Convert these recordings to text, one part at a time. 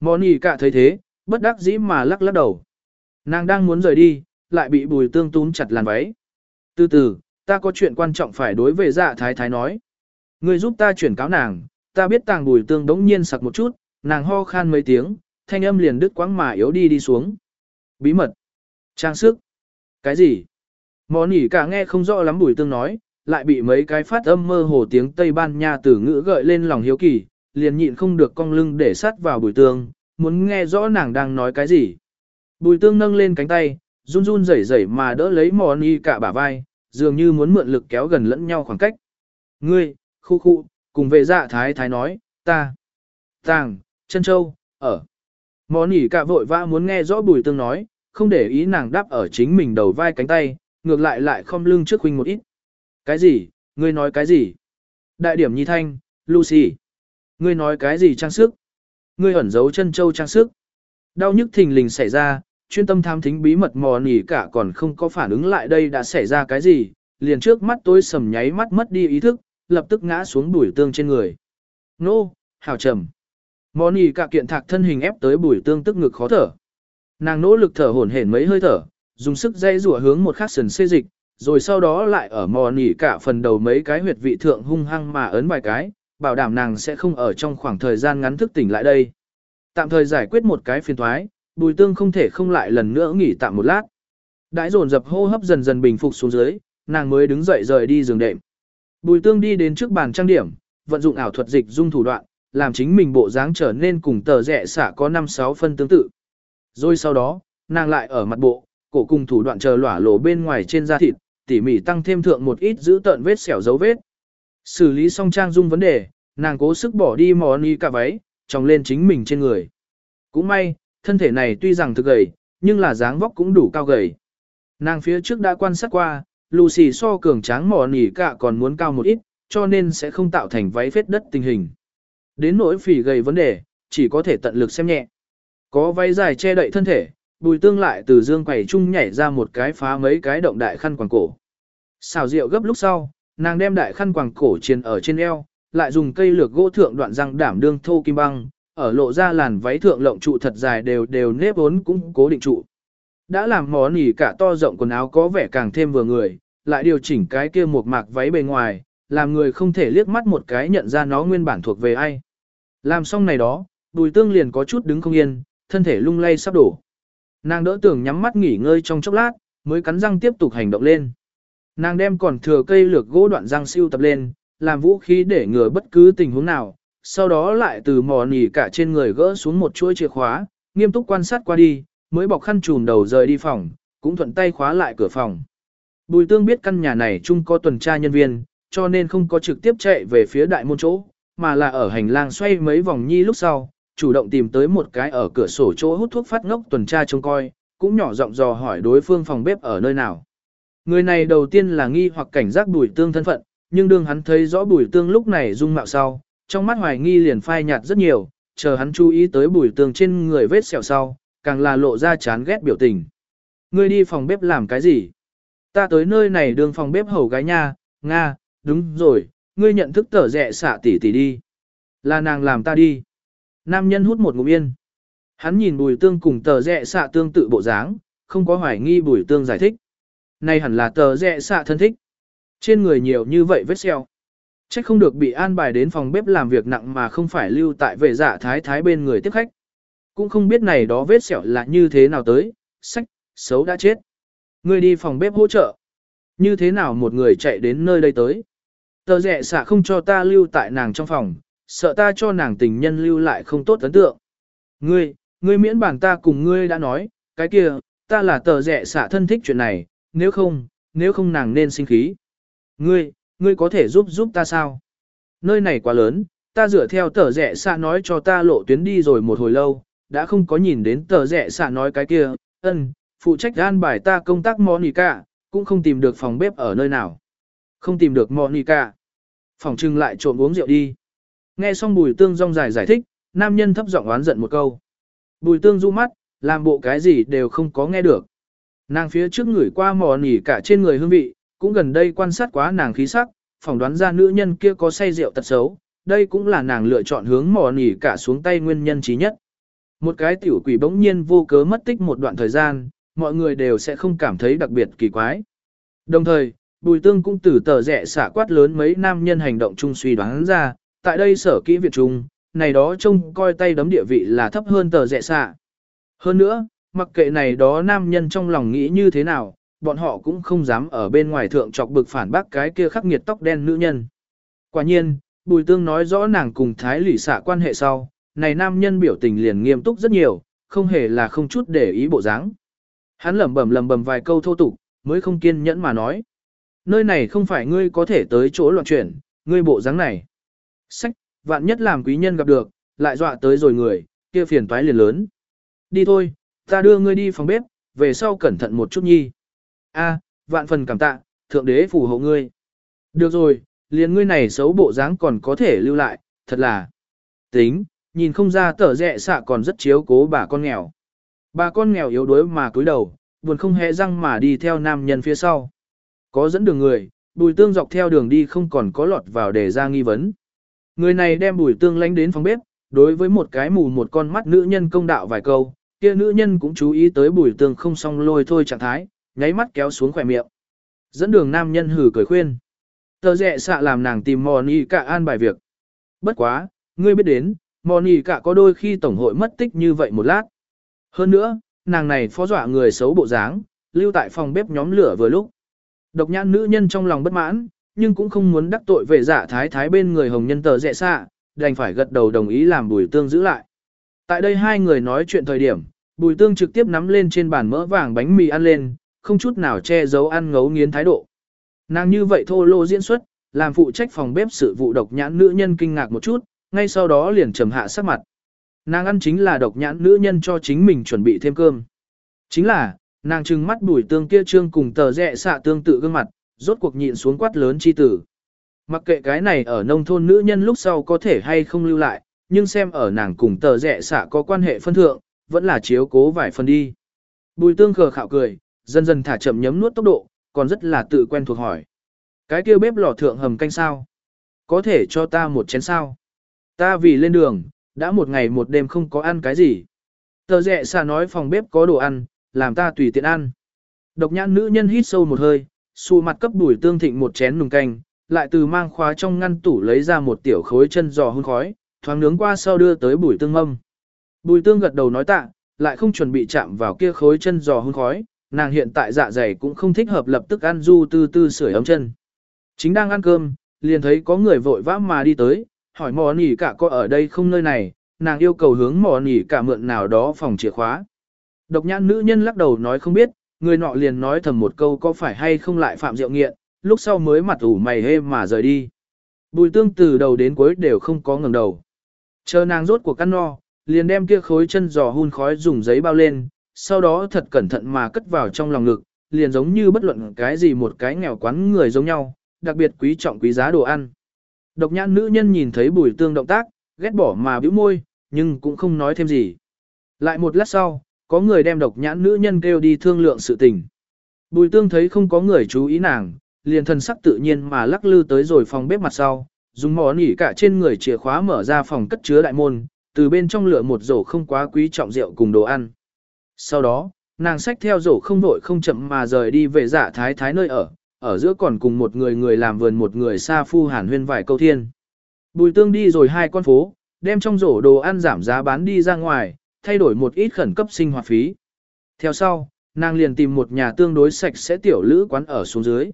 Mò cả thấy thế, bất đắc dĩ mà lắc lắc đầu. Nàng đang muốn rời đi, lại bị bùi tương túm chặt làn váy. Từ từ, ta có chuyện quan trọng phải đối với dạ thái thái nói. Người giúp ta chuyển cáo nàng, ta biết tàng bùi tương đống nhiên sặc một chút, nàng ho khan mấy tiếng, thanh âm liền đứt quãng mà yếu đi đi xuống. Bí mật. Trang sức. Cái gì? Mò nỉ cả nghe không rõ lắm bùi tương nói, lại bị mấy cái phát âm mơ hồ tiếng Tây Ban Nha từ ngữ gợi lên lòng hiếu kỳ, liền nhịn không được cong lưng để sát vào bùi tương, muốn nghe rõ nàng đang nói cái gì. Bùi tương nâng lên cánh tay, run run rẩy rẩy mà đỡ lấy mò y cả bả vai, dường như muốn mượn lực kéo gần lẫn nhau khoảng cách. Ngươi, khu khu, cùng về dạ thái thái nói, ta, tàng, chân châu, ở. Mò y cả vội vã muốn nghe rõ bùi tương nói, không để ý nàng đáp ở chính mình đầu vai cánh tay, ngược lại lại không lưng trước huynh một ít. Cái gì, ngươi nói cái gì? Đại điểm nhi thanh, Lucy. Ngươi nói cái gì trang sức? Ngươi ẩn giấu chân châu trang sức. Đau nhức thình lình xảy ra, chuyên tâm tham thính bí mật mò nỉ cả còn không có phản ứng lại đây đã xảy ra cái gì, liền trước mắt tôi sầm nháy mắt mất đi ý thức, lập tức ngã xuống bùi tương trên người. Nô, hào trầm. Mò nỉ cả kiện thạc thân hình ép tới bùi tương tức ngực khó thở. Nàng nỗ lực thở hổn hển mấy hơi thở, dùng sức dây rủa hướng một khắc sần xê dịch, rồi sau đó lại ở mò nỉ cả phần đầu mấy cái huyệt vị thượng hung hăng mà ấn vài cái, bảo đảm nàng sẽ không ở trong khoảng thời gian ngắn thức tỉnh lại đây. Tạm thời giải quyết một cái phiền thoái, bùi tương không thể không lại lần nữa nghỉ tạm một lát. Đãi dồn dập hô hấp dần dần bình phục xuống dưới, nàng mới đứng dậy rời đi giường đệm. Bùi tương đi đến trước bàn trang điểm, vận dụng ảo thuật dịch dung thủ đoạn, làm chính mình bộ dáng trở nên cùng tờ rẻ xả có 5-6 phân tương tự. Rồi sau đó, nàng lại ở mặt bộ, cổ cùng thủ đoạn chờ lỏa lộ bên ngoài trên da thịt, tỉ mỉ tăng thêm thượng một ít giữ tợn vết xẻo dấu vết. Xử lý xong trang dung vấn đề, nàng cố sức bỏ đi mò ni cả váy, tròng lên chính mình trên người. Cũng may, thân thể này tuy rằng thực gầy, nhưng là dáng vóc cũng đủ cao gầy. Nàng phía trước đã quan sát qua, Lucy so cường tráng mò nỉ cả còn muốn cao một ít, cho nên sẽ không tạo thành váy phết đất tình hình. Đến nỗi phỉ gầy vấn đề, chỉ có thể tận lực xem nhẹ. Có váy dài che đậy thân thể, bùi tương lại từ dương quầy chung nhảy ra một cái phá mấy cái động đại khăn quàng cổ. Xào rượu gấp lúc sau, nàng đem đại khăn quàng cổ chiền ở trên eo, lại dùng cây lược gỗ thượng đoạn răng đảm đương thô kim băng, ở lộ ra làn váy thượng lộng trụ thật dài đều đều nếp vốn cũng cố định trụ. Đã làm món nỉ cả to rộng quần áo có vẻ càng thêm vừa người, lại điều chỉnh cái kia một mạc váy bề ngoài, làm người không thể liếc mắt một cái nhận ra nó nguyên bản thuộc về ai. Làm xong này đó, bùi tương liền có chút đứng không yên, thân thể lung lay sắp đổ. Nàng đỡ tưởng nhắm mắt nghỉ ngơi trong chốc lát, mới cắn răng tiếp tục hành động lên. Nàng đem còn thừa cây lược gỗ đoạn răng siêu tập lên, làm vũ khí để ngừa bất cứ tình huống nào, sau đó lại từ mò nỉ cả trên người gỡ xuống một chuỗi chìa khóa, nghiêm túc quan sát qua đi, mới bọc khăn trùm đầu rời đi phòng, cũng thuận tay khóa lại cửa phòng. Bùi tương biết căn nhà này chung có tuần tra nhân viên, cho nên không có trực tiếp chạy về phía đại môn chỗ, mà là ở hành lang xoay mấy vòng nhi lúc sau, chủ động tìm tới một cái ở cửa sổ chỗ hút thuốc phát ngốc tuần tra trông coi, cũng nhỏ giọng dò hỏi đối phương phòng bếp ở nơi nào. Người này đầu tiên là nghi hoặc cảnh giác bùi tương thân phận, nhưng đương hắn thấy rõ bùi tương lúc này dung mạo sau, trong mắt hoài nghi liền phai nhạt rất nhiều, chờ hắn chú ý tới bùi tương trên người vết sẹo sau, càng là lộ ra chán ghét biểu tình. Ngươi đi phòng bếp làm cái gì? Ta tới nơi này đường phòng bếp hầu gái nha, Nga, đúng rồi, ngươi nhận thức tở rẻ xả tỷ tỷ đi. Là nàng làm ta đi. Nam nhân hút một ngụm yên. Hắn nhìn bùi tương cùng tờ rẽ xạ tương tự bộ dáng, không có hoài nghi bùi tương giải thích. Này hẳn là tờ rẽ xạ thân thích. Trên người nhiều như vậy vết xeo. Chắc không được bị an bài đến phòng bếp làm việc nặng mà không phải lưu tại vệ dạ thái thái bên người tiếp khách. Cũng không biết này đó vết sẹo là như thế nào tới, sách, xấu đã chết. Người đi phòng bếp hỗ trợ. Như thế nào một người chạy đến nơi đây tới. Tờ rẻ xạ không cho ta lưu tại nàng trong phòng, sợ ta cho nàng tình nhân lưu lại không tốt ấn tượng. Ngươi, ngươi miễn bản ta cùng ngươi đã nói, cái kia, ta là tờ rẻ xạ thân thích chuyện này, nếu không, nếu không nàng nên sinh khí. Ngươi, ngươi có thể giúp giúp ta sao? Nơi này quá lớn, ta dựa theo tờ rẻ xạ nói cho ta lộ tuyến đi rồi một hồi lâu, đã không có nhìn đến tờ rẻ xạ nói cái kia, ân, phụ trách gan bài ta công tác Monica, cũng không tìm được phòng bếp ở nơi nào. Không tìm được Monica. Phòng trưng lại trộm uống rượu đi. Nghe xong bùi tương rong dài giải thích, nam nhân thấp giọng oán giận một câu. Bùi tương du mắt, làm bộ cái gì đều không có nghe được. Nàng phía trước người qua mò nỉ cả trên người hương vị, cũng gần đây quan sát quá nàng khí sắc, phỏng đoán ra nữ nhân kia có say rượu tật xấu, đây cũng là nàng lựa chọn hướng mò nỉ cả xuống tay nguyên nhân trí nhất. một cái tiểu quỷ bỗng nhiên vô cớ mất tích một đoạn thời gian, mọi người đều sẽ không cảm thấy đặc biệt kỳ quái. Đồng thời, Bùi Tương cũng từ tờ rẻ xả quát lớn mấy nam nhân hành động chung suy đoán ra, tại đây sở kỹ Việt Trung, này đó trông coi tay đấm địa vị là thấp hơn tờ rẻ xả. Hơn nữa, mặc kệ này đó nam nhân trong lòng nghĩ như thế nào, bọn họ cũng không dám ở bên ngoài thượng chọc bực phản bác cái kia khắc nghiệt tóc đen nữ nhân. Quả nhiên, Bùi Tương nói rõ nàng cùng Thái Lỷ xạ quan hệ sau, này nam nhân biểu tình liền nghiêm túc rất nhiều, không hề là không chút để ý bộ dáng. Hắn lẩm bẩm lẩm bẩm vài câu thô tục, mới không kiên nhẫn mà nói. Nơi này không phải ngươi có thể tới chỗ loạn chuyển, ngươi bộ dáng này. Sách, vạn nhất làm quý nhân gặp được, lại dọa tới rồi người, kia phiền toái liền lớn. Đi thôi, ta đưa ngươi đi phòng bếp, về sau cẩn thận một chút nhi. A, vạn phần cảm tạ, thượng đế phù hộ ngươi. Được rồi, liền ngươi này xấu bộ dáng còn có thể lưu lại, thật là. Tính, nhìn không ra tở rẹ xạ còn rất chiếu cố bà con nghèo. Bà con nghèo yếu đuối mà cúi đầu, buồn không hề răng mà đi theo nam nhân phía sau. Có dẫn đường người, bùi tương dọc theo đường đi không còn có lọt vào để ra nghi vấn. Người này đem bùi tương lánh đến phòng bếp, đối với một cái mù một con mắt nữ nhân công đạo vài câu, kia nữ nhân cũng chú ý tới bùi tường không xong lôi thôi trạng thái, nháy mắt kéo xuống khỏe miệng. Dẫn đường nam nhân hử cười khuyên. Tờ rẹ xạ làm nàng tìm mò cả an bài việc. Bất quá, ngươi biết đến, mò cả có đôi khi tổng hội mất tích như vậy một lát. Hơn nữa, nàng này phó dọa người xấu bộ dáng, lưu tại phòng bếp nhóm lửa vừa lúc. Độc nhãn nữ nhân trong lòng bất mãn, nhưng cũng không muốn đắc tội về giả dạ thái thái bên người hồng nhân tờ rẽ xạ, đành phải gật đầu đồng ý làm bùi tương giữ lại. Tại đây hai người nói chuyện thời điểm, bùi tương trực tiếp nắm lên trên bàn mỡ vàng bánh mì ăn lên, không chút nào che giấu ăn ngấu nghiến thái độ. Nàng như vậy thô lô diễn xuất, làm phụ trách phòng bếp sự vụ độc nhãn nữ nhân kinh ngạc một chút, ngay sau đó liền trầm hạ sắc mặt. Nàng ăn chính là độc nhãn nữ nhân cho chính mình chuẩn bị thêm cơm. Chính là, nàng trừng mắt bùi tương kia trương cùng tờ rẹ xạ tương tự gương mặt, rốt cuộc nhịn xuống quát lớn chi tử. Mặc kệ cái này ở nông thôn nữ nhân lúc sau có thể hay không lưu lại, nhưng xem ở nàng cùng tờ rẻ xạ có quan hệ phân thượng, vẫn là chiếu cố vài phần đi. Bùi tương khờ khạo cười, dần dần thả chậm nhấm nuốt tốc độ, còn rất là tự quen thuộc hỏi. Cái kia bếp lò thượng hầm canh sao? Có thể cho ta một chén sao? Ta vì lên đường, đã một ngày một đêm không có ăn cái gì. Tờ rẻ xạ nói phòng bếp có đồ ăn, làm ta tùy tiện ăn. Độc nhãn nữ nhân hít sâu một hơi, xù mặt cấp bùi tương thịnh một chén nùng canh, lại từ mang khóa trong ngăn tủ lấy ra một tiểu khối chân giò hun khói, thoáng nướng qua sau đưa tới bùi tương mâm. Bùi tương gật đầu nói tạ, lại không chuẩn bị chạm vào kia khối chân giò hun khói, nàng hiện tại dạ dày cũng không thích hợp lập tức ăn du tư tư sưởi ấm chân. Chính đang ăn cơm, liền thấy có người vội vã mà đi tới, hỏi mò nỉ cả có ở đây không nơi này, nàng yêu cầu hướng mò nỉ cả mượn nào đó phòng chìa khóa. Độc nhãn nữ nhân lắc đầu nói không biết, người nọ liền nói thầm một câu có phải hay không lại phạm rượu nghiện, lúc sau mới mặt ủ mày hê mà rời đi. Bùi tương từ đầu đến cuối đều không có ngẩng đầu. Chờ nàng rốt cuộc ăn no, liền đem kia khối chân giò hun khói dùng giấy bao lên, sau đó thật cẩn thận mà cất vào trong lòng ngực, liền giống như bất luận cái gì một cái nghèo quán người giống nhau, đặc biệt quý trọng quý giá đồ ăn. Độc nhãn nữ nhân nhìn thấy bùi tương động tác, ghét bỏ mà bĩu môi, nhưng cũng không nói thêm gì. Lại một lát sau, có người đem độc nhãn nữ nhân kêu đi thương lượng sự tình. Bùi tương thấy không có người chú ý nàng, liền thân sắc tự nhiên mà lắc lư tới rồi phòng bếp mặt sau, dùng mỏ nỉ cả trên người chìa khóa mở ra phòng cất chứa đại môn, từ bên trong lựa một rổ không quá quý trọng rượu cùng đồ ăn. Sau đó, nàng xách theo rổ không vội không chậm mà rời đi về dạ thái thái nơi ở, ở giữa còn cùng một người người làm vườn một người xa phu hàn huyên vài câu thiên. Bùi tương đi rồi hai con phố, đem trong rổ đồ ăn giảm giá bán đi ra ngoài, thay đổi một ít khẩn cấp sinh hoạt phí. Theo sau, nàng liền tìm một nhà tương đối sạch sẽ tiểu lữ quán ở xuống dưới.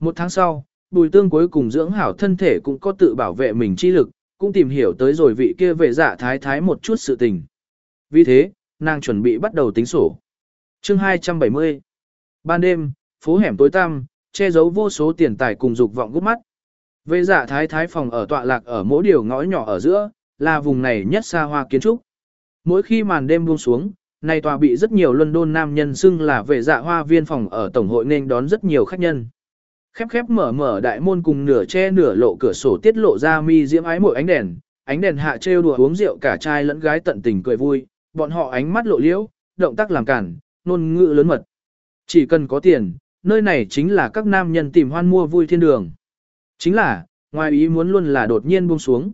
Một tháng sau, bùi tương cuối cùng dưỡng hảo thân thể cũng có tự bảo vệ mình chi lực, cũng tìm hiểu tới rồi vị kia về dạ thái thái một chút sự tình. Vì thế, nàng chuẩn bị bắt đầu tính sổ. Chương 270 Ban đêm, phố hẻm tối tăm, che giấu vô số tiền tài cùng dục vọng gút mắt. Về dạ thái thái phòng ở tọa lạc ở mỗi điều ngõ nhỏ ở giữa, là vùng này nhất xa hoa kiến trúc. Mỗi khi màn đêm buông xuống, này tòa bị rất nhiều London nam nhân xưng là về dạ hoa viên phòng ở tổng hội nên đón rất nhiều khách nhân. Khép khép mở mở đại môn cùng nửa che nửa lộ cửa sổ tiết lộ ra mi diễm ái mỗi ánh đèn, ánh đèn hạ trêu đùa uống rượu cả trai lẫn gái tận tình cười vui, bọn họ ánh mắt lộ liễu, động tác làm cản, ngôn ngữ lớn mật. Chỉ cần có tiền, nơi này chính là các nam nhân tìm hoan mua vui thiên đường. Chính là, ngoài ý muốn luôn là đột nhiên buông xuống.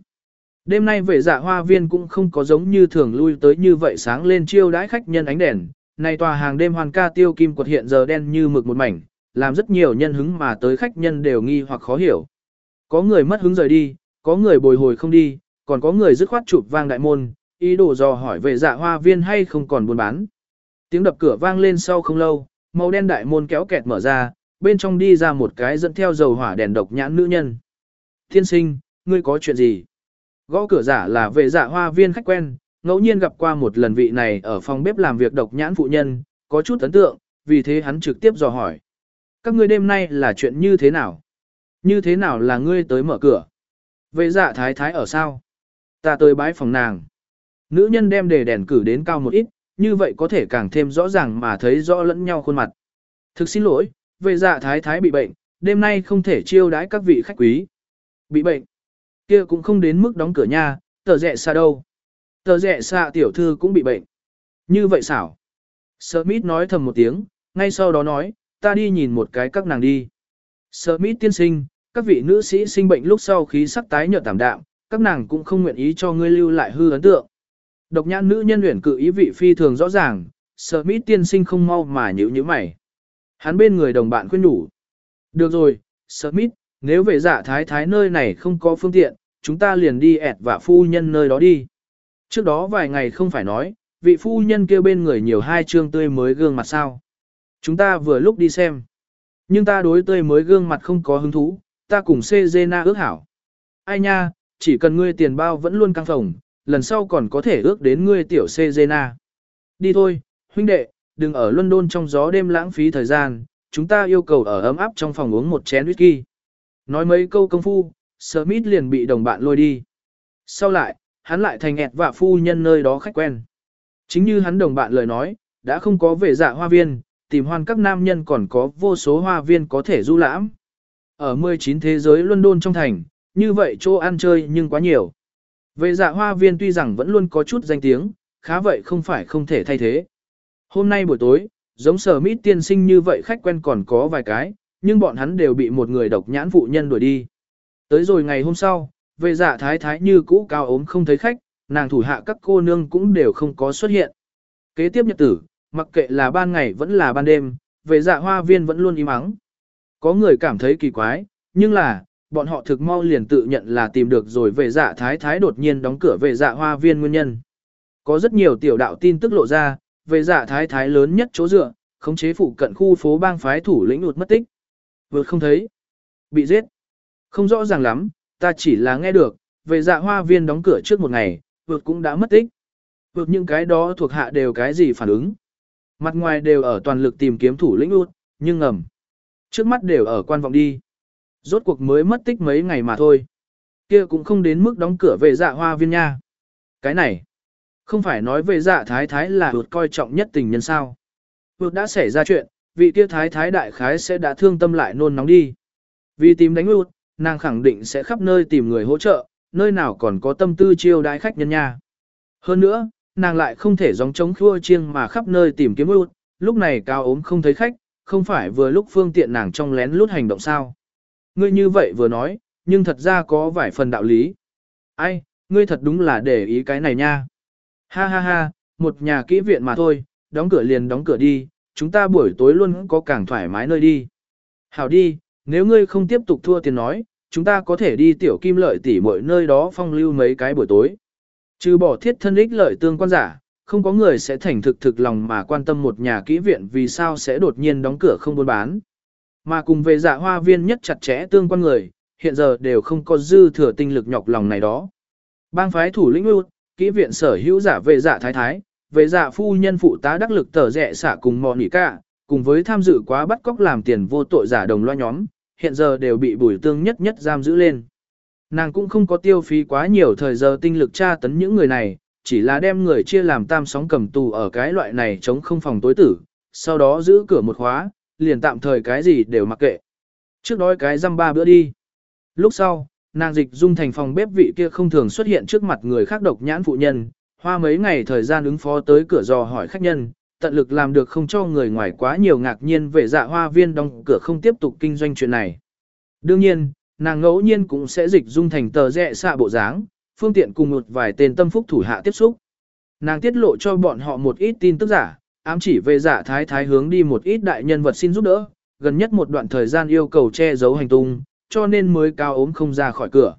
Đêm nay về dạ hoa viên cũng không có giống như thường lui tới như vậy sáng lên chiêu đãi khách nhân ánh đèn. Này tòa hàng đêm hoàn ca tiêu kim quật hiện giờ đen như mực một mảnh, làm rất nhiều nhân hứng mà tới khách nhân đều nghi hoặc khó hiểu. Có người mất hứng rời đi, có người bồi hồi không đi, còn có người dứt khoát chụp vang đại môn, ý đồ dò hỏi về dạ hoa viên hay không còn buôn bán. Tiếng đập cửa vang lên sau không lâu, màu đen đại môn kéo kẹt mở ra, bên trong đi ra một cái dẫn theo dầu hỏa đèn độc nhãn nữ nhân. Thiên sinh, ngươi có chuyện gì? Gõ cửa giả là về dạ hoa viên khách quen, ngẫu nhiên gặp qua một lần vị này ở phòng bếp làm việc độc nhãn phụ nhân, có chút ấn tượng, vì thế hắn trực tiếp dò hỏi. Các ngươi đêm nay là chuyện như thế nào? Như thế nào là ngươi tới mở cửa? vệ dạ thái thái ở sao? Ta tới bái phòng nàng. Nữ nhân đem đề đèn cử đến cao một ít, như vậy có thể càng thêm rõ ràng mà thấy rõ lẫn nhau khuôn mặt. Thực xin lỗi, vệ dạ thái thái bị bệnh, đêm nay không thể chiêu đãi các vị khách quý. Bị bệnh? kia cũng không đến mức đóng cửa nha, tờ rẻ xa đâu. Tờ rẻ xa tiểu thư cũng bị bệnh. Như vậy xảo. Smith nói thầm một tiếng, ngay sau đó nói, ta đi nhìn một cái các nàng đi. Smith tiên sinh, các vị nữ sĩ sinh bệnh lúc sau khí sắc tái nhợt tảm đạm, các nàng cũng không nguyện ý cho ngươi lưu lại hư ấn tượng. Độc nhãn nữ nhân luyện cự ý vị phi thường rõ ràng, Smith tiên sinh không mau mà nhíu nhíu mày. Hắn bên người đồng bạn khuyên nhủ. Được rồi, Smith, nếu về dạ thái thái nơi này không có phương tiện, chúng ta liền đi ẹt và phu nhân nơi đó đi. Trước đó vài ngày không phải nói, vị phu nhân kia bên người nhiều hai trương tươi mới gương mặt sao. Chúng ta vừa lúc đi xem. Nhưng ta đối tươi mới gương mặt không có hứng thú, ta cùng Cezena ước hảo. Ai nha, chỉ cần ngươi tiền bao vẫn luôn căng phòng, lần sau còn có thể ước đến ngươi tiểu Cezena. Đi thôi, huynh đệ, đừng ở London trong gió đêm lãng phí thời gian, chúng ta yêu cầu ở ấm áp trong phòng uống một chén whisky. Nói mấy câu công phu, Smith liền bị đồng bạn lôi đi. Sau lại, hắn lại thành ẹt và phu nhân nơi đó khách quen. Chính như hắn đồng bạn lời nói, đã không có về dạ hoa viên, tìm hoan các nam nhân còn có vô số hoa viên có thể du lãm. Ở 19 thế giới London trong thành, như vậy chỗ ăn chơi nhưng quá nhiều. Về dạ hoa viên tuy rằng vẫn luôn có chút danh tiếng, khá vậy không phải không thể thay thế. Hôm nay buổi tối, giống sở mít tiên sinh như vậy khách quen còn có vài cái, nhưng bọn hắn đều bị một người độc nhãn phụ nhân đuổi đi. Tới rồi ngày hôm sau, về dạ thái thái như cũ cao ốm không thấy khách, nàng thủ hạ các cô nương cũng đều không có xuất hiện. Kế tiếp nhật tử, mặc kệ là ban ngày vẫn là ban đêm, về dạ hoa viên vẫn luôn im ắng. Có người cảm thấy kỳ quái, nhưng là, bọn họ thực mau liền tự nhận là tìm được rồi về dạ thái thái đột nhiên đóng cửa về dạ hoa viên nguyên nhân. Có rất nhiều tiểu đạo tin tức lộ ra, về dạ thái thái lớn nhất chỗ dựa, khống chế phụ cận khu phố bang phái thủ lĩnh đột mất tích. Vượt không thấy. Bị giết. Không rõ ràng lắm, ta chỉ là nghe được, về dạ hoa viên đóng cửa trước một ngày, vượt cũng đã mất tích. Vượt những cái đó thuộc hạ đều cái gì phản ứng. Mặt ngoài đều ở toàn lực tìm kiếm thủ lĩnh út, nhưng ngầm. Trước mắt đều ở quan vọng đi. Rốt cuộc mới mất tích mấy ngày mà thôi. Kia cũng không đến mức đóng cửa về dạ hoa viên nha. Cái này, không phải nói về dạ thái thái là vượt coi trọng nhất tình nhân sao. Vượt đã xảy ra chuyện, vị kia thái thái đại khái sẽ đã thương tâm lại nôn nóng đi. Vì tìm đánh út, nàng khẳng định sẽ khắp nơi tìm người hỗ trợ, nơi nào còn có tâm tư chiêu đái khách nhân nha. Hơn nữa, nàng lại không thể gióng trống khua chiêng mà khắp nơi tìm kiếm út, lúc này cao ốm không thấy khách, không phải vừa lúc phương tiện nàng trong lén lút hành động sao. Ngươi như vậy vừa nói, nhưng thật ra có vài phần đạo lý. Ai, ngươi thật đúng là để ý cái này nha. Ha ha ha, một nhà kỹ viện mà thôi, đóng cửa liền đóng cửa đi, chúng ta buổi tối luôn có càng thoải mái nơi đi. Hảo đi, nếu ngươi không tiếp tục thua tiền nói, chúng ta có thể đi tiểu kim lợi tỉ mọi nơi đó phong lưu mấy cái buổi tối. Trừ bỏ thiết thân ích lợi tương quan giả, không có người sẽ thành thực thực lòng mà quan tâm một nhà kỹ viện vì sao sẽ đột nhiên đóng cửa không buôn bán. Mà cùng về dạ hoa viên nhất chặt chẽ tương quan người, hiện giờ đều không có dư thừa tinh lực nhọc lòng này đó. Bang phái thủ lĩnh ưu, kỹ viện sở hữu giả về dạ thái thái, về dạ phu nhân phụ tá đắc lực tờ rẻ xả cùng mò nỉ cả, cùng với tham dự quá bắt cóc làm tiền vô tội giả đồng loa nhóm, hiện giờ đều bị bùi tương nhất nhất giam giữ lên. Nàng cũng không có tiêu phí quá nhiều thời giờ tinh lực tra tấn những người này, chỉ là đem người chia làm tam sóng cầm tù ở cái loại này chống không phòng tối tử, sau đó giữ cửa một khóa, liền tạm thời cái gì đều mặc kệ. Trước đó cái răm ba bữa đi. Lúc sau, nàng dịch dung thành phòng bếp vị kia không thường xuất hiện trước mặt người khác độc nhãn phụ nhân, hoa mấy ngày thời gian ứng phó tới cửa dò hỏi khách nhân, tận lực làm được không cho người ngoài quá nhiều ngạc nhiên về dạ hoa viên đóng cửa không tiếp tục kinh doanh chuyện này. Đương nhiên, nàng ngẫu nhiên cũng sẽ dịch dung thành tờ rẽ xạ bộ dáng, phương tiện cùng một vài tên tâm phúc thủ hạ tiếp xúc. Nàng tiết lộ cho bọn họ một ít tin tức giả, ám chỉ về giả thái thái hướng đi một ít đại nhân vật xin giúp đỡ, gần nhất một đoạn thời gian yêu cầu che giấu hành tung, cho nên mới cao ốm không ra khỏi cửa.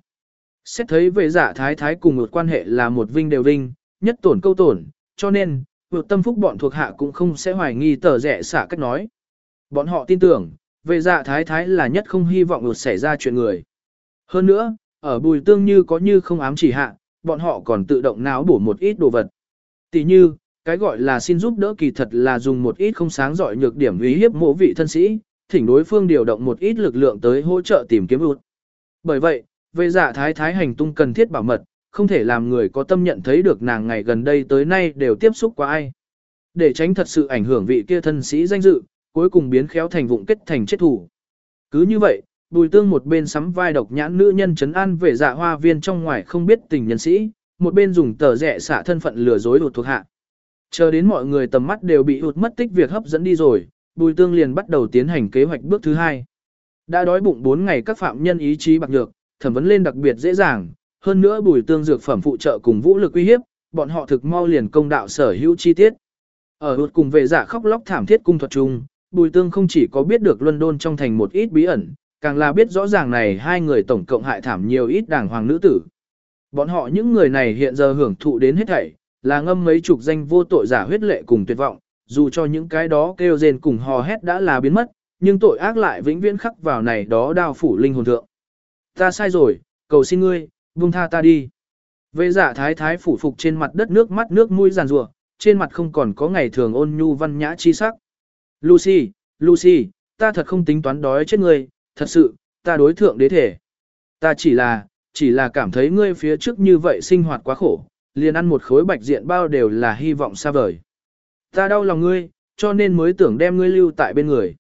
Xét thấy về giả thái thái cùng một quan hệ là một vinh đều vinh, nhất tổn câu tổn, cho nên, vượt tâm phúc bọn thuộc hạ cũng không sẽ hoài nghi tờ rẻ xả cách nói. Bọn họ tin tưởng, về dạ thái thái là nhất không hy vọng đột xảy ra chuyện người. Hơn nữa, ở bùi tương như có như không ám chỉ hạ, bọn họ còn tự động náo bổ một ít đồ vật. Tỷ như, cái gọi là xin giúp đỡ kỳ thật là dùng một ít không sáng giỏi nhược điểm uy hiếp mộ vị thân sĩ, thỉnh đối phương điều động một ít lực lượng tới hỗ trợ tìm kiếm ụt. Bởi vậy, về dạ thái thái hành tung cần thiết bảo mật, không thể làm người có tâm nhận thấy được nàng ngày gần đây tới nay đều tiếp xúc qua ai. Để tránh thật sự ảnh hưởng vị kia thân sĩ danh dự, cuối cùng biến khéo thành vụng kết thành chết thủ. Cứ như vậy, bùi tương một bên sắm vai độc nhãn nữ nhân trấn an về dạ hoa viên trong ngoài không biết tình nhân sĩ, một bên dùng tờ rẻ xả thân phận lừa dối ụt thuộc hạ. Chờ đến mọi người tầm mắt đều bị hụt mất tích việc hấp dẫn đi rồi, bùi tương liền bắt đầu tiến hành kế hoạch bước thứ hai. Đã đói bụng 4 ngày các phạm nhân ý chí bạc nhược, thẩm vấn lên đặc biệt dễ dàng, hơn nữa bùi tương dược phẩm phụ trợ cùng vũ lực uy hiếp, bọn họ thực mau liền công đạo sở hữu chi tiết. Ở hụt cùng về giả khóc lóc thảm thiết cung thuật chung, bùi tương không chỉ có biết được London trong thành một ít bí ẩn, càng là biết rõ ràng này hai người tổng cộng hại thảm nhiều ít đàng hoàng nữ tử. Bọn họ những người này hiện giờ hưởng thụ đến hết thảy, là ngâm mấy chục danh vô tội giả huyết lệ cùng tuyệt vọng, dù cho những cái đó kêu rên cùng hò hét đã là biến mất, nhưng tội ác lại vĩnh viễn khắc vào này đó đao phủ linh hồn thượng. Ta sai rồi, cầu xin ngươi, buông tha ta đi. Vệ giả thái thái phủ phục trên mặt đất nước mắt nước mũi giàn rùa, trên mặt không còn có ngày thường ôn nhu văn nhã chi sắc. Lucy, Lucy, ta thật không tính toán đói chết ngươi, thật sự, ta đối thượng đế thể. Ta chỉ là, chỉ là cảm thấy ngươi phía trước như vậy sinh hoạt quá khổ, liền ăn một khối bạch diện bao đều là hy vọng xa vời. Ta đau lòng ngươi, cho nên mới tưởng đem ngươi lưu tại bên người.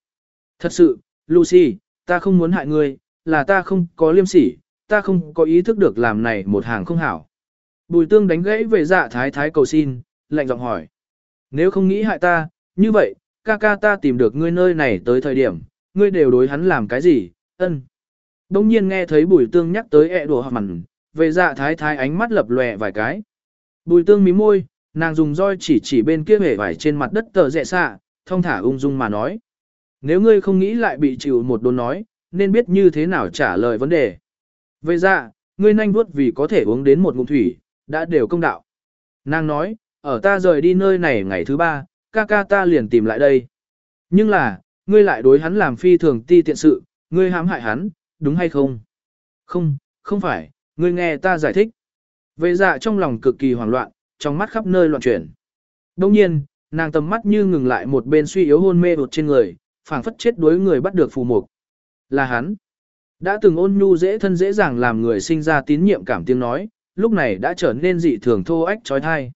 Thật sự, Lucy, ta không muốn hại ngươi, là ta không có liêm sỉ, ta không có ý thức được làm này một hàng không hảo. Bùi tương đánh gãy về dạ thái thái cầu xin, lạnh giọng hỏi. Nếu không nghĩ hại ta, như vậy, ca ca ta tìm được ngươi nơi này tới thời điểm, ngươi đều đối hắn làm cái gì, ân. Đông nhiên nghe thấy bùi tương nhắc tới ẹ đùa mặn, về dạ thái thái ánh mắt lập lòe vài cái. Bùi tương mí môi, nàng dùng roi chỉ chỉ bên kia hể vải trên mặt đất tờ rẹ xạ, thông thả ung dung mà nói. Nếu ngươi không nghĩ lại bị chịu một đồn nói, nên biết như thế nào trả lời vấn đề. Về dạ, ngươi nhanh vuốt vì có thể uống đến một ngụm thủy, đã đều công đạo. Nàng nói, ở ta rời đi nơi này ngày thứ ba, ca ca ta liền tìm lại đây. Nhưng là, ngươi lại đối hắn làm phi thường ti tiện sự, ngươi hãm hại hắn, đúng hay không? Không, không phải, ngươi nghe ta giải thích. Vệ dạ trong lòng cực kỳ hoảng loạn, trong mắt khắp nơi loạn chuyển. Đồng nhiên, nàng tầm mắt như ngừng lại một bên suy yếu hôn mê đột trên người, phảng phất chết đuối người bắt được phù mục. Là hắn. Đã từng ôn nhu dễ thân dễ dàng làm người sinh ra tín nhiệm cảm tiếng nói, lúc này đã trở nên dị thường thô ách trói thai.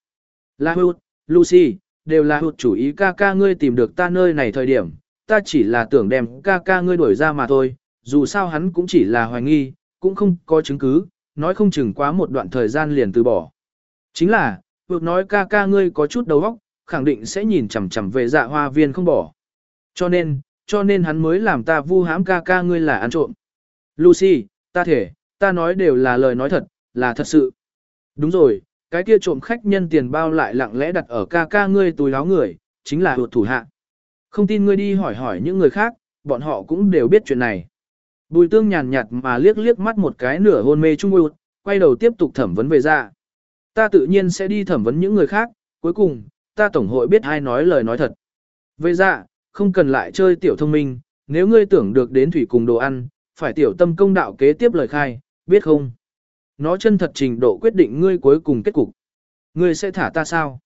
La Hút, Lucy, đều là hụt chủ ý ca ca ngươi tìm được ta nơi này thời điểm, ta chỉ là tưởng đem ca ca ngươi đuổi ra mà thôi, dù sao hắn cũng chỉ là hoài nghi, cũng không có chứng cứ, nói không chừng quá một đoạn thời gian liền từ bỏ. Chính là, hụt nói ca ca ngươi có chút đầu óc, khẳng định sẽ nhìn chằm chằm về dạ hoa viên không bỏ. Cho nên, cho nên hắn mới làm ta vu hãm ca ca ngươi là ăn trộm. Lucy, ta thể, ta nói đều là lời nói thật, là thật sự. Đúng rồi, cái kia trộm khách nhân tiền bao lại lặng lẽ đặt ở ca ca ngươi túi láo người, chính là hụt thủ hạ. Không tin ngươi đi hỏi hỏi những người khác, bọn họ cũng đều biết chuyện này. Bùi tương nhàn nhạt mà liếc liếc mắt một cái nửa hôn mê trung ưu, quay đầu tiếp tục thẩm vấn về ra. Ta tự nhiên sẽ đi thẩm vấn những người khác, cuối cùng, ta tổng hội biết ai nói lời nói thật. Về ra, không cần lại chơi tiểu thông minh, nếu ngươi tưởng được đến thủy cùng đồ ăn, phải tiểu tâm công đạo kế tiếp lời khai, biết không? Nó chân thật trình độ quyết định ngươi cuối cùng kết cục. Ngươi sẽ thả ta sao?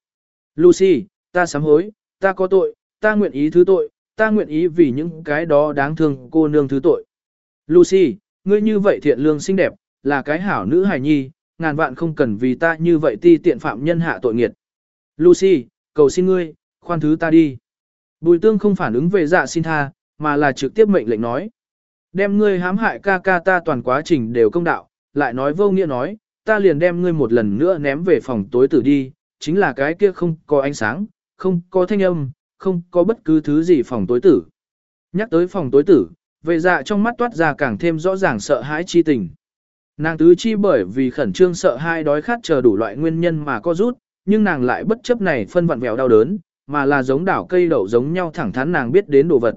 Lucy, ta sám hối, ta có tội, ta nguyện ý thứ tội, ta nguyện ý vì những cái đó đáng thương cô nương thứ tội. Lucy, ngươi như vậy thiện lương xinh đẹp, là cái hảo nữ hài nhi, ngàn vạn không cần vì ta như vậy ti tiện phạm nhân hạ tội nghiệt. Lucy, cầu xin ngươi, khoan thứ ta đi. Bùi tương không phản ứng về dạ xin tha, mà là trực tiếp mệnh lệnh nói. Đem ngươi hãm hại ca ca ta toàn quá trình đều công đạo, lại nói vô nghĩa nói, ta liền đem ngươi một lần nữa ném về phòng tối tử đi, chính là cái kia không có ánh sáng, không có thanh âm, không có bất cứ thứ gì phòng tối tử. Nhắc tới phòng tối tử, vệ dạ trong mắt toát ra càng thêm rõ ràng sợ hãi chi tình. Nàng tứ chi bởi vì khẩn trương sợ hai đói khát chờ đủ loại nguyên nhân mà có rút, nhưng nàng lại bất chấp này phân vặn vẹo đau đớn, mà là giống đảo cây đậu giống nhau thẳng thắn nàng biết đến đồ vật.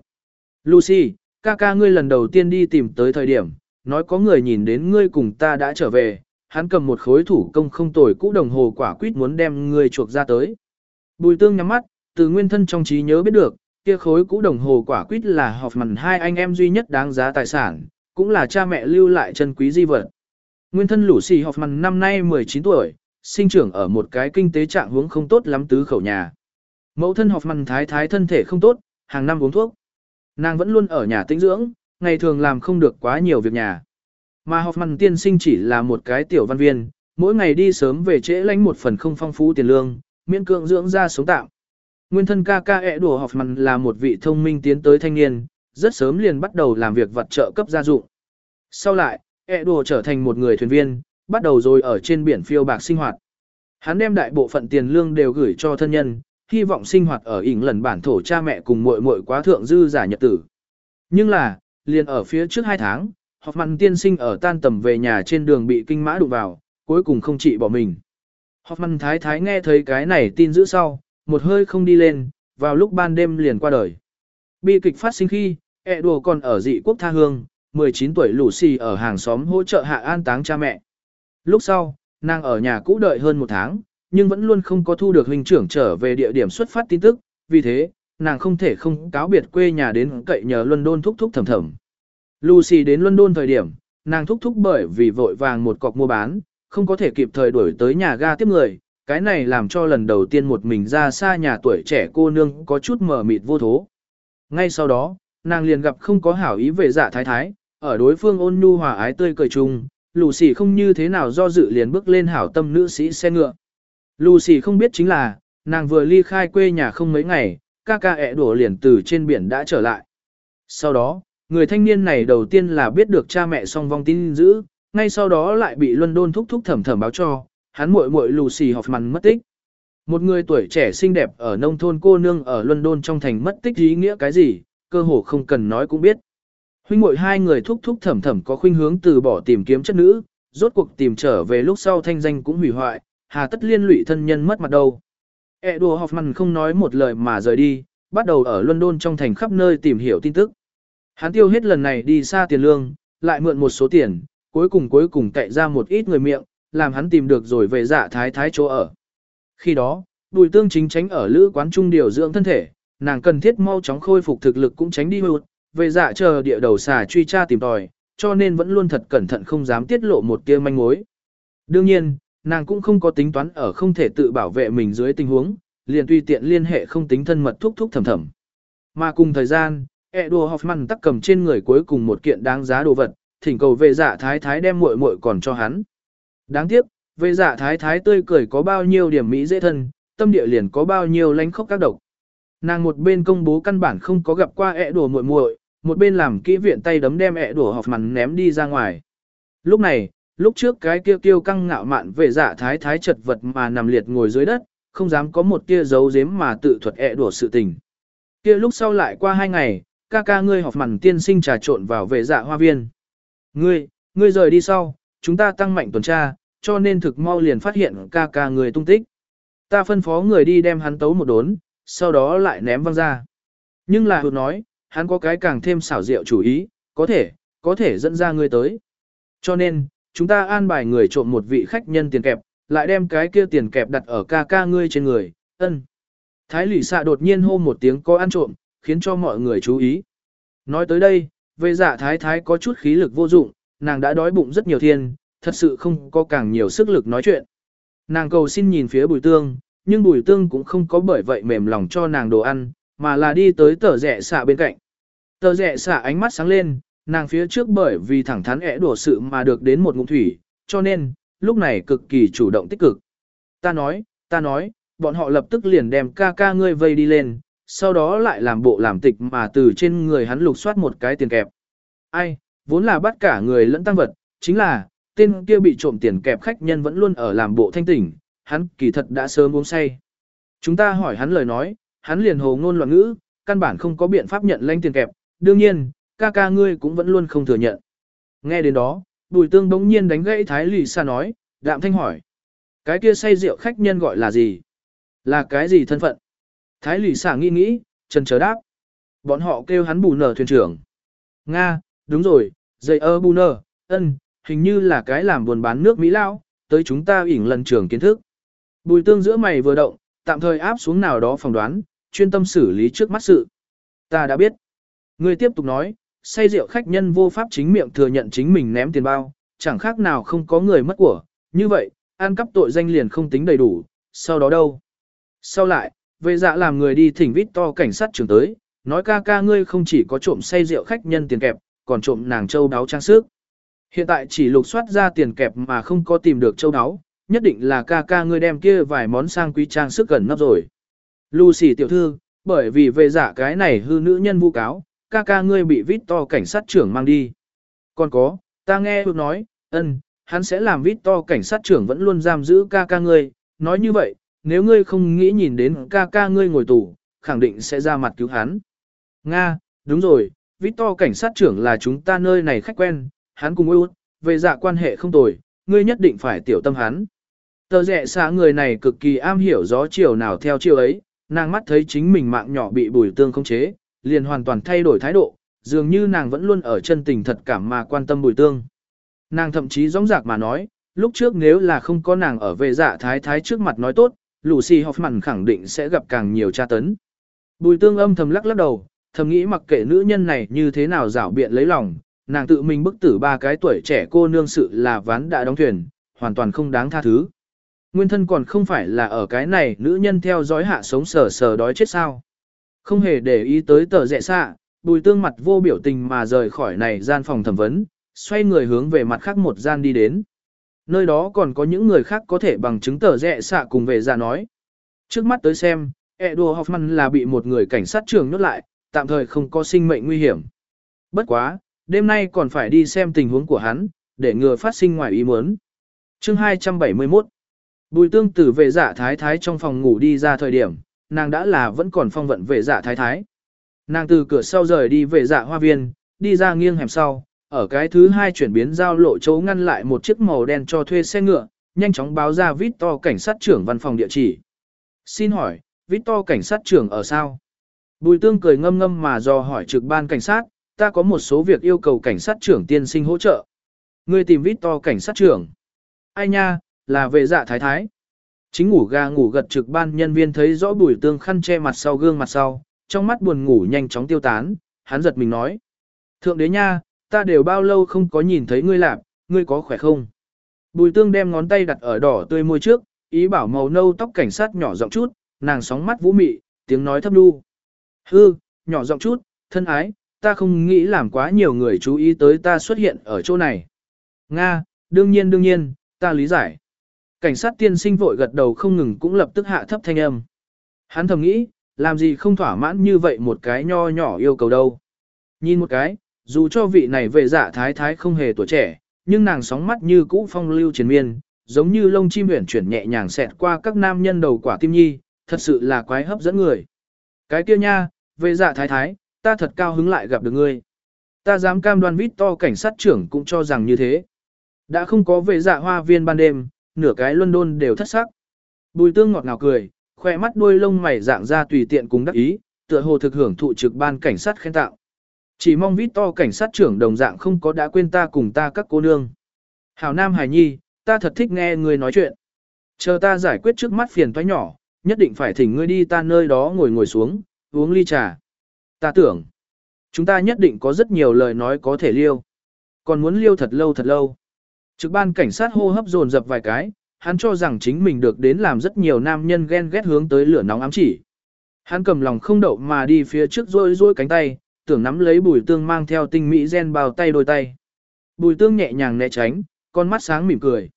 Lucy, ca ca ngươi lần đầu tiên đi tìm tới thời điểm, nói có người nhìn đến ngươi cùng ta đã trở về, hắn cầm một khối thủ công không tồi cũ đồng hồ quả quýt muốn đem ngươi chuộc ra tới. Bùi tương nhắm mắt, từ nguyên thân trong trí nhớ biết được, kia khối cũ đồng hồ quả quýt là họp mằn hai anh em duy nhất đáng giá tài sản, cũng là cha mẹ lưu lại chân quý di vật. Nguyên thân lũ xì Hoffman năm nay 19 tuổi, sinh trưởng ở một cái kinh tế trạng hướng không tốt lắm tứ khẩu nhà. Mẫu thân Hoffman thái thái thân thể không tốt, hàng năm uống thuốc. Nàng vẫn luôn ở nhà tĩnh dưỡng, ngày thường làm không được quá nhiều việc nhà. Mà Hoffman tiên sinh chỉ là một cái tiểu văn viên, mỗi ngày đi sớm về trễ lãnh một phần không phong phú tiền lương, miễn cưỡng dưỡng ra sống tạm. Nguyên thân ca ca ẹ đùa Hoffman là một vị thông minh tiến tới thanh niên, rất sớm liền bắt đầu làm việc vật trợ cấp gia dụng. Sau lại, ẹ đùa trở thành một người thuyền viên, bắt đầu rồi ở trên biển phiêu bạc sinh hoạt. Hắn đem đại bộ phận tiền lương đều gửi cho thân nhân, hy vọng sinh hoạt ở ỉn lần bản thổ cha mẹ cùng muội muội quá thượng dư giả nhật tử. Nhưng là, liền ở phía trước hai tháng, Hoffman tiên sinh ở tan tầm về nhà trên đường bị kinh mã đụng vào, cuối cùng không trị bỏ mình. Hoffman thái thái nghe thấy cái này tin giữ sau, một hơi không đi lên, vào lúc ban đêm liền qua đời. Bi kịch phát sinh khi, ẹ đùa còn ở dị quốc tha hương, 19 tuổi lũ xì ở hàng xóm hỗ trợ hạ an táng cha mẹ. Lúc sau, nàng ở nhà cũ đợi hơn một tháng, nhưng vẫn luôn không có thu được huynh trưởng trở về địa điểm xuất phát tin tức, vì thế, nàng không thể không cáo biệt quê nhà đến cậy nhờ London thúc thúc thầm thầm. Lucy đến London thời điểm, nàng thúc thúc bởi vì vội vàng một cọc mua bán, không có thể kịp thời đuổi tới nhà ga tiếp người, cái này làm cho lần đầu tiên một mình ra xa nhà tuổi trẻ cô nương có chút mờ mịt vô thố. Ngay sau đó, nàng liền gặp không có hảo ý về giả thái thái, ở đối phương ôn nhu hòa ái tươi cười chung, Lucy không như thế nào do dự liền bước lên hảo tâm nữ sĩ xe ngựa. Lucy không biết chính là, nàng vừa ly khai quê nhà không mấy ngày, ca ca ẹ đổ liền từ trên biển đã trở lại. Sau đó, người thanh niên này đầu tiên là biết được cha mẹ song vong tin dữ, ngay sau đó lại bị London thúc thúc thẩm thẩm báo cho, hắn muội muội Lucy Hoffman mất tích. Một người tuổi trẻ xinh đẹp ở nông thôn cô nương ở London trong thành mất tích ý nghĩa cái gì, cơ hồ không cần nói cũng biết. Huynh muội hai người thúc thúc thẩm thẩm có khuynh hướng từ bỏ tìm kiếm chất nữ, rốt cuộc tìm trở về lúc sau thanh danh cũng hủy hoại, hà tất liên lụy thân nhân mất mặt đâu. Edward Hoffman không nói một lời mà rời đi, bắt đầu ở London trong thành khắp nơi tìm hiểu tin tức. Hắn tiêu hết lần này đi xa tiền lương, lại mượn một số tiền, cuối cùng cuối cùng cậy ra một ít người miệng, làm hắn tìm được rồi về dạ thái thái chỗ ở. Khi đó, bùi tương chính tránh ở lữ quán trung điều dưỡng thân thể, nàng cần thiết mau chóng khôi phục thực lực cũng tránh đi hụt, về dạ chờ địa đầu xà truy tra tìm tòi, cho nên vẫn luôn thật cẩn thận không dám tiết lộ một tia manh mối. Đương nhiên, nàng cũng không có tính toán ở không thể tự bảo vệ mình dưới tình huống, liền tùy tiện liên hệ không tính thân mật thúc thúc thầm thầm. Mà cùng thời gian, Edward Hoffman tắc cầm trên người cuối cùng một kiện đáng giá đồ vật, thỉnh cầu về dạ thái thái đem muội muội còn cho hắn. Đáng tiếc, về dạ thái thái tươi cười có bao nhiêu điểm mỹ dễ thân, tâm địa liền có bao nhiêu lánh khóc các độc. Nàng một bên công bố căn bản không có gặp qua ẹ đùa muội muội, một bên làm kỹ viện tay đấm đem ẹ đùa học mặn ném đi ra ngoài. Lúc này, lúc trước cái kia kiêu căng ngạo mạn về dạ thái thái chật vật mà nằm liệt ngồi dưới đất, không dám có một tia giấu giếm mà tự thuật ẹ đùa sự tình. Kia lúc sau lại qua hai ngày, ca ca ngươi học mặn tiên sinh trà trộn vào về dạ hoa viên. Ngươi, ngươi rời đi sau, chúng ta tăng mạnh tuần tra, cho nên thực mau liền phát hiện ca ca người tung tích. Ta phân phó người đi đem hắn tấu một đốn, sau đó lại ném văng ra. Nhưng là hụt nói, hắn có cái càng thêm xảo diệu chủ ý, có thể, có thể dẫn ra ngươi tới. Cho nên, chúng ta an bài người trộm một vị khách nhân tiền kẹp, lại đem cái kia tiền kẹp đặt ở ca ca ngươi trên người, ân. Thái lỷ xạ đột nhiên hô một tiếng có ăn trộm, khiến cho mọi người chú ý. Nói tới đây, về giả dạ thái thái có chút khí lực vô dụng, nàng đã đói bụng rất nhiều thiên, thật sự không có càng nhiều sức lực nói chuyện. Nàng cầu xin nhìn phía bùi tương, nhưng bùi tương cũng không có bởi vậy mềm lòng cho nàng đồ ăn, mà là đi tới tờ rẻ xạ bên cạnh. Tờ rẻ xạ ánh mắt sáng lên, nàng phía trước bởi vì thẳng thắn ẻ đổ sự mà được đến một ngụm thủy, cho nên, lúc này cực kỳ chủ động tích cực. Ta nói, ta nói, bọn họ lập tức liền đem ca ca ngươi vây đi lên, sau đó lại làm bộ làm tịch mà từ trên người hắn lục soát một cái tiền kẹp. Ai, vốn là bắt cả người lẫn tăng vật, chính là, tên kia bị trộm tiền kẹp khách nhân vẫn luôn ở làm bộ thanh tỉnh, hắn kỳ thật đã sớm uống say. Chúng ta hỏi hắn lời nói, hắn liền hồ ngôn loạn ngữ, căn bản không có biện pháp nhận lãnh tiền kẹp, đương nhiên, ca ca ngươi cũng vẫn luôn không thừa nhận. Nghe đến đó, Bùi tương đống nhiên đánh gãy Thái Lì Sa nói, đạm thanh hỏi. Cái kia say rượu khách nhân gọi là gì? Là cái gì thân phận? Thái Lì Sa nghĩ nghĩ, trần chờ đáp. Bọn họ kêu hắn bù nở thuyền trưởng. Nga, đúng rồi, dây ơ bù nở, ân, hình như là cái làm buồn bán nước Mỹ Lao, tới chúng ta ỉn lần trường kiến thức. Bùi tương giữa mày vừa động, tạm thời áp xuống nào đó phỏng đoán, chuyên tâm xử lý trước mắt sự. Ta đã biết. Người tiếp tục nói, say rượu khách nhân vô pháp chính miệng thừa nhận chính mình ném tiền bao, chẳng khác nào không có người mất của. Như vậy, an cắp tội danh liền không tính đầy đủ, sau đó đâu? Sau lại, vệ dạ làm người đi thỉnh vít to cảnh sát trưởng tới, nói ca ca ngươi không chỉ có trộm say rượu khách nhân tiền kẹp, còn trộm nàng châu đáo trang sức. Hiện tại chỉ lục soát ra tiền kẹp mà không có tìm được châu đáo, nhất định là ca ca ngươi đem kia vài món sang quý trang sức gần nắp rồi. Lucy tiểu thư, bởi vì về giả dạ cái này hư nữ nhân vu cáo, ca ca ngươi bị vít to cảnh sát trưởng mang đi. Còn có, ta nghe được nói, ân, hắn sẽ làm vít to cảnh sát trưởng vẫn luôn giam giữ ca ca ngươi, nói như vậy, nếu ngươi không nghĩ nhìn đến ca ca ngươi ngồi tù, khẳng định sẽ ra mặt cứu hắn. Nga, đúng rồi, vít to cảnh sát trưởng là chúng ta nơi này khách quen, hắn cùng út, về dạ quan hệ không tồi, ngươi nhất định phải tiểu tâm hắn. Tờ rẻ xa người này cực kỳ am hiểu gió chiều nào theo chiều ấy, nàng mắt thấy chính mình mạng nhỏ bị bùi tương không chế, liền hoàn toàn thay đổi thái độ, dường như nàng vẫn luôn ở chân tình thật cảm mà quan tâm bùi tương. Nàng thậm chí rõng rạc mà nói, lúc trước nếu là không có nàng ở về dạ thái thái trước mặt nói tốt, Lucy Hoffman khẳng định sẽ gặp càng nhiều tra tấn. Bùi tương âm thầm lắc lắc đầu, thầm nghĩ mặc kệ nữ nhân này như thế nào rảo biện lấy lòng, nàng tự mình bức tử ba cái tuổi trẻ cô nương sự là ván đã đóng thuyền, hoàn toàn không đáng tha thứ. Nguyên thân còn không phải là ở cái này nữ nhân theo dõi hạ sống sờ sờ đói chết sao. Không hề để ý tới tờ rẽ xạ, bùi tương mặt vô biểu tình mà rời khỏi này gian phòng thẩm vấn, xoay người hướng về mặt khác một gian đi đến. Nơi đó còn có những người khác có thể bằng chứng tờ rẽ xạ cùng về ra nói. Trước mắt tới xem, Edward Hoffman là bị một người cảnh sát trưởng nhốt lại, tạm thời không có sinh mệnh nguy hiểm. Bất quá, đêm nay còn phải đi xem tình huống của hắn, để ngừa phát sinh ngoài ý muốn. Chương 271 Bùi tương tử về dạ thái thái trong phòng ngủ đi ra thời điểm, nàng đã là vẫn còn phong vận về dạ thái thái. Nàng từ cửa sau rời đi về dạ hoa viên, đi ra nghiêng hẻm sau, ở cái thứ hai chuyển biến giao lộ chỗ ngăn lại một chiếc màu đen cho thuê xe ngựa, nhanh chóng báo ra Victor cảnh sát trưởng văn phòng địa chỉ. Xin hỏi, Victor cảnh sát trưởng ở sao? Bùi tương cười ngâm ngâm mà do hỏi trực ban cảnh sát, ta có một số việc yêu cầu cảnh sát trưởng tiên sinh hỗ trợ. Ngươi tìm Victor cảnh sát trưởng. Ai nha, là về dạ thái thái. Chính ngủ ga ngủ gật trực ban nhân viên thấy rõ bùi tương khăn che mặt sau gương mặt sau, trong mắt buồn ngủ nhanh chóng tiêu tán, hắn giật mình nói. Thượng đế nha, ta đều bao lâu không có nhìn thấy ngươi làm, ngươi có khỏe không? Bùi tương đem ngón tay đặt ở đỏ tươi môi trước, ý bảo màu nâu tóc cảnh sát nhỏ giọng chút, nàng sóng mắt vũ mị, tiếng nói thấp đu. Hư, nhỏ giọng chút, thân ái, ta không nghĩ làm quá nhiều người chú ý tới ta xuất hiện ở chỗ này. Nga, đương nhiên đương nhiên, ta lý giải. Cảnh sát tiên sinh vội gật đầu không ngừng cũng lập tức hạ thấp thanh âm. Hắn thầm nghĩ, làm gì không thỏa mãn như vậy một cái nho nhỏ yêu cầu đâu. Nhìn một cái, dù cho vị này về dạ thái thái không hề tuổi trẻ, nhưng nàng sóng mắt như cũ phong lưu triền miên, giống như lông chim huyển chuyển nhẹ nhàng xẹt qua các nam nhân đầu quả tim nhi, thật sự là quái hấp dẫn người. Cái kia nha, về dạ thái thái, ta thật cao hứng lại gặp được ngươi. Ta dám cam đoan vít to cảnh sát trưởng cũng cho rằng như thế. Đã không có về dạ hoa viên ban đêm, nửa cái London đều thất sắc. Bùi tương ngọt ngào cười, khoe mắt đuôi lông mày dạng ra tùy tiện cùng đắc ý, tựa hồ thực hưởng thụ trực ban cảnh sát khen tạo. Chỉ mong vít to cảnh sát trưởng đồng dạng không có đã quên ta cùng ta các cô nương. Hảo Nam Hải Nhi, ta thật thích nghe người nói chuyện. Chờ ta giải quyết trước mắt phiền toái nhỏ, nhất định phải thỉnh ngươi đi ta nơi đó ngồi ngồi xuống, uống ly trà. Ta tưởng, chúng ta nhất định có rất nhiều lời nói có thể liêu. Còn muốn liêu thật lâu thật lâu. Trực ban cảnh sát hô hấp dồn dập vài cái, hắn cho rằng chính mình được đến làm rất nhiều nam nhân ghen ghét hướng tới lửa nóng ám chỉ. Hắn cầm lòng không đậu mà đi phía trước rôi rôi cánh tay, tưởng nắm lấy bùi tương mang theo tinh mỹ gen bao tay đôi tay. Bùi tương nhẹ nhàng né tránh, con mắt sáng mỉm cười.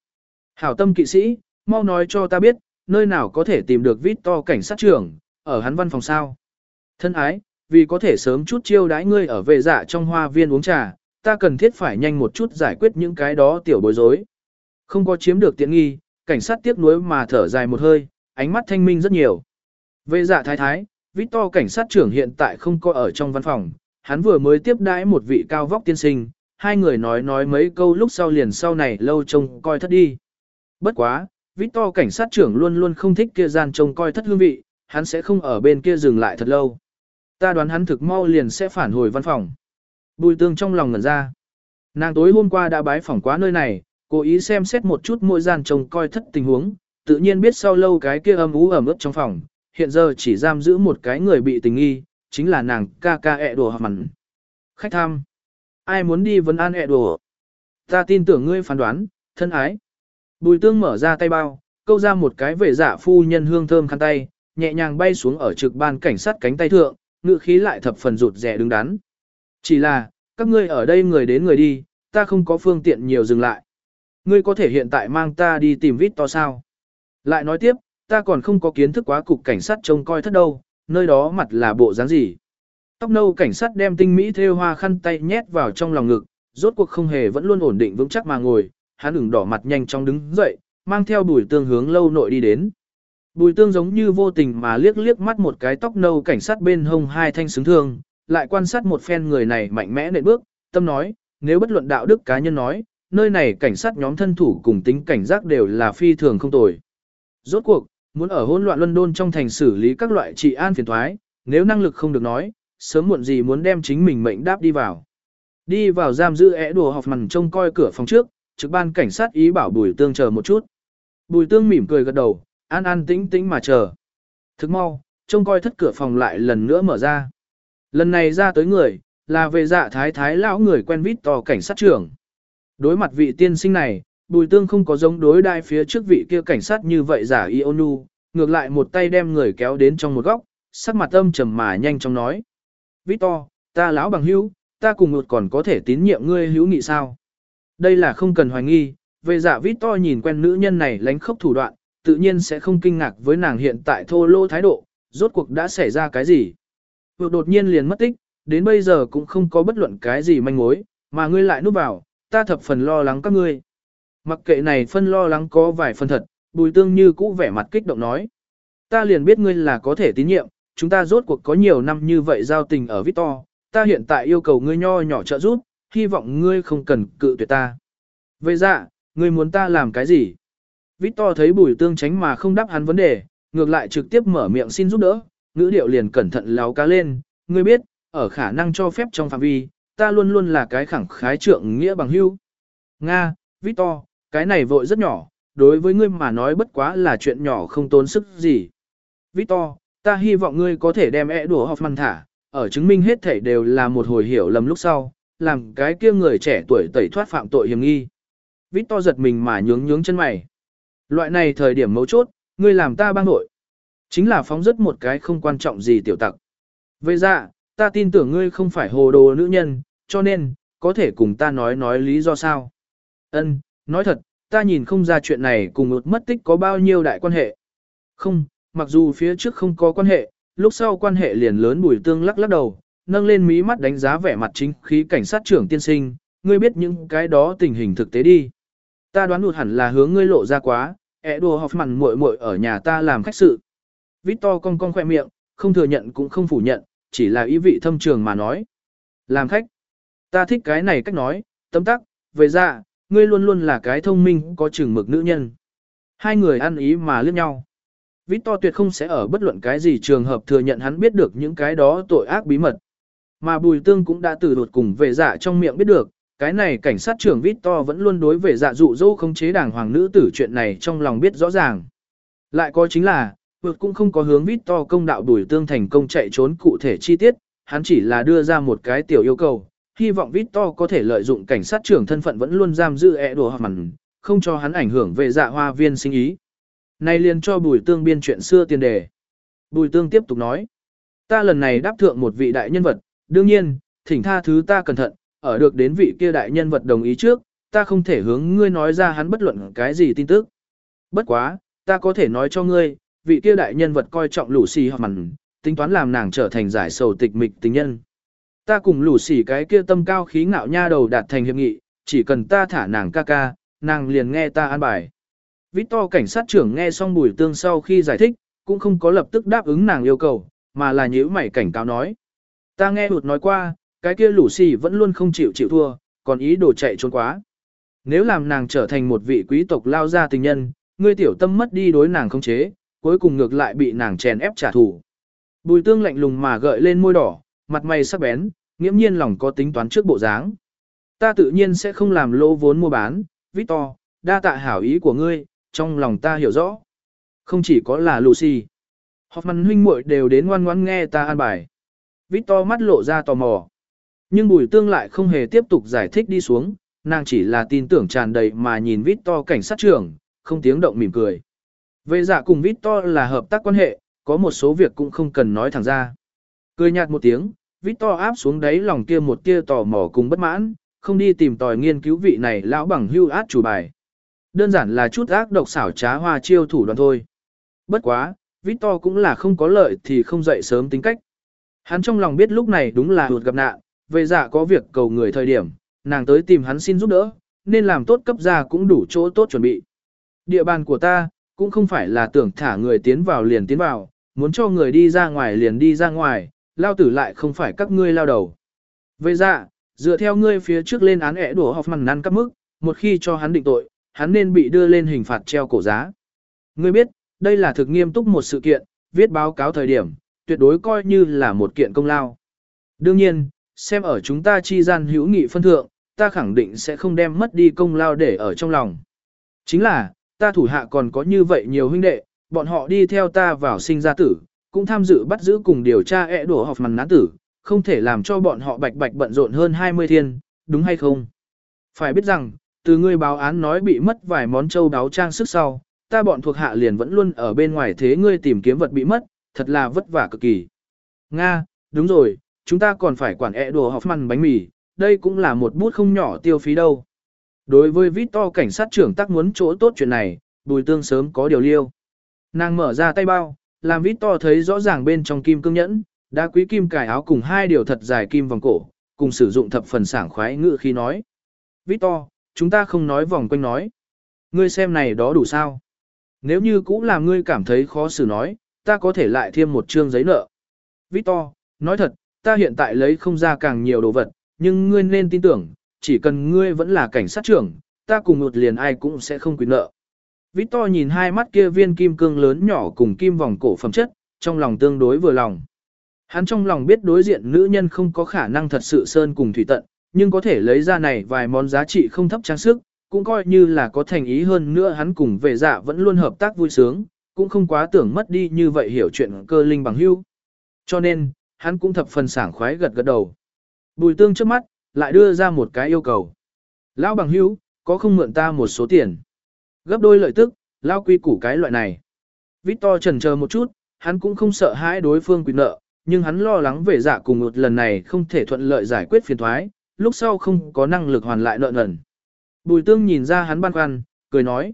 Hảo tâm kỵ sĩ, mau nói cho ta biết, nơi nào có thể tìm được vít to cảnh sát trưởng, ở hắn văn phòng sao. Thân ái, vì có thể sớm chút chiêu đãi ngươi ở vệ dạ trong hoa viên uống trà, ta cần thiết phải nhanh một chút giải quyết những cái đó tiểu bối rối. Không có chiếm được tiện nghi, cảnh sát tiếc nuối mà thở dài một hơi, ánh mắt thanh minh rất nhiều. Về dạ thái thái, Victor cảnh sát trưởng hiện tại không có ở trong văn phòng, hắn vừa mới tiếp đãi một vị cao vóc tiên sinh, hai người nói nói mấy câu lúc sau liền sau này lâu trông coi thất đi. Bất quá, Victor cảnh sát trưởng luôn luôn không thích kia gian trông coi thất hương vị, hắn sẽ không ở bên kia dừng lại thật lâu. Ta đoán hắn thực mau liền sẽ phản hồi văn phòng. Bùi tương trong lòng ngẩn ra. Nàng tối hôm qua đã bái phỏng quá nơi này, cố ý xem xét một chút mỗi gian trông coi thất tình huống, tự nhiên biết sau lâu cái kia âm ú ẩm ướt trong phòng, hiện giờ chỉ giam giữ một cái người bị tình nghi, chính là nàng ca ca ẹ đồ mặn. Khách tham, Ai muốn đi vấn an ẹ đùa? Ta tin tưởng ngươi phán đoán, thân ái. Bùi tương mở ra tay bao, câu ra một cái về giả dạ phu nhân hương thơm khăn tay, nhẹ nhàng bay xuống ở trực ban cảnh sát cánh tay thượng, ngự khí lại thập phần rụt rẻ đứng đắn. Chỉ là, các ngươi ở đây người đến người đi, ta không có phương tiện nhiều dừng lại. Ngươi có thể hiện tại mang ta đi tìm vít to sao? Lại nói tiếp, ta còn không có kiến thức quá cục cảnh sát trông coi thất đâu, nơi đó mặt là bộ dáng gì. Tóc nâu cảnh sát đem tinh mỹ thêu hoa khăn tay nhét vào trong lòng ngực, rốt cuộc không hề vẫn luôn ổn định vững chắc mà ngồi, hắn ửng đỏ mặt nhanh chóng đứng dậy, mang theo bùi tương hướng lâu nội đi đến. Bùi tương giống như vô tình mà liếc liếc mắt một cái tóc nâu cảnh sát bên hông hai thanh xứng thương, lại quan sát một phen người này mạnh mẽ nện bước, tâm nói, nếu bất luận đạo đức cá nhân nói, nơi này cảnh sát nhóm thân thủ cùng tính cảnh giác đều là phi thường không tồi. Rốt cuộc, muốn ở hỗn loạn London trong thành xử lý các loại trị an phiền thoái, nếu năng lực không được nói, sớm muộn gì muốn đem chính mình mệnh đáp đi vào. Đi vào giam giữ ẻ đùa học mằn trông coi cửa phòng trước, trực ban cảnh sát ý bảo Bùi Tương chờ một chút. Bùi Tương mỉm cười gật đầu, an an tĩnh tĩnh mà chờ. Thức mau, trông coi thất cửa phòng lại lần nữa mở ra. Lần này ra tới người, là về dạ thái thái lão người quen vít to cảnh sát trưởng. Đối mặt vị tiên sinh này, Bùi Tương không có giống đối đai phía trước vị kia cảnh sát như vậy giả Ionu, ngược lại một tay đem người kéo đến trong một góc, sắc mặt âm trầm mà nhanh chóng nói. vít to ta lão bằng hữu, ta cùng một còn có thể tín nhiệm ngươi hữu nghị sao? Đây là không cần hoài nghi, về dạ giả to nhìn quen nữ nhân này lánh khốc thủ đoạn, tự nhiên sẽ không kinh ngạc với nàng hiện tại thô lô thái độ, rốt cuộc đã xảy ra cái gì. Vượt đột nhiên liền mất tích, đến bây giờ cũng không có bất luận cái gì manh mối, mà ngươi lại núp vào, ta thập phần lo lắng các ngươi. Mặc kệ này phân lo lắng có vài phần thật, bùi tương như cũ vẻ mặt kích động nói. Ta liền biết ngươi là có thể tín nhiệm, chúng ta rốt cuộc có nhiều năm như vậy giao tình ở Victor, ta hiện tại yêu cầu ngươi nho nhỏ trợ giúp, hy vọng ngươi không cần cự tuyệt ta. Vậy dạ, ngươi muốn ta làm cái gì? Victor thấy bùi tương tránh mà không đáp hắn vấn đề, ngược lại trực tiếp mở miệng xin giúp đỡ, ngữ điệu liền cẩn thận láo cá lên, ngươi biết, ở khả năng cho phép trong phạm vi, ta luôn luôn là cái khẳng khái trượng nghĩa bằng hưu. Nga, Victor, cái này vội rất nhỏ, đối với ngươi mà nói bất quá là chuyện nhỏ không tốn sức gì. Victor, ta hy vọng ngươi có thể đem e đùa Hoffman thả, ở chứng minh hết thảy đều là một hồi hiểu lầm lúc sau, làm cái kia người trẻ tuổi tẩy thoát phạm tội hiểm nghi. Victor giật mình mà nhướng nhướng chân mày. Loại này thời điểm mấu chốt, ngươi làm ta bang nội. Chính là phóng rất một cái không quan trọng gì tiểu tặc. Vậy ra, ta tin tưởng ngươi không phải hồ đồ nữ nhân, cho nên, có thể cùng ta nói nói lý do sao. Ân, nói thật, ta nhìn không ra chuyện này cùng một mất tích có bao nhiêu đại quan hệ. Không, mặc dù phía trước không có quan hệ, lúc sau quan hệ liền lớn bùi tương lắc lắc đầu, nâng lên mí mắt đánh giá vẻ mặt chính khí cảnh sát trưởng tiên sinh, ngươi biết những cái đó tình hình thực tế đi. Ta đoán đột hẳn là hướng ngươi lộ ra quá, ẹ đùa học mặn muội muội ở nhà ta làm khách sự. Victor cong cong khoe miệng, không thừa nhận cũng không phủ nhận, chỉ là ý vị thâm trường mà nói. Làm khách. Ta thích cái này cách nói, tấm tắc, về ra, ngươi luôn luôn là cái thông minh có chừng mực nữ nhân. Hai người ăn ý mà liếc nhau. Victor tuyệt không sẽ ở bất luận cái gì trường hợp thừa nhận hắn biết được những cái đó tội ác bí mật. Mà Bùi Tương cũng đã từ đột cùng về dạ trong miệng biết được, cái này cảnh sát trưởng Victor vẫn luôn đối về dạ dụ dỗ không chế đảng hoàng nữ tử chuyện này trong lòng biết rõ ràng. Lại có chính là, vượt cũng không có hướng Victor công đạo Bùi Tương thành công chạy trốn cụ thể chi tiết, hắn chỉ là đưa ra một cái tiểu yêu cầu, hy vọng Victor có thể lợi dụng cảnh sát trưởng thân phận vẫn luôn giam giữ ẹ đồ mặn, không cho hắn ảnh hưởng về dạ hoa viên sinh ý. Này liền cho Bùi Tương biên chuyện xưa tiền đề. Bùi Tương tiếp tục nói, ta lần này đáp thượng một vị đại nhân vật, đương nhiên, thỉnh tha thứ ta cẩn thận, ở được đến vị kia đại nhân vật đồng ý trước, ta không thể hướng ngươi nói ra hắn bất luận cái gì tin tức. Bất quá, ta có thể nói cho ngươi, vị kia đại nhân vật coi trọng lũ xì hoặc mặn, tính toán làm nàng trở thành giải sầu tịch mịch tình nhân. Ta cùng lũ xì cái kia tâm cao khí ngạo nha đầu đạt thành hiệp nghị, chỉ cần ta thả nàng ca ca, nàng liền nghe ta an bài. Victor cảnh sát trưởng nghe xong bùi tương sau khi giải thích, cũng không có lập tức đáp ứng nàng yêu cầu, mà là nhíu mày cảnh cáo nói. Ta nghe hụt nói qua, cái kia lũ xì vẫn luôn không chịu chịu thua, còn ý đồ chạy trốn quá. Nếu làm nàng trở thành một vị quý tộc lao ra tình nhân, ngươi tiểu tâm mất đi đối nàng không chế, cuối cùng ngược lại bị nàng chèn ép trả thù. Bùi tương lạnh lùng mà gợi lên môi đỏ, mặt mày sắc bén, nghiễm nhiên lòng có tính toán trước bộ dáng. Ta tự nhiên sẽ không làm lỗ vốn mua bán, Victor, đa tạ hảo ý của ngươi, trong lòng ta hiểu rõ. Không chỉ có là Lucy. Hoffman huynh muội đều đến ngoan ngoãn nghe ta an bài. Victor mắt lộ ra tò mò. Nhưng bùi tương lại không hề tiếp tục giải thích đi xuống, nàng chỉ là tin tưởng tràn đầy mà nhìn Victor cảnh sát trưởng, không tiếng động mỉm cười. Về giả dạ cùng Victor là hợp tác quan hệ, có một số việc cũng không cần nói thẳng ra. Cười nhạt một tiếng, Victor áp xuống đáy lòng kia một tia tò mò cùng bất mãn, không đi tìm tòi nghiên cứu vị này lão bằng hưu át chủ bài. Đơn giản là chút ác độc xảo trá hoa chiêu thủ đoàn thôi. Bất quá, Victor cũng là không có lợi thì không dậy sớm tính cách. Hắn trong lòng biết lúc này đúng là hụt gặp nạn, về giả dạ có việc cầu người thời điểm, nàng tới tìm hắn xin giúp đỡ, nên làm tốt cấp ra cũng đủ chỗ tốt chuẩn bị. Địa bàn của ta, cũng không phải là tưởng thả người tiến vào liền tiến vào, muốn cho người đi ra ngoài liền đi ra ngoài, lao tử lại không phải các ngươi lao đầu. Về dạ, dựa theo ngươi phía trước lên án ẻ đùa học mằn năn các mức, một khi cho hắn định tội, hắn nên bị đưa lên hình phạt treo cổ giá. Ngươi biết, đây là thực nghiêm túc một sự kiện, viết báo cáo thời điểm, tuyệt đối coi như là một kiện công lao. Đương nhiên, xem ở chúng ta chi gian hữu nghị phân thượng, ta khẳng định sẽ không đem mất đi công lao để ở trong lòng. Chính là, ta thủ hạ còn có như vậy nhiều huynh đệ, bọn họ đi theo ta vào sinh ra tử, cũng tham dự bắt giữ cùng điều tra ẹ đổ học mằn nán tử, không thể làm cho bọn họ bạch bạch bận rộn hơn 20 thiên, đúng hay không? Phải biết rằng, từ ngươi báo án nói bị mất vài món châu đáo trang sức sau, ta bọn thuộc hạ liền vẫn luôn ở bên ngoài thế ngươi tìm kiếm vật bị mất, thật là vất vả cực kỳ. Nga, đúng rồi, chúng ta còn phải quản ẹ đồ học mằn bánh mì, đây cũng là một bút không nhỏ tiêu phí đâu. Đối với Victor cảnh sát trưởng tác muốn chỗ tốt chuyện này, bùi tương sớm có điều liêu. Nàng mở ra tay bao, làm Victor thấy rõ ràng bên trong kim cương nhẫn, đá quý kim cài áo cùng hai điều thật dài kim vòng cổ, cùng sử dụng thập phần sảng khoái ngự khi nói. Victor, chúng ta không nói vòng quanh nói. Ngươi xem này đó đủ sao? Nếu như cũng làm ngươi cảm thấy khó xử nói, ta có thể lại thêm một chương giấy nợ. Victor, nói thật, ta hiện tại lấy không ra càng nhiều đồ vật, nhưng ngươi nên tin tưởng, chỉ cần ngươi vẫn là cảnh sát trưởng, ta cùng một liền ai cũng sẽ không quy nợ. Victor nhìn hai mắt kia viên kim cương lớn nhỏ cùng kim vòng cổ phẩm chất, trong lòng tương đối vừa lòng. Hắn trong lòng biết đối diện nữ nhân không có khả năng thật sự sơn cùng thủy tận, nhưng có thể lấy ra này vài món giá trị không thấp trang sức, cũng coi như là có thành ý hơn nữa hắn cùng về dạ vẫn luôn hợp tác vui sướng, cũng không quá tưởng mất đi như vậy hiểu chuyện cơ linh bằng hưu. Cho nên, hắn cũng thập phần sảng khoái gật gật đầu. Bùi tương trước mắt, lại đưa ra một cái yêu cầu. Lão bằng hữu có không mượn ta một số tiền? Gấp đôi lợi tức, lão quy củ cái loại này. Victor trần chờ một chút, hắn cũng không sợ hãi đối phương quy nợ, nhưng hắn lo lắng về dạ cùng một lần này không thể thuận lợi giải quyết phiền thoái, lúc sau không có năng lực hoàn lại nợ nần. Bùi tương nhìn ra hắn băn khoăn, cười nói.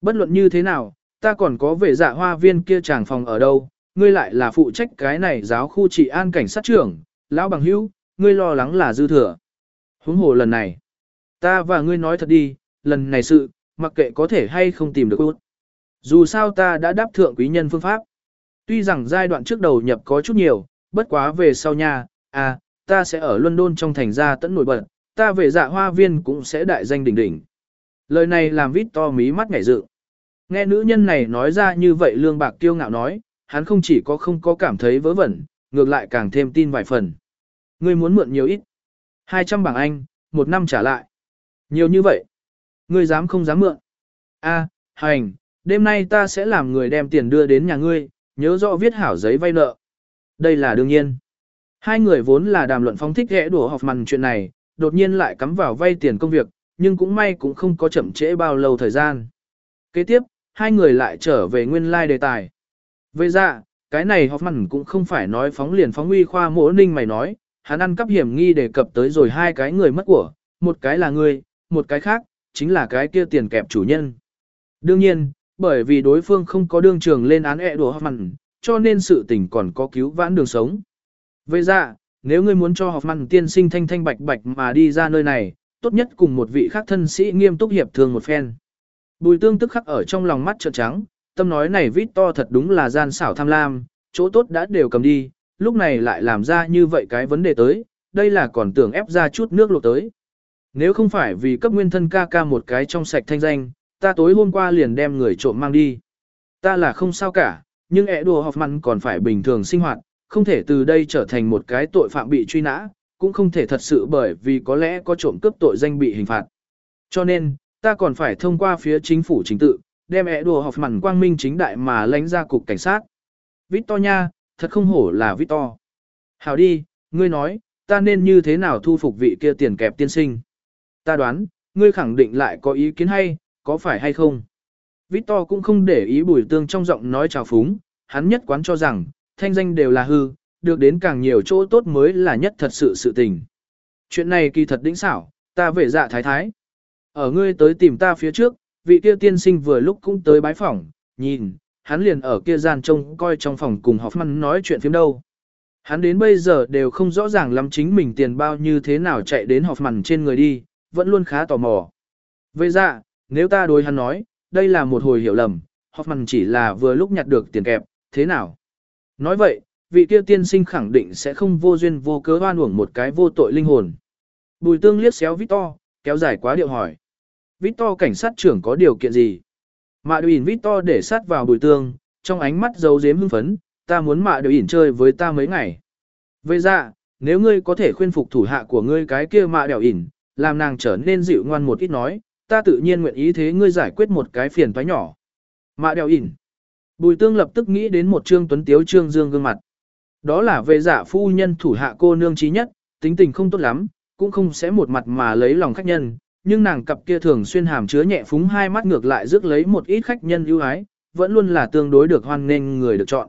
Bất luận như thế nào, ta còn có về dạ hoa viên kia chàng phòng ở đâu, ngươi lại là phụ trách cái này giáo khu trị an cảnh sát trưởng, lão bằng hữu, ngươi lo lắng là dư thừa. Huống hồ lần này, ta và ngươi nói thật đi, lần này sự, mặc kệ có thể hay không tìm được út. Dù sao ta đã đáp thượng quý nhân phương pháp. Tuy rằng giai đoạn trước đầu nhập có chút nhiều, bất quá về sau nha, à, ta sẽ ở London trong thành gia tận nổi bật, ta về dạ hoa viên cũng sẽ đại danh đỉnh đỉnh. Lời này làm vít to mí mắt ngảy dự. Nghe nữ nhân này nói ra như vậy lương bạc tiêu ngạo nói, hắn không chỉ có không có cảm thấy vớ vẩn, ngược lại càng thêm tin vài phần. Ngươi muốn mượn nhiều ít. 200 bảng Anh, một năm trả lại. Nhiều như vậy. Ngươi dám không dám mượn. A, hành, đêm nay ta sẽ làm người đem tiền đưa đến nhà ngươi, nhớ rõ viết hảo giấy vay nợ. Đây là đương nhiên. Hai người vốn là đàm luận phóng thích ghẽ đùa học mằn chuyện này, đột nhiên lại cắm vào vay tiền công việc, nhưng cũng may cũng không có chậm trễ bao lâu thời gian. Kế tiếp, hai người lại trở về nguyên lai like đề tài. Với ra, dạ, cái này học mằn cũng không phải nói phóng liền phóng uy khoa mỗ ninh mày nói, hắn ăn cắp hiểm nghi đề cập tới rồi hai cái người mất của, một cái là người, một cái khác, chính là cái kia tiền kẹp chủ nhân. Đương nhiên, bởi vì đối phương không có đương trường lên án ẹ đùa học mặn, cho nên sự tình còn có cứu vãn đường sống. Vậy ra, nếu ngươi muốn cho học mặn tiên sinh thanh thanh bạch bạch mà đi ra nơi này, tốt nhất cùng một vị khác thân sĩ nghiêm túc hiệp thường một phen. Bùi tương tức khắc ở trong lòng mắt trợn trắng, tâm nói này vít to thật đúng là gian xảo tham lam, chỗ tốt đã đều cầm đi, lúc này lại làm ra như vậy cái vấn đề tới, đây là còn tưởng ép ra chút nước lột tới. Nếu không phải vì cấp nguyên thân ca ca một cái trong sạch thanh danh, ta tối hôm qua liền đem người trộm mang đi. Ta là không sao cả, nhưng ẹ đùa học mặn còn phải bình thường sinh hoạt, không thể từ đây trở thành một cái tội phạm bị truy nã, cũng không thể thật sự bởi vì có lẽ có trộm cướp tội danh bị hình phạt. Cho nên, ta còn phải thông qua phía chính phủ chính tự, đem ẹ đùa học mặn quang minh chính đại mà lãnh ra cục cảnh sát. Victor nha, thật không hổ là Victor. Hảo đi, ngươi nói, ta nên như thế nào thu phục vị kia tiền kẹp tiên sinh. Ta đoán, ngươi khẳng định lại có ý kiến hay, có phải hay không? Victor cũng không để ý bùi tương trong giọng nói trào phúng, hắn nhất quán cho rằng, thanh danh đều là hư, được đến càng nhiều chỗ tốt mới là nhất thật sự sự tình. Chuyện này kỳ thật đỉnh xảo, ta về dạ thái thái. Ở ngươi tới tìm ta phía trước, vị kia tiên sinh vừa lúc cũng tới bái phỏng, nhìn, hắn liền ở kia gian trông coi trong phòng cùng Hoffman nói chuyện phiếm đâu. Hắn đến bây giờ đều không rõ ràng lắm chính mình tiền bao như thế nào chạy đến Hoffman trên người đi, vẫn luôn khá tò mò. Vậy dạ, nếu ta đối hắn nói, đây là một hồi hiểu lầm, Hoffman chỉ là vừa lúc nhặt được tiền kẹp, thế nào? Nói vậy, vị kia tiên sinh khẳng định sẽ không vô duyên vô cớ oan uổng một cái vô tội linh hồn. Bùi tương liếc xéo Victor, kéo dài quá điệu hỏi. Victor cảnh sát trưởng có điều kiện gì? Mạ điều ỉn Victor để sát vào bùi tương, trong ánh mắt dấu dếm hưng phấn, ta muốn mạ điều ỉn chơi với ta mấy ngày. Vậy ra, dạ, nếu ngươi có thể khuyên phục thủ hạ của ngươi cái kia mạ đèo ỉn, làm nàng trở nên dịu ngoan một ít nói, ta tự nhiên nguyện ý thế ngươi giải quyết một cái phiền toái nhỏ. Mạ đèo ỉn. Bùi tương lập tức nghĩ đến một trương tuấn tiếu trương dương gương mặt. Đó là về giả phu nhân thủ hạ cô nương trí nhất, tính tình không tốt lắm, cũng không sẽ một mặt mà lấy lòng khách nhân, nhưng nàng cặp kia thường xuyên hàm chứa nhẹ phúng hai mắt ngược lại rước lấy một ít khách nhân ưu ái, vẫn luôn là tương đối được hoan nghênh người được chọn.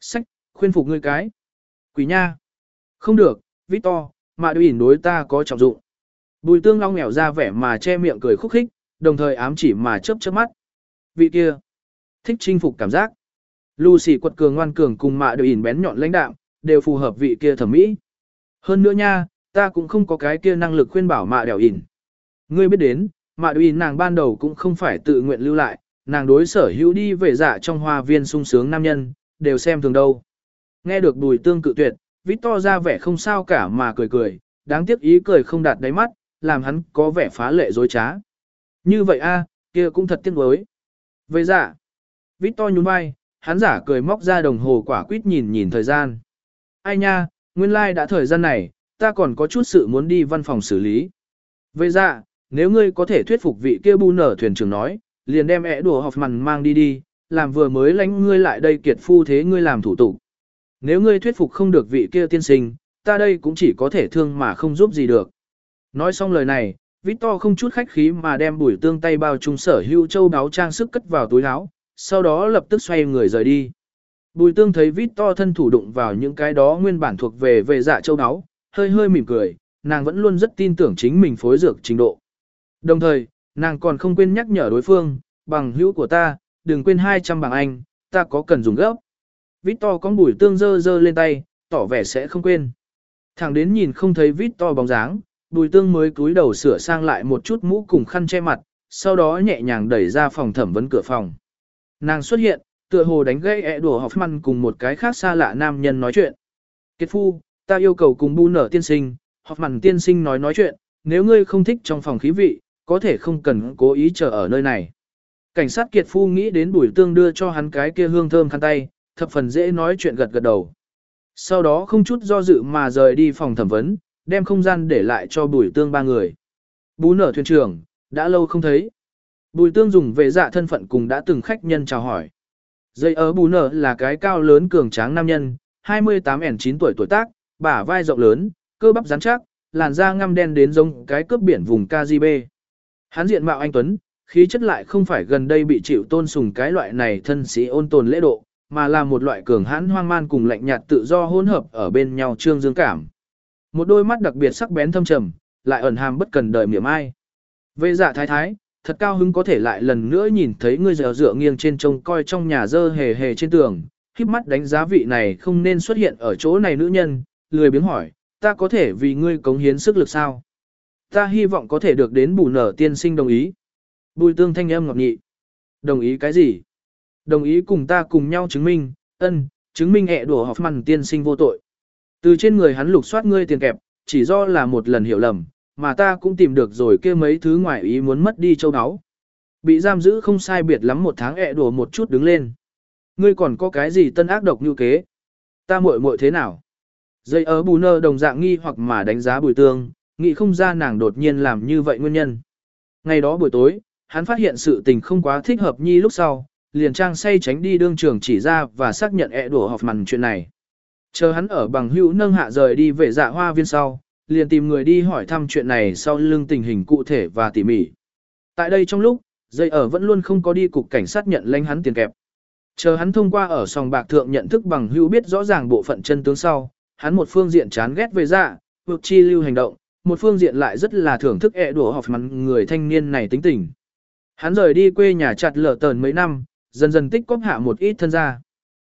Sách, khuyên phục ngươi cái. Quỷ nha. Không được, Victor, mà đối đối ta có trọng dụng. Bùi tương long nghèo ra vẻ mà che miệng cười khúc khích, đồng thời ám chỉ mà chớp chớp mắt. Vị kia, thích chinh phục cảm giác. Lucy quật cường ngoan cường cùng mạ đều ỉn bén nhọn lãnh đạm, đều phù hợp vị kia thẩm mỹ. Hơn nữa nha, ta cũng không có cái kia năng lực khuyên bảo mạ đèo ỉn. Ngươi biết đến, mạ uy nàng ban đầu cũng không phải tự nguyện lưu lại, nàng đối sở hữu đi về dạ trong hoa viên sung sướng nam nhân, đều xem thường đâu. Nghe được bùi tương cự tuyệt, Victor ra vẻ không sao cả mà cười cười, đáng tiếc ý cười không đạt đáy mắt, làm hắn có vẻ phá lệ dối trá. Như vậy a, kia cũng thật tiếc nuối. Về dạ, Victor nhún vai, hắn giả cười móc ra đồng hồ quả quýt nhìn nhìn thời gian. Ai nha, nguyên lai like đã thời gian này, ta còn có chút sự muốn đi văn phòng xử lý. Về dạ, nếu ngươi có thể thuyết phục vị kia bu nở thuyền trưởng nói, liền đem ẻ đùa học mằn mang đi đi, làm vừa mới lánh ngươi lại đây kiệt phu thế ngươi làm thủ tục. Nếu ngươi thuyết phục không được vị kia tiên sinh, ta đây cũng chỉ có thể thương mà không giúp gì được. Nói xong lời này, Victor không chút khách khí mà đem bùi tương tay bao trung sở hữu châu đáo trang sức cất vào túi áo, sau đó lập tức xoay người rời đi. Bùi tương thấy Victor thân thủ đụng vào những cái đó nguyên bản thuộc về về dạ châu đáo, hơi hơi mỉm cười, nàng vẫn luôn rất tin tưởng chính mình phối dược trình độ. Đồng thời, nàng còn không quên nhắc nhở đối phương, bằng hữu của ta, đừng quên 200 bằng anh, ta có cần dùng gấp. Victor con bùi tương dơ dơ lên tay, tỏ vẻ sẽ không quên. Thẳng đến nhìn không thấy Victor bóng dáng, bùi tương mới cúi đầu sửa sang lại một chút mũ cùng khăn che mặt, sau đó nhẹ nhàng đẩy ra phòng thẩm vấn cửa phòng. Nàng xuất hiện, tựa hồ đánh gây ẹ đùa măn cùng một cái khác xa lạ nam nhân nói chuyện. Kiệt phu, ta yêu cầu cùng bu nở tiên sinh, học mặn tiên sinh nói nói chuyện, nếu ngươi không thích trong phòng khí vị, có thể không cần cố ý chờ ở nơi này. Cảnh sát Kiệt phu nghĩ đến bùi tương đưa cho hắn cái kia hương thơm khăn tay, thập phần dễ nói chuyện gật gật đầu. Sau đó không chút do dự mà rời đi phòng thẩm vấn, đem không gian để lại cho bùi tương ba người. Bú nở thuyền trưởng, đã lâu không thấy. Bùi tương dùng về dạ thân phận cùng đã từng khách nhân chào hỏi. Dây ở bù nở là cái cao lớn cường tráng nam nhân, 28-9 tuổi tuổi tác, bả vai rộng lớn, cơ bắp rắn chắc, làn da ngăm đen đến giống cái cướp biển vùng Caribe. Hắn diện mạo anh Tuấn, khí chất lại không phải gần đây bị chịu tôn sùng cái loại này thân sĩ ôn tồn lễ độ, mà là một loại cường hãn hoang man cùng lạnh nhạt tự do hỗn hợp ở bên nhau trương dương cảm. Một đôi mắt đặc biệt sắc bén thâm trầm, lại ẩn hàm bất cần đời miệng ai. Vệ dạ thái thái, thật cao hứng có thể lại lần nữa nhìn thấy ngươi dẻo dựa nghiêng trên trông coi trong nhà dơ hề hề trên tường, khiếp mắt đánh giá vị này không nên xuất hiện ở chỗ này nữ nhân, lười biếng hỏi, ta có thể vì ngươi cống hiến sức lực sao? Ta hy vọng có thể được đến bù nở tiên sinh đồng ý. Bùi tương thanh âm ngọt nghị. Đồng ý cái gì? Đồng ý cùng ta cùng nhau chứng minh, ân, chứng minh ẹ đùa học mặn tiên sinh vô tội. Từ trên người hắn lục soát ngươi tiền kẹp, chỉ do là một lần hiểu lầm, mà ta cũng tìm được rồi kia mấy thứ ngoài ý muốn mất đi châu áo. Bị giam giữ không sai biệt lắm một tháng ẹ đùa một chút đứng lên. Ngươi còn có cái gì tân ác độc như kế? Ta muội muội thế nào? Dây ở bù nơ đồng dạng nghi hoặc mà đánh giá bùi tương, nghĩ không ra nàng đột nhiên làm như vậy nguyên nhân. Ngày đó buổi tối, hắn phát hiện sự tình không quá thích hợp nhi lúc sau, liền trang say tránh đi đương trường chỉ ra và xác nhận ẹ đùa họp mằn chuyện này. Chờ hắn ở bằng hữu nâng hạ rời đi về dạ hoa viên sau, liền tìm người đi hỏi thăm chuyện này sau lưng tình hình cụ thể và tỉ mỉ. Tại đây trong lúc, dây ở vẫn luôn không có đi cục cảnh sát nhận lãnh hắn tiền kẹp. Chờ hắn thông qua ở sòng bạc thượng nhận thức bằng hữu biết rõ ràng bộ phận chân tướng sau, hắn một phương diện chán ghét về dạ, vượt chi lưu hành động, một phương diện lại rất là thưởng thức ẹ đùa học mặt người thanh niên này tính tình. Hắn rời đi quê nhà chặt lở tờn mấy năm, dần dần tích cóp hạ một ít thân gia.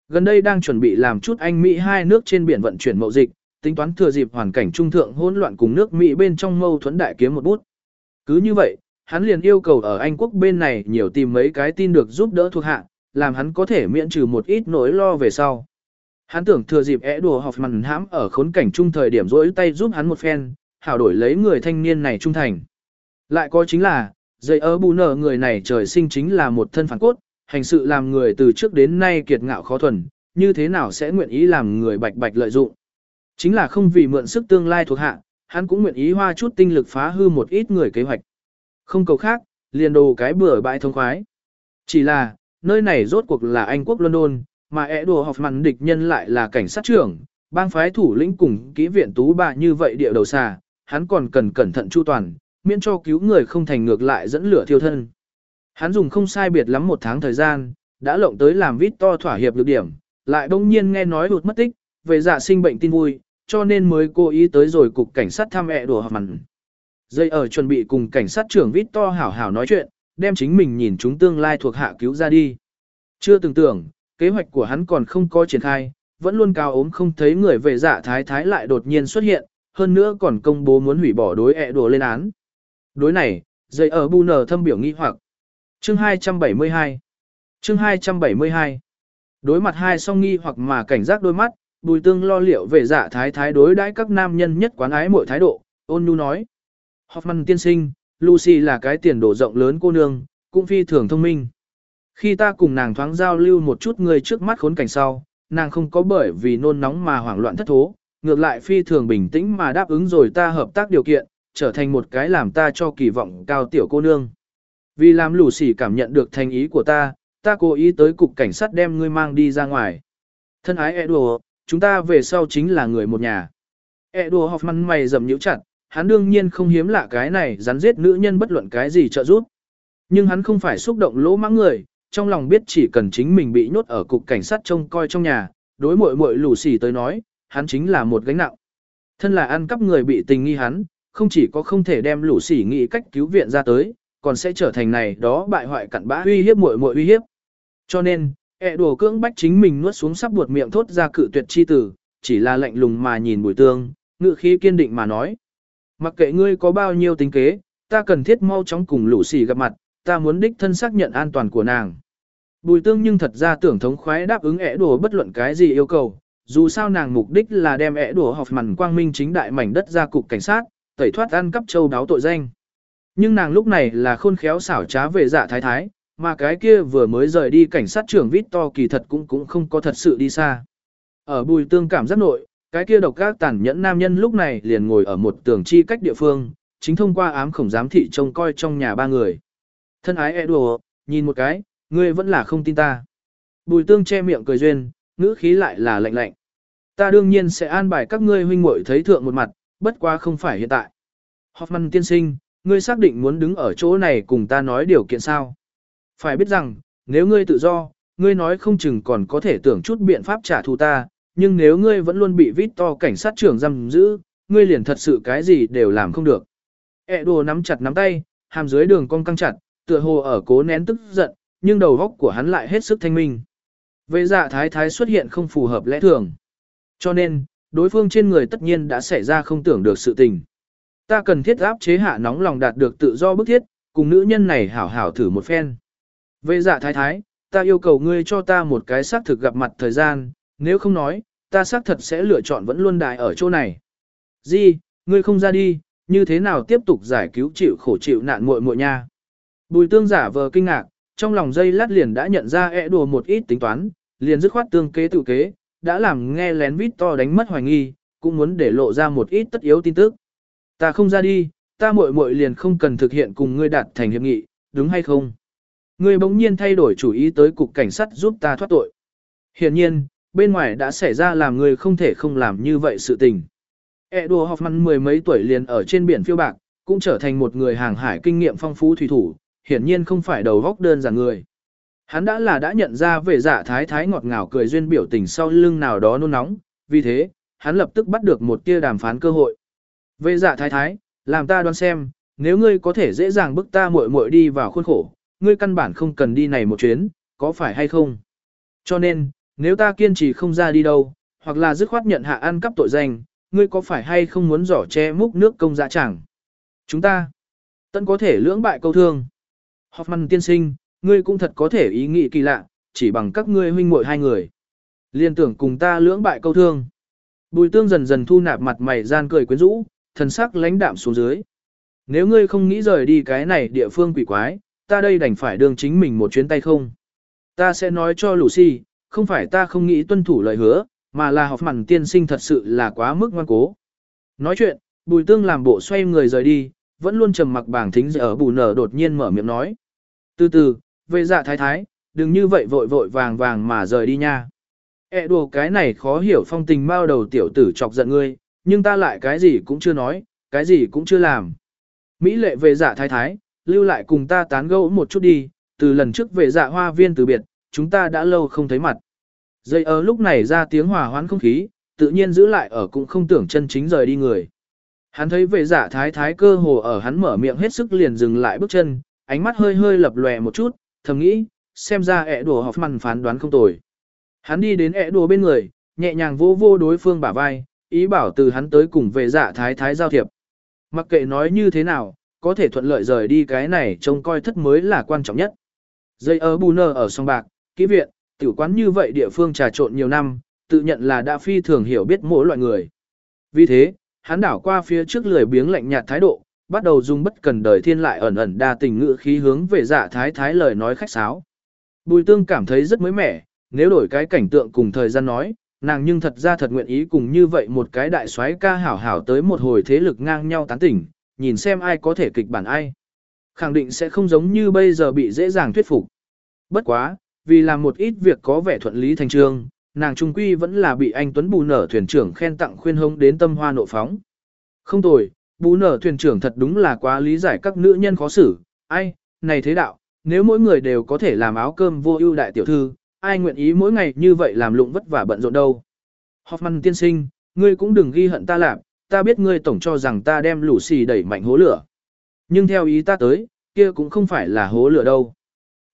Gần đây đang chuẩn bị làm chút Anh Mỹ hai nước trên biển vận chuyển mậu dịch, tính toán thừa dịp hoàn cảnh trung thượng hỗn loạn cùng nước Mỹ bên trong mâu thuẫn đại kiếm một bút. Cứ như vậy, hắn liền yêu cầu ở Anh quốc bên này nhiều tìm mấy cái tin được giúp đỡ thuộc hạ, làm hắn có thể miễn trừ một ít nỗi lo về sau. Hắn tưởng thừa dịp é đùa học mặn hãm ở khốn cảnh trung thời điểm rỗi tay giúp hắn một phen, hảo đổi lấy người thanh niên này trung thành. Lại có chính là, dây ớ bù nở người này trời sinh chính là một thân phản cốt, hành sự làm người từ trước đến nay kiệt ngạo khó thuần, như thế nào sẽ nguyện ý làm người bạch bạch lợi dụng. Chính là không vì mượn sức tương lai thuộc hạ, hắn cũng nguyện ý hoa chút tinh lực phá hư một ít người kế hoạch. Không cầu khác, liền đồ cái bừa bãi thông khoái. Chỉ là, nơi này rốt cuộc là Anh quốc London, mà ẻ đồ học mặn địch nhân lại là cảnh sát trưởng, bang phái thủ lĩnh cùng kỹ viện tú bà như vậy địa đầu xà, hắn còn cần cẩn thận chu toàn, miễn cho cứu người không thành ngược lại dẫn lửa thiêu thân. Hắn dùng không sai biệt lắm một tháng thời gian, đã lộng tới làm vít to thỏa hiệp được điểm, lại đông nhiên nghe nói hụt mất tích, về dạ sinh bệnh tin vui, cho nên mới cố ý tới rồi cục cảnh sát thăm ẹ đùa hợp mặn. Dây ở chuẩn bị cùng cảnh sát trưởng vít to hảo hảo nói chuyện, đem chính mình nhìn chúng tương lai thuộc hạ cứu ra đi. Chưa từng tưởng, kế hoạch của hắn còn không có triển khai, vẫn luôn cao ốm không thấy người về dạ thái thái lại đột nhiên xuất hiện, hơn nữa còn công bố muốn hủy bỏ đối ẹ đùa lên án. Đối này, dây ở bu nở thâm biểu nghi hoặc. Chương 272 Chương 272 Đối mặt hai song nghi hoặc mà cảnh giác đôi mắt, bùi tương lo liệu về dạ thái thái đối đãi các nam nhân nhất quán ái mọi thái độ, ôn nhu nói. Hoffman tiên sinh, Lucy là cái tiền đồ rộng lớn cô nương, cũng phi thường thông minh. Khi ta cùng nàng thoáng giao lưu một chút người trước mắt khốn cảnh sau, nàng không có bởi vì nôn nóng mà hoảng loạn thất thố, ngược lại phi thường bình tĩnh mà đáp ứng rồi ta hợp tác điều kiện, trở thành một cái làm ta cho kỳ vọng cao tiểu cô nương. Vì làm lù xỉ cảm nhận được thành ý của ta, ta cố ý tới cục cảnh sát đem ngươi mang đi ra ngoài. Thân ái Edward, chúng ta về sau chính là người một nhà. Edward Hoffman mày rầm nhíu chặt, hắn đương nhiên không hiếm lạ cái này rắn giết nữ nhân bất luận cái gì trợ giúp. Nhưng hắn không phải xúc động lỗ mãng người, trong lòng biết chỉ cần chính mình bị nhốt ở cục cảnh sát trông coi trong nhà, đối mội mội lù xỉ tới nói, hắn chính là một gánh nặng. Thân là ăn cắp người bị tình nghi hắn, không chỉ có không thể đem lũ sỉ nghĩ cách cứu viện ra tới, còn sẽ trở thành này đó bại hoại cặn bã uy hiếp muội muội uy hiếp. Cho nên, ẹ đùa cưỡng bách chính mình nuốt xuống sắp buột miệng thốt ra cự tuyệt chi tử, chỉ là lạnh lùng mà nhìn bùi tương, ngự khí kiên định mà nói. Mặc kệ ngươi có bao nhiêu tính kế, ta cần thiết mau chóng cùng lũ sỉ gặp mặt, ta muốn đích thân xác nhận an toàn của nàng. Bùi tương nhưng thật ra tưởng thống khoái đáp ứng ẻ đùa bất luận cái gì yêu cầu, dù sao nàng mục đích là đem ẻ đùa học mằn quang minh chính đại mảnh đất ra cục cảnh sát, tẩy thoát ăn cắp châu đáo tội danh. Nhưng nàng lúc này là khôn khéo xảo trá về dạ thái thái, mà cái kia vừa mới rời đi cảnh sát trưởng Victor kỳ thật cũng cũng không có thật sự đi xa. Ở bùi tương cảm giác nội, cái kia độc các tàn nhẫn nam nhân lúc này liền ngồi ở một tường chi cách địa phương, chính thông qua ám khổng giám thị trông coi trong nhà ba người. Thân ái Edward, nhìn một cái, ngươi vẫn là không tin ta. Bùi tương che miệng cười duyên, ngữ khí lại là lạnh lạnh. Ta đương nhiên sẽ an bài các ngươi huynh muội thấy thượng một mặt, bất quá không phải hiện tại. Hoffman tiên sinh, ngươi xác định muốn đứng ở chỗ này cùng ta nói điều kiện sao? Phải biết rằng, nếu ngươi tự do, ngươi nói không chừng còn có thể tưởng chút biện pháp trả thù ta, nhưng nếu ngươi vẫn luôn bị vít to cảnh sát trưởng giam giữ, ngươi liền thật sự cái gì đều làm không được. E đồ nắm chặt nắm tay, hàm dưới đường cong căng chặt, tựa hồ ở cố nén tức giận, nhưng đầu góc của hắn lại hết sức thanh minh. Vệ dạ thái thái xuất hiện không phù hợp lẽ thường. Cho nên, đối phương trên người tất nhiên đã xảy ra không tưởng được sự tình. Ta cần thiết áp chế hạ nóng lòng đạt được tự do bức thiết, cùng nữ nhân này hảo hảo thử một phen. Vệ dạ thái thái, ta yêu cầu ngươi cho ta một cái xác thực gặp mặt thời gian, nếu không nói, ta xác thật sẽ lựa chọn vẫn luôn đại ở chỗ này. Di, ngươi không ra đi, như thế nào tiếp tục giải cứu chịu khổ chịu nạn muội muội nha. Bùi tương giả vờ kinh ngạc, trong lòng dây lát liền đã nhận ra ẹ đùa một ít tính toán, liền dứt khoát tương kế tự kế, đã làm nghe lén vít to đánh mất hoài nghi, cũng muốn để lộ ra một ít tất yếu tin tức. Ta không ra đi, ta muội muội liền không cần thực hiện cùng ngươi đạt thành hiệp nghị, đúng hay không? Ngươi bỗng nhiên thay đổi chủ ý tới cục cảnh sát giúp ta thoát tội. Hiển nhiên, bên ngoài đã xảy ra làm người không thể không làm như vậy sự tình. Edward Hoffman mười mấy tuổi liền ở trên biển phiêu bạc, cũng trở thành một người hàng hải kinh nghiệm phong phú thủy thủ, hiển nhiên không phải đầu góc đơn giản người. Hắn đã là đã nhận ra về giả thái thái ngọt ngào cười duyên biểu tình sau lưng nào đó nôn nóng, vì thế, hắn lập tức bắt được một tia đàm phán cơ hội. Về giả thái thái, làm ta đoán xem, nếu ngươi có thể dễ dàng bức ta muội muội đi vào khuôn khổ, ngươi căn bản không cần đi này một chuyến, có phải hay không? Cho nên, nếu ta kiên trì không ra đi đâu, hoặc là dứt khoát nhận hạ ăn cắp tội danh, ngươi có phải hay không muốn giỏ che múc nước công dạ chẳng? Chúng ta, tận có thể lưỡng bại câu thương. Hoffman tiên sinh, ngươi cũng thật có thể ý nghĩ kỳ lạ, chỉ bằng các ngươi huynh muội hai người. Liên tưởng cùng ta lưỡng bại câu thương. Bùi tương dần dần thu nạp mặt mày gian cười quyến rũ, thần sắc lãnh đạm xuống dưới. Nếu ngươi không nghĩ rời đi cái này địa phương quỷ quái, ta đây đành phải đương chính mình một chuyến tay không. Ta sẽ nói cho Lucy, không phải ta không nghĩ tuân thủ lời hứa, mà là học mặn tiên sinh thật sự là quá mức ngoan cố. Nói chuyện, bùi tương làm bộ xoay người rời đi, vẫn luôn trầm mặc bảng thính ở bù nở đột nhiên mở miệng nói. Từ từ, về dạ thái thái, đừng như vậy vội vội vàng vàng mà rời đi nha. E đùa cái này khó hiểu phong tình bao đầu tiểu tử chọc giận ngươi, nhưng ta lại cái gì cũng chưa nói, cái gì cũng chưa làm. Mỹ lệ về dạ thái thái, lưu lại cùng ta tán gẫu một chút đi, từ lần trước về dạ hoa viên từ biệt, chúng ta đã lâu không thấy mặt. Dây ở lúc này ra tiếng hòa hoãn không khí, tự nhiên giữ lại ở cũng không tưởng chân chính rời đi người. Hắn thấy về dạ thái thái cơ hồ ở hắn mở miệng hết sức liền dừng lại bước chân, ánh mắt hơi hơi lập lòe một chút, thầm nghĩ, xem ra ẻ đùa học phán đoán không tồi. Hắn đi đến ẻ đùa bên người, nhẹ nhàng vô vô đối phương bả vai, ý bảo từ hắn tới cùng về dạ thái thái giao thiệp. Mặc kệ nói như thế nào, có thể thuận lợi rời đi cái này trông coi thất mới là quan trọng nhất. Dây ở bù nơ ở sông bạc, kỹ viện, tiểu quán như vậy địa phương trà trộn nhiều năm, tự nhận là đã phi thường hiểu biết mỗi loại người. Vì thế, hắn đảo qua phía trước lười biếng lạnh nhạt thái độ, bắt đầu dùng bất cần đời thiên lại ẩn ẩn đa tình ngữ khí hướng về dạ thái thái lời nói khách sáo. Bùi tương cảm thấy rất mới mẻ, nếu đổi cái cảnh tượng cùng thời gian nói, nàng nhưng thật ra thật nguyện ý cùng như vậy một cái đại soái ca hảo hảo tới một hồi thế lực ngang nhau tán tỉnh, nhìn xem ai có thể kịch bản ai. Khẳng định sẽ không giống như bây giờ bị dễ dàng thuyết phục. Bất quá, vì làm một ít việc có vẻ thuận lý thành trương, nàng trung quy vẫn là bị anh Tuấn Bù Nở thuyền trưởng khen tặng khuyên hông đến tâm hoa nộ phóng. Không tồi, Bú Nở thuyền trưởng thật đúng là quá lý giải các nữ nhân khó xử, ai, này thế đạo, nếu mỗi người đều có thể làm áo cơm vô ưu đại tiểu thư, ai nguyện ý mỗi ngày như vậy làm lụng vất vả bận rộn đâu. Hoffman tiên sinh, ngươi cũng đừng ghi hận ta làm, ta biết ngươi tổng cho rằng ta đem lũ xì đẩy mạnh hố lửa. Nhưng theo ý ta tới, kia cũng không phải là hố lửa đâu.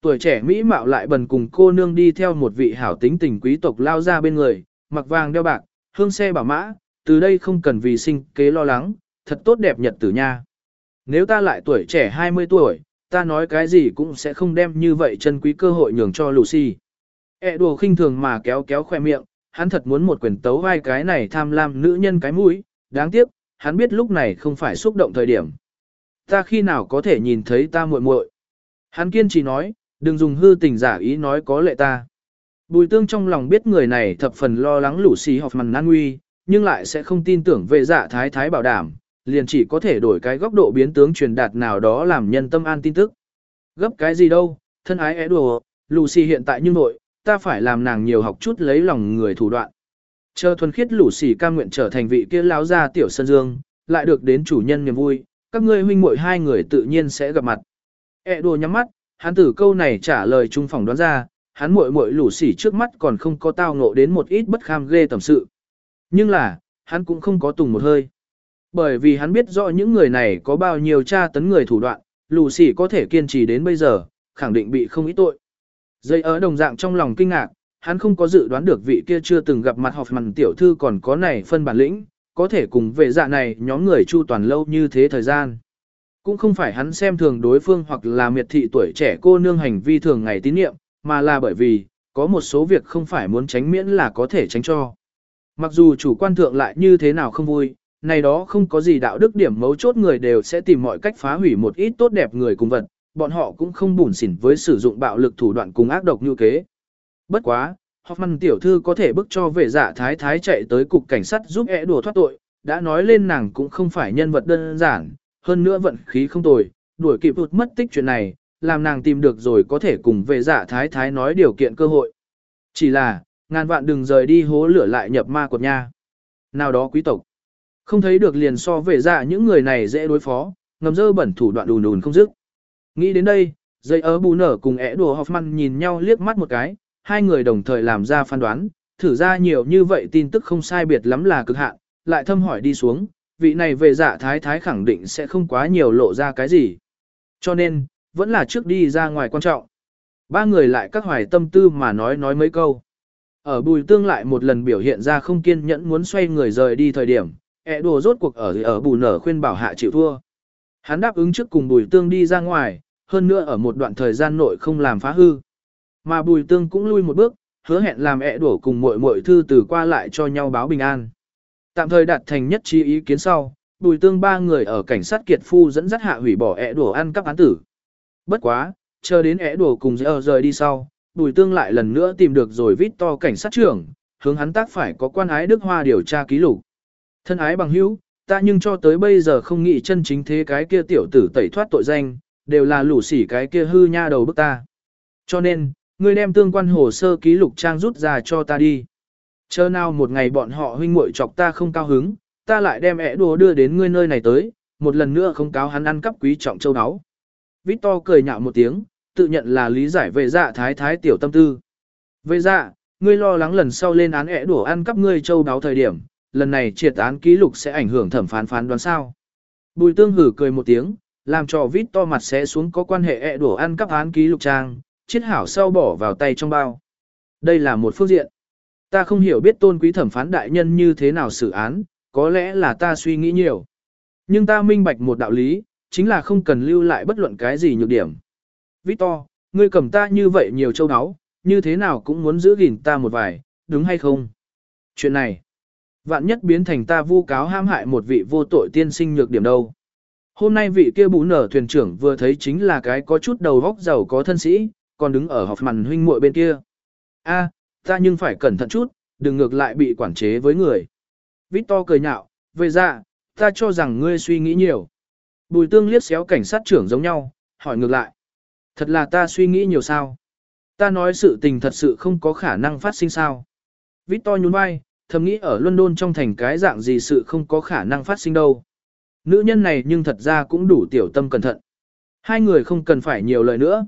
Tuổi trẻ Mỹ mạo lại bần cùng cô nương đi theo một vị hảo tính tình quý tộc lao ra bên người, mặc vàng đeo bạc, hương xe bảo mã, từ đây không cần vì sinh kế lo lắng, thật tốt đẹp nhật tử nha. Nếu ta lại tuổi trẻ 20 tuổi, ta nói cái gì cũng sẽ không đem như vậy chân quý cơ hội nhường cho Lucy. E đùa khinh thường mà kéo kéo khoe miệng, hắn thật muốn một quyền tấu vai cái này tham lam nữ nhân cái mũi, đáng tiếc, hắn biết lúc này không phải xúc động thời điểm. Ta khi nào có thể nhìn thấy ta muội muội? Hắn kiên trì nói, đừng dùng hư tình giả ý nói có lệ ta. Bùi tương trong lòng biết người này thập phần lo lắng lũ xì học mằn nan nguy, nhưng lại sẽ không tin tưởng về dạ thái thái bảo đảm, liền chỉ có thể đổi cái góc độ biến tướng truyền đạt nào đó làm nhân tâm an tin tức. Gấp cái gì đâu, thân ái é đùa, Lucy hiện tại như nội, ta phải làm nàng nhiều học chút lấy lòng người thủ đoạn. Chờ thuần khiết lũ cam nguyện trở thành vị kia láo gia tiểu sân dương, lại được đến chủ nhân niềm vui, các ngươi huynh muội hai người tự nhiên sẽ gặp mặt. E đùa nhắm mắt, hắn tử câu này trả lời trung phòng đoán ra, hắn muội muội lũ trước mắt còn không có tao ngộ đến một ít bất kham ghê tầm sự. Nhưng là, hắn cũng không có tùng một hơi. Bởi vì hắn biết rõ những người này có bao nhiêu tra tấn người thủ đoạn, lũ xỉ có thể kiên trì đến bây giờ, khẳng định bị không ít tội. Dây ở đồng dạng trong lòng kinh ngạc, hắn không có dự đoán được vị kia chưa từng gặp mặt họp mặn tiểu thư còn có này phân bản lĩnh, có thể cùng về dạ này nhóm người chu toàn lâu như thế thời gian. Cũng không phải hắn xem thường đối phương hoặc là miệt thị tuổi trẻ cô nương hành vi thường ngày tín niệm, mà là bởi vì, có một số việc không phải muốn tránh miễn là có thể tránh cho. Mặc dù chủ quan thượng lại như thế nào không vui, này đó không có gì đạo đức điểm mấu chốt người đều sẽ tìm mọi cách phá hủy một ít tốt đẹp người cùng vật, bọn họ cũng không bùn xỉn với sử dụng bạo lực thủ đoạn cùng ác độc như kế. Bất quá, Hoffman tiểu thư có thể bức cho vệ giả thái thái chạy tới cục cảnh sát giúp ẻ đùa thoát tội, đã nói lên nàng cũng không phải nhân vật đơn giản, hơn nữa vận khí không tồi, đuổi kịp hụt mất tích chuyện này, làm nàng tìm được rồi có thể cùng vệ giả thái thái nói điều kiện cơ hội. Chỉ là, ngàn vạn đừng rời đi hố lửa lại nhập ma quật nha. Nào đó quý tộc, không thấy được liền so về dạ những người này dễ đối phó, ngầm dơ bẩn thủ đoạn đùn đùn không dứt. Nghĩ đến đây, dây ớ bù nở cùng ẻ đùa Hoffman nhìn nhau liếc mắt một cái, hai người đồng thời làm ra phán đoán, thử ra nhiều như vậy tin tức không sai biệt lắm là cực hạn, lại thâm hỏi đi xuống, vị này về dạ thái thái khẳng định sẽ không quá nhiều lộ ra cái gì. Cho nên, vẫn là trước đi ra ngoài quan trọng. Ba người lại các hoài tâm tư mà nói nói mấy câu. Ở bùi tương lại một lần biểu hiện ra không kiên nhẫn muốn xoay người rời đi thời điểm, ẹ đùa rốt cuộc ở ở bù nở khuyên bảo hạ chịu thua. Hắn đáp ứng trước cùng bùi tương đi ra ngoài, hơn nữa ở một đoạn thời gian nội không làm phá hư. Mà bùi tương cũng lui một bước, hứa hẹn làm ẹ đổ cùng muội muội thư từ qua lại cho nhau báo bình an. Tạm thời đạt thành nhất trí ý kiến sau, bùi tương ba người ở cảnh sát kiệt phu dẫn dắt hạ hủy bỏ ẹ đổ ăn cắp án tử. Bất quá, chờ đến ẹ đổ cùng dễ rời đi sau, bùi tương lại lần nữa tìm được rồi vít to cảnh sát trưởng, hướng hắn tác phải có quan ái Đức Hoa điều tra ký lục. Thân ái bằng hữu, ta nhưng cho tới bây giờ không nghĩ chân chính thế cái kia tiểu tử tẩy thoát tội danh, đều là lũ sỉ cái kia hư nha đầu bức ta. Cho nên, ngươi đem tương quan hồ sơ ký lục trang rút ra cho ta đi. Chờ nào một ngày bọn họ huynh muội chọc ta không cao hứng, ta lại đem ẻ đồ đưa đến ngươi nơi này tới, một lần nữa không cáo hắn ăn cắp quý trọng châu áo. Victor cười nhạo một tiếng, tự nhận là lý giải về dạ thái thái tiểu tâm tư. Về dạ, ngươi lo lắng lần sau lên án ẻ đổ ăn cắp ngươi châu đáo thời điểm, lần này triệt án ký lục sẽ ảnh hưởng thẩm phán phán đoán sao. Bùi tương hử cười một tiếng, làm cho Victor mặt sẽ xuống có quan hệ e đổ ăn cắp án ký lục trang, chiết hảo sau bỏ vào tay trong bao. Đây là một phương diện. Ta không hiểu biết tôn quý thẩm phán đại nhân như thế nào xử án, có lẽ là ta suy nghĩ nhiều. Nhưng ta minh bạch một đạo lý, chính là không cần lưu lại bất luận cái gì nhược điểm. Victor, ngươi cầm ta như vậy nhiều châu áo, như thế nào cũng muốn giữ gìn ta một vài, đúng hay không? Chuyện này, vạn nhất biến thành ta vu cáo ham hại một vị vô tội tiên sinh nhược điểm đâu. Hôm nay vị kia bú nở thuyền trưởng vừa thấy chính là cái có chút đầu vóc giàu có thân sĩ, còn đứng ở học màn huynh muội bên kia. A, ta nhưng phải cẩn thận chút, đừng ngược lại bị quản chế với người. Victor cười nhạo, về ra, ta cho rằng ngươi suy nghĩ nhiều. Bùi tương liếc xéo cảnh sát trưởng giống nhau, hỏi ngược lại. Thật là ta suy nghĩ nhiều sao. Ta nói sự tình thật sự không có khả năng phát sinh sao. Victor nhún vai, thầm nghĩ ở London trong thành cái dạng gì sự không có khả năng phát sinh đâu. Nữ nhân này nhưng thật ra cũng đủ tiểu tâm cẩn thận. Hai người không cần phải nhiều lời nữa.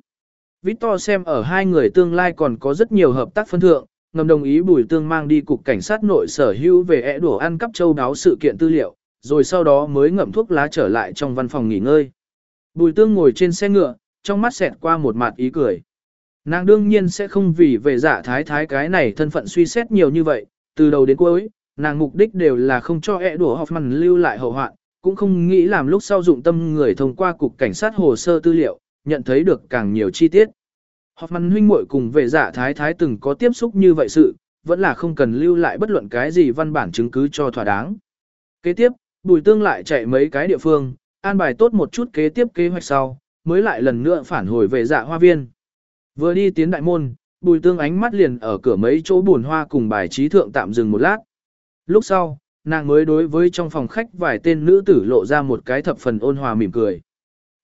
Victor xem ở hai người tương lai còn có rất nhiều hợp tác phân thượng, ngầm đồng ý Bùi Tương mang đi cục cảnh sát nội sở hữu về ẻ đổ ăn cắp châu đáo sự kiện tư liệu, rồi sau đó mới ngậm thuốc lá trở lại trong văn phòng nghỉ ngơi. Bùi Tương ngồi trên xe ngựa, trong mắt xẹt qua một mặt ý cười. Nàng đương nhiên sẽ không vì về giả thái thái cái này thân phận suy xét nhiều như vậy, từ đầu đến cuối, nàng mục đích đều là không cho ẻ đùa Hoffman lưu lại hậu hoạn, cũng không nghĩ làm lúc sau dụng tâm người thông qua cục cảnh sát hồ sơ tư liệu, nhận thấy được càng nhiều chi tiết. Hoffman huynh muội cùng vệ giả thái thái từng có tiếp xúc như vậy sự, vẫn là không cần lưu lại bất luận cái gì văn bản chứng cứ cho thỏa đáng. Kế tiếp, Bùi Tương lại chạy mấy cái địa phương, an bài tốt một chút kế tiếp kế hoạch sau, mới lại lần nữa phản hồi về dạ hoa viên. Vừa đi tiến đại môn, Bùi Tương ánh mắt liền ở cửa mấy chỗ buồn hoa cùng bài trí thượng tạm dừng một lát. Lúc sau, nàng mới đối với trong phòng khách vài tên nữ tử lộ ra một cái thập phần ôn hòa mỉm cười.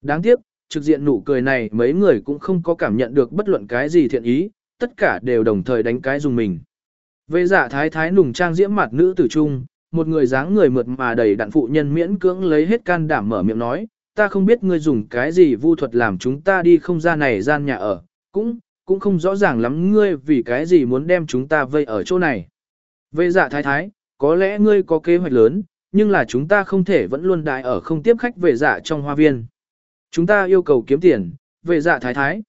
Đáng tiếc, trực diện nụ cười này mấy người cũng không có cảm nhận được bất luận cái gì thiện ý, tất cả đều đồng thời đánh cái dùng mình. Về giả thái thái nùng trang diễm mặt nữ tử trung, một người dáng người mượt mà đầy đặn phụ nhân miễn cưỡng lấy hết can đảm mở miệng nói, ta không biết ngươi dùng cái gì vu thuật làm chúng ta đi không ra này gian nhà ở, cũng, cũng không rõ ràng lắm ngươi vì cái gì muốn đem chúng ta vây ở chỗ này. Vệ giả thái thái, có lẽ ngươi có kế hoạch lớn, nhưng là chúng ta không thể vẫn luôn đại ở không tiếp khách về giả dạ trong hoa viên. Chúng ta yêu cầu kiếm tiền, Vệ dạ thái thái.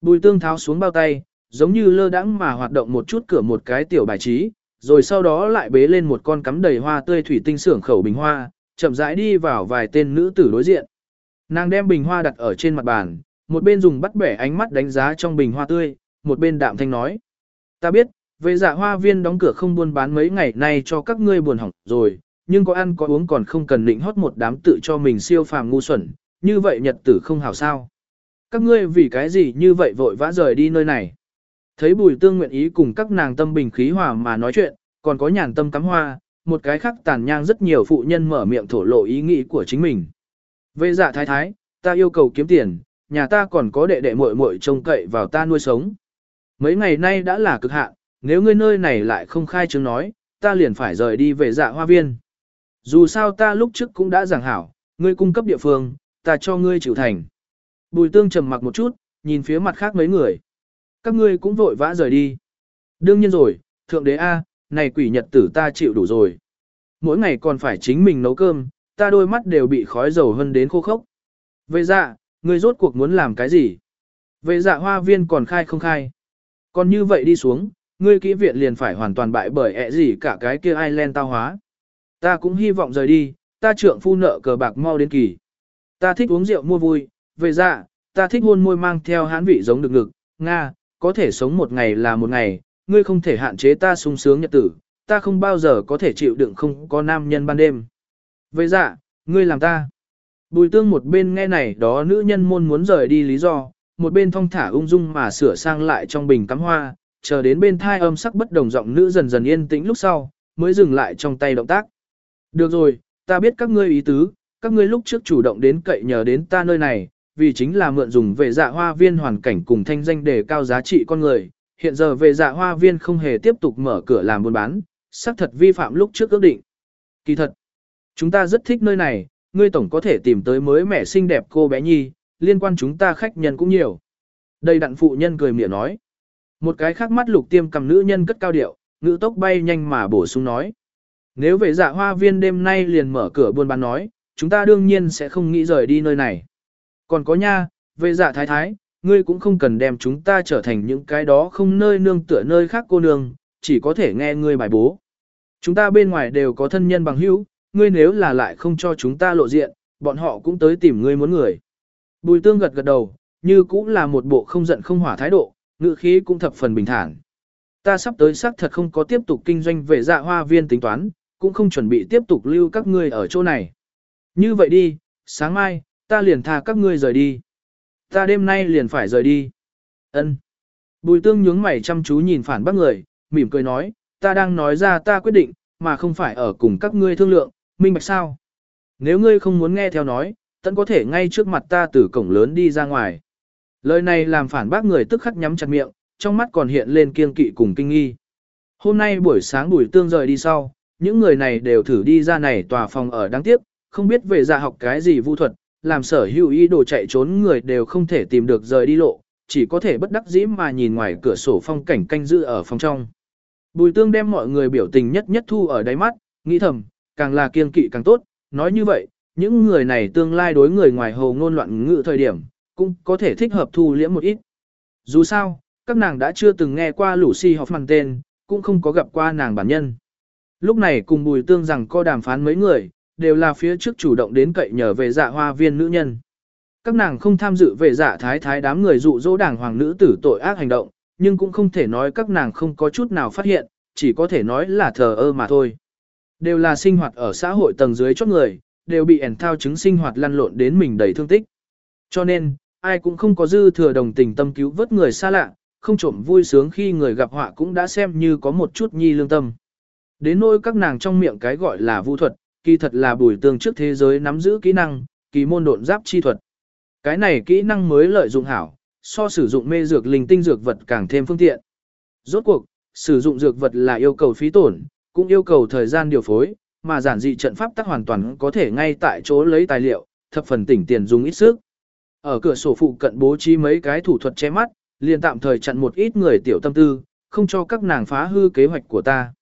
Bùi tương tháo xuống bao tay, giống như lơ đãng mà hoạt động một chút cửa một cái tiểu bài trí, rồi sau đó lại bế lên một con cắm đầy hoa tươi thủy tinh xưởng khẩu bình hoa, chậm rãi đi vào vài tên nữ tử đối diện. Nàng đem bình hoa đặt ở trên mặt bàn, một bên dùng bắt bẻ ánh mắt đánh giá trong bình hoa tươi, một bên đạm thanh nói. Ta biết, về dạ hoa viên đóng cửa không buôn bán mấy ngày nay cho các ngươi buồn hỏng rồi, nhưng có ăn có uống còn không cần định hót một đám tự cho mình siêu phàm ngu xuẩn, như vậy nhật tử không hảo sao. Các ngươi vì cái gì như vậy vội vã rời đi nơi này. Thấy bùi tương nguyện ý cùng các nàng tâm bình khí hòa mà nói chuyện, còn có nhàn tâm cắm hoa, một cái khác tàn nhang rất nhiều phụ nhân mở miệng thổ lộ ý nghĩ của chính mình. Về dạ thái thái, ta yêu cầu kiếm tiền, nhà ta còn có đệ đệ muội muội trông cậy vào ta nuôi sống. Mấy ngày nay đã là cực hạn, nếu ngươi nơi này lại không khai chứng nói, ta liền phải rời đi về dạ hoa viên. Dù sao ta lúc trước cũng đã giảng hảo, ngươi cung cấp địa phương, ta cho ngươi chịu thành. Bùi tương trầm mặc một chút, nhìn phía mặt khác mấy người. Các ngươi cũng vội vã rời đi. Đương nhiên rồi, thượng đế A, này quỷ nhật tử ta chịu đủ rồi. Mỗi ngày còn phải chính mình nấu cơm, ta đôi mắt đều bị khói dầu hơn đến khô khốc. Về dạ, ngươi rốt cuộc muốn làm cái gì? Vệ dạ hoa viên còn khai không khai? Còn như vậy đi xuống, ngươi kỹ viện liền phải hoàn toàn bại bởi ẹ gì cả cái kia Ireland tao hóa. Ta cũng hy vọng rời đi, ta trượng phu nợ cờ bạc mau đến kỳ. Ta thích uống rượu mua vui, về dạ, ta thích hôn môi mang theo hán vị giống được ngực, Nga, có thể sống một ngày là một ngày, ngươi không thể hạn chế ta sung sướng nhật tử, ta không bao giờ có thể chịu đựng không có nam nhân ban đêm. Về dạ, ngươi làm ta. Bùi tương một bên nghe này đó nữ nhân môn muốn rời đi lý do, một bên thong thả ung dung mà sửa sang lại trong bình cắm hoa, chờ đến bên thai âm sắc bất đồng giọng nữ dần dần yên tĩnh lúc sau, mới dừng lại trong tay động tác. Được rồi, ta biết các ngươi ý tứ, các ngươi lúc trước chủ động đến cậy nhờ đến ta nơi này, vì chính là mượn dùng về dạ hoa viên hoàn cảnh cùng thanh danh để cao giá trị con người. Hiện giờ về dạ hoa viên không hề tiếp tục mở cửa làm buôn bán, xác thật vi phạm lúc trước ước định. Kỳ thật, chúng ta rất thích nơi này, ngươi tổng có thể tìm tới mới mẻ xinh đẹp cô bé nhi, liên quan chúng ta khách nhân cũng nhiều. Đây đặn phụ nhân cười mỉa nói. Một cái khác mắt lục tiêm cầm nữ nhân cất cao điệu, ngữ tốc bay nhanh mà bổ sung nói. Nếu về dạ hoa viên đêm nay liền mở cửa buôn bán nói, chúng ta đương nhiên sẽ không nghĩ rời đi nơi này. Còn có nha, về dạ thái thái, ngươi cũng không cần đem chúng ta trở thành những cái đó không nơi nương tựa nơi khác cô nương, chỉ có thể nghe ngươi bài bố. Chúng ta bên ngoài đều có thân nhân bằng hữu, ngươi nếu là lại không cho chúng ta lộ diện, bọn họ cũng tới tìm ngươi muốn người. Bùi tương gật gật đầu, như cũng là một bộ không giận không hỏa thái độ, ngữ khí cũng thập phần bình thản. Ta sắp tới xác thật không có tiếp tục kinh doanh về dạ hoa viên tính toán, cũng không chuẩn bị tiếp tục lưu các ngươi ở chỗ này. Như vậy đi, sáng mai, ta liền tha các ngươi rời đi. Ta đêm nay liền phải rời đi. Ân. Bùi tương nhướng mày chăm chú nhìn phản bác người, mỉm cười nói, ta đang nói ra ta quyết định, mà không phải ở cùng các ngươi thương lượng, minh bạch sao. Nếu ngươi không muốn nghe theo nói, tận có thể ngay trước mặt ta từ cổng lớn đi ra ngoài. Lời này làm phản bác người tức khắc nhắm chặt miệng, trong mắt còn hiện lên kiên kỵ cùng kinh nghi. Hôm nay buổi sáng bùi tương rời đi sau, những người này đều thử đi ra này tòa phòng ở đáng tiếc, không biết về dạ học cái gì vu thuật, làm sở hữu ý đồ chạy trốn người đều không thể tìm được rời đi lộ, chỉ có thể bất đắc dĩ mà nhìn ngoài cửa sổ phong cảnh canh giữ ở phòng trong. Bùi tương đem mọi người biểu tình nhất nhất thu ở đáy mắt, nghĩ thầm, càng là kiên kỵ càng tốt, nói như vậy, những người này tương lai đối người ngoài hồ ngôn loạn ngữ thời điểm, cũng có thể thích hợp thu liễm một ít. Dù sao, các nàng đã chưa từng nghe qua Lucy Hoffman tên, cũng không có gặp qua nàng bản nhân. Lúc này cùng bùi tương rằng co đàm phán mấy người, đều là phía trước chủ động đến cậy nhờ về dạ hoa viên nữ nhân. Các nàng không tham dự về dạ thái thái đám người dụ dỗ đảng hoàng nữ tử tội ác hành động, nhưng cũng không thể nói các nàng không có chút nào phát hiện, chỉ có thể nói là thờ ơ mà thôi. Đều là sinh hoạt ở xã hội tầng dưới chót người, đều bị ẻn thao chứng sinh hoạt lăn lộn đến mình đầy thương tích. Cho nên, ai cũng không có dư thừa đồng tình tâm cứu vớt người xa lạ, không trộm vui sướng khi người gặp họa cũng đã xem như có một chút nhi lương tâm. Đến nỗi các nàng trong miệng cái gọi là vu thuật, kỳ thật là bùi tương trước thế giới nắm giữ kỹ năng, kỳ môn độn giáp chi thuật. Cái này kỹ năng mới lợi dụng hảo, so sử dụng mê dược linh tinh dược vật càng thêm phương tiện. Rốt cuộc, sử dụng dược vật là yêu cầu phí tổn, cũng yêu cầu thời gian điều phối, mà giản dị trận pháp tắc hoàn toàn có thể ngay tại chỗ lấy tài liệu, thập phần tỉnh tiền dùng ít sức. Ở cửa sổ phụ cận bố trí mấy cái thủ thuật che mắt, liền tạm thời chặn một ít người tiểu tâm tư, không cho các nàng phá hư kế hoạch của ta.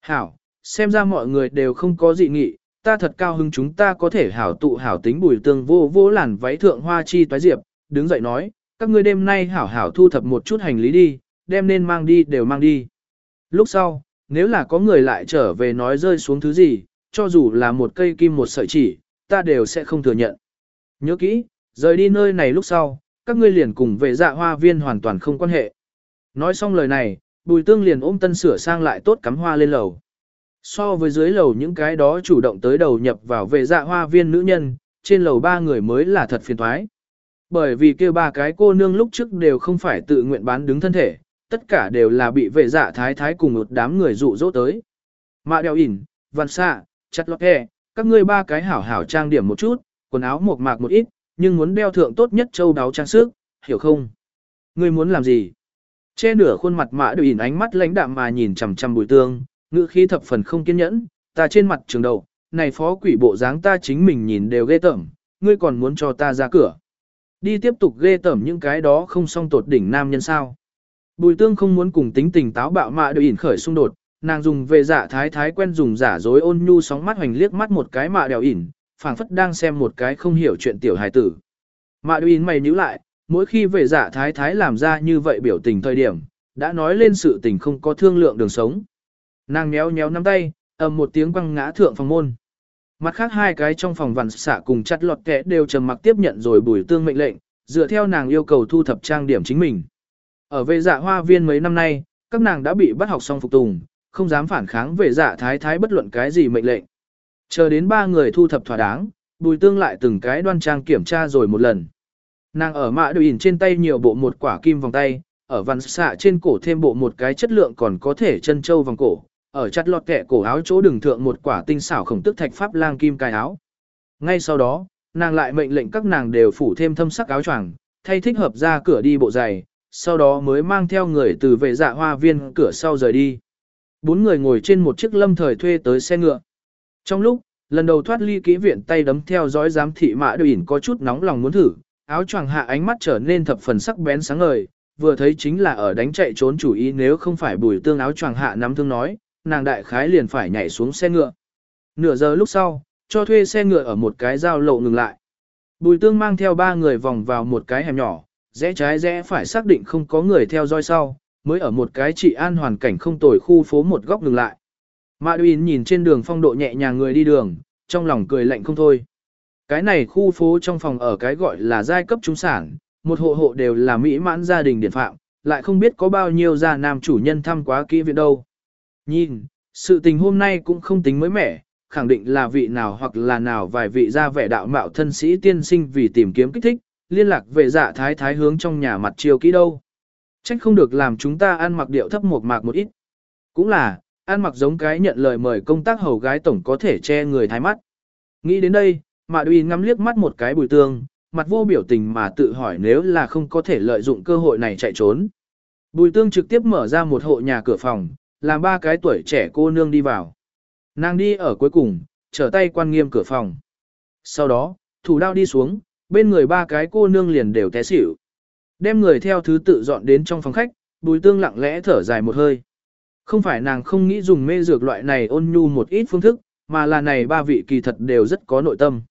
Hảo, xem ra mọi người đều không có dị nghị, ta thật cao hứng chúng ta có thể hảo tụ hảo tính bùi tương vô vô làn váy thượng hoa chi toái diệp, đứng dậy nói, các ngươi đêm nay hảo hảo thu thập một chút hành lý đi, đem nên mang đi đều mang đi. Lúc sau, nếu là có người lại trở về nói rơi xuống thứ gì, cho dù là một cây kim một sợi chỉ, ta đều sẽ không thừa nhận. Nhớ kỹ, rời đi nơi này lúc sau, các ngươi liền cùng về dạ hoa viên hoàn toàn không quan hệ. Nói xong lời này, bùi tương liền ôm tân sửa sang lại tốt cắm hoa lên lầu. So với dưới lầu những cái đó chủ động tới đầu nhập vào về dạ hoa viên nữ nhân, trên lầu ba người mới là thật phiền thoái. Bởi vì kia ba cái cô nương lúc trước đều không phải tự nguyện bán đứng thân thể, tất cả đều là bị vệ dạ thái thái cùng một đám người dụ dỗ tới. Mạ đeo ỉn, văn xạ, chặt lọt hẹ, các ngươi ba cái hảo hảo trang điểm một chút, quần áo mộc mạc một ít, nhưng muốn đeo thượng tốt nhất châu đáo trang sức, hiểu không? Ngươi muốn làm gì? Che nửa khuôn mặt mã đeo ỉn ánh mắt lãnh đạm mà nhìn chằm chằm bùi tương, ngữ khí thập phần không kiên nhẫn, ta trên mặt trường đầu, này phó quỷ bộ dáng ta chính mình nhìn đều ghê tởm, ngươi còn muốn cho ta ra cửa. Đi tiếp tục ghê tởm những cái đó không song tột đỉnh nam nhân sao. Bùi tương không muốn cùng tính tình táo bạo mạ đều ỉn khởi xung đột, nàng dùng về giả thái thái quen dùng giả dối ôn nhu sóng mắt hoành liếc mắt một cái mạ đèo ỉn, phảng phất đang xem một cái không hiểu chuyện tiểu hài tử. Mạ đều ỉn mày nhíu lại, mỗi khi về giả thái thái làm ra như vậy biểu tình thời điểm, đã nói lên sự tình không có thương lượng đường sống. Nàng méo méo nắm tay, ầm một tiếng quăng ngã thượng phòng môn. Mặt khác hai cái trong phòng vằn xả cùng chặt lọt kẽ đều trầm mặc tiếp nhận rồi bùi tương mệnh lệnh, dựa theo nàng yêu cầu thu thập trang điểm chính mình. Ở về dạ hoa viên mấy năm nay, các nàng đã bị bắt học xong phục tùng, không dám phản kháng về dạ thái thái bất luận cái gì mệnh lệnh. Chờ đến ba người thu thập thỏa đáng, bùi tương lại từng cái đoan trang kiểm tra rồi một lần. Nàng ở mạ đồ ỉn trên tay nhiều bộ một quả kim vòng tay, ở văn xạ trên cổ thêm bộ một cái chất lượng còn có thể chân châu vòng cổ, ở chặt lọt kẹ cổ áo chỗ đường thượng một quả tinh xảo khổng tức thạch pháp lang kim cài áo. Ngay sau đó, nàng lại mệnh lệnh các nàng đều phủ thêm thâm sắc áo choàng, thay thích hợp ra cửa đi bộ giày, sau đó mới mang theo người từ vệ dạ hoa viên cửa sau rời đi. Bốn người ngồi trên một chiếc lâm thời thuê tới xe ngựa. Trong lúc, lần đầu thoát ly kỹ viện tay đấm theo dõi giám thị mã đều ỉn có chút nóng lòng muốn thử, áo choàng hạ ánh mắt trở nên thập phần sắc bén sáng ngời, vừa thấy chính là ở đánh chạy trốn chủ ý nếu không phải bùi tương áo choàng hạ nắm thương nói, nàng đại khái liền phải nhảy xuống xe ngựa. Nửa giờ lúc sau, cho thuê xe ngựa ở một cái giao lộ ngừng lại. Bùi tương mang theo ba người vòng vào một cái hẻm nhỏ, rẽ trái rẽ phải xác định không có người theo dõi sau, mới ở một cái trị an hoàn cảnh không tồi khu phố một góc ngừng lại. Mã Đuyên nhìn trên đường phong độ nhẹ nhàng người đi đường, trong lòng cười lạnh không thôi. Cái này khu phố trong phòng ở cái gọi là giai cấp trung sản, một hộ hộ đều là mỹ mãn gia đình điển phạm, lại không biết có bao nhiêu gia nam chủ nhân thăm quá kỹ viện đâu. Nhìn, sự tình hôm nay cũng không tính mới mẻ, khẳng định là vị nào hoặc là nào vài vị gia vẻ đạo mạo thân sĩ tiên sinh vì tìm kiếm kích thích, liên lạc về dạ thái thái hướng trong nhà mặt chiều kỹ đâu. Trách không được làm chúng ta ăn mặc điệu thấp một mạc một ít. Cũng là, ăn mặc giống cái nhận lời mời công tác hầu gái tổng có thể che người thái mắt. Nghĩ đến đây, Mạ Đuy ngắm liếc mắt một cái bùi tương, mặt vô biểu tình mà tự hỏi nếu là không có thể lợi dụng cơ hội này chạy trốn. Bùi tương trực tiếp mở ra một hộ nhà cửa phòng, làm ba cái tuổi trẻ cô nương đi vào. Nàng đi ở cuối cùng, trở tay quan nghiêm cửa phòng. Sau đó, thủ đao đi xuống, bên người ba cái cô nương liền đều té xỉu. Đem người theo thứ tự dọn đến trong phòng khách, bùi tương lặng lẽ thở dài một hơi. Không phải nàng không nghĩ dùng mê dược loại này ôn nhu một ít phương thức, mà là này ba vị kỳ thật đều rất có nội tâm.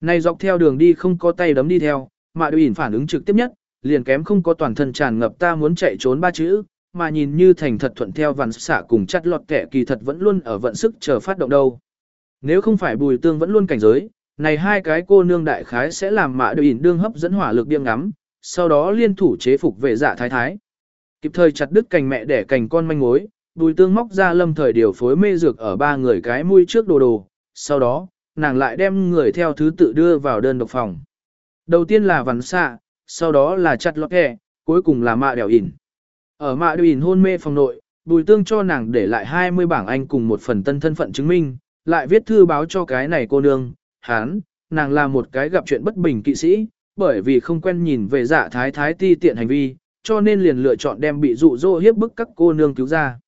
Này dọc theo đường đi không có tay đấm đi theo, mà đối phản ứng trực tiếp nhất, liền kém không có toàn thân tràn ngập ta muốn chạy trốn ba chữ, mà nhìn như thành thật thuận theo vằn xả cùng chặt lọt kẻ kỳ thật vẫn luôn ở vận sức chờ phát động đâu. Nếu không phải bùi tương vẫn luôn cảnh giới, này hai cái cô nương đại khái sẽ làm mạ đội ỉn đương hấp dẫn hỏa lực điên ngắm, sau đó liên thủ chế phục vệ dạ thái thái. Kịp thời chặt đứt cành mẹ đẻ cành con manh mối, bùi tương móc ra lâm thời điều phối mê dược ở ba người cái mũi trước đồ đồ, sau đó, nàng lại đem người theo thứ tự đưa vào đơn độc phòng. Đầu tiên là vằn xạ, sau đó là chặt lọt hẹ, cuối cùng là mạ đèo ỉn. Ở mạ đèo ỉn hôn mê phòng nội, bùi tương cho nàng để lại 20 bảng anh cùng một phần tân thân phận chứng minh, lại viết thư báo cho cái này cô nương, hán, nàng là một cái gặp chuyện bất bình kỵ sĩ, bởi vì không quen nhìn về dạ thái thái ti tiện hành vi, cho nên liền lựa chọn đem bị dụ dỗ hiếp bức các cô nương cứu ra.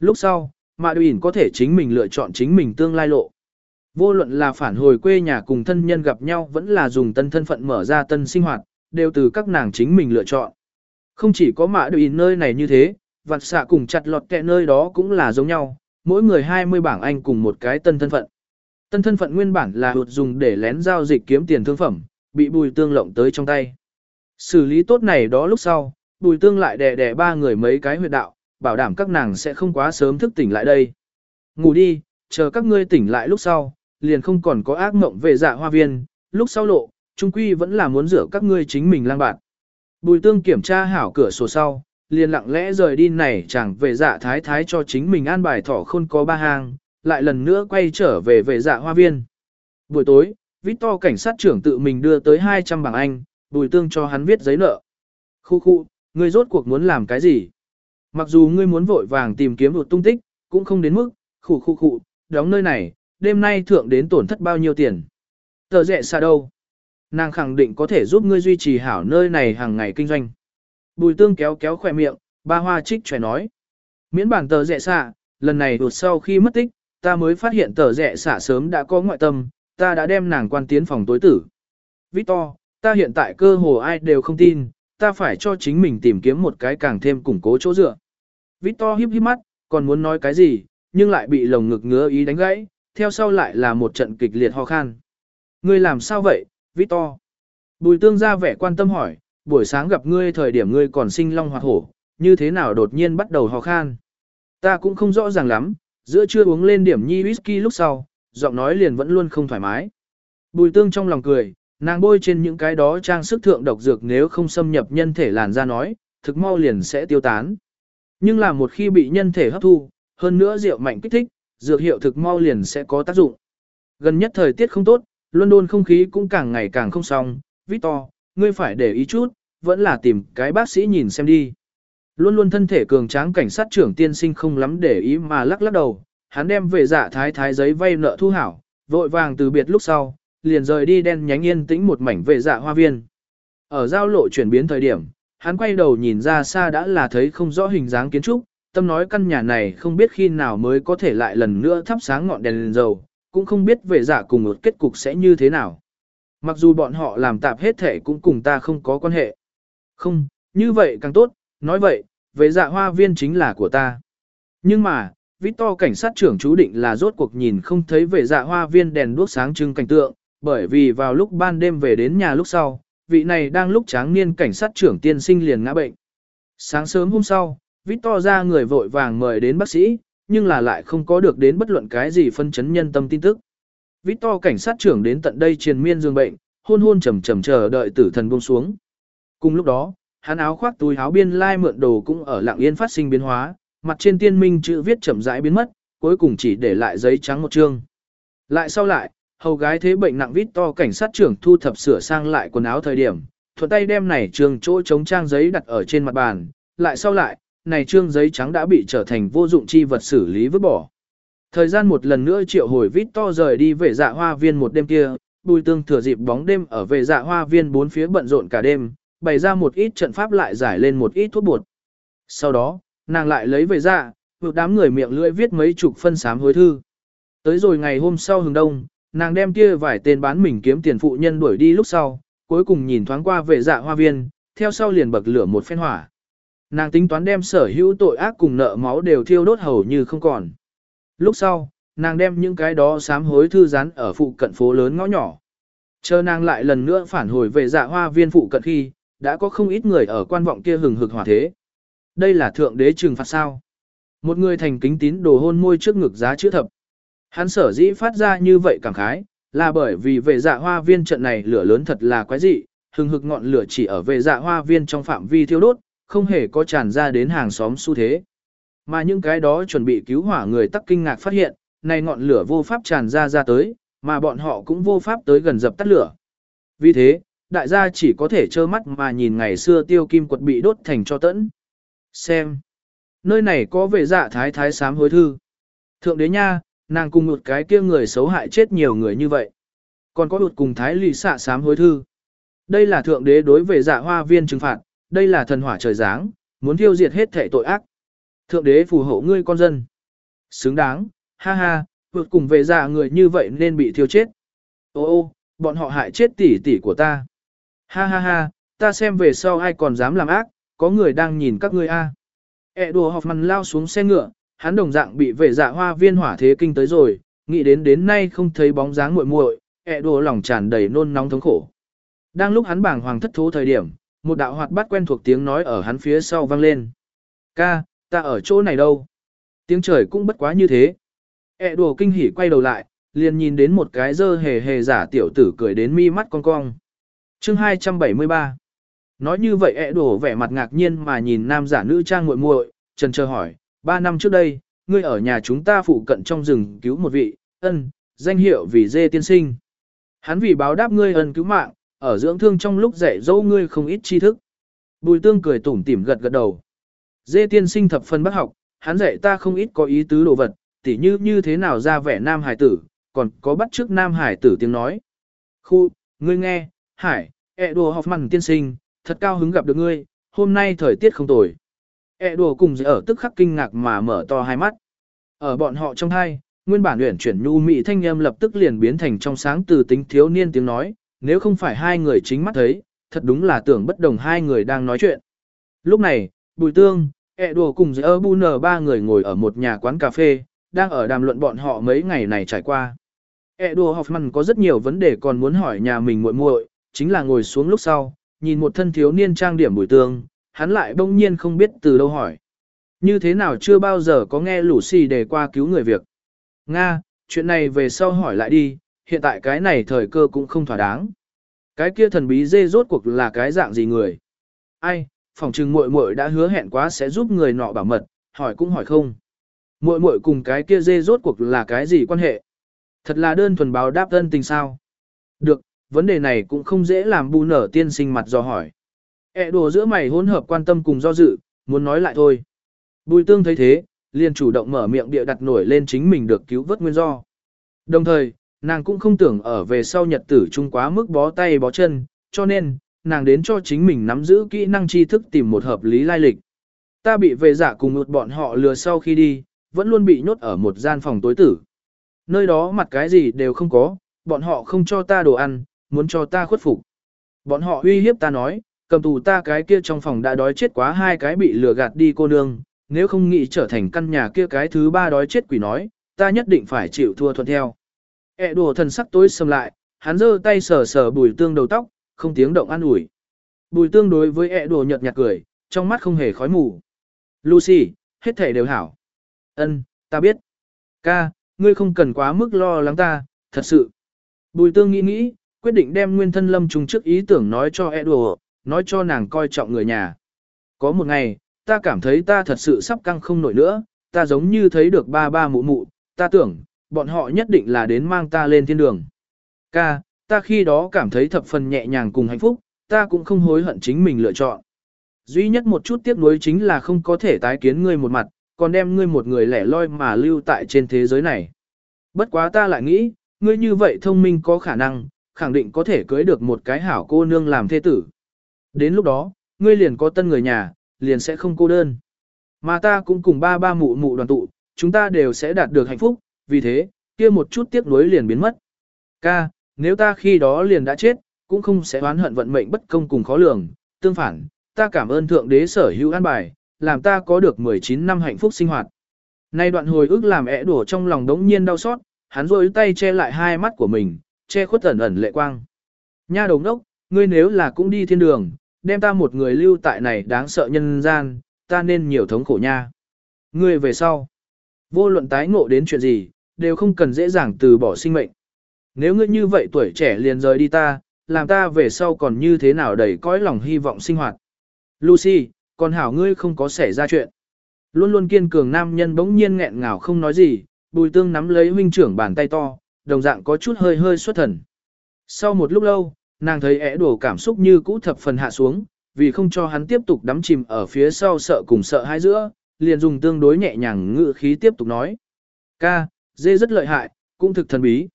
Lúc sau, Mạ Đùi có thể chính mình lựa chọn chính mình tương lai lộ. Vô luận là phản hồi quê nhà cùng thân nhân gặp nhau vẫn là dùng tân thân phận mở ra tân sinh hoạt, đều từ các nàng chính mình lựa chọn. Không chỉ có Mạ Đùi nơi này như thế, vặt xạ cùng chặt lọt kẹ nơi đó cũng là giống nhau, mỗi người 20 bảng Anh cùng một cái tân thân phận. Tân thân phận nguyên bản là hụt dùng để lén giao dịch kiếm tiền thương phẩm, bị bùi tương lộng tới trong tay. Xử lý tốt này đó lúc sau, bùi tương lại đè đè ba người mấy cái huyệt đạo, bảo đảm các nàng sẽ không quá sớm thức tỉnh lại đây. Ngủ đi, chờ các ngươi tỉnh lại lúc sau, liền không còn có ác mộng về dạ hoa viên, lúc sau lộ, trung quy vẫn là muốn rửa các ngươi chính mình lang bạn. Bùi tương kiểm tra hảo cửa sổ sau, liền lặng lẽ rời đi này chẳng về dạ thái thái cho chính mình an bài thỏ khôn có ba hang, lại lần nữa quay trở về về dạ hoa viên. Buổi tối, Victor cảnh sát trưởng tự mình đưa tới 200 bảng Anh, bùi tương cho hắn viết giấy nợ. Khu khu, ngươi rốt cuộc muốn làm cái gì? Mặc dù ngươi muốn vội vàng tìm kiếm một tung tích, cũng không đến mức, khu khu khu, đóng nơi này, đêm nay thượng đến tổn thất bao nhiêu tiền. Tờ rẻ xa đâu? Nàng khẳng định có thể giúp ngươi duy trì hảo nơi này hàng ngày kinh doanh. Bùi tương kéo kéo khỏe miệng, ba hoa trích trẻ nói. Miễn bản tờ rẻ xa lần này đột sau khi mất tích, ta mới phát hiện tờ rẻ xả sớm đã có ngoại tâm, ta đã đem nàng quan tiến phòng tối tử. Victor, ta hiện tại cơ hồ ai đều không tin, ta phải cho chính mình tìm kiếm một cái càng thêm củng cố chỗ dựa. Victor híp híp mắt, còn muốn nói cái gì, nhưng lại bị lồng ngực ngứa ý đánh gãy, theo sau lại là một trận kịch liệt ho khan. Ngươi làm sao vậy, Victor? Bùi tương ra vẻ quan tâm hỏi, buổi sáng gặp ngươi thời điểm ngươi còn sinh long hoạt hổ, như thế nào đột nhiên bắt đầu ho khan? Ta cũng không rõ ràng lắm, giữa trưa uống lên điểm nhi whisky lúc sau, giọng nói liền vẫn luôn không thoải mái. Bùi tương trong lòng cười, nàng bôi trên những cái đó trang sức thượng độc dược nếu không xâm nhập nhân thể làn da nói, thực mau liền sẽ tiêu tán. Nhưng là một khi bị nhân thể hấp thu, hơn nữa rượu mạnh kích thích, dược hiệu thực mau liền sẽ có tác dụng. Gần nhất thời tiết không tốt, London không khí cũng càng ngày càng không xong, Victor, ngươi phải để ý chút, vẫn là tìm cái bác sĩ nhìn xem đi. Luôn luôn thân thể cường tráng cảnh sát trưởng tiên sinh không lắm để ý mà lắc lắc đầu, hắn đem về dạ thái thái giấy vay nợ thu hảo, vội vàng từ biệt lúc sau, liền rời đi đen nhánh yên tĩnh một mảnh về dạ hoa viên. Ở giao lộ chuyển biến thời điểm, hắn quay đầu nhìn ra xa đã là thấy không rõ hình dáng kiến trúc, tâm nói căn nhà này không biết khi nào mới có thể lại lần nữa thắp sáng ngọn đèn, đèn dầu, cũng không biết về dạ cùng một kết cục sẽ như thế nào. Mặc dù bọn họ làm tạp hết thể cũng cùng ta không có quan hệ. Không, như vậy càng tốt, nói vậy, về dạ hoa viên chính là của ta. Nhưng mà, Victor cảnh sát trưởng chú định là rốt cuộc nhìn không thấy về dạ hoa viên đèn đuốc sáng trưng cảnh tượng, bởi vì vào lúc ban đêm về đến nhà lúc sau, vị này đang lúc tráng niên cảnh sát trưởng tiên sinh liền ngã bệnh. Sáng sớm hôm sau, Victor ra người vội vàng mời đến bác sĩ, nhưng là lại không có được đến bất luận cái gì phân chấn nhân tâm tin tức. Victor cảnh sát trưởng đến tận đây triền miên dương bệnh, hôn hôn trầm trầm chờ đợi tử thần buông xuống. Cùng lúc đó, hắn áo khoác túi áo biên lai mượn đồ cũng ở lặng yên phát sinh biến hóa, mặt trên tiên minh chữ viết chậm rãi biến mất, cuối cùng chỉ để lại giấy trắng một chương. Lại sau lại, hầu gái thế bệnh nặng vít to cảnh sát trưởng thu thập sửa sang lại quần áo thời điểm, thuận tay đem này trường chỗ chống trang giấy đặt ở trên mặt bàn, lại sau lại, này trương giấy trắng đã bị trở thành vô dụng chi vật xử lý vứt bỏ. Thời gian một lần nữa triệu hồi vít to rời đi về dạ hoa viên một đêm kia, bùi tương thừa dịp bóng đêm ở về dạ hoa viên bốn phía bận rộn cả đêm, bày ra một ít trận pháp lại giải lên một ít thuốc bột. Sau đó, nàng lại lấy về dạ, vượt đám người miệng lưỡi viết mấy chục phân sám hối thư. Tới rồi ngày hôm sau hừng đông, nàng đem kia vài tên bán mình kiếm tiền phụ nhân đuổi đi lúc sau, cuối cùng nhìn thoáng qua về dạ hoa viên, theo sau liền bậc lửa một phen hỏa. Nàng tính toán đem sở hữu tội ác cùng nợ máu đều thiêu đốt hầu như không còn. Lúc sau, nàng đem những cái đó sám hối thư rán ở phụ cận phố lớn ngõ nhỏ. Chờ nàng lại lần nữa phản hồi về dạ hoa viên phụ cận khi, đã có không ít người ở quan vọng kia hừng hực hỏa thế. Đây là thượng đế trừng phạt sao. Một người thành kính tín đồ hôn môi trước ngực giá chữ thập. Hắn sở dĩ phát ra như vậy cảm khái, là bởi vì về dạ hoa viên trận này lửa lớn thật là quái dị, hừng hực ngọn lửa chỉ ở về dạ hoa viên trong phạm vi thiêu đốt, không hề có tràn ra đến hàng xóm xu thế. Mà những cái đó chuẩn bị cứu hỏa người tắc kinh ngạc phát hiện, này ngọn lửa vô pháp tràn ra ra tới, mà bọn họ cũng vô pháp tới gần dập tắt lửa. Vì thế, đại gia chỉ có thể trơ mắt mà nhìn ngày xưa tiêu kim quật bị đốt thành cho tẫn. Xem. Nơi này có vệ dạ thái thái sám hối thư. Thượng đế nha, nàng cùng một cái kia người xấu hại chết nhiều người như vậy. Còn có một cùng thái lì xạ sám hối thư. Đây là thượng đế đối vệ dạ hoa viên trừng phạt, đây là thần hỏa trời giáng, muốn thiêu diệt hết thể tội ác. Thượng đế phù hộ ngươi con dân. Xứng đáng, ha ha, vượt cùng về dạ người như vậy nên bị thiêu chết. Ô ô, bọn họ hại chết tỷ tỷ của ta. Ha ha ha, ta xem về sau ai còn dám làm ác, có người đang nhìn các ngươi a. E đùa học mằn lao xuống xe ngựa, hắn đồng dạng bị vệ dạ hoa viên hỏa thế kinh tới rồi, nghĩ đến đến nay không thấy bóng dáng muội muội, E đùa lòng tràn đầy nôn nóng thống khổ. Đang lúc hắn bàng hoàng thất thố thời điểm, một đạo hoạt bát quen thuộc tiếng nói ở hắn phía sau vang lên. Ca, ta ở chỗ này đâu? Tiếng trời cũng bất quá như thế. E đùa kinh hỉ quay đầu lại, liền nhìn đến một cái dơ hề hề giả tiểu tử cười đến mi mắt cong cong. Chương 273 Nói như vậy ẹ đổ vẻ mặt ngạc nhiên mà nhìn nam giả nữ trang muội muội, trần chờ hỏi, ba năm trước đây, ngươi ở nhà chúng ta phụ cận trong rừng cứu một vị, ân, danh hiệu vì dê tiên sinh. Hắn vì báo đáp ngươi ân cứu mạng, ở dưỡng thương trong lúc dạy dỗ ngươi không ít tri thức. Bùi tương cười tủm tỉm gật gật đầu. Dê tiên sinh thập phân bác học, hắn dạy ta không ít có ý tứ đồ vật, tỉ như như thế nào ra vẻ nam hải tử, còn có bắt trước nam hải tử tiếng nói. Khu, ngươi nghe, hải, ẹ đùa học mặn tiên sinh, thật cao hứng gặp được ngươi, hôm nay thời tiết không tồi. ẹ đùa cùng dễ ở tức khắc kinh ngạc mà mở to hai mắt. Ở bọn họ trong hai, nguyên bản luyện chuyển nhu mị thanh âm lập tức liền biến thành trong sáng từ tính thiếu niên tiếng nói, nếu không phải hai người chính mắt thấy, thật đúng là tưởng bất đồng hai người đang nói chuyện. Lúc này, Bùi Tương, ẹ đùa cùng dễ bu nở ba người ngồi ở một nhà quán cà phê, đang ở đàm luận bọn họ mấy ngày này trải qua. ẹ đùa Hoffman có rất nhiều vấn đề còn muốn hỏi nhà mình muội muội, chính là ngồi xuống lúc sau, nhìn một thân thiếu niên trang điểm Bùi Tương, hắn lại bỗng nhiên không biết từ đâu hỏi. Như thế nào chưa bao giờ có nghe lũ xì đề qua cứu người việc. Nga, chuyện này về sau hỏi lại đi, hiện tại cái này thời cơ cũng không thỏa đáng. Cái kia thần bí dê rốt cuộc là cái dạng gì người? Ai, phòng trừng muội muội đã hứa hẹn quá sẽ giúp người nọ bảo mật, hỏi cũng hỏi không. Muội muội cùng cái kia dê rốt cuộc là cái gì quan hệ? Thật là đơn thuần báo đáp thân tình sao? Được, vấn đề này cũng không dễ làm bù nở tiên sinh mặt do hỏi. E đồ giữa mày hỗn hợp quan tâm cùng do dự, muốn nói lại thôi. Bùi tương thấy thế, liền chủ động mở miệng địa đặt nổi lên chính mình được cứu vớt nguyên do. Đồng thời, nàng cũng không tưởng ở về sau nhật tử chung quá mức bó tay bó chân, cho nên, nàng đến cho chính mình nắm giữ kỹ năng tri thức tìm một hợp lý lai lịch. Ta bị về giả cùng một bọn họ lừa sau khi đi, vẫn luôn bị nhốt ở một gian phòng tối tử. Nơi đó mặt cái gì đều không có, bọn họ không cho ta đồ ăn, muốn cho ta khuất phục. Bọn họ uy hiếp ta nói, cầm tù ta cái kia trong phòng đã đói chết quá hai cái bị lừa gạt đi cô nương, nếu không nghĩ trở thành căn nhà kia cái thứ ba đói chết quỷ nói, ta nhất định phải chịu thua thuận theo. E đùa thần sắc tối sầm lại, hắn giơ tay sờ sờ bùi tương đầu tóc, không tiếng động an ủi. Bùi tương đối với e đùa nhợt nhạt cười, trong mắt không hề khói mù. Lucy, hết thể đều hảo. Ân, ta biết. Ca, ngươi không cần quá mức lo lắng ta, thật sự. Bùi tương nghĩ nghĩ, quyết định đem nguyên thân lâm trùng trước ý tưởng nói cho Edward, nói cho nàng coi trọng người nhà. Có một ngày, ta cảm thấy ta thật sự sắp căng không nổi nữa, ta giống như thấy được ba ba mụ mụ, ta tưởng, bọn họ nhất định là đến mang ta lên thiên đường. Ca, ta khi đó cảm thấy thập phần nhẹ nhàng cùng hạnh phúc, ta cũng không hối hận chính mình lựa chọn. Duy nhất một chút tiếc nuối chính là không có thể tái kiến ngươi một mặt, còn đem ngươi một người lẻ loi mà lưu tại trên thế giới này. Bất quá ta lại nghĩ, ngươi như vậy thông minh có khả năng, khẳng định có thể cưới được một cái hảo cô nương làm thê tử. Đến lúc đó, ngươi liền có tân người nhà, liền sẽ không cô đơn. Mà ta cũng cùng ba ba mụ mụ đoàn tụ, chúng ta đều sẽ đạt được hạnh phúc, vì thế, kia một chút tiếc nuối liền biến mất. Ca, nếu ta khi đó liền đã chết, cũng không sẽ oán hận vận mệnh bất công cùng khó lường, tương phản, ta cảm ơn Thượng Đế sở hữu an bài, làm ta có được 19 năm hạnh phúc sinh hoạt. Nay đoạn hồi ức làm ẻ đổ trong lòng đống nhiên đau xót, hắn rôi tay che lại hai mắt của mình, che khuất ẩn ẩn lệ quang. Nha đồng đốc, ngươi nếu là cũng đi thiên đường, đem ta một người lưu tại này đáng sợ nhân gian, ta nên nhiều thống khổ nha. Ngươi về sau, vô luận tái ngộ đến chuyện gì, đều không cần dễ dàng từ bỏ sinh mệnh. Nếu ngươi như vậy tuổi trẻ liền rời đi ta, làm ta về sau còn như thế nào đầy cõi lòng hy vọng sinh hoạt. Lucy, còn hảo ngươi không có xảy ra chuyện. Luôn luôn kiên cường nam nhân bỗng nhiên nghẹn ngào không nói gì, bùi tương nắm lấy huynh trưởng bàn tay to, đồng dạng có chút hơi hơi xuất thần. Sau một lúc lâu, nàng thấy ẻ đổ cảm xúc như cũ thập phần hạ xuống, vì không cho hắn tiếp tục đắm chìm ở phía sau sợ cùng sợ hai giữa, liền dùng tương đối nhẹ nhàng ngự khí tiếp tục nói. Ca, dê rất lợi hại, cũng thực thần bí.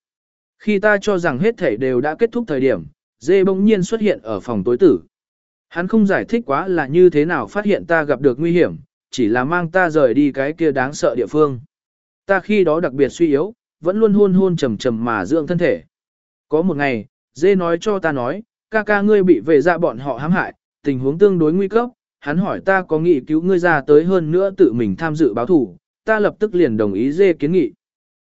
Khi ta cho rằng hết thể đều đã kết thúc thời điểm, dê bỗng nhiên xuất hiện ở phòng tối tử. Hắn không giải thích quá là như thế nào phát hiện ta gặp được nguy hiểm, chỉ là mang ta rời đi cái kia đáng sợ địa phương. Ta khi đó đặc biệt suy yếu, vẫn luôn hôn hôn trầm trầm mà dưỡng thân thể. Có một ngày, dê nói cho ta nói, ca ca ngươi bị về ra dạ bọn họ hãm hại, tình huống tương đối nguy cấp, hắn hỏi ta có nghị cứu ngươi ra tới hơn nữa tự mình tham dự báo thủ, ta lập tức liền đồng ý dê kiến nghị.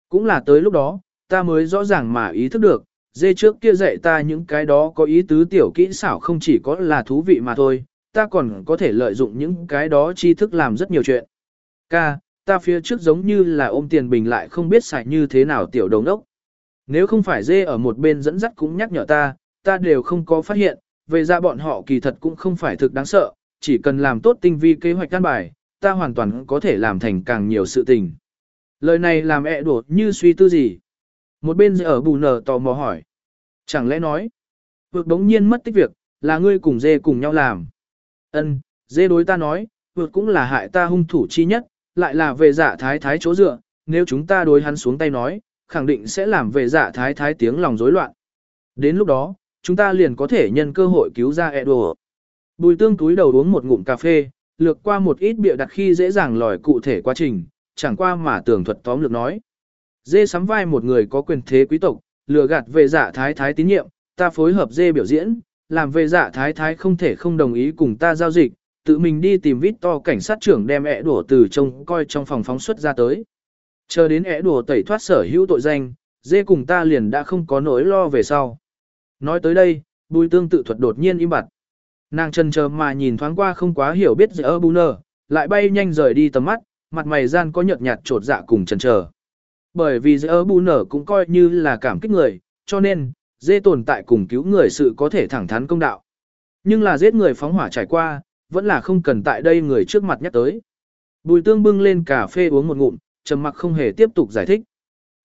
Cũng là tới lúc đó, ta mới rõ ràng mà ý thức được, dê trước kia dạy ta những cái đó có ý tứ tiểu kỹ xảo không chỉ có là thú vị mà thôi, ta còn có thể lợi dụng những cái đó tri thức làm rất nhiều chuyện. Ca, ta phía trước giống như là ôm tiền bình lại không biết xài như thế nào tiểu đồng đốc. Nếu không phải dê ở một bên dẫn dắt cũng nhắc nhở ta, ta đều không có phát hiện, về ra bọn họ kỳ thật cũng không phải thực đáng sợ, chỉ cần làm tốt tinh vi kế hoạch căn bài, ta hoàn toàn có thể làm thành càng nhiều sự tình. Lời này làm ẹ đột như suy tư gì. Một bên ở bù nở tò mò hỏi. Chẳng lẽ nói, vượt đống nhiên mất tích việc, là ngươi cùng dê cùng nhau làm. Ân, dê đối ta nói, vượt cũng là hại ta hung thủ chi nhất, lại là về dạ thái thái chỗ dựa, nếu chúng ta đối hắn xuống tay nói, khẳng định sẽ làm về dạ thái thái tiếng lòng rối loạn. Đến lúc đó, chúng ta liền có thể nhân cơ hội cứu ra Edo. Bùi tương túi đầu uống một ngụm cà phê, lược qua một ít bịa đặt khi dễ dàng lòi cụ thể quá trình, chẳng qua mà tưởng thuật tóm lược nói. Dê sắm vai một người có quyền thế quý tộc, lừa gạt về dạ thái thái tín nhiệm, ta phối hợp dê biểu diễn, làm về dạ thái thái không thể không đồng ý cùng ta giao dịch, tự mình đi tìm vít to cảnh sát trưởng đem ẹ đùa từ trông coi trong phòng phóng xuất ra tới. Chờ đến ẹ đùa tẩy thoát sở hữu tội danh, dê cùng ta liền đã không có nỗi lo về sau. Nói tới đây, bùi tương tự thuật đột nhiên im bặt. Nàng chân chờ mà nhìn thoáng qua không quá hiểu biết giữa bù nở lại bay nhanh rời đi tầm mắt, mặt mày gian có nhợt nhạt trột dạ cùng chân chờ. Bởi vì giữa bù nở cũng coi như là cảm kích người, cho nên, dê tồn tại cùng cứu người sự có thể thẳng thắn công đạo. Nhưng là giết người phóng hỏa trải qua, vẫn là không cần tại đây người trước mặt nhắc tới. Bùi tương bưng lên cà phê uống một ngụm, trầm mặc không hề tiếp tục giải thích.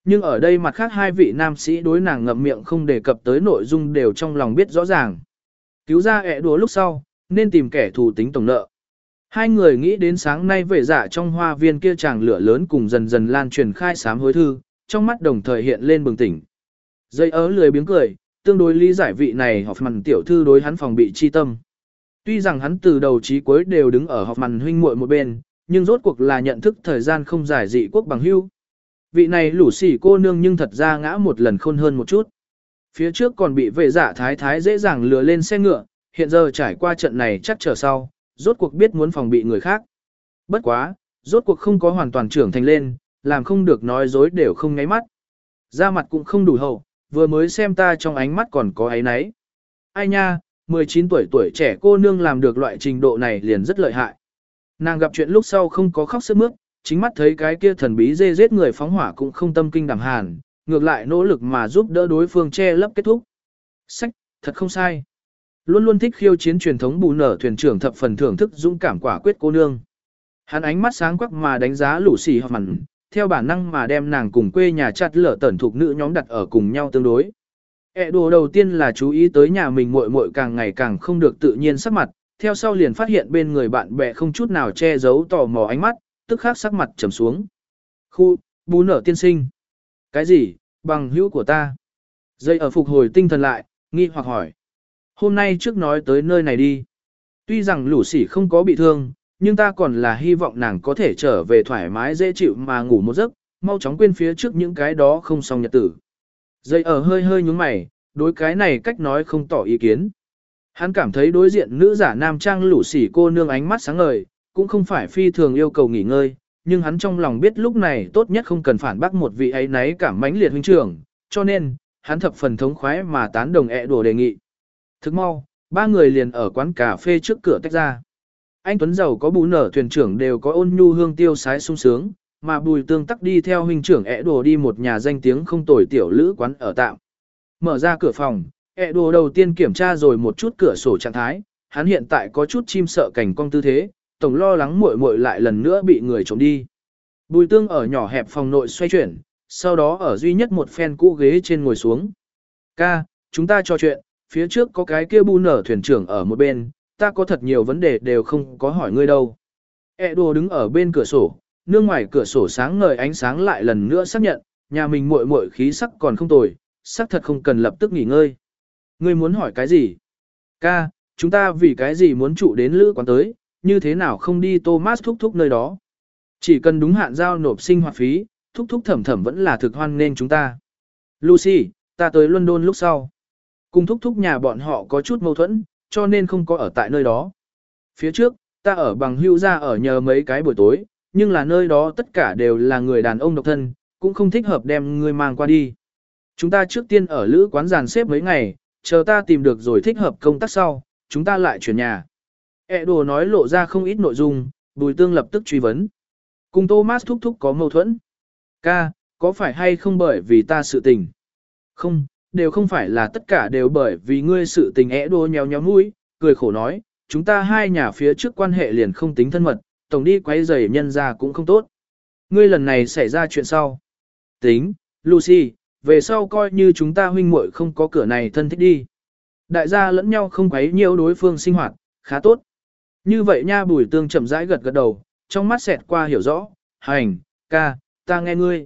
Nhưng ở đây mặt khác hai vị nam sĩ đối nàng ngậm miệng không đề cập tới nội dung đều trong lòng biết rõ ràng. Cứu ra ẹ đùa lúc sau, nên tìm kẻ thù tính tổng nợ. Hai người nghĩ đến sáng nay về dạ trong hoa viên kia chàng lửa lớn cùng dần dần lan truyền khai sám hối thư, trong mắt đồng thời hiện lên bừng tỉnh. Dây ớ lười biếng cười, tương đối lý giải vị này học mặn tiểu thư đối hắn phòng bị chi tâm. Tuy rằng hắn từ đầu chí cuối đều đứng ở học màn huynh muội một bên, nhưng rốt cuộc là nhận thức thời gian không dài dị quốc bằng hưu. Vị này lũ sỉ cô nương nhưng thật ra ngã một lần khôn hơn một chút. Phía trước còn bị vệ giả thái thái dễ dàng lừa lên xe ngựa, hiện giờ trải qua trận này chắc trở sau, rốt cuộc biết muốn phòng bị người khác. Bất quá, rốt cuộc không có hoàn toàn trưởng thành lên, làm không được nói dối đều không ngáy mắt. Da mặt cũng không đủ hậu, vừa mới xem ta trong ánh mắt còn có ấy nấy. Ai nha, 19 tuổi tuổi trẻ cô nương làm được loại trình độ này liền rất lợi hại. Nàng gặp chuyện lúc sau không có khóc sức mướt, chính mắt thấy cái kia thần bí dê giết người phóng hỏa cũng không tâm kinh đảm hàn, ngược lại nỗ lực mà giúp đỡ đối phương che lấp kết thúc. Sách, thật không sai. Luôn luôn thích khiêu chiến truyền thống bù nở thuyền trưởng thập phần thưởng thức dũng cảm quả quyết cô nương. Hắn ánh mắt sáng quắc mà đánh giá lũ xì hoặc mặn, theo bản năng mà đem nàng cùng quê nhà chặt lở tẩn thuộc nữ nhóm đặt ở cùng nhau tương đối. E đồ đầu tiên là chú ý tới nhà mình muội muội càng ngày càng không được tự nhiên sắc mặt, theo sau liền phát hiện bên người bạn bè không chút nào che giấu tò mò ánh mắt, tức khắc sắc mặt trầm xuống. Khu, bú nở tiên sinh. Cái gì, bằng hữu của ta? Dây ở phục hồi tinh thần lại, nghi hoặc hỏi. Hôm nay trước nói tới nơi này đi. Tuy rằng lũ sỉ không có bị thương, nhưng ta còn là hy vọng nàng có thể trở về thoải mái dễ chịu mà ngủ một giấc, mau chóng quên phía trước những cái đó không xong nhật tử. Dây ở hơi hơi nhúng mày, đối cái này cách nói không tỏ ý kiến. Hắn cảm thấy đối diện nữ giả nam trang lũ sỉ cô nương ánh mắt sáng ngời, cũng không phải phi thường yêu cầu nghỉ ngơi, nhưng hắn trong lòng biết lúc này tốt nhất không cần phản bác một vị ấy nấy cảm mãnh liệt huynh trưởng, cho nên, hắn thập phần thống khoái mà tán đồng ẹ đùa đề nghị. Thức mau, ba người liền ở quán cà phê trước cửa tách ra. Anh Tuấn Giàu có bú nở thuyền trưởng đều có ôn nhu hương tiêu sái sung sướng, mà bùi tương tắc đi theo huynh trưởng ẹ đồ đi một nhà danh tiếng không tồi tiểu lữ quán ở tạm. Mở ra cửa phòng, ẹ đồ đầu tiên kiểm tra rồi một chút cửa sổ trạng thái, hắn hiện tại có chút chim sợ cảnh cong tư thế, tổng lo lắng muội muội lại lần nữa bị người trộm đi. Bùi tương ở nhỏ hẹp phòng nội xoay chuyển, sau đó ở duy nhất một phen cũ ghế trên ngồi xuống. Ca, chúng ta trò chuyện, phía trước có cái kia bu nở thuyền trưởng ở một bên, ta có thật nhiều vấn đề đều không có hỏi ngươi đâu. E đồ đứng ở bên cửa sổ, nương ngoài cửa sổ sáng ngời ánh sáng lại lần nữa xác nhận, nhà mình muội muội khí sắc còn không tồi, sắc thật không cần lập tức nghỉ ngơi. Ngươi muốn hỏi cái gì? Ca, chúng ta vì cái gì muốn trụ đến lữ quán tới, như thế nào không đi Thomas thúc thúc nơi đó? Chỉ cần đúng hạn giao nộp sinh hoạt phí, thúc thúc thẩm thẩm vẫn là thực hoan nên chúng ta. Lucy, ta tới London lúc sau. Cùng thúc thúc nhà bọn họ có chút mâu thuẫn, cho nên không có ở tại nơi đó. Phía trước, ta ở bằng hưu ra ở nhờ mấy cái buổi tối, nhưng là nơi đó tất cả đều là người đàn ông độc thân, cũng không thích hợp đem người mang qua đi. Chúng ta trước tiên ở lữ quán giàn xếp mấy ngày, chờ ta tìm được rồi thích hợp công tác sau, chúng ta lại chuyển nhà. E đồ nói lộ ra không ít nội dung, bùi tương lập tức truy vấn. Cùng Thomas thúc thúc có mâu thuẫn. Ca, có phải hay không bởi vì ta sự tình? Không, đều không phải là tất cả đều bởi vì ngươi sự tình E đồ nhéo nhéo mũi, cười khổ nói, chúng ta hai nhà phía trước quan hệ liền không tính thân mật, tổng đi quấy rầy nhân ra cũng không tốt. Ngươi lần này xảy ra chuyện sau. Tính, Lucy, về sau coi như chúng ta huynh muội không có cửa này thân thích đi. Đại gia lẫn nhau không quấy nhiều đối phương sinh hoạt, khá tốt. Như vậy nha bùi tương chậm rãi gật gật đầu, trong mắt xẹt qua hiểu rõ, hành, ca, ta nghe ngươi.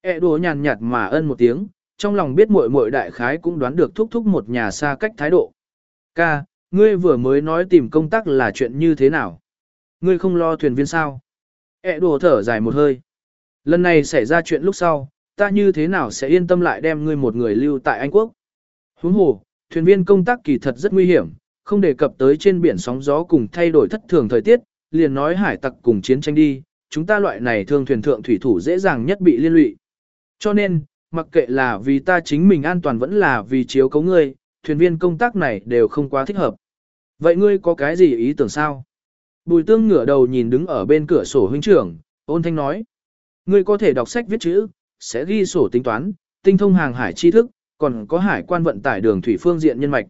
E đùa nhàn nhạt mà ân một tiếng, trong lòng biết muội muội đại khái cũng đoán được thúc thúc một nhà xa cách thái độ. Ca, ngươi vừa mới nói tìm công tác là chuyện như thế nào? Ngươi không lo thuyền viên sao? E đùa thở dài một hơi. Lần này xảy ra chuyện lúc sau, ta như thế nào sẽ yên tâm lại đem ngươi một người lưu tại Anh Quốc? Huống hồ, thuyền viên công tác kỳ thật rất nguy hiểm, không đề cập tới trên biển sóng gió cùng thay đổi thất thường thời tiết, liền nói hải tặc cùng chiến tranh đi, chúng ta loại này thương thuyền thượng thủy thủ dễ dàng nhất bị liên lụy. Cho nên, mặc kệ là vì ta chính mình an toàn vẫn là vì chiếu cấu ngươi, thuyền viên công tác này đều không quá thích hợp. Vậy ngươi có cái gì ý tưởng sao? Bùi tương ngửa đầu nhìn đứng ở bên cửa sổ huynh trưởng, ôn thanh nói. Ngươi có thể đọc sách viết chữ, sẽ ghi sổ tính toán, tinh thông hàng hải tri thức, còn có hải quan vận tải đường thủy phương diện nhân mạch.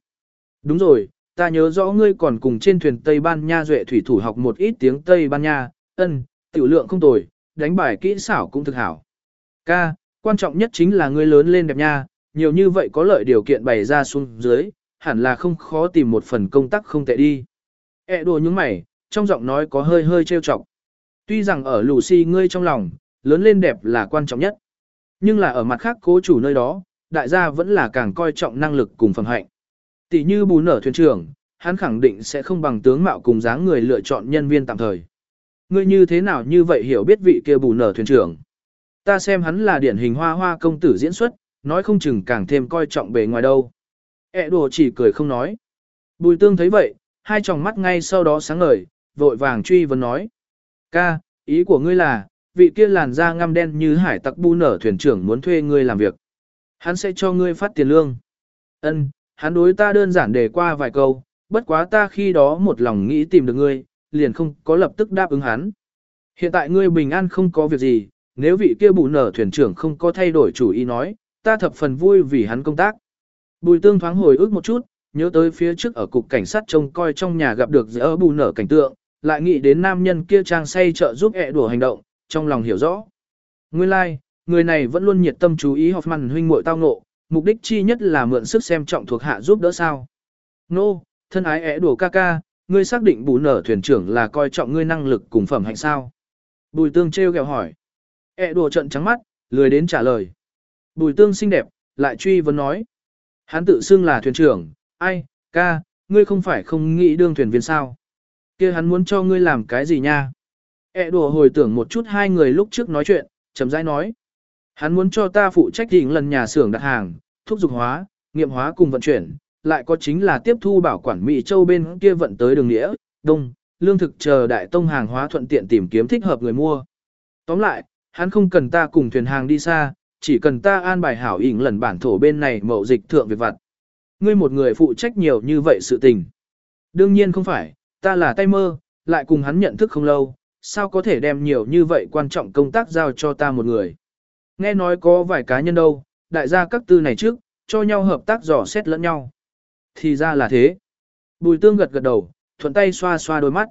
Đúng rồi, ta nhớ rõ ngươi còn cùng trên thuyền Tây Ban Nha duệ thủy thủ học một ít tiếng Tây Ban Nha, ân, tiểu lượng không tồi, đánh bài kỹ xảo cũng thực hảo. Ca, quan trọng nhất chính là ngươi lớn lên đẹp nha, nhiều như vậy có lợi điều kiện bày ra xuống dưới, hẳn là không khó tìm một phần công tác không tệ đi. E đùa những mày, trong giọng nói có hơi hơi trêu chọc. Tuy rằng ở Lucy ngươi trong lòng, lớn lên đẹp là quan trọng nhất. Nhưng là ở mặt khác cố chủ nơi đó, đại gia vẫn là càng coi trọng năng lực cùng phẩm hạnh. Tỷ như bù nở thuyền trưởng, hắn khẳng định sẽ không bằng tướng mạo cùng dáng người lựa chọn nhân viên tạm thời. Ngươi như thế nào như vậy hiểu biết vị kia bù nở thuyền trưởng? Ta xem hắn là điển hình hoa hoa công tử diễn xuất, nói không chừng càng thêm coi trọng bề ngoài đâu. E đồ chỉ cười không nói. Bùi tương thấy vậy, hai tròng mắt ngay sau đó sáng ngời, vội vàng truy vấn nói. Ca, ý của ngươi là, vị kia làn da ngăm đen như hải tặc bu nở thuyền trưởng muốn thuê ngươi làm việc. Hắn sẽ cho ngươi phát tiền lương. Ân, hắn đối ta đơn giản để qua vài câu, bất quá ta khi đó một lòng nghĩ tìm được ngươi, liền không có lập tức đáp ứng hắn. Hiện tại ngươi bình an không có việc gì, nếu vị kia bù nở thuyền trưởng không có thay đổi chủ ý nói, ta thập phần vui vì hắn công tác. Bùi tương thoáng hồi ức một chút, nhớ tới phía trước ở cục cảnh sát trông coi trong nhà gặp được giữa bù nở cảnh tượng, lại nghĩ đến nam nhân kia trang say trợ giúp ẹ đùa hành động, trong lòng hiểu rõ. Nguyên lai, like, người này vẫn luôn nhiệt tâm chú ý Hoffman huynh muội tao ngộ, mục đích chi nhất là mượn sức xem trọng thuộc hạ giúp đỡ sao. Nô, no, thân ái ẹ đùa ca ca, ngươi xác định bù nở thuyền trưởng là coi trọng ngươi năng lực cùng phẩm hạnh sao. Bùi tương treo gẹo hỏi. ẹ đùa trận trắng mắt, lười đến trả lời. Bùi tương xinh đẹp, lại truy vấn nói. Hắn tự xưng là thuyền trưởng, ai, ca, ngươi không phải không nghĩ đương thuyền viên sao kia hắn muốn cho ngươi làm cái gì nha? e đùa hồi tưởng một chút hai người lúc trước nói chuyện, chấm rãi nói. Hắn muốn cho ta phụ trách hình lần nhà xưởng đặt hàng, thuốc dục hóa, nghiệm hóa cùng vận chuyển, lại có chính là tiếp thu bảo quản Mỹ Châu bên kia vận tới đường nghĩa, đông, lương thực chờ đại tông hàng hóa thuận tiện tìm kiếm thích hợp người mua. Tóm lại, hắn không cần ta cùng thuyền hàng đi xa, chỉ cần ta an bài hảo ỉn lần bản thổ bên này mậu dịch thượng việc vặt. Ngươi một người phụ trách nhiều như vậy sự tình. Đương nhiên không phải, ta là tay mơ, lại cùng hắn nhận thức không lâu, sao có thể đem nhiều như vậy quan trọng công tác giao cho ta một người. Nghe nói có vài cá nhân đâu, đại gia các tư này trước, cho nhau hợp tác dò xét lẫn nhau. Thì ra là thế. Bùi tương gật gật đầu, thuận tay xoa xoa đôi mắt.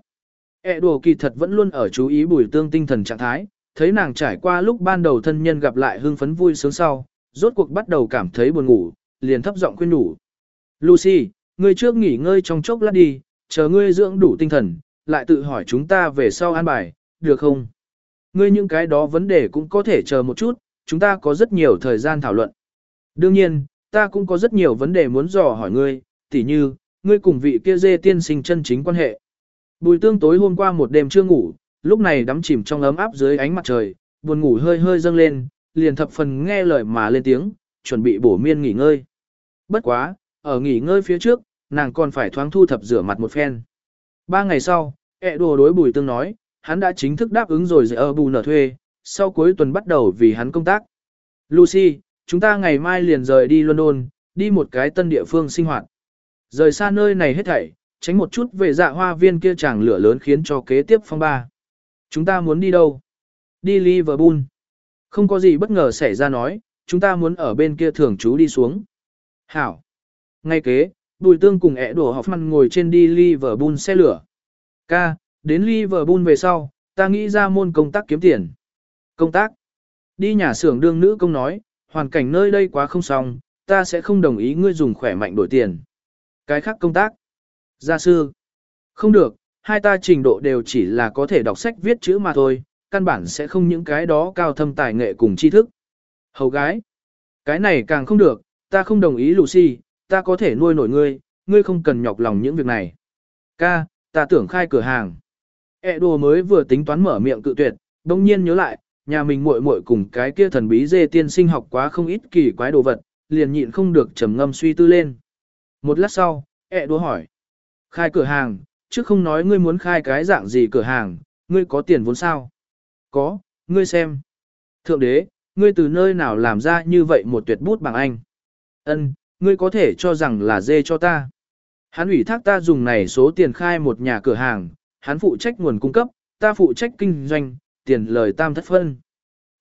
E đùa kỳ thật vẫn luôn ở chú ý bùi tương tinh thần trạng thái, thấy nàng trải qua lúc ban đầu thân nhân gặp lại hưng phấn vui sướng sau, rốt cuộc bắt đầu cảm thấy buồn ngủ, liền thấp giọng khuyên nhủ. Lucy, ngươi trước nghỉ ngơi trong chốc lát đi, chờ ngươi dưỡng đủ tinh thần, lại tự hỏi chúng ta về sau an bài, được không? Ngươi những cái đó vấn đề cũng có thể chờ một chút, chúng ta có rất nhiều thời gian thảo luận. Đương nhiên, ta cũng có rất nhiều vấn đề muốn dò hỏi ngươi, tỉ như, ngươi cùng vị kia dê tiên sinh chân chính quan hệ. Bùi tương tối hôm qua một đêm chưa ngủ, lúc này đắm chìm trong ấm áp dưới ánh mặt trời, buồn ngủ hơi hơi dâng lên, liền thập phần nghe lời mà lên tiếng, chuẩn bị bổ miên nghỉ ngơi. Bất quá, ở nghỉ ngơi phía trước, nàng còn phải thoáng thu thập rửa mặt một phen. Ba ngày sau, ẹ đồ đối bùi tương nói, hắn đã chính thức đáp ứng rồi ở bù nở thuê, sau cuối tuần bắt đầu vì hắn công tác. Lucy, chúng ta ngày mai liền rời đi London, đi một cái tân địa phương sinh hoạt. Rời xa nơi này hết thảy, tránh một chút về dạ hoa viên kia chàng lửa lớn khiến cho kế tiếp phong ba. Chúng ta muốn đi đâu? Đi Liverpool. Không có gì bất ngờ xảy ra nói, chúng ta muốn ở bên kia thường trú đi xuống. Hảo. Ngay kế, Bùi Tương cùng ẻ đổ học măn ngồi trên đi Liverpool xe lửa. Ca, đến Liverpool về sau, ta nghĩ ra môn công tác kiếm tiền. Công tác. Đi nhà xưởng đương nữ công nói, hoàn cảnh nơi đây quá không xong, ta sẽ không đồng ý ngươi dùng khỏe mạnh đổi tiền. Cái khác công tác. Gia sư. Không được, hai ta trình độ đều chỉ là có thể đọc sách viết chữ mà thôi, căn bản sẽ không những cái đó cao thâm tài nghệ cùng tri thức. Hầu gái. Cái này càng không được, ta không đồng ý Lucy, ta có thể nuôi nổi ngươi, ngươi không cần nhọc lòng những việc này. Ca, ta tưởng khai cửa hàng. E đồ mới vừa tính toán mở miệng cự tuyệt, đồng nhiên nhớ lại, nhà mình muội muội cùng cái kia thần bí dê tiên sinh học quá không ít kỳ quái đồ vật, liền nhịn không được trầm ngâm suy tư lên. Một lát sau, E đồ hỏi. Khai cửa hàng, chứ không nói ngươi muốn khai cái dạng gì cửa hàng, ngươi có tiền vốn sao? Có, ngươi xem. Thượng đế, ngươi từ nơi nào làm ra như vậy một tuyệt bút bằng anh? Ân, ngươi có thể cho rằng là dê cho ta. Hắn ủy thác ta dùng này số tiền khai một nhà cửa hàng, hắn phụ trách nguồn cung cấp, ta phụ trách kinh doanh, tiền lời tam thất phân.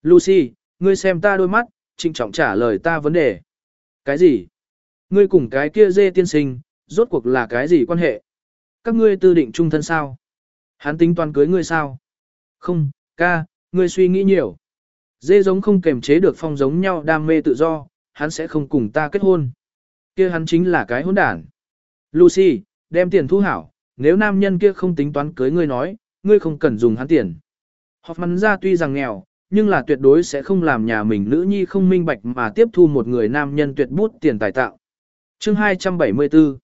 Lucy, ngươi xem ta đôi mắt, trịnh trọng trả lời ta vấn đề. Cái gì? Ngươi cùng cái kia dê tiên sinh, rốt cuộc là cái gì quan hệ? Các ngươi tư định chung thân sao? Hắn tính toán cưới ngươi sao? Không, ca, ngươi suy nghĩ nhiều. Dê giống không kềm chế được phong giống nhau đam mê tự do, hắn sẽ không cùng ta kết hôn. Kia hắn chính là cái hỗn đản. Lucy, đem tiền thu hảo, nếu nam nhân kia không tính toán cưới ngươi nói, ngươi không cần dùng hắn tiền. Hoffman ra tuy rằng nghèo, nhưng là tuyệt đối sẽ không làm nhà mình nữ nhi không minh bạch mà tiếp thu một người nam nhân tuyệt bút tiền tài tạo. Chương 274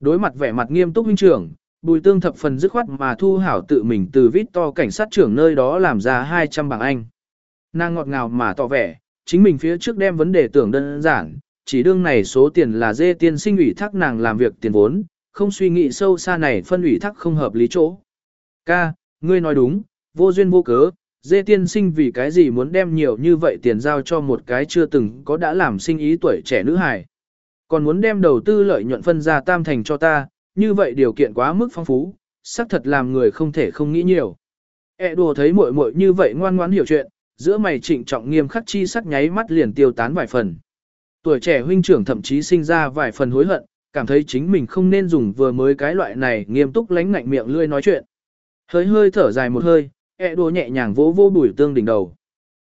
Đối mặt vẻ mặt nghiêm túc huynh trưởng, Bùi Tương thập phần dứt khoát mà thu hảo tự mình từ vít to cảnh sát trưởng nơi đó làm ra 200 bảng Anh. Nàng ngọt ngào mà tỏ vẻ, chính mình phía trước đem vấn đề tưởng đơn giản, chỉ đương này số tiền là dê tiên sinh ủy thác nàng làm việc tiền vốn, không suy nghĩ sâu xa này phân ủy thác không hợp lý chỗ. Ca, ngươi nói đúng, vô duyên vô cớ, dê tiên sinh vì cái gì muốn đem nhiều như vậy tiền giao cho một cái chưa từng có đã làm sinh ý tuổi trẻ nữ hài. Còn muốn đem đầu tư lợi nhuận phân ra tam thành cho ta, như vậy điều kiện quá mức phong phú, xác thật làm người không thể không nghĩ nhiều. E đùa thấy muội muội như vậy ngoan ngoãn hiểu chuyện, giữa mày trịnh trọng nghiêm khắc chi sắc nháy mắt liền tiêu tán vài phần. Tuổi trẻ huynh trưởng thậm chí sinh ra vài phần hối hận, cảm thấy chính mình không nên dùng vừa mới cái loại này nghiêm túc lánh ngạnh miệng lươi nói chuyện. Hơi hơi thở dài một hơi, e đùa nhẹ nhàng vỗ vỗ bùi tương đỉnh đầu.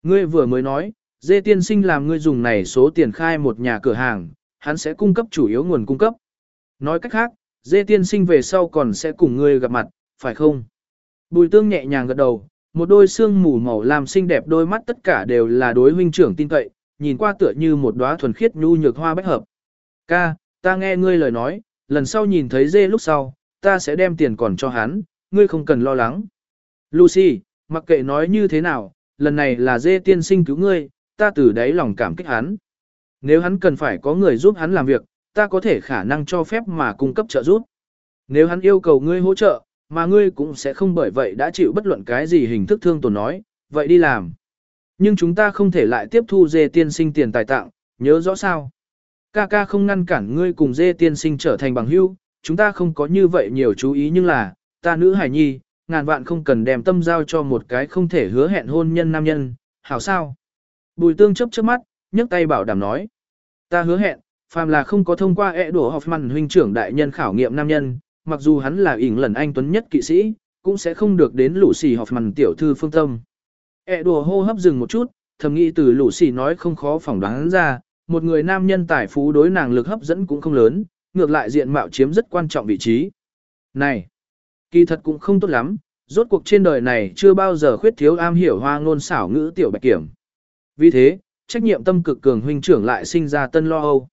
Ngươi vừa mới nói, dê tiên sinh làm ngươi dùng này số tiền khai một nhà cửa hàng, hắn sẽ cung cấp chủ yếu nguồn cung cấp. Nói cách khác, dê tiên sinh về sau còn sẽ cùng ngươi gặp mặt, phải không? Bùi tương nhẹ nhàng gật đầu, một đôi xương mù màu làm xinh đẹp đôi mắt tất cả đều là đối huynh trưởng tin cậy, nhìn qua tựa như một đóa thuần khiết nhu nhược hoa bách hợp. Ca, ta nghe ngươi lời nói, lần sau nhìn thấy dê lúc sau, ta sẽ đem tiền còn cho hắn, ngươi không cần lo lắng. Lucy, mặc kệ nói như thế nào, lần này là dê tiên sinh cứu ngươi, ta từ đáy lòng cảm kích hắn. Nếu hắn cần phải có người giúp hắn làm việc, ta có thể khả năng cho phép mà cung cấp trợ giúp. Nếu hắn yêu cầu ngươi hỗ trợ, mà ngươi cũng sẽ không bởi vậy đã chịu bất luận cái gì hình thức thương tổn nói, vậy đi làm. Nhưng chúng ta không thể lại tiếp thu dê tiên sinh tiền tài tặng, nhớ rõ sao. Ca ca không ngăn cản ngươi cùng dê tiên sinh trở thành bằng hữu, chúng ta không có như vậy nhiều chú ý nhưng là, ta nữ hải nhi, ngàn vạn không cần đem tâm giao cho một cái không thể hứa hẹn hôn nhân nam nhân, hảo sao. Bùi tương chấp chớp mắt, nhấc tay bảo đảm nói. Ta hứa hẹn, phàm là không có thông qua ẹ đổ Hoffman huynh trưởng đại nhân khảo nghiệm nam nhân, mặc dù hắn là ỉn lần anh tuấn nhất kỵ sĩ, cũng sẽ không được đến lũ xì Hoffman tiểu thư phương tâm ẹ đùa hô hấp dừng một chút, thầm nghĩ từ lũ xì nói không khó phỏng đoán ra, một người nam nhân tài phú đối nàng lực hấp dẫn cũng không lớn, ngược lại diện mạo chiếm rất quan trọng vị trí. Này, kỳ thật cũng không tốt lắm, rốt cuộc trên đời này chưa bao giờ khuyết thiếu am hiểu hoa ngôn xảo ngữ tiểu bạch kiểm. Vì thế, trách nhiệm tâm cực cường huynh trưởng lại sinh ra tân lo âu.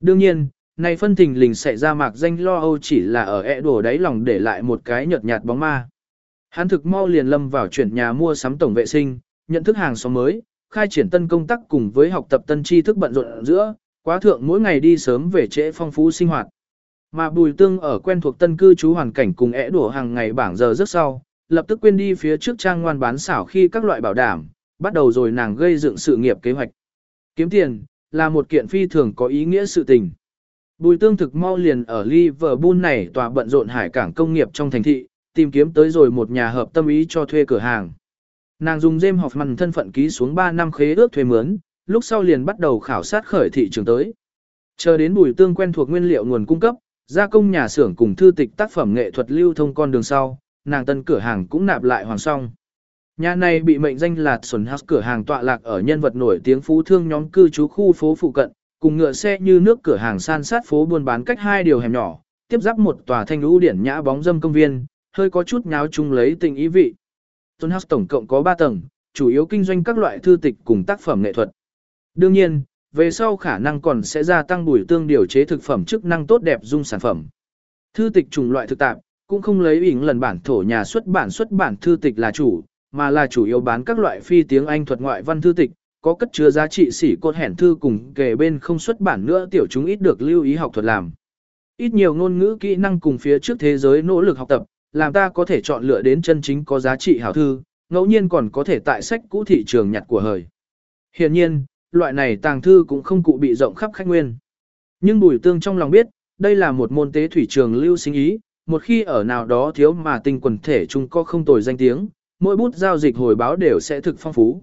Đương nhiên, này phân thình lình xảy ra mạc danh lo âu chỉ là ở e ẹ đổ đáy lòng để lại một cái nhợt nhạt bóng ma. Hắn thực mau liền lâm vào chuyển nhà mua sắm tổng vệ sinh, nhận thức hàng xóm mới, khai triển tân công tác cùng với học tập tân tri thức bận rộn giữa, quá thượng mỗi ngày đi sớm về trễ phong phú sinh hoạt. Mà bùi tương ở quen thuộc tân cư trú hoàn cảnh cùng ẻ đổ hàng ngày bảng giờ rất sau, lập tức quên đi phía trước trang ngoan bán xảo khi các loại bảo đảm, bắt đầu rồi nàng gây dựng sự nghiệp kế hoạch. Kiếm tiền, là một kiện phi thường có ý nghĩa sự tình. Bùi tương thực mau liền ở Liverpool này tòa bận rộn hải cảng công nghiệp trong thành thị, tìm kiếm tới rồi một nhà hợp tâm ý cho thuê cửa hàng. Nàng dùng James Hoffman thân phận ký xuống 3 năm khế ước thuê mướn, lúc sau liền bắt đầu khảo sát khởi thị trường tới. Chờ đến bùi tương quen thuộc nguyên liệu nguồn cung cấp, gia công nhà xưởng cùng thư tịch tác phẩm nghệ thuật lưu thông con đường sau, nàng tân cửa hàng cũng nạp lại hoàn song. Nhà này bị mệnh danh là Xuân House cửa hàng tọa lạc ở nhân vật nổi tiếng phú thương nhóm cư trú khu phố phụ cận, cùng ngựa xe như nước cửa hàng san sát phố buôn bán cách hai điều hẻm nhỏ, tiếp giáp một tòa thanh lũ điển nhã bóng dâm công viên, hơi có chút nháo chung lấy tình ý vị. Tôn House tổng cộng có 3 tầng, chủ yếu kinh doanh các loại thư tịch cùng tác phẩm nghệ thuật. Đương nhiên, về sau khả năng còn sẽ gia tăng bùi tương điều chế thực phẩm chức năng tốt đẹp dung sản phẩm. Thư tịch chủng loại thực tạp, cũng không lấy ỉng lần bản thổ nhà xuất bản xuất bản thư tịch là chủ, mà là chủ yếu bán các loại phi tiếng Anh thuật ngoại văn thư tịch, có cất chứa giá trị sỉ cột hẻn thư cùng kề bên không xuất bản nữa tiểu chúng ít được lưu ý học thuật làm. Ít nhiều ngôn ngữ kỹ năng cùng phía trước thế giới nỗ lực học tập, làm ta có thể chọn lựa đến chân chính có giá trị hảo thư, ngẫu nhiên còn có thể tại sách cũ thị trường nhặt của hời. Hiện nhiên, loại này tàng thư cũng không cụ bị rộng khắp khách nguyên. Nhưng Bùi Tương trong lòng biết, đây là một môn tế thủy trường lưu sinh ý, một khi ở nào đó thiếu mà tinh quần thể chúng có không tồi danh tiếng, mỗi bút giao dịch hồi báo đều sẽ thực phong phú.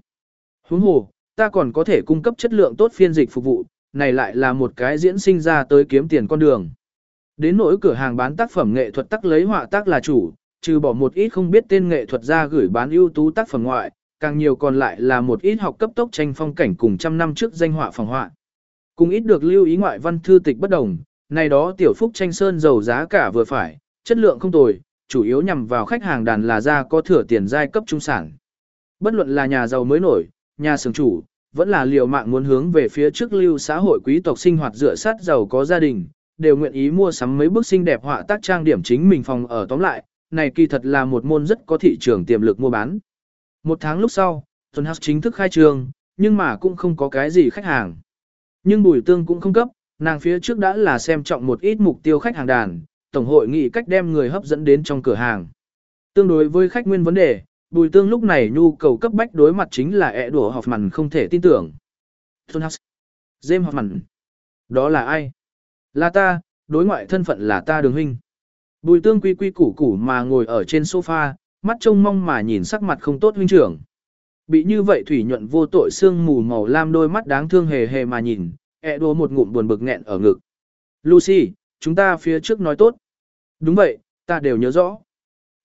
Huống hồ, ta còn có thể cung cấp chất lượng tốt phiên dịch phục vụ, này lại là một cái diễn sinh ra tới kiếm tiền con đường. Đến nỗi cửa hàng bán tác phẩm nghệ thuật tắc lấy họa tác là chủ, trừ bỏ một ít không biết tên nghệ thuật ra gửi bán ưu tú tác phẩm ngoại, càng nhiều còn lại là một ít học cấp tốc tranh phong cảnh cùng trăm năm trước danh họa phòng họa. Cùng ít được lưu ý ngoại văn thư tịch bất đồng, này đó tiểu phúc tranh sơn giàu giá cả vừa phải, chất lượng không tồi, chủ yếu nhằm vào khách hàng đàn là ra có thừa tiền giai cấp trung sản. Bất luận là nhà giàu mới nổi, nhà xưởng chủ, vẫn là liều mạng muốn hướng về phía trước lưu xã hội quý tộc sinh hoạt dựa sát giàu có gia đình, đều nguyện ý mua sắm mấy bức xinh đẹp họa tác trang điểm chính mình phòng ở tóm lại, này kỳ thật là một môn rất có thị trường tiềm lực mua bán. Một tháng lúc sau, Tuần hắc chính thức khai trương, nhưng mà cũng không có cái gì khách hàng. Nhưng Bùi Tương cũng không cấp, nàng phía trước đã là xem trọng một ít mục tiêu khách hàng đàn, tổng hội nghị cách đem người hấp dẫn đến trong cửa hàng. Tương đối với khách nguyên vấn đề, Bùi Tương lúc này nhu cầu cấp bách đối mặt chính là ẻ đùa học mặn không thể tin tưởng. Tuần hắc James học mặn. Đó là ai? Là ta, đối ngoại thân phận là ta đường huynh. Bùi tương quy quy củ củ mà ngồi ở trên sofa, mắt trông mong mà nhìn sắc mặt không tốt huynh trưởng. Bị như vậy thủy nhuận vô tội xương mù màu lam đôi mắt đáng thương hề hề mà nhìn, ẹ đùa một ngụm buồn bực nghẹn ở ngực. Lucy, chúng ta phía trước nói tốt. Đúng vậy, ta đều nhớ rõ.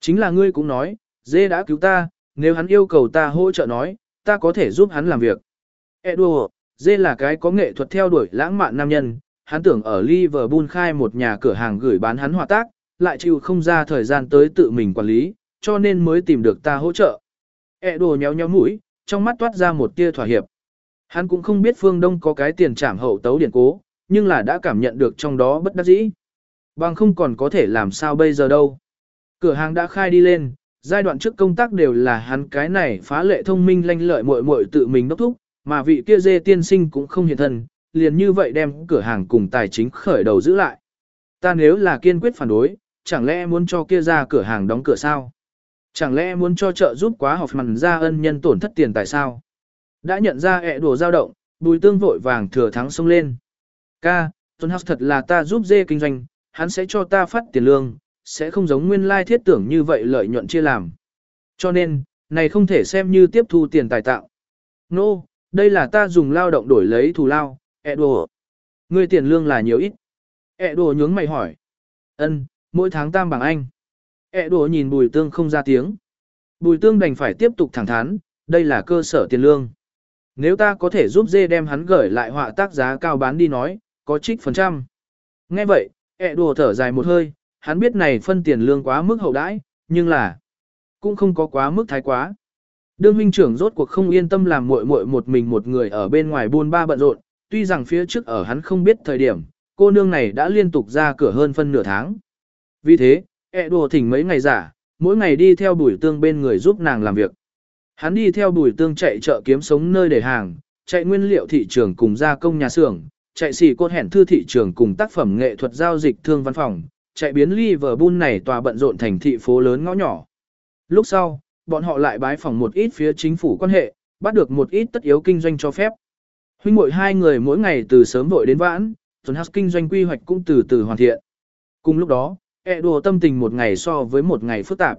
Chính là ngươi cũng nói, dê đã cứu ta, nếu hắn yêu cầu ta hỗ trợ nói, ta có thể giúp hắn làm việc. Ẹ dê là cái có nghệ thuật theo đuổi lãng mạn nam nhân, hắn tưởng ở Liverpool khai một nhà cửa hàng gửi bán hắn hòa tác, lại chịu không ra thời gian tới tự mình quản lý, cho nên mới tìm được ta hỗ trợ. E đồ nhéo nhéo mũi, trong mắt toát ra một tia thỏa hiệp. Hắn cũng không biết phương Đông có cái tiền trảm hậu tấu điển cố, nhưng là đã cảm nhận được trong đó bất đắc dĩ. Bằng không còn có thể làm sao bây giờ đâu. Cửa hàng đã khai đi lên, giai đoạn trước công tác đều là hắn cái này phá lệ thông minh lanh lợi muội muội tự mình đốc thúc, mà vị kia dê tiên sinh cũng không hiện thân, liền như vậy đem cửa hàng cùng tài chính khởi đầu giữ lại. Ta nếu là kiên quyết phản đối, chẳng lẽ muốn cho kia ra cửa hàng đóng cửa sao? Chẳng lẽ muốn cho trợ giúp quá học mặn ra ân nhân tổn thất tiền tại sao? Đã nhận ra ẹ đùa dao động, bùi tương vội vàng thừa thắng xông lên. Ca, Tuấn House thật là ta giúp dê kinh doanh, hắn sẽ cho ta phát tiền lương, sẽ không giống nguyên lai thiết tưởng như vậy lợi nhuận chia làm. Cho nên, này không thể xem như tiếp thu tiền tài tạo. Nô, no, đây là ta dùng lao động đổi lấy thù lao, ẹ đùa. Ngươi tiền lương là nhiều ít. Ế đùa nhướng mày hỏi. Ân, mỗi tháng tam bảng Anh. Ế đùa nhìn bùi tương không ra tiếng. Bùi tương đành phải tiếp tục thẳng thắn, đây là cơ sở tiền lương. Nếu ta có thể giúp dê đem hắn gửi lại họa tác giá cao bán đi nói, có trích phần trăm. Nghe vậy, ẹ đùa thở dài một hơi, hắn biết này phân tiền lương quá mức hậu đãi, nhưng là cũng không có quá mức thái quá. Đương huynh trưởng rốt cuộc không yên tâm làm muội muội một mình một người ở bên ngoài buôn ba bận rộn, tuy rằng phía trước ở hắn không biết thời điểm, cô nương này đã liên tục ra cửa hơn phân nửa tháng. Vì thế, ẹ đùa thỉnh mấy ngày giả, mỗi ngày đi theo bùi tương bên người giúp nàng làm việc. Hắn đi theo bùi tương chạy chợ kiếm sống nơi để hàng, chạy nguyên liệu thị trường cùng gia công nhà xưởng, chạy xỉ cốt hẻn thư thị trường cùng tác phẩm nghệ thuật giao dịch thương văn phòng, chạy biến Liverpool này tòa bận rộn thành thị phố lớn ngõ nhỏ. Lúc sau, bọn họ lại bái phỏng một ít phía chính phủ quan hệ, bắt được một ít tất yếu kinh doanh cho phép. Huynh muội hai người mỗi ngày từ sớm vội đến vãn, Tuần Hắc kinh doanh quy hoạch cũng từ từ hoàn thiện. Cùng lúc đó, e đùa tâm tình một ngày so với một ngày phức tạp.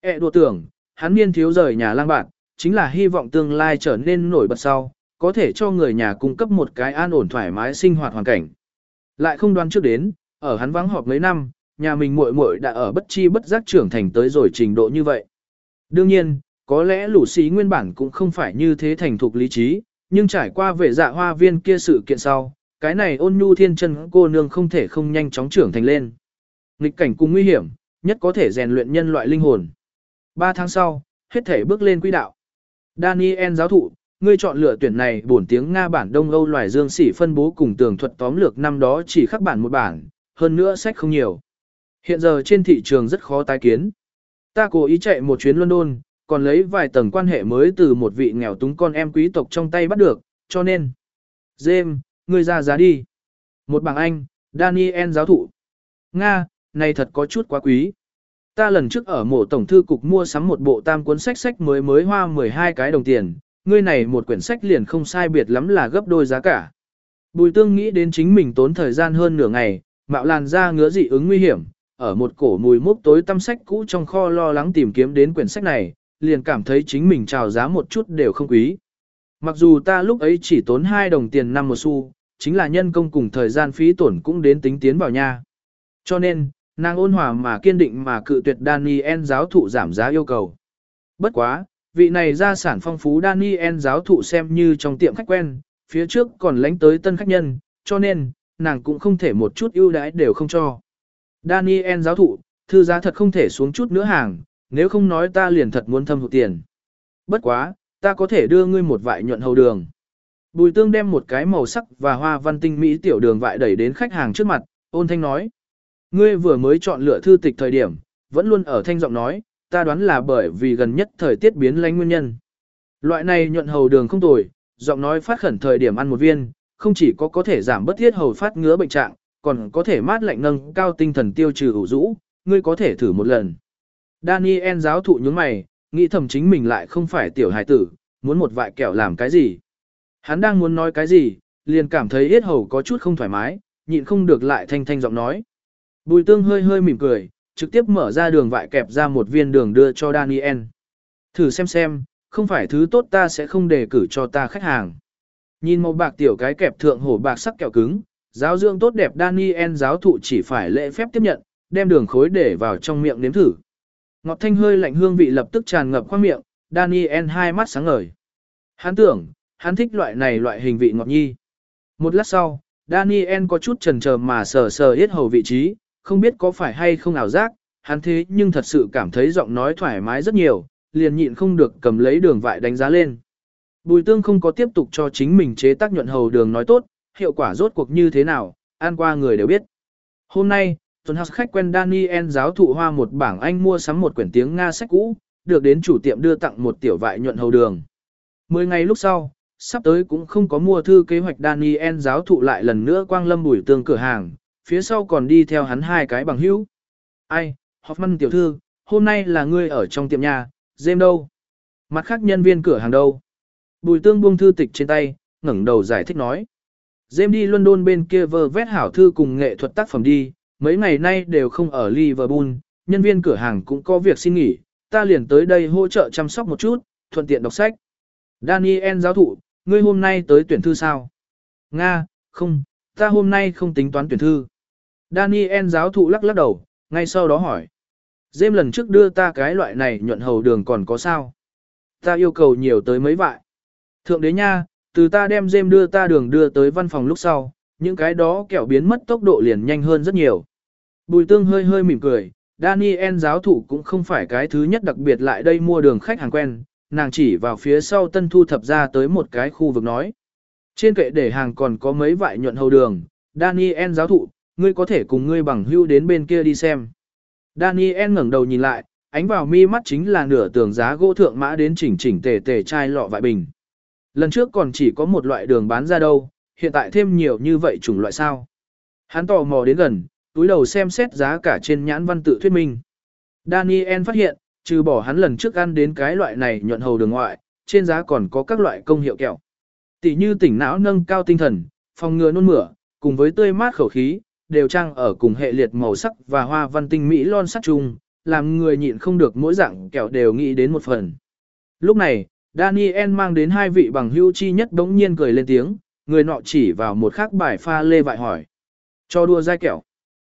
E đùa tưởng, hắn niên thiếu rời nhà lang bạn, chính là hy vọng tương lai trở nên nổi bật sau, có thể cho người nhà cung cấp một cái an ổn thoải mái sinh hoạt hoàn cảnh. Lại không đoán trước đến, ở hắn vắng họp mấy năm, nhà mình muội muội đã ở bất chi bất giác trưởng thành tới rồi trình độ như vậy. Đương nhiên, Có lẽ lũ sĩ nguyên bản cũng không phải như thế thành thục lý trí, nhưng trải qua vệ dạ hoa viên kia sự kiện sau, cái này ôn nhu thiên chân cô nương không thể không nhanh chóng trưởng thành lên. Nghịch cảnh cùng nguy hiểm, nhất có thể rèn luyện nhân loại linh hồn. Ba tháng sau, hết thể bước lên quỹ đạo. Daniel giáo thụ, ngươi chọn lựa tuyển này bổn tiếng Nga bản Đông Âu loài dương sỉ phân bố cùng tường thuật tóm lược năm đó chỉ khắc bản một bản, hơn nữa sách không nhiều. Hiện giờ trên thị trường rất khó tái kiến. Ta cố ý chạy một chuyến London, còn lấy vài tầng quan hệ mới từ một vị nghèo túng con em quý tộc trong tay bắt được, cho nên. James, ngươi ra giá đi. Một bảng Anh, Daniel giáo thụ. Nga, này thật có chút quá quý. Ta lần trước ở mộ tổng thư cục mua sắm một bộ tam cuốn sách sách mới mới hoa 12 cái đồng tiền, ngươi này một quyển sách liền không sai biệt lắm là gấp đôi giá cả. Bùi tương nghĩ đến chính mình tốn thời gian hơn nửa ngày, mạo làn ra ngứa dị ứng nguy hiểm, ở một cổ mùi mốc tối tăm sách cũ trong kho lo lắng tìm kiếm đến quyển sách này, liền cảm thấy chính mình trào giá một chút đều không quý. Mặc dù ta lúc ấy chỉ tốn 2 đồng tiền năm một xu, chính là nhân công cùng thời gian phí tổn cũng đến tính tiến vào nha. Cho nên, nàng ôn hòa mà kiên định mà cự tuyệt Daniel giáo thụ giảm giá yêu cầu. Bất quá, vị này gia sản phong phú Daniel giáo thụ xem như trong tiệm khách quen, phía trước còn lánh tới tân khách nhân, cho nên, nàng cũng không thể một chút ưu đãi đều không cho. Daniel giáo thụ, thư giá thật không thể xuống chút nữa hàng, nếu không nói ta liền thật muốn thâm hụt tiền. Bất quá, ta có thể đưa ngươi một vại nhuận hầu đường. Bùi tương đem một cái màu sắc và hoa văn tinh mỹ tiểu đường vại đẩy đến khách hàng trước mặt, ôn thanh nói. Ngươi vừa mới chọn lựa thư tịch thời điểm, vẫn luôn ở thanh giọng nói, ta đoán là bởi vì gần nhất thời tiết biến lánh nguyên nhân. Loại này nhuận hầu đường không tồi, giọng nói phát khẩn thời điểm ăn một viên, không chỉ có có thể giảm bất thiết hầu phát ngứa bệnh trạng, còn có thể mát lạnh nâng cao tinh thần tiêu trừ ủ rũ, ngươi có thể thử một lần. Daniel giáo thụ nhướng mày, nghĩ thầm chính mình lại không phải tiểu hài tử, muốn một vại kẹo làm cái gì. Hắn đang muốn nói cái gì, liền cảm thấy yết hầu có chút không thoải mái, nhịn không được lại thanh thanh giọng nói. Bùi tương hơi hơi mỉm cười, trực tiếp mở ra đường vại kẹp ra một viên đường đưa cho Daniel. Thử xem xem, không phải thứ tốt ta sẽ không đề cử cho ta khách hàng. Nhìn màu bạc tiểu cái kẹp thượng hổ bạc sắc kẹo cứng, giáo dưỡng tốt đẹp Daniel giáo thụ chỉ phải lễ phép tiếp nhận, đem đường khối để vào trong miệng nếm thử. Ngọt thanh hơi lạnh hương vị lập tức tràn ngập khoang miệng, Daniel hai mắt sáng ngời. Hắn tưởng, hắn thích loại này loại hình vị ngọt nhi. Một lát sau, Daniel có chút chần chờ mà sờ sờ yết hầu vị trí, không biết có phải hay không ảo giác, hắn thế nhưng thật sự cảm thấy giọng nói thoải mái rất nhiều, liền nhịn không được cầm lấy đường vại đánh giá lên. Bùi tương không có tiếp tục cho chính mình chế tác nhuận hầu đường nói tốt, hiệu quả rốt cuộc như thế nào, ăn qua người đều biết. Hôm nay, Tuần House khách quen Daniel giáo thụ hoa một bảng Anh mua sắm một quyển tiếng Nga sách cũ, được đến chủ tiệm đưa tặng một tiểu vại nhuận hầu đường. Mười ngày lúc sau, sắp tới cũng không có mua thư kế hoạch Daniel giáo thụ lại lần nữa quang lâm bùi tương cửa hàng, phía sau còn đi theo hắn hai cái bằng hữu. Ai, Hoffman tiểu thư, hôm nay là ngươi ở trong tiệm nhà, dêm đâu? Mặt khác nhân viên cửa hàng đâu? Bùi tương buông thư tịch trên tay, ngẩng đầu giải thích nói. Dêm đi London bên kia vơ vét hảo thư cùng nghệ thuật tác phẩm đi, mấy ngày nay đều không ở Liverpool, nhân viên cửa hàng cũng có việc xin nghỉ, ta liền tới đây hỗ trợ chăm sóc một chút, thuận tiện đọc sách. Daniel giáo thụ, ngươi hôm nay tới tuyển thư sao? Nga, không, ta hôm nay không tính toán tuyển thư. Daniel giáo thụ lắc lắc đầu, ngay sau đó hỏi. Dêm lần trước đưa ta cái loại này nhuận hầu đường còn có sao? Ta yêu cầu nhiều tới mấy vại. Thượng đế nha, từ ta đem dêm đưa ta đường đưa tới văn phòng lúc sau, những cái đó kẹo biến mất tốc độ liền nhanh hơn rất nhiều. Bùi tương hơi hơi mỉm cười, Daniel giáo thụ cũng không phải cái thứ nhất đặc biệt lại đây mua đường khách hàng quen, nàng chỉ vào phía sau tân thu thập ra tới một cái khu vực nói. Trên kệ để hàng còn có mấy vại nhuận hầu đường, Daniel giáo thụ, ngươi có thể cùng ngươi bằng hưu đến bên kia đi xem. Daniel ngẩng đầu nhìn lại, ánh vào mi mắt chính là nửa tường giá gỗ thượng mã đến chỉnh chỉnh tề tề chai lọ vại bình. Lần trước còn chỉ có một loại đường bán ra đâu, hiện tại thêm nhiều như vậy chủng loại sao. Hắn tò mò đến gần, túi đầu xem xét giá cả trên nhãn văn tự thuyết minh. Daniel phát hiện, trừ bỏ hắn lần trước ăn đến cái loại này nhuận hầu đường ngoại, trên giá còn có các loại công hiệu kẹo. Tỷ như tỉnh não nâng cao tinh thần, phòng ngừa nôn mửa, cùng với tươi mát khẩu khí, đều trang ở cùng hệ liệt màu sắc và hoa văn tinh mỹ lon sắt chung, làm người nhịn không được mỗi dạng kẹo đều nghĩ đến một phần. Lúc này, Daniel mang đến hai vị bằng hưu chi nhất đống nhiên cười lên tiếng, người nọ chỉ vào một khắc bài pha lê vại hỏi. Cho đua dai kẹo.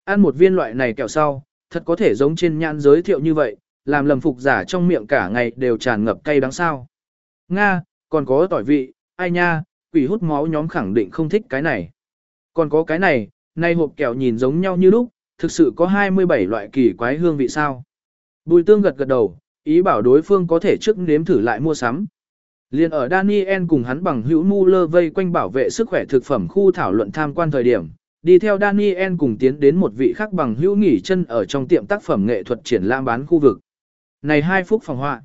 Ăn một viên loại này kẹo sau, thật có thể giống trên nhãn giới thiệu như vậy, làm lầm phục giả trong miệng cả ngày đều tràn ngập cay đắng sao. Nga, còn có tỏi vị, ai nha, quỷ hút máu nhóm khẳng định không thích cái này. Còn có cái này, nay hộp kẹo nhìn giống nhau như lúc, thực sự có 27 loại kỳ quái hương vị sao. Bùi tương gật gật đầu, ý bảo đối phương có thể trước nếm thử lại mua sắm. Liên ở Daniel cùng hắn bằng hữu mu lơ vây quanh bảo vệ sức khỏe thực phẩm khu thảo luận tham quan thời điểm, đi theo Daniel cùng tiến đến một vị khác bằng hữu nghỉ chân ở trong tiệm tác phẩm nghệ thuật triển lãm bán khu vực. Này hai phút phòng họa.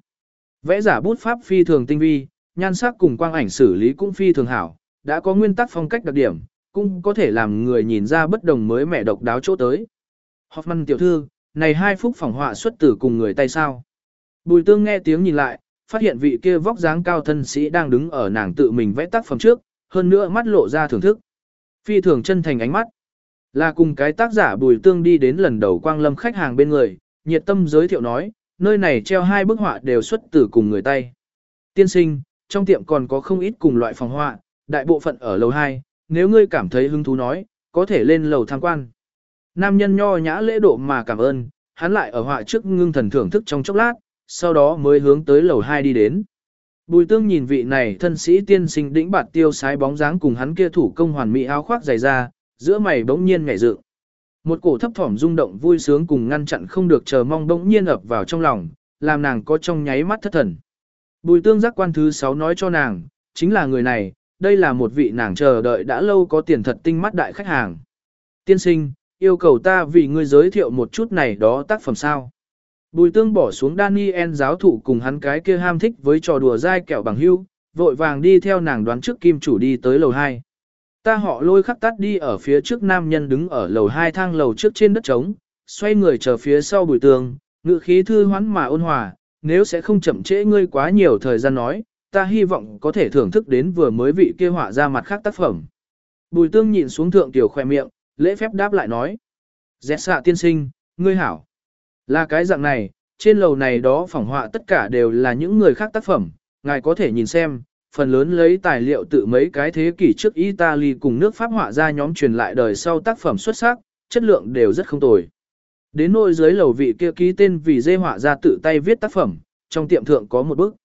Vẽ giả bút pháp phi thường tinh vi, nhan sắc cùng quang ảnh xử lý cũng phi thường hảo, đã có nguyên tắc phong cách đặc điểm, cũng có thể làm người nhìn ra bất đồng mới mẻ độc đáo chỗ tới. Hoffman tiểu thư, này hai phút phòng họa xuất tử cùng người tay sao. Bùi tương nghe tiếng nhìn lại, phát hiện vị kia vóc dáng cao thân sĩ đang đứng ở nàng tự mình vẽ tác phẩm trước, hơn nữa mắt lộ ra thưởng thức. Phi thường chân thành ánh mắt. Là cùng cái tác giả bùi tương đi đến lần đầu quang lâm khách hàng bên người, nhiệt tâm giới thiệu nói, nơi này treo hai bức họa đều xuất từ cùng người tay. Tiên sinh, trong tiệm còn có không ít cùng loại phòng họa, đại bộ phận ở lầu 2, nếu ngươi cảm thấy hứng thú nói, có thể lên lầu tham quan. Nam nhân nho nhã lễ độ mà cảm ơn, hắn lại ở họa trước ngưng thần thưởng thức trong chốc lát, sau đó mới hướng tới lầu 2 đi đến. Bùi tương nhìn vị này thân sĩ tiên sinh đĩnh bạt tiêu sái bóng dáng cùng hắn kia thủ công hoàn mỹ áo khoác dày ra, giữa mày bỗng nhiên ngảy dự. Một cổ thấp thỏm rung động vui sướng cùng ngăn chặn không được chờ mong bỗng nhiên ập vào trong lòng, làm nàng có trong nháy mắt thất thần. Bùi tương giác quan thứ 6 nói cho nàng, chính là người này, đây là một vị nàng chờ đợi đã lâu có tiền thật tinh mắt đại khách hàng. Tiên sinh, yêu cầu ta vì ngươi giới thiệu một chút này đó tác phẩm sao. Bùi tương bỏ xuống Daniel giáo thụ cùng hắn cái kia ham thích với trò đùa dai kẹo bằng hưu, vội vàng đi theo nàng đoán trước kim chủ đi tới lầu 2. Ta họ lôi khắc tắt đi ở phía trước nam nhân đứng ở lầu 2 thang lầu trước trên đất trống, xoay người chờ phía sau bùi tương, ngự khí thư hoán mà ôn hòa, nếu sẽ không chậm trễ ngươi quá nhiều thời gian nói, ta hy vọng có thể thưởng thức đến vừa mới vị kia họa ra mặt khác tác phẩm. Bùi tương nhìn xuống thượng tiểu khoe miệng, lễ phép đáp lại nói. Dẹt xạ tiên sinh, ngươi hảo. Là cái dạng này, trên lầu này đó phỏng họa tất cả đều là những người khác tác phẩm, ngài có thể nhìn xem, phần lớn lấy tài liệu tự mấy cái thế kỷ trước Italy cùng nước Pháp họa ra nhóm truyền lại đời sau tác phẩm xuất sắc, chất lượng đều rất không tồi. Đến nỗi dưới lầu vị kia ký tên vì dê họa ra tự tay viết tác phẩm, trong tiệm thượng có một bức.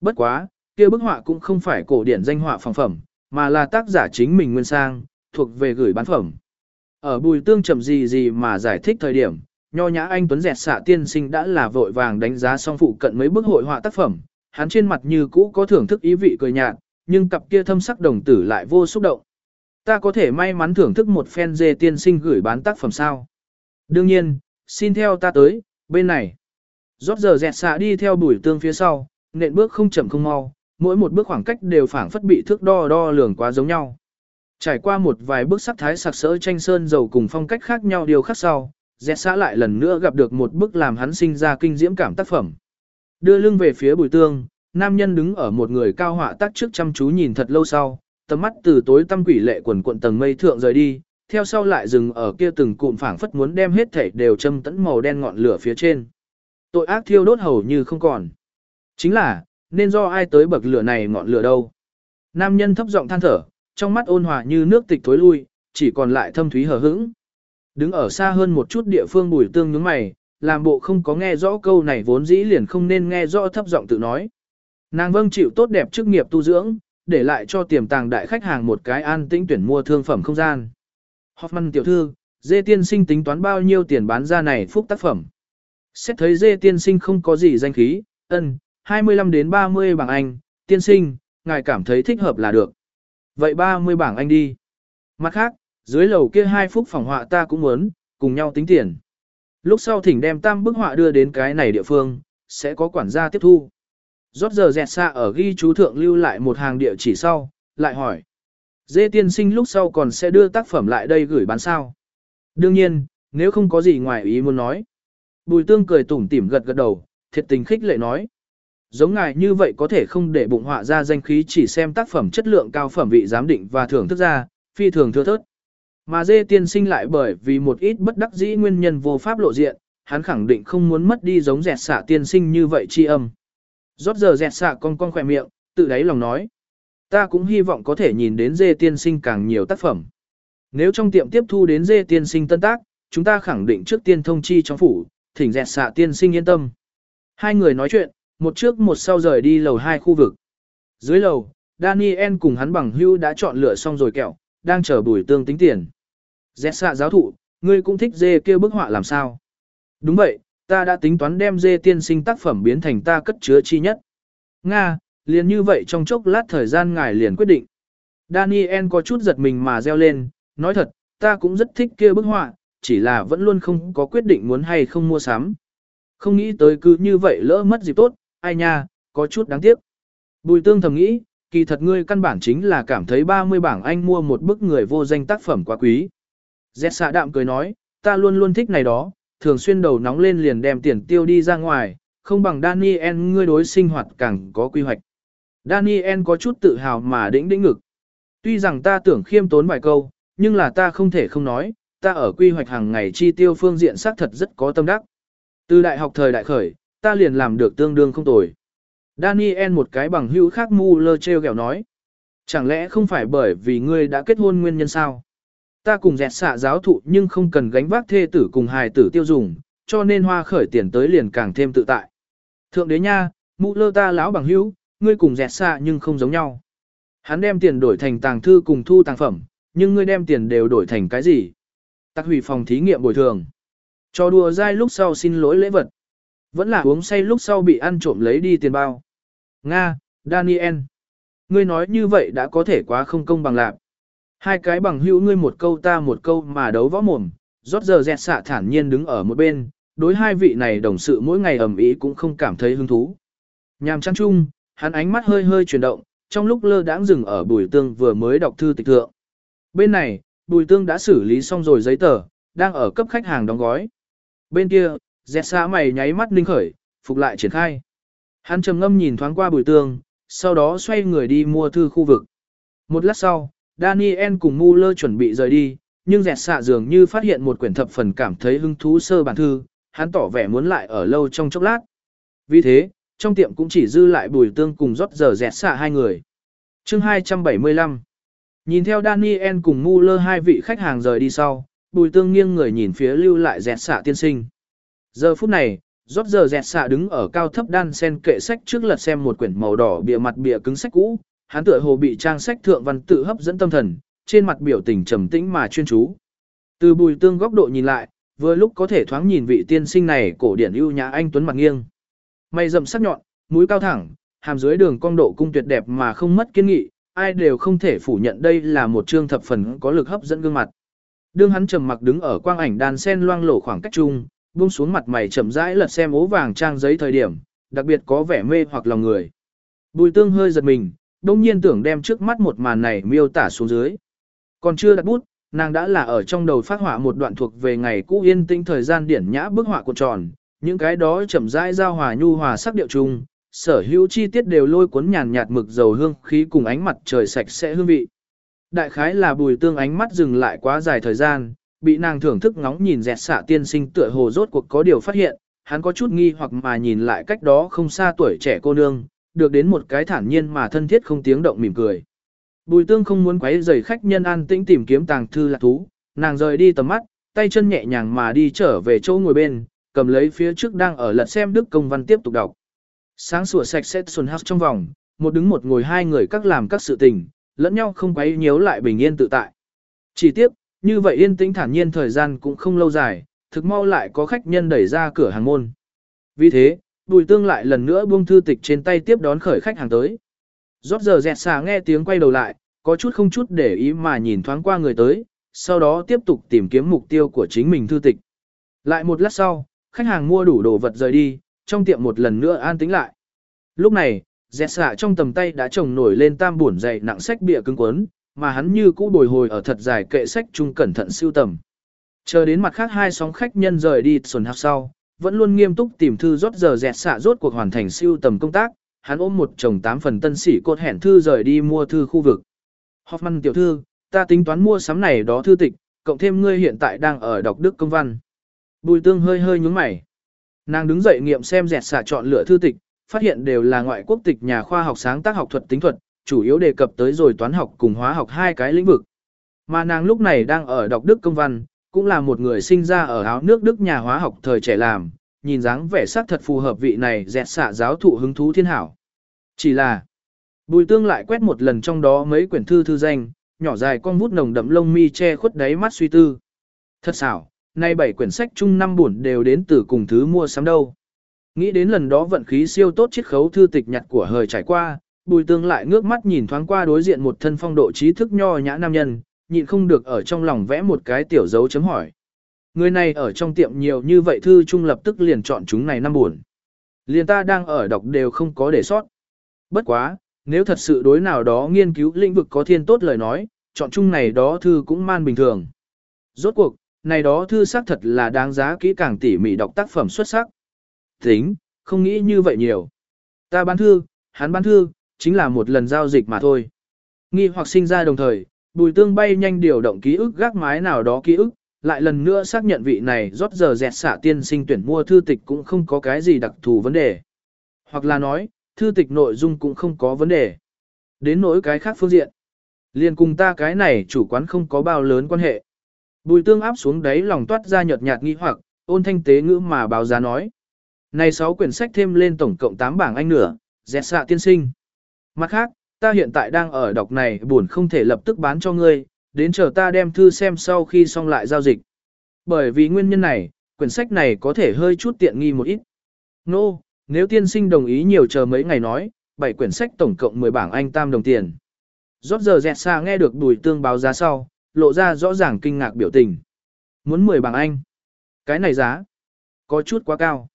Bất quá, kia bức họa cũng không phải cổ điển danh họa phòng phẩm, mà là tác giả chính mình nguyên sang, thuộc về gửi bán phẩm. Ở bùi tương chậm gì gì mà giải thích thời điểm, nho nhã anh Tuấn dẹt xạ tiên sinh đã là vội vàng đánh giá xong phụ cận mấy bức hội họa tác phẩm, hắn trên mặt như cũ có thưởng thức ý vị cười nhạt, nhưng cặp kia thâm sắc đồng tử lại vô xúc động. Ta có thể may mắn thưởng thức một phen dê tiên sinh gửi bán tác phẩm sao? Đương nhiên, xin theo ta tới, bên này. Rót giờ dẹt xạ đi theo bùi tương phía sau, nện bước không chậm không mau, mỗi một bước khoảng cách đều phảng phất bị thước đo đo lường quá giống nhau. Trải qua một vài bước sắc thái sặc sỡ tranh sơn dầu cùng phong cách khác nhau điều khác sau, dẹt xã lại lần nữa gặp được một bức làm hắn sinh ra kinh diễm cảm tác phẩm. Đưa lưng về phía bùi tương, nam nhân đứng ở một người cao họa tác trước chăm chú nhìn thật lâu sau, tầm mắt từ tối tăm quỷ lệ quần cuộn tầng mây thượng rời đi, theo sau lại dừng ở kia từng cụm phảng phất muốn đem hết thảy đều châm tẫn màu đen ngọn lửa phía trên. Tội ác thiêu đốt hầu như không còn. Chính là, nên do ai tới bậc lửa này ngọn lửa đâu. Nam nhân thấp giọng than thở, trong mắt ôn hòa như nước tịch thối lui, chỉ còn lại thâm thúy hờ hững. Đứng ở xa hơn một chút địa phương bùi tương nhướng mày, làm bộ không có nghe rõ câu này vốn dĩ liền không nên nghe rõ thấp giọng tự nói. Nàng vâng chịu tốt đẹp chức nghiệp tu dưỡng, để lại cho tiềm tàng đại khách hàng một cái an tĩnh tuyển mua thương phẩm không gian. Hoffman tiểu thư, dê tiên sinh tính toán bao nhiêu tiền bán ra này phúc tác phẩm. Xét thấy dê tiên sinh không có gì danh khí, ân, 25 đến 30 bảng Anh, tiên sinh, ngài cảm thấy thích hợp là được. Vậy 30 bảng Anh đi. Mặt khác, dưới lầu kia hai phúc phòng họa ta cũng muốn, cùng nhau tính tiền. Lúc sau thỉnh đem tam bức họa đưa đến cái này địa phương, sẽ có quản gia tiếp thu. Rót giờ dẹt xa ở ghi chú thượng lưu lại một hàng địa chỉ sau, lại hỏi. Dê tiên sinh lúc sau còn sẽ đưa tác phẩm lại đây gửi bán sao. Đương nhiên, nếu không có gì ngoài ý muốn nói. Bùi tương cười tủm tỉm gật gật đầu, thiệt tình khích lệ nói. Giống ngài như vậy có thể không để bụng họa ra danh khí chỉ xem tác phẩm chất lượng cao phẩm vị giám định và thưởng thức ra, phi thường thưa thớt. Mà dê tiên sinh lại bởi vì một ít bất đắc dĩ nguyên nhân vô pháp lộ diện, hắn khẳng định không muốn mất đi giống dẹt xạ tiên sinh như vậy chi âm. Rót giờ dẹt xạ con con khỏe miệng, tự đáy lòng nói. Ta cũng hy vọng có thể nhìn đến dê tiên sinh càng nhiều tác phẩm. Nếu trong tiệm tiếp thu đến dê tiên sinh tân tác, chúng ta khẳng định trước tiên thông chi trong phủ, thỉnh dẹt xạ tiên sinh yên tâm. Hai người nói chuyện, một trước một sau rời đi lầu hai khu vực. Dưới lầu, Daniel cùng hắn bằng hưu đã chọn lựa xong rồi kẹo, đang chờ bùi tương tính tiền. Dẹt xạ giáo thụ, ngươi cũng thích dê kia bức họa làm sao? Đúng vậy, ta đã tính toán đem dê tiên sinh tác phẩm biến thành ta cất chứa chi nhất. Nga, liền như vậy trong chốc lát thời gian ngài liền quyết định. Daniel có chút giật mình mà reo lên, nói thật, ta cũng rất thích kia bức họa, chỉ là vẫn luôn không có quyết định muốn hay không mua sắm. Không nghĩ tới cứ như vậy lỡ mất dịp tốt, ai nha, có chút đáng tiếc. Bùi tương thầm nghĩ, kỳ thật ngươi căn bản chính là cảm thấy 30 bảng anh mua một bức người vô danh tác phẩm quá quý. Dẹt xạ đạm cười nói, ta luôn luôn thích này đó, thường xuyên đầu nóng lên liền đem tiền tiêu đi ra ngoài, không bằng Daniel ngươi đối sinh hoạt càng có quy hoạch. Daniel có chút tự hào mà đĩnh đĩnh ngực. Tuy rằng ta tưởng khiêm tốn vài câu, nhưng là ta không thể không nói, ta ở quy hoạch hàng ngày chi tiêu phương diện xác thật rất có tâm đắc. Từ đại học thời đại khởi, ta liền làm được tương đương không tồi. Daniel một cái bằng hữu khác mu lơ treo kẹo nói. Chẳng lẽ không phải bởi vì ngươi đã kết hôn nguyên nhân sao? Ta cùng dẹt xạ giáo thụ nhưng không cần gánh vác thê tử cùng hài tử tiêu dùng, cho nên hoa khởi tiền tới liền càng thêm tự tại. Thượng đế nha, mụ lơ ta lão bằng hữu, ngươi cùng dẹt xạ nhưng không giống nhau. Hắn đem tiền đổi thành tàng thư cùng thu tàng phẩm, nhưng ngươi đem tiền đều đổi thành cái gì? Tắc hủy phòng thí nghiệm bồi thường. Cho đùa dai lúc sau xin lỗi lễ vật. Vẫn là uống say lúc sau bị ăn trộm lấy đi tiền bao. Nga, Daniel. Ngươi nói như vậy đã có thể quá không công bằng lạc. Hai cái bằng hữu ngươi một câu ta một câu mà đấu võ mồm, rót giờ dẹt xạ thản nhiên đứng ở một bên, đối hai vị này đồng sự mỗi ngày ầm ĩ cũng không cảm thấy hứng thú. Nhàm chăn chung, hắn ánh mắt hơi hơi chuyển động, trong lúc lơ đãng dừng ở bùi tương vừa mới đọc thư tịch thượng. Bên này, bùi tương đã xử lý xong rồi giấy tờ, đang ở cấp khách hàng đóng gói. Bên kia, dẹt xạ mày nháy mắt ninh khởi, phục lại triển khai. Hắn trầm ngâm nhìn thoáng qua bùi tương, sau đó xoay người đi mua thư khu vực. Một lát sau, Daniel cùng Muller chuẩn bị rời đi, nhưng dẹt xạ dường như phát hiện một quyển thập phần cảm thấy hứng thú sơ bản thư, hắn tỏ vẻ muốn lại ở lâu trong chốc lát. Vì thế, trong tiệm cũng chỉ dư lại bùi tương cùng rót giờ dẹt xạ hai người. chương 275 Nhìn theo Daniel cùng Muller hai vị khách hàng rời đi sau, bùi tương nghiêng người nhìn phía lưu lại dẹt xạ tiên sinh. Giờ phút này, rót giờ dẹt xạ đứng ở cao thấp đan sen kệ sách trước lật xem một quyển màu đỏ bìa mặt bìa cứng sách cũ, hắn tựa hồ bị trang sách thượng văn tự hấp dẫn tâm thần, trên mặt biểu tình trầm tĩnh mà chuyên chú. Từ bùi tương góc độ nhìn lại, vừa lúc có thể thoáng nhìn vị tiên sinh này cổ điển ưu nhã anh tuấn mặt nghiêng. Mày rậm sắc nhọn, mũi cao thẳng, hàm dưới đường cong độ cung tuyệt đẹp mà không mất kiên nghị, ai đều không thể phủ nhận đây là một trương thập phần có lực hấp dẫn gương mặt. Đương hắn trầm mặc đứng ở quang ảnh đàn sen loang lổ khoảng cách chung, buông xuống mặt mày chậm rãi lật xem ố vàng trang giấy thời điểm, đặc biệt có vẻ mê hoặc lòng người. Bùi tương hơi giật mình, đông nhiên tưởng đem trước mắt một màn này miêu tả xuống dưới. Còn chưa đặt bút, nàng đã là ở trong đầu phát họa một đoạn thuộc về ngày cũ yên tĩnh thời gian điển nhã bức họa cuộn tròn, những cái đó chậm rãi giao hòa nhu hòa sắc điệu chung, sở hữu chi tiết đều lôi cuốn nhàn nhạt mực dầu hương khí cùng ánh mặt trời sạch sẽ hương vị. Đại khái là bùi tương ánh mắt dừng lại quá dài thời gian, bị nàng thưởng thức ngóng nhìn dẹt xạ tiên sinh tựa hồ rốt cuộc có điều phát hiện, hắn có chút nghi hoặc mà nhìn lại cách đó không xa tuổi trẻ cô nương, được đến một cái thản nhiên mà thân thiết không tiếng động mỉm cười. Bùi tương không muốn quấy rầy khách nhân an tĩnh tìm kiếm tàng thư lạc thú, nàng rời đi tầm mắt, tay chân nhẹ nhàng mà đi trở về chỗ ngồi bên, cầm lấy phía trước đang ở lật xem đức công văn tiếp tục đọc. Sáng sủa sạch sẽ xuân hắc trong vòng, một đứng một ngồi hai người các làm các sự tình, lẫn nhau không quấy nhiễu lại bình yên tự tại. Chỉ tiếp, như vậy yên tĩnh thản nhiên thời gian cũng không lâu dài, thực mau lại có khách nhân đẩy ra cửa hàng môn. Vì thế, Bùi tương lại lần nữa buông thư tịch trên tay tiếp đón khởi khách hàng tới. Rót giờ dẹt xà nghe tiếng quay đầu lại, có chút không chút để ý mà nhìn thoáng qua người tới, sau đó tiếp tục tìm kiếm mục tiêu của chính mình thư tịch. Lại một lát sau, khách hàng mua đủ đồ vật rời đi, trong tiệm một lần nữa an tĩnh lại. Lúc này, dẹt xạ trong tầm tay đã trồng nổi lên tam buồn dày nặng sách bìa cứng quấn, mà hắn như cũ bồi hồi ở thật dài kệ sách chung cẩn thận siêu tầm. Chờ đến mặt khác hai sóng khách nhân rời đi xuân hạp sau, vẫn luôn nghiêm túc tìm thư rốt giờ dẹt xạ rốt cuộc hoàn thành siêu tầm công tác, hắn ôm một chồng tám phần tân sĩ cột hẹn thư rời đi mua thư khu vực. Hoffman tiểu thư, ta tính toán mua sắm này đó thư tịch, cộng thêm ngươi hiện tại đang ở đọc đức công văn. Bùi tương hơi hơi nhúng mày. Nàng đứng dậy nghiệm xem dẹt xạ chọn lựa thư tịch, phát hiện đều là ngoại quốc tịch nhà khoa học sáng tác học thuật tính thuật, chủ yếu đề cập tới rồi toán học cùng hóa học hai cái lĩnh vực. Mà nàng lúc này đang ở đọc đức công văn, cũng là một người sinh ra ở áo nước Đức nhà hóa học thời trẻ làm, nhìn dáng vẻ sắc thật phù hợp vị này dẹt xạ giáo thụ hứng thú thiên hảo. Chỉ là, bùi tương lại quét một lần trong đó mấy quyển thư thư danh, nhỏ dài con vút nồng đậm lông mi che khuất đáy mắt suy tư. Thật xảo, nay bảy quyển sách chung năm buồn đều đến từ cùng thứ mua sắm đâu. Nghĩ đến lần đó vận khí siêu tốt chiết khấu thư tịch nhặt của hời trải qua, bùi tương lại ngước mắt nhìn thoáng qua đối diện một thân phong độ trí thức nho nhã nam nhân, nhịn không được ở trong lòng vẽ một cái tiểu dấu chấm hỏi. Người này ở trong tiệm nhiều như vậy thư trung lập tức liền chọn chúng này năm buồn. Liền ta đang ở đọc đều không có để sót. Bất quá, nếu thật sự đối nào đó nghiên cứu lĩnh vực có thiên tốt lời nói, chọn chung này đó thư cũng man bình thường. Rốt cuộc, này đó thư xác thật là đáng giá kỹ càng tỉ mỉ đọc tác phẩm xuất sắc. Tính, không nghĩ như vậy nhiều. Ta bán thư, hắn bán thư, chính là một lần giao dịch mà thôi. Nghi hoặc sinh ra đồng thời, bùi tương bay nhanh điều động ký ức gác mái nào đó ký ức, lại lần nữa xác nhận vị này rót giờ dẹt xả tiên sinh tuyển mua thư tịch cũng không có cái gì đặc thù vấn đề. Hoặc là nói, thư tịch nội dung cũng không có vấn đề. Đến nỗi cái khác phương diện. Liên cùng ta cái này chủ quán không có bao lớn quan hệ. Bùi tương áp xuống đáy lòng toát ra nhợt nhạt nghi hoặc, ôn thanh tế ngữ mà báo giá nói. Này 6 quyển sách thêm lên tổng cộng 8 bảng anh nửa, dẹt xạ tiên sinh. Mặt khác, ta hiện tại đang ở đọc này buồn không thể lập tức bán cho ngươi, đến chờ ta đem thư xem sau khi xong lại giao dịch. Bởi vì nguyên nhân này, quyển sách này có thể hơi chút tiện nghi một ít. Nô, no, nếu tiên sinh đồng ý nhiều chờ mấy ngày nói, 7 quyển sách tổng cộng 10 bảng Anh tam đồng tiền. Rót giờ dẹt xa nghe được đùi tương báo giá sau, lộ ra rõ ràng kinh ngạc biểu tình. Muốn 10 bảng Anh. Cái này giá, có chút quá cao.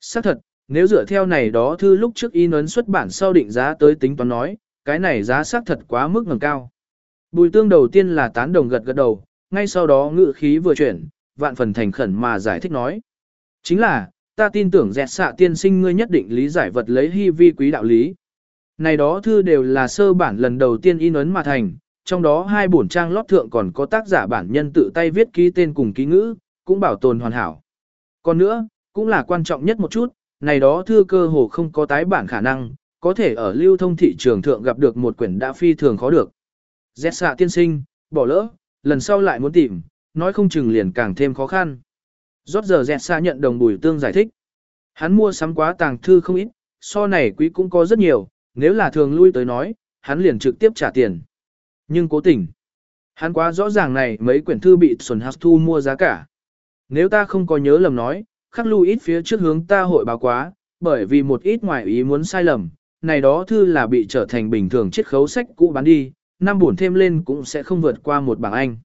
Xác thật, nếu dựa theo này đó thư lúc trước in ấn xuất bản sau định giá tới tính toán nói, cái này giá xác thật quá mức ngầm cao. Bùi tương đầu tiên là tán đồng gật gật đầu, ngay sau đó ngự khí vừa chuyển, vạn phần thành khẩn mà giải thích nói. Chính là, ta tin tưởng dẹt xạ tiên sinh ngươi nhất định lý giải vật lấy hy vi quý đạo lý. Này đó thư đều là sơ bản lần đầu tiên in ấn mà thành, trong đó hai bổn trang lót thượng còn có tác giả bản nhân tự tay viết ký tên cùng ký ngữ, cũng bảo tồn hoàn hảo. Còn nữa, cũng là quan trọng nhất một chút, này đó thư cơ hồ không có tái bản khả năng, có thể ở lưu thông thị trường thượng gặp được một quyển đã phi thường khó được. Dẹt xạ tiên sinh, bỏ lỡ, lần sau lại muốn tìm, nói không chừng liền càng thêm khó khăn. Rốt giờ dẹt xạ nhận đồng bùi tương giải thích. Hắn mua sắm quá tàng thư không ít, so này quý cũng có rất nhiều, nếu là thường lui tới nói, hắn liền trực tiếp trả tiền. Nhưng cố tình, hắn quá rõ ràng này mấy quyển thư bị Xuân Hắc thu mua giá cả. Nếu ta không có nhớ lầm nói, khắc lưu ít phía trước hướng ta hội báo quá, bởi vì một ít ngoại ý muốn sai lầm, này đó thư là bị trở thành bình thường chiết khấu sách cũ bán đi, năm buồn thêm lên cũng sẽ không vượt qua một bảng Anh.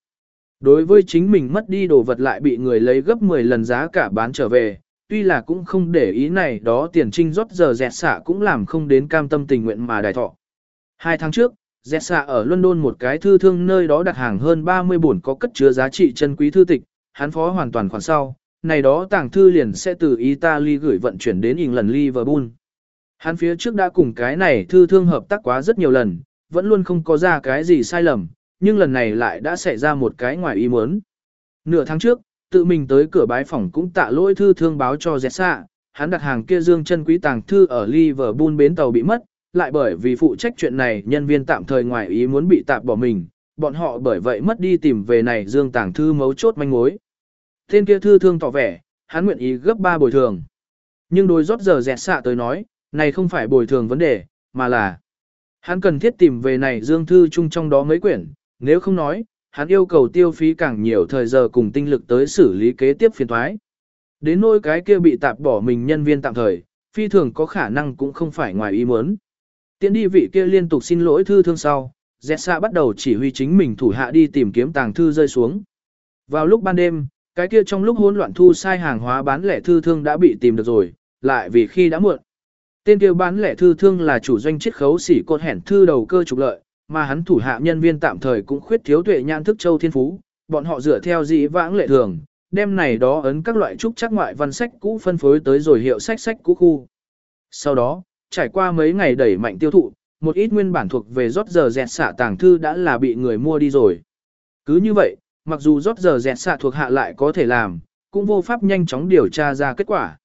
Đối với chính mình mất đi đồ vật lại bị người lấy gấp 10 lần giá cả bán trở về, tuy là cũng không để ý này đó tiền trinh rót giờ dẹt xạ cũng làm không đến cam tâm tình nguyện mà đài thọ. Hai tháng trước, dẹt xạ ở London một cái thư thương nơi đó đặt hàng hơn 30 buồn có cất chứa giá trị chân quý thư tịch, hắn phó hoàn toàn khoản sau, này đó tàng thư liền sẽ từ Italy gửi vận chuyển đến England Liverpool. Hắn phía trước đã cùng cái này thư thương hợp tác quá rất nhiều lần, vẫn luôn không có ra cái gì sai lầm, nhưng lần này lại đã xảy ra một cái ngoài ý muốn. Nửa tháng trước, tự mình tới cửa bái phòng cũng tạ lỗi thư thương báo cho dẹt xạ, hắn đặt hàng kia dương chân quý tàng thư ở Liverpool bến tàu bị mất, lại bởi vì phụ trách chuyện này nhân viên tạm thời ngoài ý muốn bị tạm bỏ mình, bọn họ bởi vậy mất đi tìm về này dương tàng thư mấu chốt manh mối. Tên kia thư thương tỏ vẻ, hắn nguyện ý gấp ba bồi thường. Nhưng đôi rót giờ dẹt xạ tới nói, này không phải bồi thường vấn đề, mà là hắn cần thiết tìm về này dương thư chung trong đó mấy quyển, nếu không nói, hắn yêu cầu tiêu phí càng nhiều thời giờ cùng tinh lực tới xử lý kế tiếp phiền thoái. Đến nỗi cái kia bị tạp bỏ mình nhân viên tạm thời, phi thường có khả năng cũng không phải ngoài ý muốn. Tiến đi vị kia liên tục xin lỗi thư thương sau, Dẹt xa bắt đầu chỉ huy chính mình thủ hạ đi tìm kiếm tàng thư rơi xuống. Vào lúc ban đêm, cái kia trong lúc hỗn loạn thu sai hàng hóa bán lẻ thư thương đã bị tìm được rồi, lại vì khi đã muộn. Tên kia bán lẻ thư thương là chủ doanh chiết khấu xỉ cột hẻn thư đầu cơ trục lợi, mà hắn thủ hạ nhân viên tạm thời cũng khuyết thiếu tuệ nhãn thức châu thiên phú, bọn họ dựa theo dị vãng lệ thường, đem này đó ấn các loại trúc chắc ngoại văn sách cũ phân phối tới rồi hiệu sách sách cũ khu. Sau đó, trải qua mấy ngày đẩy mạnh tiêu thụ, một ít nguyên bản thuộc về rót giờ dẹt xạ tàng thư đã là bị người mua đi rồi. Cứ như vậy, mặc dù rót giờ dẹt xạ thuộc hạ lại có thể làm, cũng vô pháp nhanh chóng điều tra ra kết quả.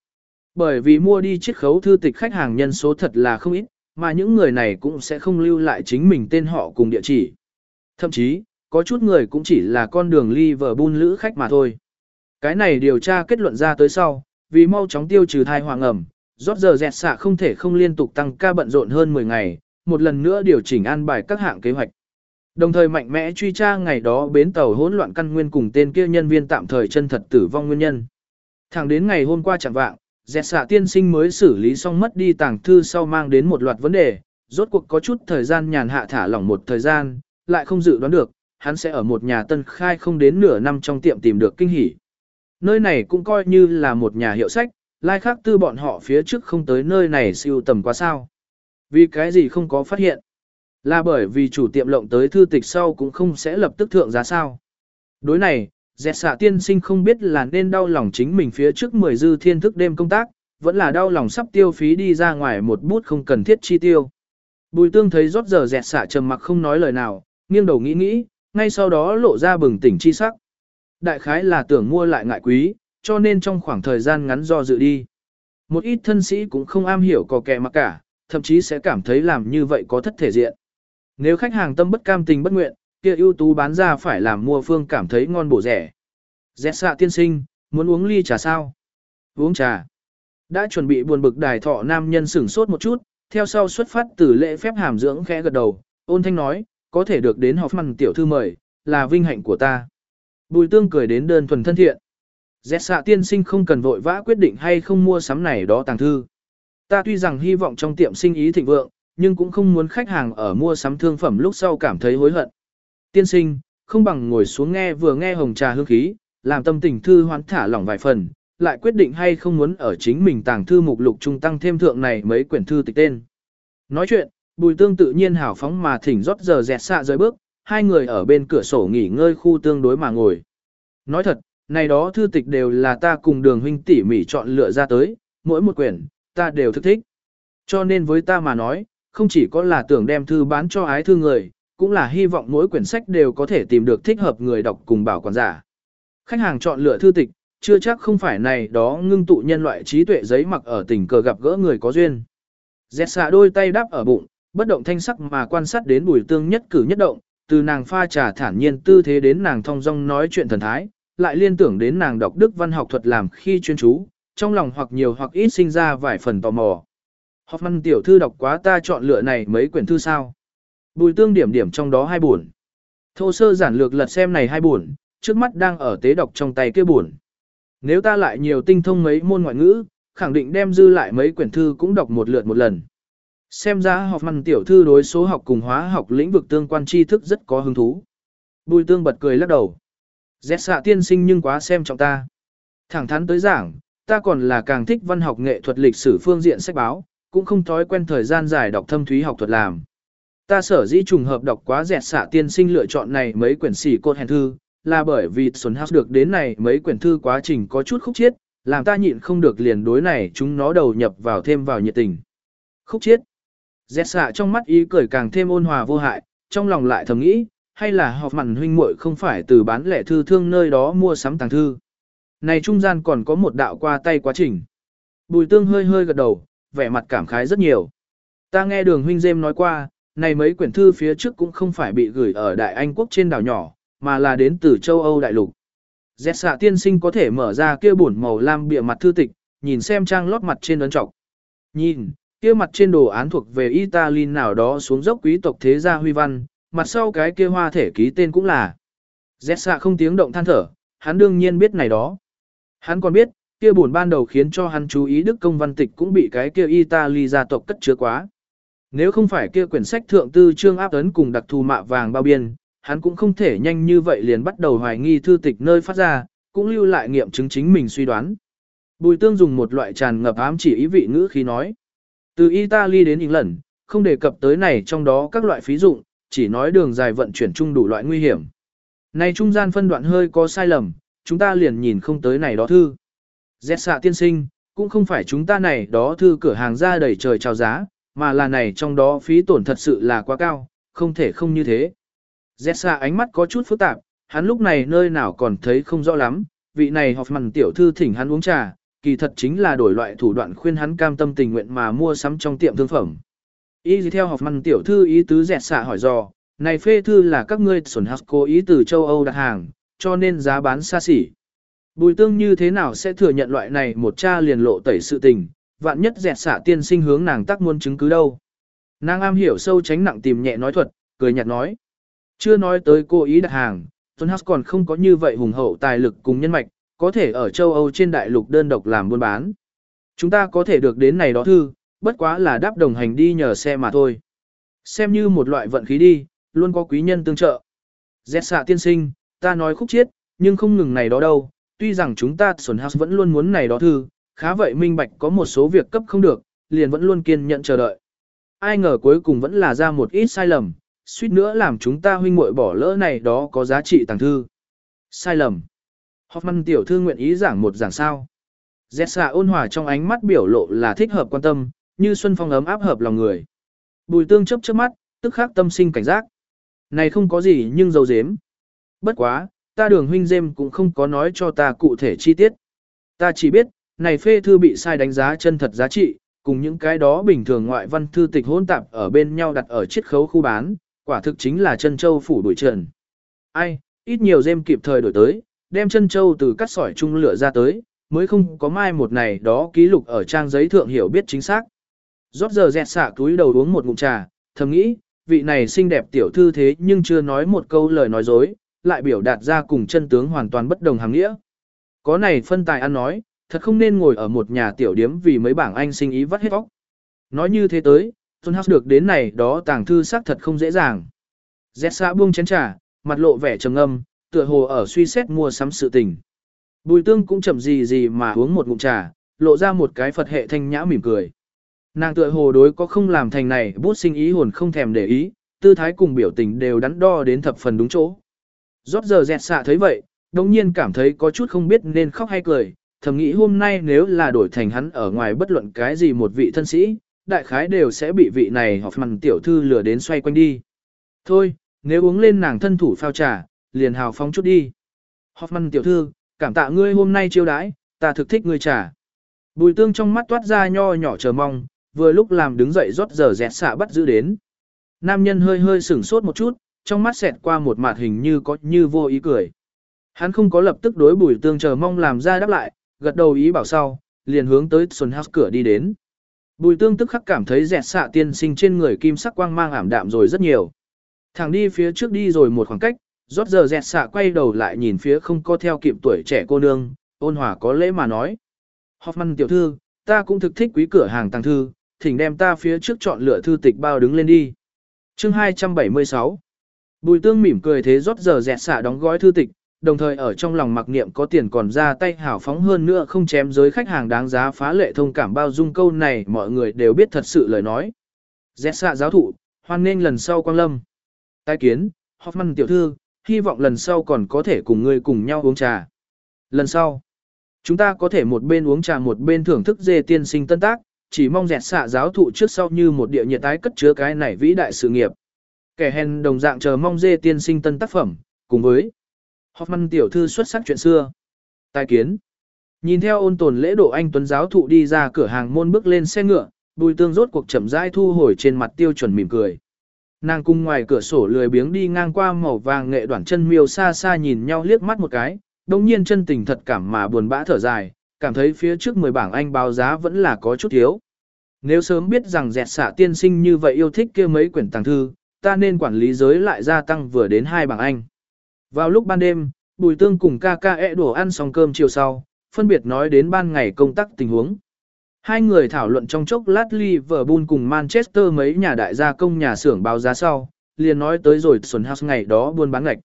Bởi vì mua đi chiết khấu thư tịch khách hàng nhân số thật là không ít, mà những người này cũng sẽ không lưu lại chính mình tên họ cùng địa chỉ. Thậm chí, có chút người cũng chỉ là con đường Liverpool lữ khách mà thôi. Cái này điều tra kết luận ra tới sau, vì mau chóng tiêu trừ thai hoàng ẩm, rót giờ dẹt xạ không thể không liên tục tăng ca bận rộn hơn 10 ngày, một lần nữa điều chỉnh an bài các hạng kế hoạch. Đồng thời mạnh mẽ truy tra ngày đó bến tàu hỗn loạn căn nguyên cùng tên kia nhân viên tạm thời chân thật tử vong nguyên nhân. Thẳng đến ngày hôm qua chẳng vạng, dẹt xạ tiên sinh mới xử lý xong mất đi tàng thư sau mang đến một loạt vấn đề, rốt cuộc có chút thời gian nhàn hạ thả lỏng một thời gian, lại không dự đoán được, hắn sẽ ở một nhà tân khai không đến nửa năm trong tiệm tìm được kinh hỉ. Nơi này cũng coi như là một nhà hiệu sách, lai khác tư bọn họ phía trước không tới nơi này siêu tầm quá sao. Vì cái gì không có phát hiện? Là bởi vì chủ tiệm lộng tới thư tịch sau cũng không sẽ lập tức thượng giá sao. Đối này, dẹt xạ tiên sinh không biết là nên đau lòng chính mình phía trước 10 dư thiên thức đêm công tác, vẫn là đau lòng sắp tiêu phí đi ra ngoài một bút không cần thiết chi tiêu. Bùi tương thấy rót giờ dẹt xạ trầm mặc không nói lời nào, nghiêng đầu nghĩ nghĩ, ngay sau đó lộ ra bừng tỉnh chi sắc. Đại khái là tưởng mua lại ngại quý, cho nên trong khoảng thời gian ngắn do dự đi. Một ít thân sĩ cũng không am hiểu có kẻ mà cả, thậm chí sẽ cảm thấy làm như vậy có thất thể diện. Nếu khách hàng tâm bất cam tình bất nguyện, kia ưu tú bán ra phải làm mua phương cảm thấy ngon bổ rẻ. Dẹt xạ tiên sinh, muốn uống ly trà sao? Uống trà. Đã chuẩn bị buồn bực đài thọ nam nhân sửng sốt một chút, theo sau xuất phát từ lễ phép hàm dưỡng khẽ gật đầu, ôn thanh nói, có thể được đến học mằn tiểu thư mời, là vinh hạnh của ta. Bùi tương cười đến đơn thuần thân thiện. Dẹt xạ tiên sinh không cần vội vã quyết định hay không mua sắm này đó tàng thư. Ta tuy rằng hy vọng trong tiệm sinh ý thịnh vượng, nhưng cũng không muốn khách hàng ở mua sắm thương phẩm lúc sau cảm thấy hối hận. Tiên sinh, không bằng ngồi xuống nghe vừa nghe hồng trà hương khí, làm tâm tình thư hoán thả lỏng vài phần, lại quyết định hay không muốn ở chính mình tàng thư mục lục trung tăng thêm thượng này mấy quyển thư tịch tên. Nói chuyện, bùi tương tự nhiên hào phóng mà thỉnh rót giờ dẹt xạ rời bước, hai người ở bên cửa sổ nghỉ ngơi khu tương đối mà ngồi. Nói thật, này đó thư tịch đều là ta cùng đường huynh tỉ mỉ chọn lựa ra tới, mỗi một quyển, ta đều thức thích. Cho nên với ta mà nói, không chỉ có là tưởng đem thư bán cho ái thư người, cũng là hy vọng mỗi quyển sách đều có thể tìm được thích hợp người đọc cùng bảo quản giả. Khách hàng chọn lựa thư tịch, chưa chắc không phải này đó ngưng tụ nhân loại trí tuệ giấy mặc ở tình cờ gặp gỡ người có duyên. Dẹt xạ đôi tay đáp ở bụng, bất động thanh sắc mà quan sát đến bùi tương nhất cử nhất động, từ nàng pha trà thản nhiên tư thế đến nàng thong dong nói chuyện thần thái, lại liên tưởng đến nàng đọc đức văn học thuật làm khi chuyên chú, trong lòng hoặc nhiều hoặc ít sinh ra vài phần tò mò. Hoffman tiểu thư đọc quá ta chọn lựa này mấy quyển thư sao. Bùi tương điểm điểm trong đó hai buồn. Thô sơ giản lược lật xem này hai buồn, trước mắt đang ở tế đọc trong tay kia buồn. Nếu ta lại nhiều tinh thông mấy môn ngoại ngữ, khẳng định đem dư lại mấy quyển thư cũng đọc một lượt một lần. Xem ra học măn tiểu thư đối số học cùng hóa học lĩnh vực tương quan tri thức rất có hứng thú. Bùi tương bật cười lắc đầu. Dẹt xạ tiên sinh nhưng quá xem trọng ta. Thẳng thắn tới giảng, ta còn là càng thích văn học nghệ thuật lịch sử phương diện sách báo, cũng không thói quen thời gian dài đọc thâm thúy học thuật làm. Ta sở dĩ trùng hợp đọc quá dẹt xạ tiên sinh lựa chọn này mấy quyển xỉ cột hèn thư, là bởi vì Xuân House được đến này mấy quyển thư quá trình có chút khúc chiết, làm ta nhịn không được liền đối này chúng nó đầu nhập vào thêm vào nhiệt tình. Khúc chiết. Dẹt xạ trong mắt ý cười càng thêm ôn hòa vô hại, trong lòng lại thầm nghĩ, hay là họp mặn huynh muội không phải từ bán lẻ thư thương nơi đó mua sắm tàng thư. Này trung gian còn có một đạo qua tay quá trình. Bùi tương hơi hơi gật đầu, vẻ mặt cảm khái rất nhiều. Ta nghe đường huynh dêm nói qua, này mấy quyển thư phía trước cũng không phải bị gửi ở Đại Anh quốc trên đảo nhỏ, mà là đến từ châu Âu đại lục. Dẹt xạ tiên sinh có thể mở ra kia bổn màu lam bìa mặt thư tịch, nhìn xem trang lót mặt trên ấn trọc. Nhìn, kia mặt trên đồ án thuộc về Italy nào đó xuống dốc quý tộc thế gia huy văn, mặt sau cái kia hoa thể ký tên cũng là. Dẹt xạ không tiếng động than thở, hắn đương nhiên biết này đó. Hắn còn biết, kia bổn ban đầu khiến cho hắn chú ý đức công văn tịch cũng bị cái kia Italy gia tộc cất chứa quá. Nếu không phải kia quyển sách thượng tư trương áp ấn cùng đặc thù mạ vàng bao biên, hắn cũng không thể nhanh như vậy liền bắt đầu hoài nghi thư tịch nơi phát ra, cũng lưu lại nghiệm chứng chính mình suy đoán. Bùi tương dùng một loại tràn ngập ám chỉ ý vị ngữ khi nói. Từ Italy đến England, không đề cập tới này trong đó các loại phí dụng, chỉ nói đường dài vận chuyển chung đủ loại nguy hiểm. Này trung gian phân đoạn hơi có sai lầm, chúng ta liền nhìn không tới này đó thư. Dẹt xạ tiên sinh, cũng không phải chúng ta này đó thư cửa hàng ra đầy trời chào giá, mà là này trong đó phí tổn thật sự là quá cao, không thể không như thế. Dẹt xa ánh mắt có chút phức tạp, hắn lúc này nơi nào còn thấy không rõ lắm, vị này học mặn tiểu thư thỉnh hắn uống trà, kỳ thật chính là đổi loại thủ đoạn khuyên hắn cam tâm tình nguyện mà mua sắm trong tiệm thương phẩm. Y gì theo học mặn tiểu thư ý tứ dẹt xạ hỏi dò, này phê thư là các ngươi sổn hắc cố ý từ châu Âu đặt hàng, cho nên giá bán xa xỉ. Bùi tương như thế nào sẽ thừa nhận loại này một cha liền lộ tẩy sự tình, vạn nhất dẹt xạ tiên sinh hướng nàng tác muôn chứng cứ đâu. Nàng am hiểu sâu tránh nặng tìm nhẹ nói thuật, cười nhạt nói. Chưa nói tới cô ý đặt hàng, Tuấn hắc còn không có như vậy hùng hậu tài lực cùng nhân mạch, có thể ở châu Âu trên đại lục đơn độc làm buôn bán. Chúng ta có thể được đến này đó thư, bất quá là đáp đồng hành đi nhờ xe mà thôi. Xem như một loại vận khí đi, luôn có quý nhân tương trợ. Dẹt xạ tiên sinh, ta nói khúc chiết, nhưng không ngừng này đó đâu, tuy rằng chúng ta Tuấn Hắc vẫn luôn muốn này đó thư, khá vậy minh bạch có một số việc cấp không được, liền vẫn luôn kiên nhẫn chờ đợi. Ai ngờ cuối cùng vẫn là ra một ít sai lầm, suýt nữa làm chúng ta huynh muội bỏ lỡ này đó có giá trị tàng thư. Sai lầm. Hoffman tiểu thư nguyện ý giảng một giảng sao. Zessa ôn hòa trong ánh mắt biểu lộ là thích hợp quan tâm, như xuân phong ấm áp hợp lòng người. Bùi tương chấp trước mắt, tức khắc tâm sinh cảnh giác. Này không có gì nhưng dầu dếm. Bất quá, ta đường huynh dêm cũng không có nói cho ta cụ thể chi tiết. Ta chỉ biết, này phê thư bị sai đánh giá chân thật giá trị, cùng những cái đó bình thường ngoại văn thư tịch hỗn tạp ở bên nhau đặt ở chiết khấu khu bán, quả thực chính là chân châu phủ đuổi trần. Ai, ít nhiều dêm kịp thời đổi tới, đem chân châu từ cắt sỏi chung lửa ra tới, mới không có mai một này đó ký lục ở trang giấy thượng hiểu biết chính xác. Rót giờ dẹt xả túi đầu uống một ngụm trà, thầm nghĩ, vị này xinh đẹp tiểu thư thế nhưng chưa nói một câu lời nói dối, lại biểu đạt ra cùng chân tướng hoàn toàn bất đồng hàng nghĩa. Có này phân tài ăn nói, thật không nên ngồi ở một nhà tiểu điếm vì mấy bảng anh sinh ý vắt hết vóc. Nói như thế tới, Tôn House được đến này đó tàng thư xác thật không dễ dàng. Dẹt xã buông chén trà, mặt lộ vẻ trầm âm, tựa hồ ở suy xét mua sắm sự tình. Bùi tương cũng chậm gì gì mà uống một ngụm trà, lộ ra một cái Phật hệ thanh nhã mỉm cười. Nàng tựa hồ đối có không làm thành này bút sinh ý hồn không thèm để ý, tư thái cùng biểu tình đều đắn đo đến thập phần đúng chỗ. Rót giờ dẹt xạ thấy vậy, đồng nhiên cảm thấy có chút không biết nên khóc hay cười, thầm nghĩ hôm nay nếu là đổi thành hắn ở ngoài bất luận cái gì một vị thân sĩ, đại khái đều sẽ bị vị này hoặc mặn tiểu thư lừa đến xoay quanh đi. Thôi, nếu uống lên nàng thân thủ phao trà, liền hào phóng chút đi. Hoffman tiểu thư, cảm tạ ngươi hôm nay chiêu đãi, ta thực thích ngươi trà. Bùi tương trong mắt toát ra nho nhỏ chờ mong, vừa lúc làm đứng dậy rót giờ dẹt xạ bắt giữ đến. Nam nhân hơi hơi sửng sốt một chút, trong mắt xẹt qua một mặt hình như có như vô ý cười. Hắn không có lập tức đối bùi tương chờ mong làm ra đáp lại, gật đầu ý bảo sau, liền hướng tới Xuân House cửa đi đến. Bùi tương tức khắc cảm thấy dẹt xạ tiên sinh trên người kim sắc quang mang ảm đạm rồi rất nhiều. Thẳng đi phía trước đi rồi một khoảng cách, rót giờ dẹt xạ quay đầu lại nhìn phía không có theo kịp tuổi trẻ cô nương, ôn hòa có lễ mà nói. Hoffman tiểu thư, ta cũng thực thích quý cửa hàng tăng thư, thỉnh đem ta phía trước chọn lựa thư tịch bao đứng lên đi. Chương 276 Bùi tương mỉm cười thế rót giờ dẹt xạ đóng gói thư tịch, đồng thời ở trong lòng mặc niệm có tiền còn ra tay hảo phóng hơn nữa không chém giới khách hàng đáng giá phá lệ thông cảm bao dung câu này mọi người đều biết thật sự lời nói. Dẹt xạ giáo thụ, hoan nghênh lần sau quang lâm. Tai kiến, Hoffman tiểu thư, hy vọng lần sau còn có thể cùng ngươi cùng nhau uống trà. Lần sau, chúng ta có thể một bên uống trà một bên thưởng thức dê tiên sinh tân tác, chỉ mong dẹt xạ giáo thụ trước sau như một địa nhiệt tái cất chứa cái này vĩ đại sự nghiệp. Kẻ hèn đồng dạng chờ mong dê tiên sinh tân tác phẩm, cùng với Hoffman tiểu thư xuất sắc chuyện xưa. Tài kiến. Nhìn theo ôn tồn lễ độ anh tuấn giáo thụ đi ra cửa hàng môn bước lên xe ngựa, bùi tương rốt cuộc chậm rãi thu hồi trên mặt tiêu chuẩn mỉm cười. Nàng cung ngoài cửa sổ lười biếng đi ngang qua màu vàng nghệ đoạn chân miêu xa xa nhìn nhau liếc mắt một cái, đồng nhiên chân tình thật cảm mà buồn bã thở dài, cảm thấy phía trước 10 bảng anh báo giá vẫn là có chút thiếu. Nếu sớm biết rằng dẹt xạ tiên sinh như vậy yêu thích kia mấy quyển tàng thư, ta nên quản lý giới lại gia tăng vừa đến hai bảng anh. Vào lúc ban đêm, Bùi Tương cùng ca ca e đổ ăn xong cơm chiều sau, phân biệt nói đến ban ngày công tác tình huống. Hai người thảo luận trong chốc lát Liverpool cùng Manchester mấy nhà đại gia công nhà xưởng báo giá sau, liền nói tới rồi Xuân House ngày đó buôn bán ngạch.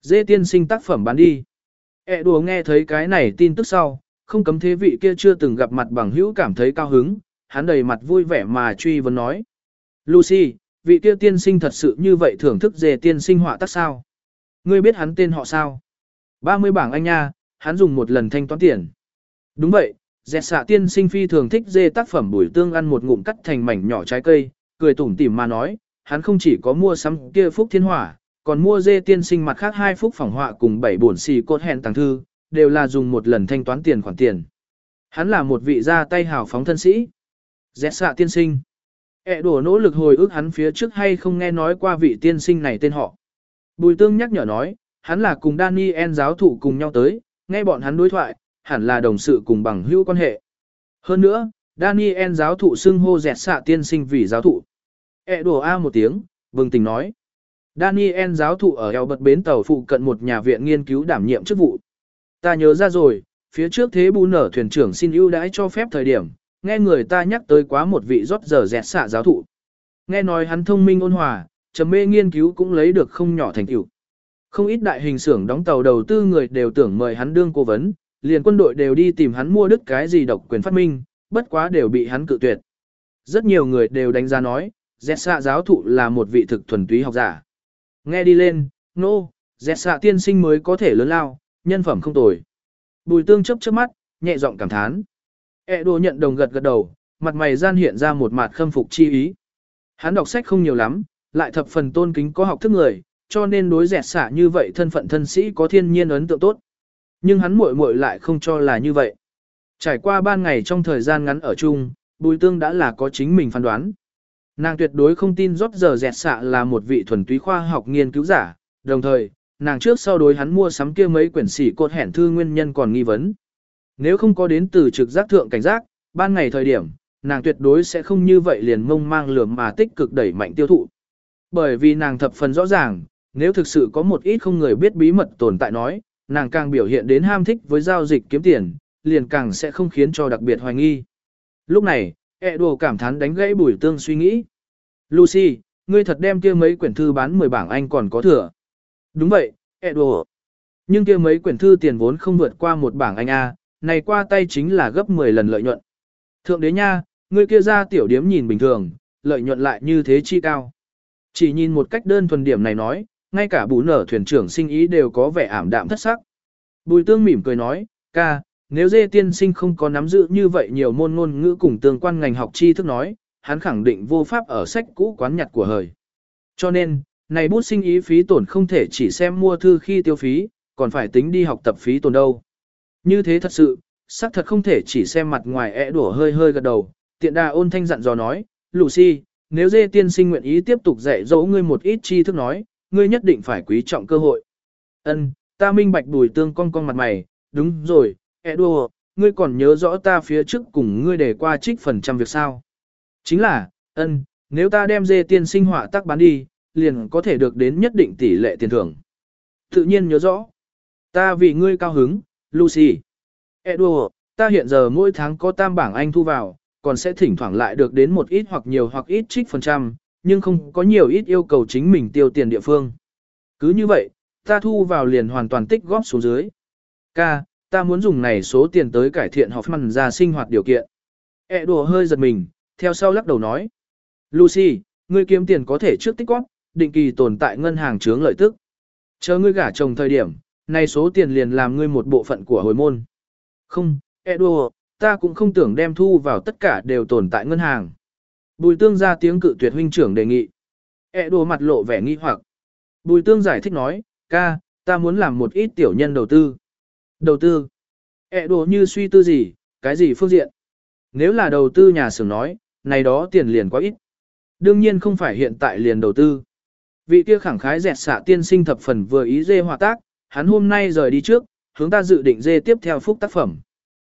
Dê tiên sinh tác phẩm bán đi. E đùa nghe thấy cái này tin tức sau, không cấm thế vị kia chưa từng gặp mặt bằng hữu cảm thấy cao hứng, hắn đầy mặt vui vẻ mà truy vấn nói. Lucy, vị kia tiên sinh thật sự như vậy thưởng thức dê tiên sinh họa tác sao? Ngươi biết hắn tên họ sao? 30 bảng anh nha, hắn dùng một lần thanh toán tiền. Đúng vậy, dẹt xạ tiên sinh phi thường thích dê tác phẩm bùi tương ăn một ngụm cắt thành mảnh nhỏ trái cây, cười tủm tỉm mà nói, hắn không chỉ có mua sắm kia phúc thiên hỏa, còn mua dê tiên sinh mặt khác hai phúc phỏng họa cùng bảy bổn xì cốt hẹn tàng thư, đều là dùng một lần thanh toán tiền khoản tiền. Hắn là một vị ra tay hào phóng thân sĩ. Dẹt xạ tiên sinh. E đổ nỗ lực hồi ức hắn phía trước hay không nghe nói qua vị tiên sinh này tên họ. Bùi tương nhắc nhở nói, hắn là cùng Daniel giáo thụ cùng nhau tới, nghe bọn hắn đối thoại, hẳn là đồng sự cùng bằng hữu quan hệ. Hơn nữa, Daniel giáo thụ xưng hô dẹt xạ tiên sinh vì giáo thụ. E đùa A một tiếng, vừng tình nói. Daniel giáo thụ ở eo bật bến tàu phụ cận một nhà viện nghiên cứu đảm nhiệm chức vụ. Ta nhớ ra rồi, phía trước thế bù nở thuyền trưởng xin ưu đãi cho phép thời điểm, nghe người ta nhắc tới quá một vị rót giờ dẹt xạ giáo thụ. Nghe nói hắn thông minh ôn hòa, trầm mê nghiên cứu cũng lấy được không nhỏ thành tựu. Không ít đại hình xưởng đóng tàu đầu tư người đều tưởng mời hắn đương cố vấn, liền quân đội đều đi tìm hắn mua đứt cái gì độc quyền phát minh, bất quá đều bị hắn cự tuyệt. Rất nhiều người đều đánh giá nói, dẹt xạ giáo thụ là một vị thực thuần túy học giả. Nghe đi lên, nô, no, dẹt xạ tiên sinh mới có thể lớn lao, nhân phẩm không tồi. Bùi tương chấp trước mắt, nhẹ giọng cảm thán. E đồ nhận đồng gật gật đầu, mặt mày gian hiện ra một mặt khâm phục chi ý. Hắn đọc sách không nhiều lắm, lại thập phần tôn kính có học thức người, cho nên đối dẹt xả như vậy thân phận thân sĩ có thiên nhiên ấn tượng tốt. Nhưng hắn muội muội lại không cho là như vậy. Trải qua ban ngày trong thời gian ngắn ở chung, Bùi Tương đã là có chính mình phán đoán. Nàng tuyệt đối không tin rót giờ dẹt xạ là một vị thuần túy khoa học nghiên cứu giả, đồng thời, nàng trước sau đối hắn mua sắm kia mấy quyển sỉ cột hẻn thư nguyên nhân còn nghi vấn. Nếu không có đến từ trực giác thượng cảnh giác, ban ngày thời điểm, nàng tuyệt đối sẽ không như vậy liền mông mang lửa mà tích cực đẩy mạnh tiêu thụ. Bởi vì nàng thập phần rõ ràng, nếu thực sự có một ít không người biết bí mật tồn tại nói, nàng càng biểu hiện đến ham thích với giao dịch kiếm tiền, liền càng sẽ không khiến cho đặc biệt hoài nghi. Lúc này, ẹ đồ cảm thán đánh gãy bùi tương suy nghĩ. Lucy, ngươi thật đem kia mấy quyển thư bán 10 bảng Anh còn có thừa. Đúng vậy, ẹ đồ. Nhưng kia mấy quyển thư tiền vốn không vượt qua một bảng Anh A, này qua tay chính là gấp 10 lần lợi nhuận. Thượng đế nha, ngươi kia ra tiểu điếm nhìn bình thường, lợi nhuận lại như thế chi cao. Chỉ nhìn một cách đơn thuần điểm này nói, ngay cả bù nở thuyền trưởng sinh ý đều có vẻ ảm đạm thất sắc. Bùi tương mỉm cười nói, ca, nếu dê tiên sinh không có nắm giữ như vậy nhiều môn ngôn ngữ cùng tương quan ngành học tri thức nói, hắn khẳng định vô pháp ở sách cũ quán nhặt của hời. Cho nên, này bút sinh ý phí tổn không thể chỉ xem mua thư khi tiêu phí, còn phải tính đi học tập phí tổn đâu. Như thế thật sự, xác thật không thể chỉ xem mặt ngoài ẽ đùa hơi hơi gật đầu, tiện đà ôn thanh dặn dò nói, Lucy, nếu dê tiên sinh nguyện ý tiếp tục dạy dỗ ngươi một ít tri thức nói, ngươi nhất định phải quý trọng cơ hội. Ân, ta minh bạch bùi tương con con mặt mày, đúng rồi, Edo, ngươi còn nhớ rõ ta phía trước cùng ngươi để qua trích phần trăm việc sao? Chính là, ân, nếu ta đem dê tiên sinh họa tác bán đi, liền có thể được đến nhất định tỷ lệ tiền thưởng. Tự nhiên nhớ rõ. Ta vì ngươi cao hứng, Lucy. Edward, ta hiện giờ mỗi tháng có tam bảng Anh thu vào, còn sẽ thỉnh thoảng lại được đến một ít hoặc nhiều hoặc ít trích phần trăm, nhưng không có nhiều ít yêu cầu chính mình tiêu tiền địa phương. Cứ như vậy, ta thu vào liền hoàn toàn tích góp xuống dưới. Ca, ta muốn dùng này số tiền tới cải thiện Hoffman ra sinh hoạt điều kiện. E đùa hơi giật mình, theo sau lắc đầu nói. Lucy, ngươi kiếm tiền có thể trước tích góp, định kỳ tồn tại ngân hàng chướng lợi tức. Chờ ngươi gả chồng thời điểm, này số tiền liền làm ngươi một bộ phận của hồi môn. Không, E đùa, ta cũng không tưởng đem thu vào tất cả đều tồn tại ngân hàng. Bùi tương ra tiếng cự tuyệt huynh trưởng đề nghị. E đồ mặt lộ vẻ nghi hoặc. Bùi tương giải thích nói, ca, ta muốn làm một ít tiểu nhân đầu tư. Đầu tư. E đồ như suy tư gì, cái gì phương diện. Nếu là đầu tư nhà xưởng nói, này đó tiền liền quá ít. Đương nhiên không phải hiện tại liền đầu tư. Vị kia khẳng khái dẹt xạ tiên sinh thập phần vừa ý dê hòa tác, hắn hôm nay rời đi trước, hướng ta dự định dê tiếp theo phúc tác phẩm.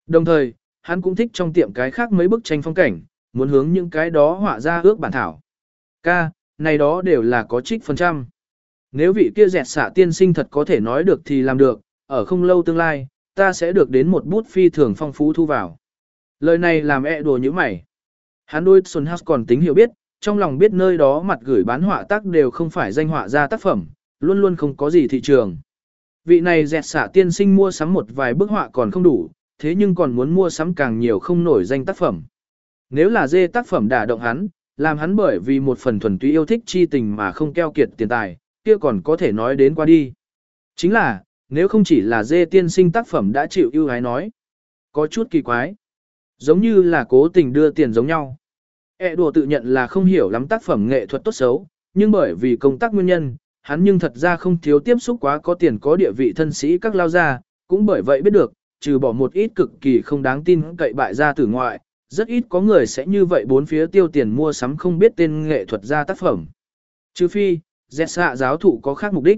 Đồng thời, hắn cũng thích trong tiệm cái khác mấy bức tranh phong cảnh, muốn hướng những cái đó họa ra ước bản thảo. Ca, này đó đều là có trích phần trăm. Nếu vị kia dẹt xạ tiên sinh thật có thể nói được thì làm được, ở không lâu tương lai, ta sẽ được đến một bút phi thường phong phú thu vào. Lời này làm e đùa như mày. Hắn đôi Xuân House còn tính hiểu biết, trong lòng biết nơi đó mặt gửi bán họa tác đều không phải danh họa ra tác phẩm, luôn luôn không có gì thị trường. Vị này dẹt xả tiên sinh mua sắm một vài bức họa còn không đủ, thế nhưng còn muốn mua sắm càng nhiều không nổi danh tác phẩm. Nếu là dê tác phẩm đả động hắn, làm hắn bởi vì một phần thuần túy yêu thích chi tình mà không keo kiệt tiền tài, kia còn có thể nói đến qua đi. Chính là, nếu không chỉ là dê tiên sinh tác phẩm đã chịu ưu ái nói. Có chút kỳ quái. Giống như là cố tình đưa tiền giống nhau. E đùa tự nhận là không hiểu lắm tác phẩm nghệ thuật tốt xấu, nhưng bởi vì công tác nguyên nhân, hắn nhưng thật ra không thiếu tiếp xúc quá có tiền có địa vị thân sĩ các lao gia, cũng bởi vậy biết được, trừ bỏ một ít cực kỳ không đáng tin cậy bại gia tử ngoại, rất ít có người sẽ như vậy bốn phía tiêu tiền mua sắm không biết tên nghệ thuật gia tác phẩm. Trừ phi, dẹt xạ giáo thụ có khác mục đích.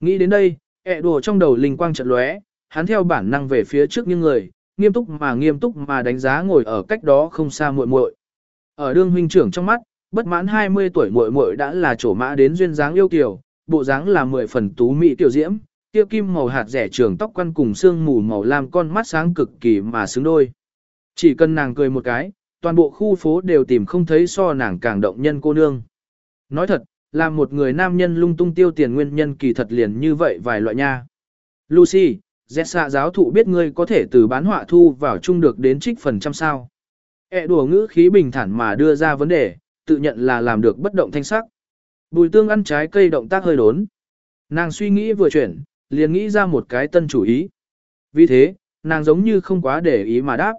Nghĩ đến đây, ẹ đùa trong đầu linh quang trận lóe, hắn theo bản năng về phía trước những người, nghiêm túc mà nghiêm túc mà đánh giá ngồi ở cách đó không xa muội muội. Ở đương huynh trưởng trong mắt, bất mãn 20 tuổi muội muội đã là chỗ mã đến duyên dáng yêu kiều, bộ dáng là mười phần tú mỹ tiểu diễm, tiêu kim màu hạt rẻ trường tóc quăn cùng xương mù màu lam con mắt sáng cực kỳ mà xứng đôi. Chỉ cần nàng cười một cái, toàn bộ khu phố đều tìm không thấy so nàng càng động nhân cô nương. Nói thật, là một người nam nhân lung tung tiêu tiền nguyên nhân kỳ thật liền như vậy vài loại nha. Lucy, dẹt xạ giáo thụ biết ngươi có thể từ bán họa thu vào chung được đến trích phần trăm sao. E đùa ngữ khí bình thản mà đưa ra vấn đề, tự nhận là làm được bất động thanh sắc. Bùi tương ăn trái cây động tác hơi đốn. Nàng suy nghĩ vừa chuyển, liền nghĩ ra một cái tân chủ ý. Vì thế, nàng giống như không quá để ý mà đáp.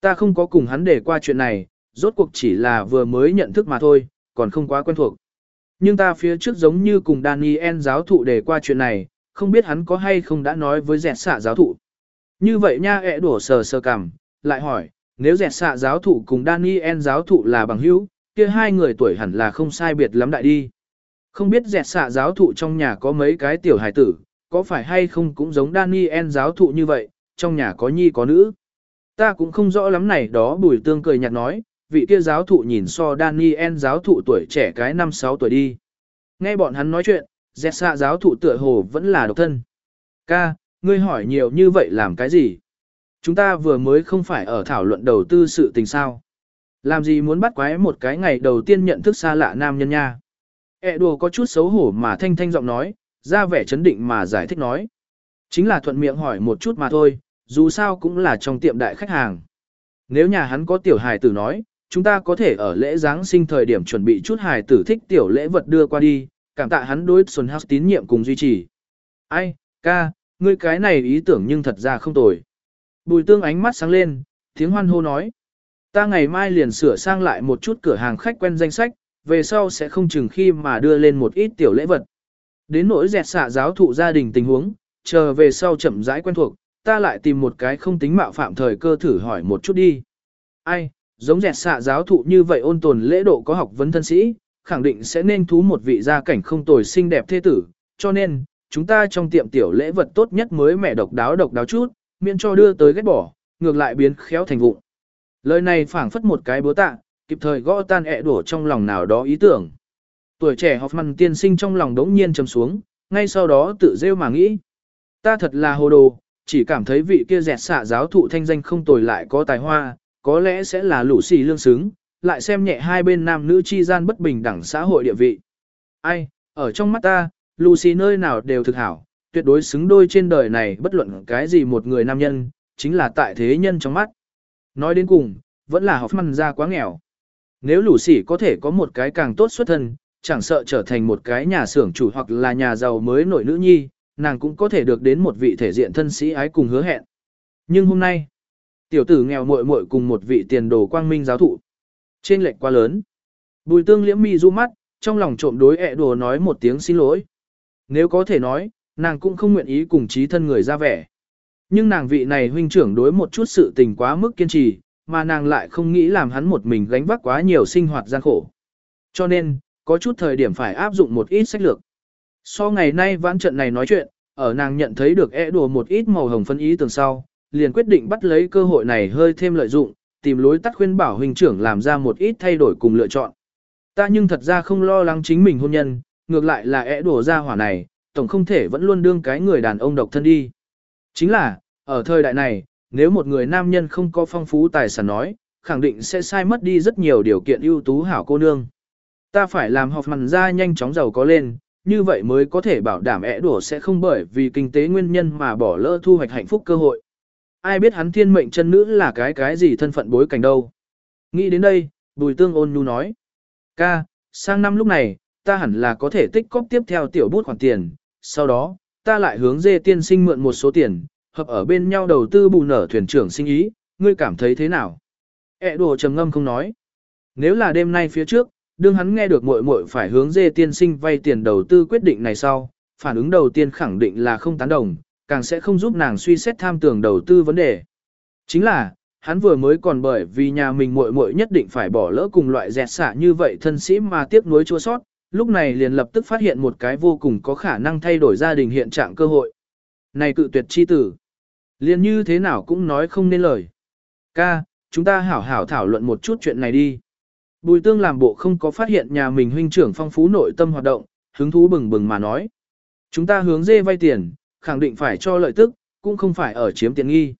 Ta không có cùng hắn để qua chuyện này, rốt cuộc chỉ là vừa mới nhận thức mà thôi, còn không quá quen thuộc. Nhưng ta phía trước giống như cùng Daniel giáo thụ để qua chuyện này, không biết hắn có hay không đã nói với dẹt xạ giáo thụ. Như vậy nha ẹ đổ sờ sờ cằm, lại hỏi, nếu dẹt xạ giáo thụ cùng Daniel giáo thụ là bằng hữu, kia hai người tuổi hẳn là không sai biệt lắm đại đi. Không biết dẹt xạ giáo thụ trong nhà có mấy cái tiểu hài tử, có phải hay không cũng giống Daniel giáo thụ như vậy, trong nhà có nhi có nữ. Ta cũng không rõ lắm này đó bùi tương cười nhạt nói, vị kia giáo thụ nhìn so Daniel giáo thụ tuổi trẻ cái năm sáu tuổi đi. Nghe bọn hắn nói chuyện, dẹt xạ giáo thụ tựa hồ vẫn là độc thân. Ca, ngươi hỏi nhiều như vậy làm cái gì? Chúng ta vừa mới không phải ở thảo luận đầu tư sự tình sao. Làm gì muốn bắt quái một cái ngày đầu tiên nhận thức xa lạ nam nhân nha. E đùa có chút xấu hổ mà thanh thanh giọng nói, ra vẻ chấn định mà giải thích nói. Chính là thuận miệng hỏi một chút mà thôi, dù sao cũng là trong tiệm đại khách hàng. Nếu nhà hắn có tiểu hài tử nói, chúng ta có thể ở lễ Giáng sinh thời điểm chuẩn bị chút hài tử thích tiểu lễ vật đưa qua đi, cảm tạ hắn đối Xuân House tín nhiệm cùng duy trì. Ai, ca, ngươi cái này ý tưởng nhưng thật ra không tồi. Bùi tương ánh mắt sáng lên, tiếng hoan hô nói. Ta ngày mai liền sửa sang lại một chút cửa hàng khách quen danh sách, về sau sẽ không chừng khi mà đưa lên một ít tiểu lễ vật. Đến nỗi dẹt xạ giáo thụ gia đình tình huống, chờ về sau chậm rãi quen thuộc, ta lại tìm một cái không tính mạo phạm thời cơ thử hỏi một chút đi. Ai, giống dẹt xạ giáo thụ như vậy ôn tồn lễ độ có học vấn thân sĩ, khẳng định sẽ nên thú một vị gia cảnh không tồi xinh đẹp thế tử, cho nên, chúng ta trong tiệm tiểu lễ vật tốt nhất mới mẹ độc đáo độc đáo chút, miễn cho đưa tới ghét bỏ, ngược lại biến khéo thành vụ. Lời này phảng phất một cái búa tạ, kịp thời gõ tan ẹ đổ trong lòng nào đó ý tưởng. Tuổi trẻ Hoffman tiên sinh trong lòng đống nhiên trầm xuống, ngay sau đó tự rêu mà nghĩ. Ta thật là hồ đồ, chỉ cảm thấy vị kia dẹt xạ giáo thụ thanh danh không tồi lại có tài hoa, có lẽ sẽ là lũ xì lương xứng, lại xem nhẹ hai bên nam nữ chi gian bất bình đẳng xã hội địa vị. Ai, ở trong mắt ta, Lucy nơi nào đều thực hảo, tuyệt đối xứng đôi trên đời này bất luận cái gì một người nam nhân, chính là tại thế nhân trong mắt. Nói đến cùng, vẫn là Hoffman ra quá nghèo. Nếu lũ có thể có một cái càng tốt xuất thân, chẳng sợ trở thành một cái nhà xưởng chủ hoặc là nhà giàu mới nổi nữ nhi, nàng cũng có thể được đến một vị thể diện thân sĩ ái cùng hứa hẹn. Nhưng hôm nay, tiểu tử nghèo muội muội cùng một vị tiền đồ quang minh giáo thụ. Trên lệch quá lớn. Bùi tương liễm mi du mắt, trong lòng trộm đối ẹ đồ nói một tiếng xin lỗi. Nếu có thể nói, nàng cũng không nguyện ý cùng trí thân người ra vẻ. Nhưng nàng vị này huynh trưởng đối một chút sự tình quá mức kiên trì, mà nàng lại không nghĩ làm hắn một mình gánh vác quá nhiều sinh hoạt gian khổ. Cho nên, có chút thời điểm phải áp dụng một ít sách lược. So ngày nay vãn trận này nói chuyện, ở nàng nhận thấy được e đùa một ít màu hồng phân ý tường sau, liền quyết định bắt lấy cơ hội này hơi thêm lợi dụng, tìm lối tắt khuyên bảo huynh trưởng làm ra một ít thay đổi cùng lựa chọn. Ta nhưng thật ra không lo lắng chính mình hôn nhân, ngược lại là e đùa ra hỏa này, tổng không thể vẫn luôn đương cái người đàn ông độc thân đi. Chính là, ở thời đại này, nếu một người nam nhân không có phong phú tài sản nói, khẳng định sẽ sai mất đi rất nhiều điều kiện ưu tú hảo cô nương. Ta phải làm học mặn ra nhanh chóng giàu có lên, như vậy mới có thể bảo đảm ẻ đổ sẽ không bởi vì kinh tế nguyên nhân mà bỏ lỡ thu hoạch hạnh phúc cơ hội. Ai biết hắn thiên mệnh chân nữ là cái cái gì thân phận bối cảnh đâu. Nghĩ đến đây, bùi tương ôn nhu nói. Ca, sang năm lúc này, ta hẳn là có thể tích cóp tiếp theo tiểu bút khoản tiền, sau đó, ta lại hướng dê tiên sinh mượn một số tiền, hợp ở bên nhau đầu tư bù nở thuyền trưởng sinh ý, ngươi cảm thấy thế nào? e đồ trầm ngâm không nói. Nếu là đêm nay phía trước, đương hắn nghe được muội muội phải hướng dê tiên sinh vay tiền đầu tư quyết định này sau, phản ứng đầu tiên khẳng định là không tán đồng, càng sẽ không giúp nàng suy xét tham tưởng đầu tư vấn đề. Chính là, hắn vừa mới còn bởi vì nhà mình muội muội nhất định phải bỏ lỡ cùng loại dẹt xả như vậy thân sĩ mà tiếc nuối chua sót, lúc này liền lập tức phát hiện một cái vô cùng có khả năng thay đổi gia đình hiện trạng cơ hội. Này cự tuyệt chi tử. liền như thế nào cũng nói không nên lời. Ca, chúng ta hảo hảo thảo luận một chút chuyện này đi. Bùi tương làm bộ không có phát hiện nhà mình huynh trưởng phong phú nội tâm hoạt động, hứng thú bừng bừng mà nói. Chúng ta hướng dê vay tiền, khẳng định phải cho lợi tức, cũng không phải ở chiếm tiền nghi.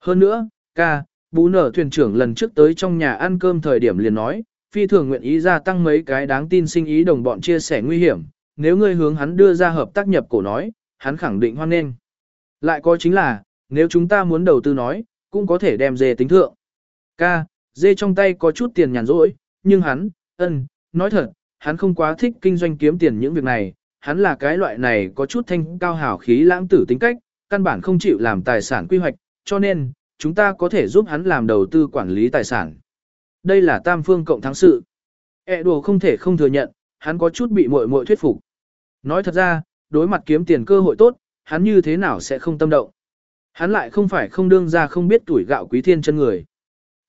Hơn nữa, ca, bú nở thuyền trưởng lần trước tới trong nhà ăn cơm thời điểm liền nói, phi thường nguyện ý gia tăng mấy cái đáng tin sinh ý đồng bọn chia sẻ nguy hiểm, nếu ngươi hướng hắn đưa ra hợp tác nhập cổ nói, hắn khẳng định hoan nghênh. Lại có chính là, nếu chúng ta muốn đầu tư nói, cũng có thể đem dê tính thượng. Ca, dê trong tay có chút tiền nhàn rỗi, nhưng hắn, ân, nói thật, hắn không quá thích kinh doanh kiếm tiền những việc này, hắn là cái loại này có chút thanh cao hào khí lãng tử tính cách, căn bản không chịu làm tài sản quy hoạch, cho nên, chúng ta có thể giúp hắn làm đầu tư quản lý tài sản. Đây là tam phương cộng thắng sự. E đồ không thể không thừa nhận, hắn có chút bị muội muội thuyết phục. Nói thật ra, đối mặt kiếm tiền cơ hội tốt, hắn như thế nào sẽ không tâm động. Hắn lại không phải không đương ra không biết tuổi gạo quý thiên chân người.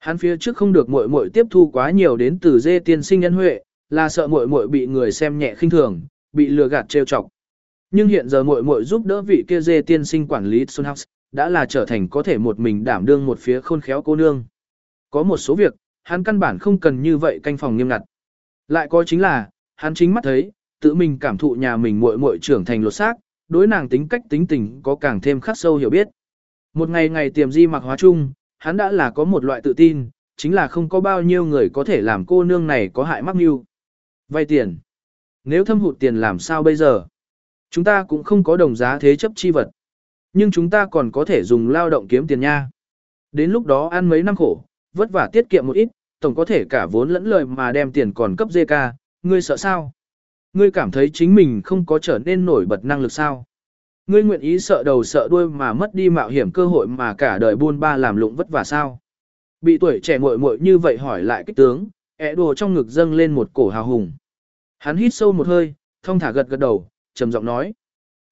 Hắn phía trước không được muội muội tiếp thu quá nhiều đến từ dê tiên sinh nhân huệ, là sợ muội muội bị người xem nhẹ khinh thường, bị lừa gạt trêu chọc. Nhưng hiện giờ muội muội giúp đỡ vị kia dê tiên sinh quản lý Sun House, đã là trở thành có thể một mình đảm đương một phía khôn khéo cô nương. Có một số việc, hắn căn bản không cần như vậy canh phòng nghiêm ngặt. Lại có chính là, hắn chính mắt thấy, tự mình cảm thụ nhà mình muội muội trưởng thành lột xác, đối nàng tính cách tính tình có càng thêm khắc sâu hiểu biết. Một ngày ngày tiềm di mặc hóa chung, hắn đã là có một loại tự tin, chính là không có bao nhiêu người có thể làm cô nương này có hại mắc mưu. Vay tiền. Nếu thâm hụt tiền làm sao bây giờ? Chúng ta cũng không có đồng giá thế chấp chi vật. Nhưng chúng ta còn có thể dùng lao động kiếm tiền nha. Đến lúc đó ăn mấy năm khổ, vất vả tiết kiệm một ít, tổng có thể cả vốn lẫn lời mà đem tiền còn cấp dê ca, ngươi sợ sao? Ngươi cảm thấy chính mình không có trở nên nổi bật năng lực sao? Ngươi nguyện ý sợ đầu sợ đuôi mà mất đi mạo hiểm cơ hội mà cả đời buôn ba làm lụng vất vả sao? Bị tuổi trẻ muội muội như vậy hỏi lại kích tướng, ẻ đồ trong ngực dâng lên một cổ hào hùng. Hắn hít sâu một hơi, thông thả gật gật đầu, trầm giọng nói.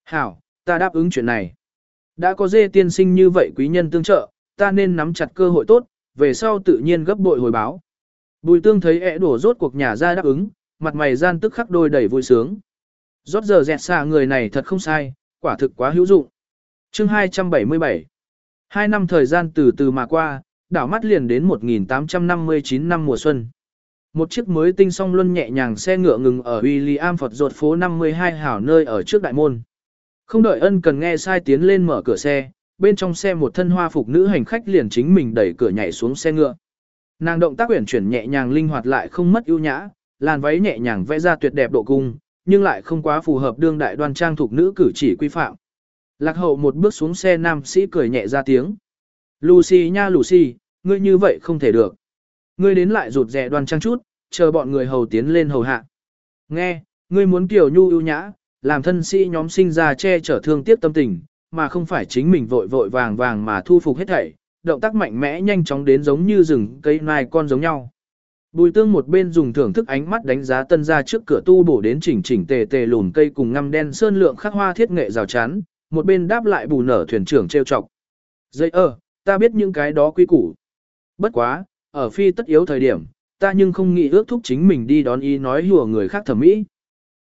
Hảo, ta đáp ứng chuyện này. Đã có dê tiên sinh như vậy quý nhân tương trợ, ta nên nắm chặt cơ hội tốt, về sau tự nhiên gấp bội hồi báo. Bùi tương thấy ẻ đổ rốt cuộc nhà ra đáp ứng, mặt mày gian tức khắc đôi đầy vui sướng. Rốt giờ dẹt xa người này thật không sai, quả thực quá hữu dụng. chương 277 Hai năm thời gian từ từ mà qua, đảo mắt liền đến 1859 năm mùa xuân. Một chiếc mới tinh song luân nhẹ nhàng xe ngựa ngừng ở William Phật ruột phố 52 hảo nơi ở trước đại môn. Không đợi ân cần nghe sai tiến lên mở cửa xe, bên trong xe một thân hoa phục nữ hành khách liền chính mình đẩy cửa nhảy xuống xe ngựa. Nàng động tác uyển chuyển nhẹ nhàng linh hoạt lại không mất ưu nhã, làn váy nhẹ nhàng vẽ ra tuyệt đẹp độ cung, nhưng lại không quá phù hợp đương đại đoan trang thuộc nữ cử chỉ quy phạm. Lạc hậu một bước xuống xe nam sĩ cười nhẹ ra tiếng. Lucy nha Lucy, ngươi như vậy không thể được. Ngươi đến lại rụt rè đoan trang chút, chờ bọn người hầu tiến lên hầu hạ. Nghe, ngươi muốn kiểu nhu ưu nhã, làm thân sĩ nhóm sinh ra che chở thương tiếc tâm tình, mà không phải chính mình vội vội vàng vàng mà thu phục hết thảy, động tác mạnh mẽ nhanh chóng đến giống như rừng cây nai con giống nhau. Bùi tương một bên dùng thưởng thức ánh mắt đánh giá tân ra trước cửa tu bổ đến chỉnh chỉnh tề tề lùn cây cùng ngăm đen sơn lượng khắc hoa thiết nghệ rào chắn, một bên đáp lại bù nở thuyền trưởng trêu chọc. Dây ơ, ta biết những cái đó quy củ. Bất quá, ở phi tất yếu thời điểm, ta nhưng không nghĩ ước thúc chính mình đi đón ý nói hùa người khác thẩm mỹ.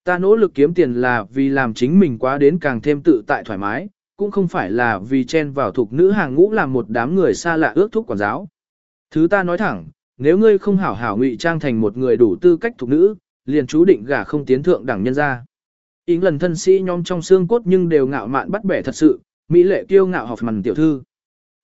Ta nỗ lực kiếm tiền là vì làm chính mình quá đến càng thêm tự tại thoải mái, cũng không phải là vì chen vào thuộc nữ hàng ngũ làm một đám người xa lạ ước thúc quản giáo. Thứ ta nói thẳng, nếu ngươi không hảo hảo ngụy trang thành một người đủ tư cách thuộc nữ, liền chú định gả không tiến thượng đẳng nhân ra. yến lần thân sĩ nhóm trong xương cốt nhưng đều ngạo mạn bắt bẻ thật sự, mỹ lệ kiêu ngạo học mằn tiểu thư.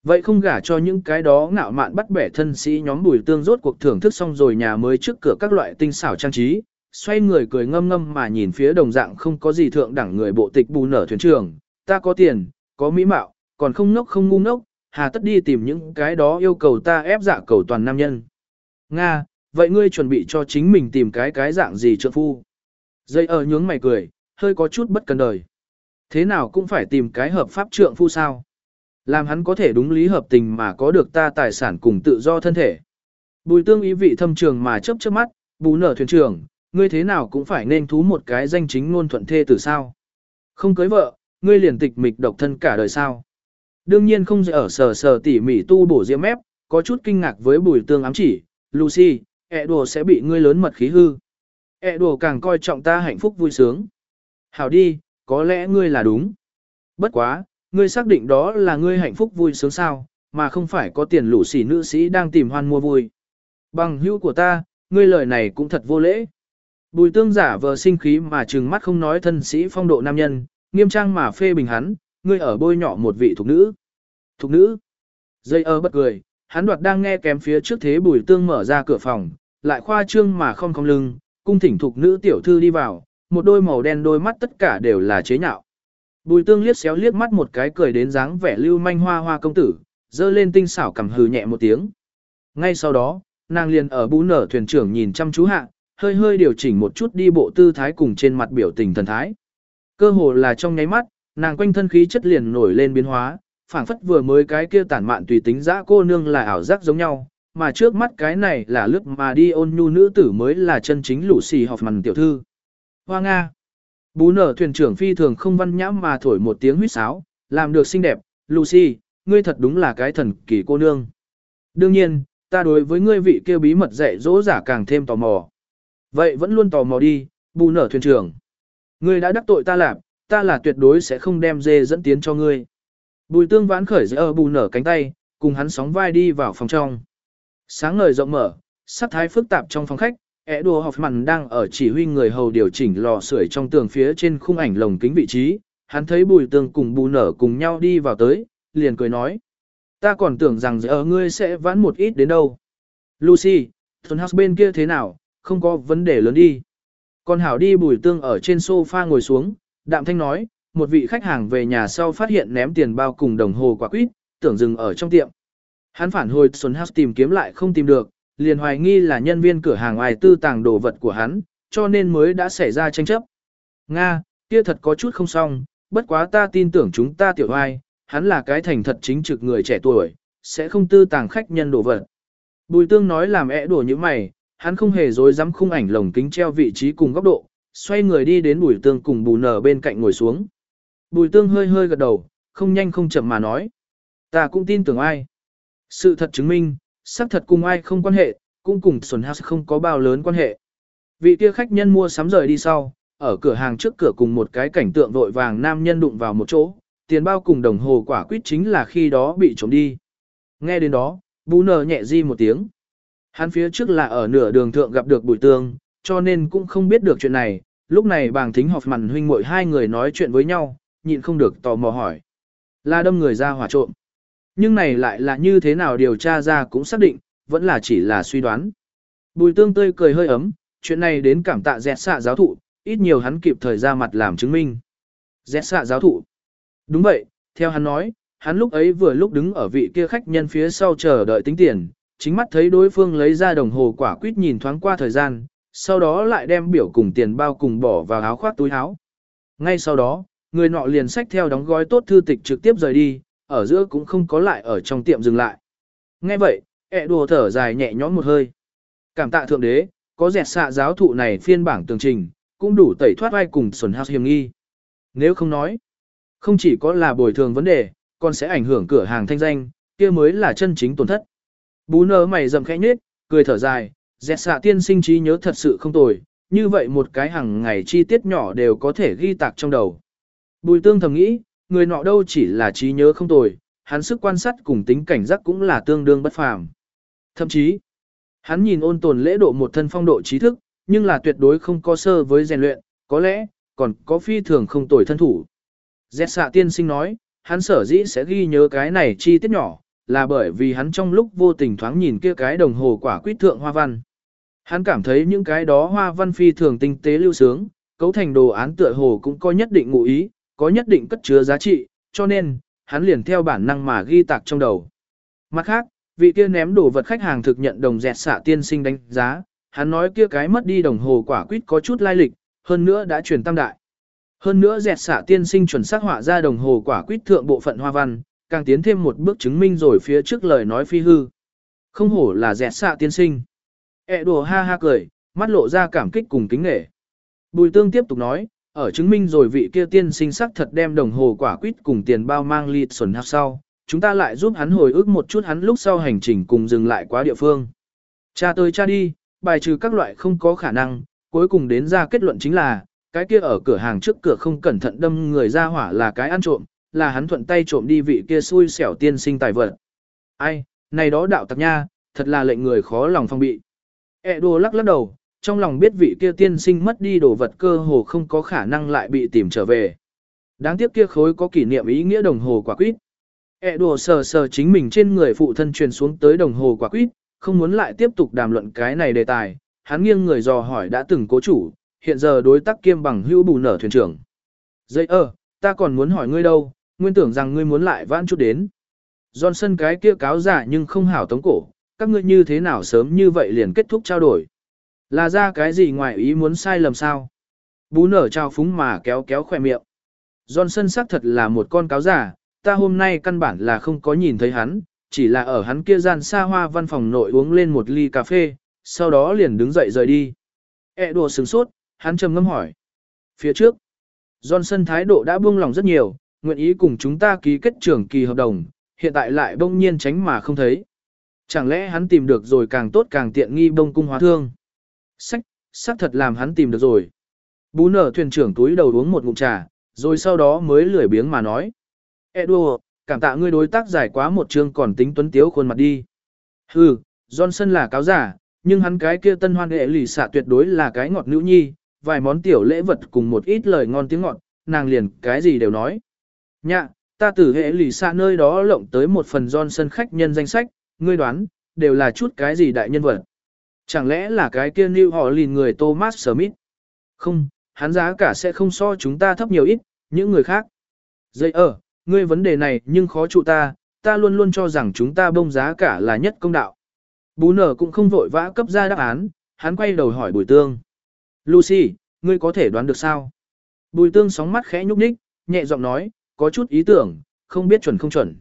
Vậy không gả cho những cái đó ngạo mạn bắt bẻ thân sĩ nhóm bùi tương rốt cuộc thưởng thức xong rồi nhà mới trước cửa các loại tinh xảo trang trí, xoay người cười ngâm ngâm mà nhìn phía đồng dạng không có gì thượng đẳng người bộ tịch bù nở thuyền trưởng, ta có tiền, có mỹ mạo, còn không ngốc không ngu ngốc, hà tất đi tìm những cái đó yêu cầu ta ép dạ cầu toàn nam nhân. Nga, vậy ngươi chuẩn bị cho chính mình tìm cái cái dạng gì trượng phu? Dây ở nhướng mày cười, hơi có chút bất cần đời. Thế nào cũng phải tìm cái hợp pháp trượng phu sao? Làm hắn có thể đúng lý hợp tình mà có được ta tài sản cùng tự do thân thể. Bùi tương ý vị thâm trường mà chớp chớp mắt, bù nở thuyền trưởng, ngươi thế nào cũng phải nên thú một cái danh chính ngôn thuận thê từ sao. Không cưới vợ, ngươi liền tịch mịch độc thân cả đời sao. Đương nhiên không ở sờ sờ tỉ mỉ tu bổ diễm mép, có chút kinh ngạc với bùi tương ám chỉ, Lucy, ẹ đồ sẽ bị ngươi lớn mật khí hư. ẹ đồ càng coi trọng ta hạnh phúc vui sướng. Hảo đi, có lẽ ngươi là đúng. Bất quá, ngươi xác định đó là ngươi hạnh phúc vui sướng sao, mà không phải có tiền lũ xỉ nữ sĩ đang tìm hoan mua vui. Bằng hữu của ta, ngươi lời này cũng thật vô lễ. Bùi tương giả vờ sinh khí mà trừng mắt không nói thân sĩ phong độ nam nhân, nghiêm trang mà phê bình hắn, ngươi ở bôi nhỏ một vị thục nữ. Thục nữ. Dây ơ bất cười, hắn đoạt đang nghe kém phía trước thế bùi tương mở ra cửa phòng, lại khoa trương mà không không lưng, cung thỉnh thục nữ tiểu thư đi vào, một đôi màu đen đôi mắt tất cả đều là chế nhạo. Bùi tương liếc xéo liếc mắt một cái cười đến dáng vẻ lưu manh hoa hoa công tử, dơ lên tinh xảo cầm hừ nhẹ một tiếng. Ngay sau đó, nàng liền ở bú nở thuyền trưởng nhìn chăm chú hạ, hơi hơi điều chỉnh một chút đi bộ tư thái cùng trên mặt biểu tình thần thái. Cơ hồ là trong nháy mắt, nàng quanh thân khí chất liền nổi lên biến hóa, phảng phất vừa mới cái kia tản mạn tùy tính dã cô nương là ảo giác giống nhau, mà trước mắt cái này là lướt mà đi ôn nhu nữ tử mới là chân chính lũ xì học mằn tiểu thư. Hoa Nga Bú nở thuyền trưởng phi thường không văn nhãm mà thổi một tiếng huýt sáo, làm được xinh đẹp, Lucy, ngươi thật đúng là cái thần kỳ cô nương. Đương nhiên, ta đối với ngươi vị kêu bí mật dạy dỗ giả càng thêm tò mò. Vậy vẫn luôn tò mò đi, bù nở thuyền trưởng. Ngươi đã đắc tội ta làm, ta là tuyệt đối sẽ không đem dê dẫn tiến cho ngươi. Bùi tương vãn khởi giữa bù nở cánh tay, cùng hắn sóng vai đi vào phòng trong. Sáng ngời rộng mở, sắc thái phức tạp trong phòng khách, ẻ đùa học mặn đang ở chỉ huy người hầu điều chỉnh lò sưởi trong tường phía trên khung ảnh lồng kính vị trí. Hắn thấy bùi tương cùng bù nở cùng nhau đi vào tới, liền cười nói. Ta còn tưởng rằng giờ ngươi sẽ vãn một ít đến đâu. Lucy, thuần house bên kia thế nào, không có vấn đề lớn đi. Còn hảo đi bùi tương ở trên sofa ngồi xuống, đạm thanh nói, một vị khách hàng về nhà sau phát hiện ném tiền bao cùng đồng hồ quả quýt, tưởng dừng ở trong tiệm. Hắn phản hồi Xuân House tìm kiếm lại không tìm được, liền hoài nghi là nhân viên cửa hàng ai tư tàng đồ vật của hắn, cho nên mới đã xảy ra tranh chấp. Nga, kia thật có chút không xong, bất quá ta tin tưởng chúng ta tiểu ai, hắn là cái thành thật chính trực người trẻ tuổi, sẽ không tư tàng khách nhân đồ vật. Bùi tương nói làm ẽ đùa như mày, hắn không hề dối dám khung ảnh lồng kính treo vị trí cùng góc độ, xoay người đi đến bùi tương cùng bù nở bên cạnh ngồi xuống. Bùi tương hơi hơi gật đầu, không nhanh không chậm mà nói. Ta cũng tin tưởng ai. Sự thật chứng minh, xác thật cùng ai không quan hệ, cũng cùng Xuân House không có bao lớn quan hệ. Vị kia khách nhân mua sắm rời đi sau, ở cửa hàng trước cửa cùng một cái cảnh tượng vội vàng nam nhân đụng vào một chỗ, tiền bao cùng đồng hồ quả quýt chính là khi đó bị trộm đi. Nghe đến đó, bú nở nhẹ di một tiếng. Hắn phía trước là ở nửa đường thượng gặp được bùi tương, cho nên cũng không biết được chuyện này, lúc này bàng thính họp mặn huynh muội hai người nói chuyện với nhau, nhịn không được tò mò hỏi. Là đâm người ra hỏa trộm. Nhưng này lại là như thế nào điều tra ra cũng xác định, vẫn là chỉ là suy đoán. Bùi tương tươi cười hơi ấm, chuyện này đến cảm tạ dẹt xạ giáo thụ, ít nhiều hắn kịp thời ra mặt làm chứng minh. Dẹt xạ giáo thụ. Đúng vậy, theo hắn nói, hắn lúc ấy vừa lúc đứng ở vị kia khách nhân phía sau chờ đợi tính tiền, chính mắt thấy đối phương lấy ra đồng hồ quả quýt nhìn thoáng qua thời gian, sau đó lại đem biểu cùng tiền bao cùng bỏ vào áo khoác túi áo. Ngay sau đó, người nọ liền sách theo đóng gói tốt thư tịch trực tiếp rời đi, ở giữa cũng không có lại ở trong tiệm dừng lại. nghe vậy, ẹ đùa thở dài nhẹ nhõm một hơi. Cảm tạ thượng đế, có dẹt xạ giáo thụ này phiên bảng tường trình, cũng đủ tẩy thoát vai cùng xuẩn hạt hiểm nghi. Nếu không nói, không chỉ có là bồi thường vấn đề, còn sẽ ảnh hưởng cửa hàng thanh danh, kia mới là chân chính tổn thất. Bú nơ mày rầm khẽ nhếch, cười thở dài, dẹt xạ tiên sinh trí nhớ thật sự không tồi, như vậy một cái hàng ngày chi tiết nhỏ đều có thể ghi tạc trong đầu. Bùi tương thầm nghĩ, người nọ đâu chỉ là trí nhớ không tồi, hắn sức quan sát cùng tính cảnh giác cũng là tương đương bất phàm. Thậm chí, hắn nhìn ôn tồn lễ độ một thân phong độ trí thức, nhưng là tuyệt đối không có sơ với rèn luyện, có lẽ, còn có phi thường không tồi thân thủ. Dẹt xạ tiên sinh nói, hắn sở dĩ sẽ ghi nhớ cái này chi tiết nhỏ, là bởi vì hắn trong lúc vô tình thoáng nhìn kia cái đồng hồ quả quýt thượng hoa văn. Hắn cảm thấy những cái đó hoa văn phi thường tinh tế lưu sướng, cấu thành đồ án tựa hồ cũng có nhất định ngụ ý, có nhất định cất chứa giá trị, cho nên, hắn liền theo bản năng mà ghi tạc trong đầu. Mặt khác, vị kia ném đồ vật khách hàng thực nhận đồng dẹt xạ tiên sinh đánh giá, hắn nói kia cái mất đi đồng hồ quả quýt có chút lai lịch, hơn nữa đã truyền tam đại. Hơn nữa dẹt xạ tiên sinh chuẩn xác họa ra đồng hồ quả quýt thượng bộ phận hoa văn, càng tiến thêm một bước chứng minh rồi phía trước lời nói phi hư. Không hổ là dẹt xạ tiên sinh. E đùa ha ha cười, mắt lộ ra cảm kích cùng kính nghệ. Bùi tương tiếp tục nói, ở chứng minh rồi vị kia tiên sinh sắc thật đem đồng hồ quả quýt cùng tiền bao mang lịt xuẩn hạt sau, chúng ta lại giúp hắn hồi ức một chút hắn lúc sau hành trình cùng dừng lại quá địa phương. Cha tới cha đi, bài trừ các loại không có khả năng, cuối cùng đến ra kết luận chính là, cái kia ở cửa hàng trước cửa không cẩn thận đâm người ra hỏa là cái ăn trộm, là hắn thuận tay trộm đi vị kia xui xẻo tiên sinh tài vật. Ai, này đó đạo tặc nha, thật là lệnh người khó lòng phong bị. E đồ lắc lắc đầu, trong lòng biết vị kia tiên sinh mất đi đồ vật cơ hồ không có khả năng lại bị tìm trở về. Đáng tiếc kia khối có kỷ niệm ý nghĩa đồng hồ quả quýt. E đùa sờ sờ chính mình trên người phụ thân truyền xuống tới đồng hồ quả quýt, không muốn lại tiếp tục đàm luận cái này đề tài. Hắn nghiêng người dò hỏi đã từng cố chủ, hiện giờ đối tác kiêm bằng hữu bù nở thuyền trưởng. Dây ơ, ta còn muốn hỏi ngươi đâu, nguyên tưởng rằng ngươi muốn lại vãn chút đến. Johnson cái kia cáo giả nhưng không hảo tống cổ, các ngươi như thế nào sớm như vậy liền kết thúc trao đổi. Là ra cái gì ngoài ý muốn sai lầm sao? Bú nở trao phúng mà kéo kéo khỏe miệng. Johnson xác thật là một con cáo giả, ta hôm nay căn bản là không có nhìn thấy hắn, chỉ là ở hắn kia gian xa hoa văn phòng nội uống lên một ly cà phê, sau đó liền đứng dậy rời đi. E đùa sừng sốt, hắn trầm ngâm hỏi. Phía trước, Johnson thái độ đã buông lòng rất nhiều, nguyện ý cùng chúng ta ký kết trưởng kỳ hợp đồng, hiện tại lại bỗng nhiên tránh mà không thấy. Chẳng lẽ hắn tìm được rồi càng tốt càng tiện nghi bông cung hóa thương? Sách, xác thật làm hắn tìm được rồi. Bú nở thuyền trưởng túi đầu uống một ngụm trà, rồi sau đó mới lười biếng mà nói. Edward, cảm tạ ngươi đối tác giải quá một chương còn tính tuấn tiếu khuôn mặt đi. Hừ, Johnson là cáo giả, nhưng hắn cái kia tân hoan hệ lì xạ tuyệt đối là cái ngọt nữ nhi, vài món tiểu lễ vật cùng một ít lời ngon tiếng ngọt, nàng liền cái gì đều nói. Nhạ, ta từ hệ lì xạ nơi đó lộng tới một phần Johnson khách nhân danh sách, ngươi đoán, đều là chút cái gì đại nhân vật. Chẳng lẽ là cái kia New họ lìn người Thomas Smith? Không, hắn giá cả sẽ không so chúng ta thấp nhiều ít, những người khác. Dây ở, ngươi vấn đề này nhưng khó trụ ta, ta luôn luôn cho rằng chúng ta bông giá cả là nhất công đạo. Bú nở cũng không vội vã cấp ra đáp án, hắn quay đầu hỏi bùi tương. Lucy, ngươi có thể đoán được sao? Bùi tương sóng mắt khẽ nhúc nhích, nhẹ giọng nói, có chút ý tưởng, không biết chuẩn không chuẩn.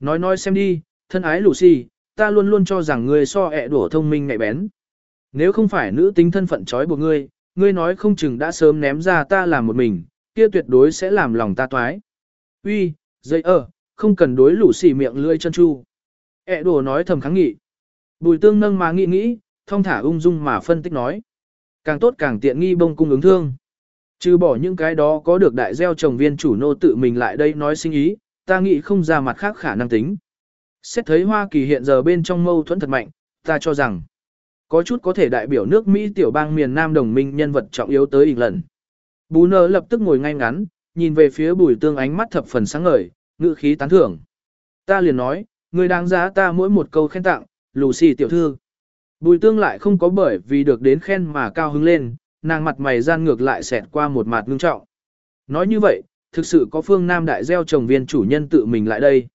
Nói nói xem đi, thân ái Lucy, ta luôn luôn cho rằng ngươi so ẹ đổ thông minh ngại bén. Nếu không phải nữ tính thân phận trói buộc ngươi, ngươi nói không chừng đã sớm ném ra ta làm một mình, kia tuyệt đối sẽ làm lòng ta toái. Uy, dây ơ, không cần đối lũ xỉ miệng lươi chân chu. ẹ đổ nói thầm kháng nghị. Bùi tương nâng mà nghĩ nghĩ, thông thả ung dung mà phân tích nói. Càng tốt càng tiện nghi bông cung ứng thương. Trừ bỏ những cái đó có được đại gieo trồng viên chủ nô tự mình lại đây nói sinh ý, ta nghĩ không ra mặt khác khả năng tính. Xét thấy Hoa Kỳ hiện giờ bên trong mâu thuẫn thật mạnh, ta cho rằng có chút có thể đại biểu nước Mỹ tiểu bang miền Nam đồng minh nhân vật trọng yếu tới lần. Bú nơ lập tức ngồi ngay ngắn, nhìn về phía bùi tương ánh mắt thập phần sáng ngời, ngữ khí tán thưởng. Ta liền nói, người đáng giá ta mỗi một câu khen tặng, Lucy tiểu thư. Bùi tương lại không có bởi vì được đến khen mà cao hứng lên, nàng mặt mày gian ngược lại xẹt qua một mặt ngưng trọng. Nói như vậy, thực sự có phương Nam đại gieo trồng viên chủ nhân tự mình lại đây.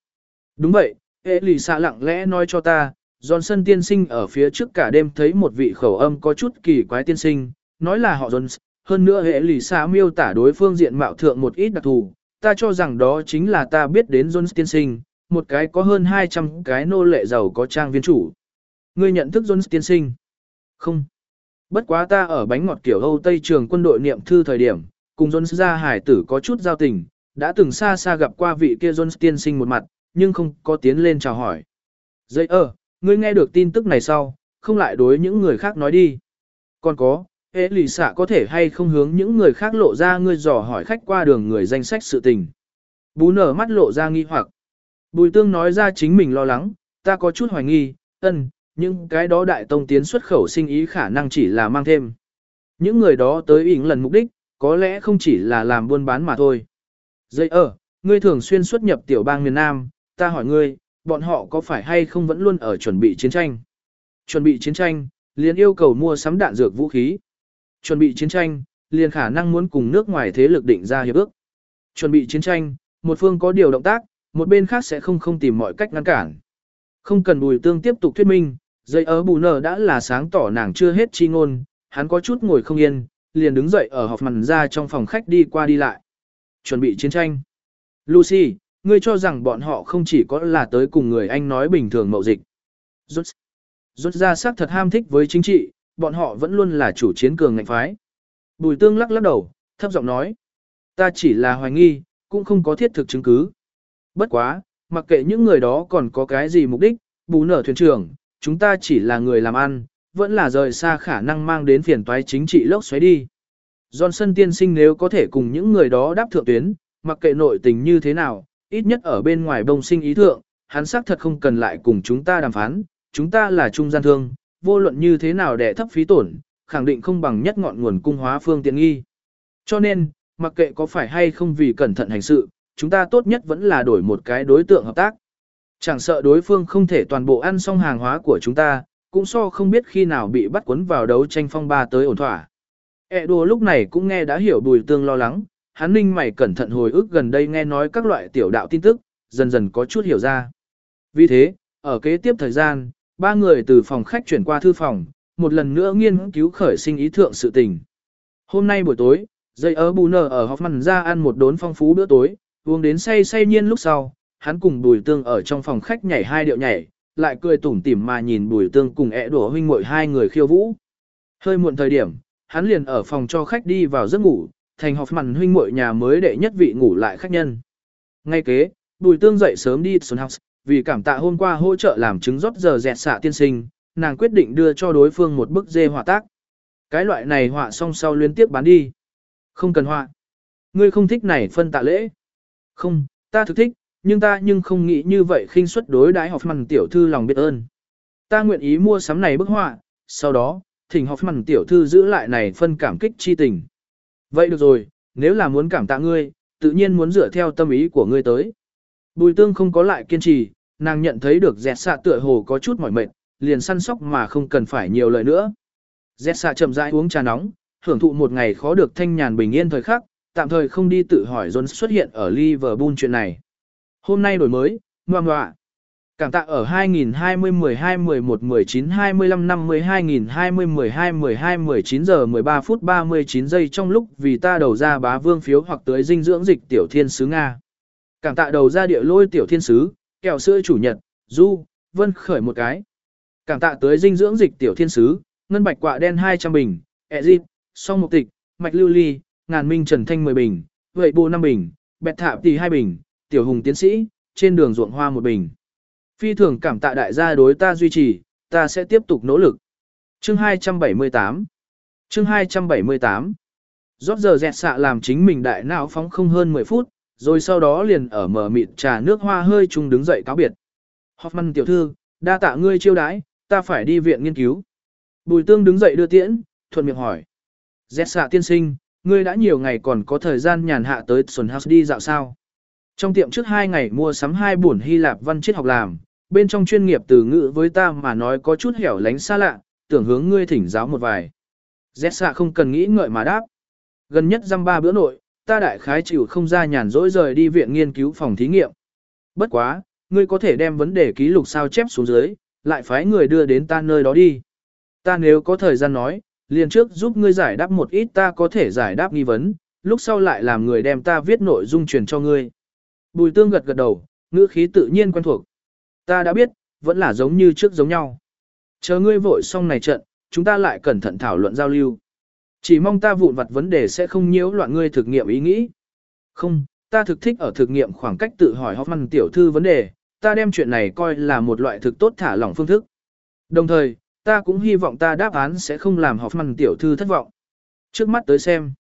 Đúng vậy, Ê lì xạ lặng lẽ nói cho ta, Johnson tiên sinh ở phía trước cả đêm thấy một vị khẩu âm có chút kỳ quái tiên sinh, nói là họ Johnson. hơn nữa hệ lì xạ miêu tả đối phương diện mạo thượng một ít đặc thù, ta cho rằng đó chính là ta biết đến Jones tiên sinh, một cái có hơn 200 cái nô lệ giàu có trang viên chủ. Ngươi nhận thức Jones tiên sinh? Không. Bất quá ta ở bánh ngọt kiểu Âu Tây trường quân đội niệm thư thời điểm, cùng Jones ra hải tử có chút giao tình, đã từng xa xa gặp qua vị kia Jones tiên sinh một mặt, nhưng không có tiến lên chào hỏi. Dây ơ, ờ, ngươi nghe được tin tức này sau, không lại đối những người khác nói đi. Còn có, hệ lì xạ có thể hay không hướng những người khác lộ ra ngươi dò hỏi khách qua đường người danh sách sự tình. Bú nở mắt lộ ra nghi hoặc. Bùi tương nói ra chính mình lo lắng, ta có chút hoài nghi, ân, nhưng cái đó đại tông tiến xuất khẩu sinh ý khả năng chỉ là mang thêm. Những người đó tới ỉn lần mục đích, có lẽ không chỉ là làm buôn bán mà thôi. Dây ơ, ờ, ngươi thường xuyên xuất nhập tiểu bang miền Nam, ta hỏi ngươi, bọn họ có phải hay không vẫn luôn ở chuẩn bị chiến tranh? Chuẩn bị chiến tranh, liền yêu cầu mua sắm đạn dược vũ khí. Chuẩn bị chiến tranh, liền khả năng muốn cùng nước ngoài thế lực định ra hiệp ước. Chuẩn bị chiến tranh, một phương có điều động tác, một bên khác sẽ không không tìm mọi cách ngăn cản. Không cần bùi tương tiếp tục thuyết minh, dây ớ bù nở đã là sáng tỏ nàng chưa hết chi ngôn, hắn có chút ngồi không yên, liền đứng dậy ở họp màn ra trong phòng khách đi qua đi lại. Chuẩn bị chiến tranh. Lucy, ngươi cho rằng bọn họ không chỉ có là tới cùng người Anh nói bình thường mậu dịch. Rốt, rốt ra xác thật ham thích với chính trị, bọn họ vẫn luôn là chủ chiến cường ngạnh phái. Bùi tương lắc lắc đầu, thấp giọng nói. Ta chỉ là hoài nghi, cũng không có thiết thực chứng cứ. Bất quá, mặc kệ những người đó còn có cái gì mục đích, bù nở thuyền trưởng, chúng ta chỉ là người làm ăn, vẫn là rời xa khả năng mang đến phiền toái chính trị lốc xoáy đi. Johnson tiên sinh nếu có thể cùng những người đó đáp thượng tuyến, mặc kệ nội tình như thế nào, ít nhất ở bên ngoài bông sinh ý thượng, hắn xác thật không cần lại cùng chúng ta đàm phán, chúng ta là trung gian thương, vô luận như thế nào để thấp phí tổn, khẳng định không bằng nhất ngọn nguồn cung hóa phương tiện nghi. Cho nên, mặc kệ có phải hay không vì cẩn thận hành sự, chúng ta tốt nhất vẫn là đổi một cái đối tượng hợp tác. Chẳng sợ đối phương không thể toàn bộ ăn xong hàng hóa của chúng ta, cũng so không biết khi nào bị bắt cuốn vào đấu tranh phong ba tới ổn thỏa. E đùa lúc này cũng nghe đã hiểu bùi tương lo lắng, hắn ninh mày cẩn thận hồi ức gần đây nghe nói các loại tiểu đạo tin tức, dần dần có chút hiểu ra. Vì thế, ở kế tiếp thời gian, ba người từ phòng khách chuyển qua thư phòng, một lần nữa nghiên cứu khởi sinh ý thượng sự tình. Hôm nay buổi tối, dây ớ bù nở ở Hoffman ra ăn một đốn phong phú bữa tối, uống đến say say nhiên lúc sau, hắn cùng bùi tương ở trong phòng khách nhảy hai điệu nhảy, lại cười tủm tỉm mà nhìn bùi tương cùng ẹ đổ huynh muội hai người khiêu vũ. Hơi muộn thời điểm, hắn liền ở phòng cho khách đi vào giấc ngủ, thành học mặn huynh muội nhà mới đệ nhất vị ngủ lại khách nhân. Ngay kế, bùi tương dậy sớm đi Sun House, vì cảm tạ hôm qua hỗ trợ làm trứng rót giờ dẹt xạ tiên sinh, nàng quyết định đưa cho đối phương một bức dê họa tác. Cái loại này họa xong sau liên tiếp bán đi. Không cần họa. Ngươi không thích này phân tạ lễ. Không, ta thực thích, nhưng ta nhưng không nghĩ như vậy khinh suất đối đái học mặn tiểu thư lòng biết ơn. Ta nguyện ý mua sắm này bức họa, sau đó, thỉnh học mặn tiểu thư giữ lại này phân cảm kích chi tình. Vậy được rồi, nếu là muốn cảm tạ ngươi, tự nhiên muốn dựa theo tâm ý của ngươi tới. Bùi tương không có lại kiên trì, nàng nhận thấy được dẹt xạ tựa hồ có chút mỏi mệt, liền săn sóc mà không cần phải nhiều lời nữa. Dẹt xạ chậm rãi uống trà nóng, hưởng thụ một ngày khó được thanh nhàn bình yên thời khắc, tạm thời không đi tự hỏi Jones xuất hiện ở Liverpool chuyện này. Hôm nay đổi mới, ngoan ngoạ. Cảm tạ ở 2020 12 11 19 25 50 2020 12 12 19 giờ 13 phút 39 giây trong lúc vì ta đầu ra bá vương phiếu hoặc tới dinh dưỡng dịch tiểu thiên sứ Nga. Cảm tạ đầu ra địa lôi tiểu thiên sứ, kẹo sữa chủ nhật, du, vân khởi một cái. Cảm tạ tới dinh dưỡng dịch tiểu thiên sứ, ngân bạch quạ đen 200 bình, ẹ dịp, song mục tịch, mạch lưu ly, ngàn minh trần thanh 10 bình, vậy bộ 5 bình, bẹt thạp tỷ 2 bình, tiểu hùng tiến sĩ, trên đường ruộng hoa một bình. Phi thường cảm tạ đại gia đối ta duy trì, ta sẽ tiếp tục nỗ lực. Chương 278 Chương 278 Rót giờ dẹt xạ làm chính mình đại não phóng không hơn 10 phút, rồi sau đó liền ở mở mịt trà nước hoa hơi chung đứng dậy cáo biệt. Hoffman tiểu thư, đa tạ ngươi chiêu đãi, ta phải đi viện nghiên cứu. Bùi tương đứng dậy đưa tiễn, thuận miệng hỏi. Dẹt xạ tiên sinh, ngươi đã nhiều ngày còn có thời gian nhàn hạ tới Xuân House đi dạo sao. Trong tiệm trước hai ngày mua sắm hai buồn Hy Lạp văn triết học làm, bên trong chuyên nghiệp từ ngữ với ta mà nói có chút hẻo lánh xa lạ, tưởng hướng ngươi thỉnh giáo một vài. Dẹt xạ không cần nghĩ ngợi mà đáp. Gần nhất dăm ba bữa nội, ta đại khái chịu không ra nhàn rỗi rời đi viện nghiên cứu phòng thí nghiệm. Bất quá, ngươi có thể đem vấn đề ký lục sao chép xuống dưới, lại phái người đưa đến ta nơi đó đi. Ta nếu có thời gian nói, liền trước giúp ngươi giải đáp một ít ta có thể giải đáp nghi vấn, lúc sau lại làm người đem ta viết nội dung truyền cho ngươi. Bùi tương gật gật đầu, ngữ khí tự nhiên quen thuộc. Ta đã biết, vẫn là giống như trước giống nhau. Chờ ngươi vội xong này trận, chúng ta lại cẩn thận thảo luận giao lưu. Chỉ mong ta vụn vặt vấn đề sẽ không nhiễu loạn ngươi thực nghiệm ý nghĩ. Không, ta thực thích ở thực nghiệm khoảng cách tự hỏi Hoffman tiểu thư vấn đề, ta đem chuyện này coi là một loại thực tốt thả lỏng phương thức. Đồng thời, ta cũng hy vọng ta đáp án sẽ không làm Hoffman tiểu thư thất vọng. Trước mắt tới xem,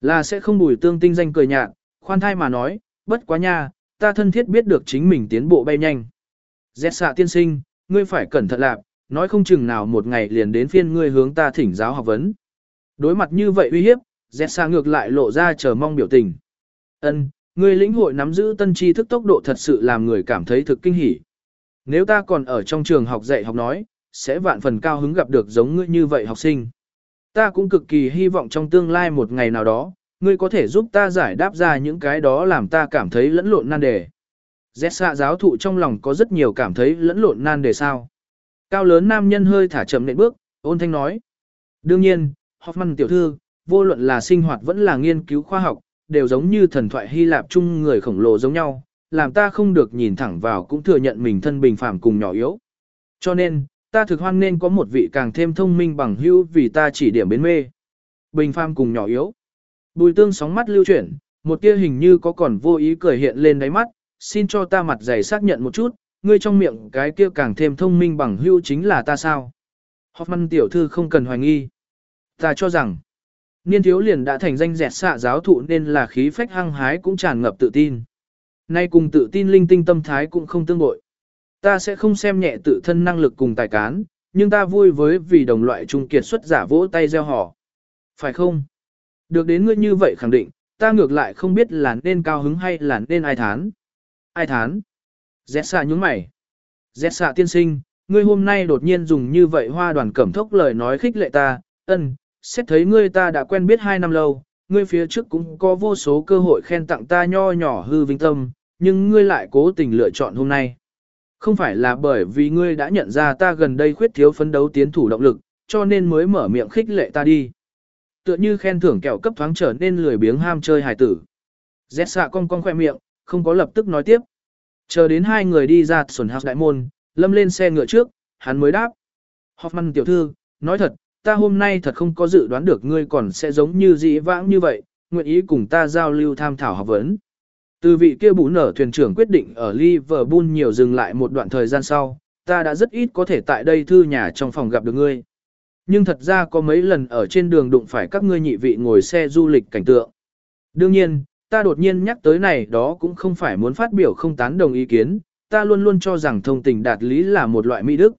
là sẽ không bùi tương tinh danh cười nhạt, khoan thai mà nói, bất quá nha, ta thân thiết biết được chính mình tiến bộ bay nhanh. Dẹt xạ tiên sinh, ngươi phải cẩn thận lạc, nói không chừng nào một ngày liền đến phiên ngươi hướng ta thỉnh giáo học vấn. Đối mặt như vậy uy hiếp, dẹt xạ ngược lại lộ ra chờ mong biểu tình. Ân, ngươi lĩnh hội nắm giữ tân tri thức tốc độ thật sự làm người cảm thấy thực kinh hỉ. Nếu ta còn ở trong trường học dạy học nói, sẽ vạn phần cao hứng gặp được giống ngươi như vậy học sinh. Ta cũng cực kỳ hy vọng trong tương lai một ngày nào đó, ngươi có thể giúp ta giải đáp ra những cái đó làm ta cảm thấy lẫn lộn nan đề. Dẹt xạ giáo thụ trong lòng có rất nhiều cảm thấy lẫn lộn nan đề sao. Cao lớn nam nhân hơi thả chậm nệm bước, ôn thanh nói. Đương nhiên, Hoffman tiểu thư, vô luận là sinh hoạt vẫn là nghiên cứu khoa học, đều giống như thần thoại Hy Lạp chung người khổng lồ giống nhau, làm ta không được nhìn thẳng vào cũng thừa nhận mình thân bình phàm cùng nhỏ yếu. Cho nên, ta thực hoan nên có một vị càng thêm thông minh bằng hữu vì ta chỉ điểm bến mê. Bình phàm cùng nhỏ yếu. Bùi tương sóng mắt lưu chuyển, một tia hình như có còn vô ý cười hiện lên đáy mắt, xin cho ta mặt dày xác nhận một chút, ngươi trong miệng cái kia càng thêm thông minh bằng hữu chính là ta sao. Hoffman tiểu thư không cần hoài nghi. Ta cho rằng, Niên thiếu liền đã thành danh dẹt xạ giáo thụ nên là khí phách hăng hái cũng tràn ngập tự tin. Nay cùng tự tin linh tinh tâm thái cũng không tương bội. Ta sẽ không xem nhẹ tự thân năng lực cùng tài cán, nhưng ta vui với vì đồng loại trung kiệt xuất giả vỗ tay gieo họ. Phải không? Được đến ngươi như vậy khẳng định, ta ngược lại không biết là nên cao hứng hay là nên ai thán. Ai thán? Dẹt xạ nhúng mày. Dẹt xạ tiên sinh, ngươi hôm nay đột nhiên dùng như vậy hoa đoàn cẩm thốc lời nói khích lệ ta, ân, xét thấy ngươi ta đã quen biết hai năm lâu, ngươi phía trước cũng có vô số cơ hội khen tặng ta nho nhỏ hư vinh tâm, nhưng ngươi lại cố tình lựa chọn hôm nay. Không phải là bởi vì ngươi đã nhận ra ta gần đây khuyết thiếu phấn đấu tiến thủ động lực, cho nên mới mở miệng khích lệ ta đi. Tựa như khen thưởng kẹo cấp thoáng trở nên lười biếng ham chơi hài tử. Rét xạ cong cong khoe miệng, không có lập tức nói tiếp. Chờ đến hai người đi ra sồn hạc đại môn, lâm lên xe ngựa trước, hắn mới đáp. Hoffman tiểu thư, nói thật, ta hôm nay thật không có dự đoán được ngươi còn sẽ giống như dĩ vãng như vậy, nguyện ý cùng ta giao lưu tham thảo học vấn. Từ vị kia bú nở thuyền trưởng quyết định ở Liverpool nhiều dừng lại một đoạn thời gian sau, ta đã rất ít có thể tại đây thư nhà trong phòng gặp được ngươi. Nhưng thật ra có mấy lần ở trên đường đụng phải các ngươi nhị vị ngồi xe du lịch cảnh tượng. Đương nhiên, ta đột nhiên nhắc tới này đó cũng không phải muốn phát biểu không tán đồng ý kiến, ta luôn luôn cho rằng thông tình đạt lý là một loại mỹ đức.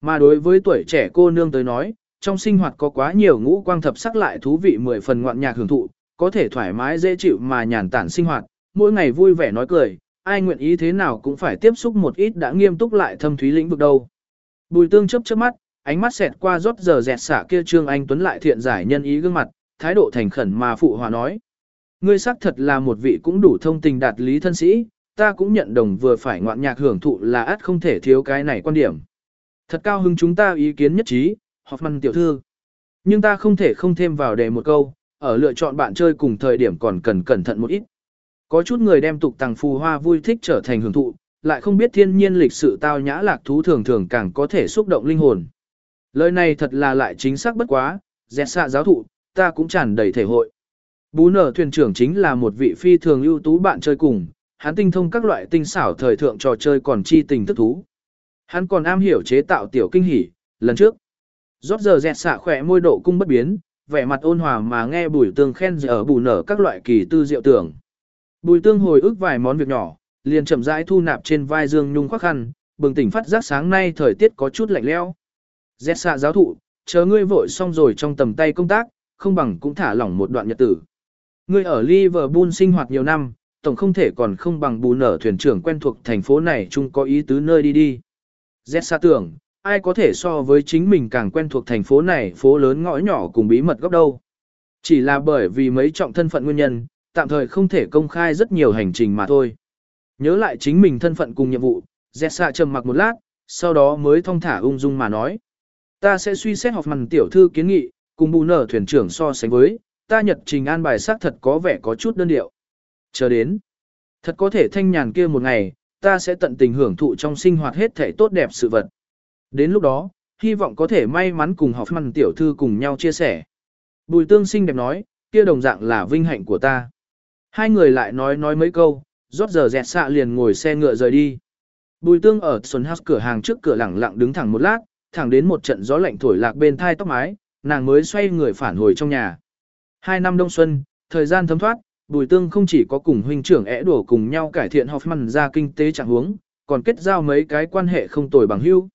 Mà đối với tuổi trẻ cô nương tới nói, trong sinh hoạt có quá nhiều ngũ quang thập sắc lại thú vị mười phần ngoạn nhạc hưởng thụ, có thể thoải mái dễ chịu mà nhàn tản sinh hoạt, mỗi ngày vui vẻ nói cười, ai nguyện ý thế nào cũng phải tiếp xúc một ít đã nghiêm túc lại thâm thúy lĩnh vực đâu. Bùi tương chớp chớp mắt, ánh mắt xẹt qua rót giờ dẹt xả kia trương anh tuấn lại thiện giải nhân ý gương mặt, thái độ thành khẩn mà phụ hòa nói. Ngươi xác thật là một vị cũng đủ thông tình đạt lý thân sĩ, ta cũng nhận đồng vừa phải ngoạn nhạc hưởng thụ là át không thể thiếu cái này quan điểm. Thật cao hứng chúng ta ý kiến nhất trí, Hoffman tiểu thư. Nhưng ta không thể không thêm vào đề một câu, ở lựa chọn bạn chơi cùng thời điểm còn cần cẩn thận một ít. Có chút người đem tục tàng phù hoa vui thích trở thành hưởng thụ, lại không biết thiên nhiên lịch sự tao nhã lạc thú thường thường càng có thể xúc động linh hồn. Lời này thật là lại chính xác bất quá, dẹt xạ giáo thụ, ta cũng tràn đầy thể hội. Bú nở thuyền trưởng chính là một vị phi thường ưu tú bạn chơi cùng, hắn tinh thông các loại tinh xảo thời thượng trò chơi còn chi tình thức thú. Hắn còn am hiểu chế tạo tiểu kinh hỉ, lần trước. Rót giờ dẹt xạ khỏe môi độ cung bất biến, vẻ mặt ôn hòa mà nghe bùi tương khen ở bù nở các loại kỳ tư diệu tưởng. Bùi tương hồi ức vài món việc nhỏ, liền chậm rãi thu nạp trên vai dương nhung khoác khăn, bừng tỉnh phát giác sáng nay thời tiết có chút lạnh lẽo. Dẹt xạ giáo thụ, chờ ngươi vội xong rồi trong tầm tay công tác, không bằng cũng thả lỏng một đoạn nhật tử. Ngươi ở Liverpool sinh hoạt nhiều năm, tổng không thể còn không bằng bù nở thuyền trưởng quen thuộc thành phố này chung có ý tứ nơi đi đi. Dẹt xạ tưởng, ai có thể so với chính mình càng quen thuộc thành phố này phố lớn ngõ nhỏ cùng bí mật góc đâu. Chỉ là bởi vì mấy trọng thân phận nguyên nhân, tạm thời không thể công khai rất nhiều hành trình mà thôi. Nhớ lại chính mình thân phận cùng nhiệm vụ, Zessa trầm mặc một lát, sau đó mới thong thả ung dung mà nói. Ta sẽ suy xét học màn tiểu thư kiến nghị, cùng bù nở thuyền trưởng so sánh với, ta nhật trình an bài xác thật có vẻ có chút đơn điệu. Chờ đến, thật có thể thanh nhàn kia một ngày, ta sẽ tận tình hưởng thụ trong sinh hoạt hết thể tốt đẹp sự vật. Đến lúc đó, hy vọng có thể may mắn cùng học màn tiểu thư cùng nhau chia sẻ. Bùi tương xinh đẹp nói, kia đồng dạng là vinh hạnh của ta. Hai người lại nói nói mấy câu, rót giờ dẹt xạ liền ngồi xe ngựa rời đi. Bùi tương ở Xuân House cửa hàng trước cửa lẳng lặng đứng thẳng một lát, thẳng đến một trận gió lạnh thổi lạc bên thai tóc mái, nàng mới xoay người phản hồi trong nhà. Hai năm đông xuân, thời gian thấm thoát, Bùi Tương không chỉ có cùng huynh trưởng ẻ đổ cùng nhau cải thiện Hoffman ra kinh tế trạng huống, còn kết giao mấy cái quan hệ không tồi bằng hữu.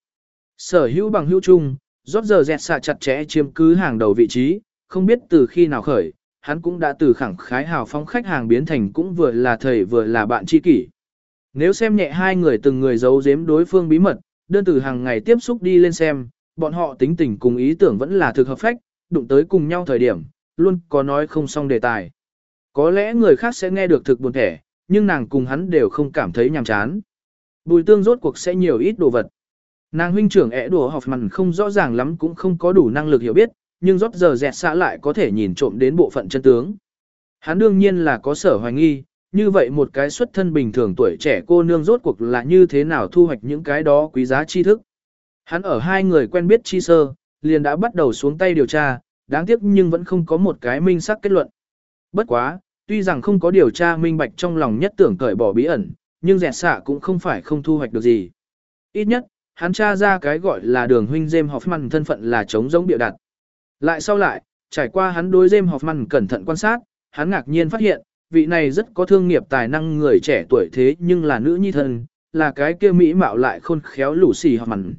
Sở hữu bằng hữu chung, rót giờ dẹt xạ chặt chẽ chiếm cứ hàng đầu vị trí, không biết từ khi nào khởi, hắn cũng đã từ khẳng khái hào phóng khách hàng biến thành cũng vừa là thầy vừa là bạn tri kỷ. Nếu xem nhẹ hai người từng người giấu giếm đối phương bí mật, đơn từ hàng ngày tiếp xúc đi lên xem, bọn họ tính tình cùng ý tưởng vẫn là thực hợp phách, đụng tới cùng nhau thời điểm, luôn có nói không xong đề tài. Có lẽ người khác sẽ nghe được thực buồn thẻ, nhưng nàng cùng hắn đều không cảm thấy nhàm chán. Bùi tương rốt cuộc sẽ nhiều ít đồ vật. Nàng huynh trưởng ẻ đùa học mặn không rõ ràng lắm cũng không có đủ năng lực hiểu biết, nhưng rót giờ dẹt xã lại có thể nhìn trộm đến bộ phận chân tướng. Hắn đương nhiên là có sở hoài nghi, như vậy một cái xuất thân bình thường tuổi trẻ cô nương rốt cuộc là như thế nào thu hoạch những cái đó quý giá tri thức. Hắn ở hai người quen biết chi sơ, liền đã bắt đầu xuống tay điều tra, đáng tiếc nhưng vẫn không có một cái minh xác kết luận. Bất quá, tuy rằng không có điều tra minh bạch trong lòng nhất tưởng cởi bỏ bí ẩn, nhưng dẹt xạ cũng không phải không thu hoạch được gì. Ít nhất, hắn tra ra cái gọi là đường huynh James Hoffman thân phận là chống giống biểu đặt. Lại sau lại, Trải qua hắn đối James Hoffman cẩn thận quan sát, hắn ngạc nhiên phát hiện, vị này rất có thương nghiệp tài năng người trẻ tuổi thế nhưng là nữ nhi thân, là cái kia mỹ mạo lại khôn khéo lũ xì hoặc mặn.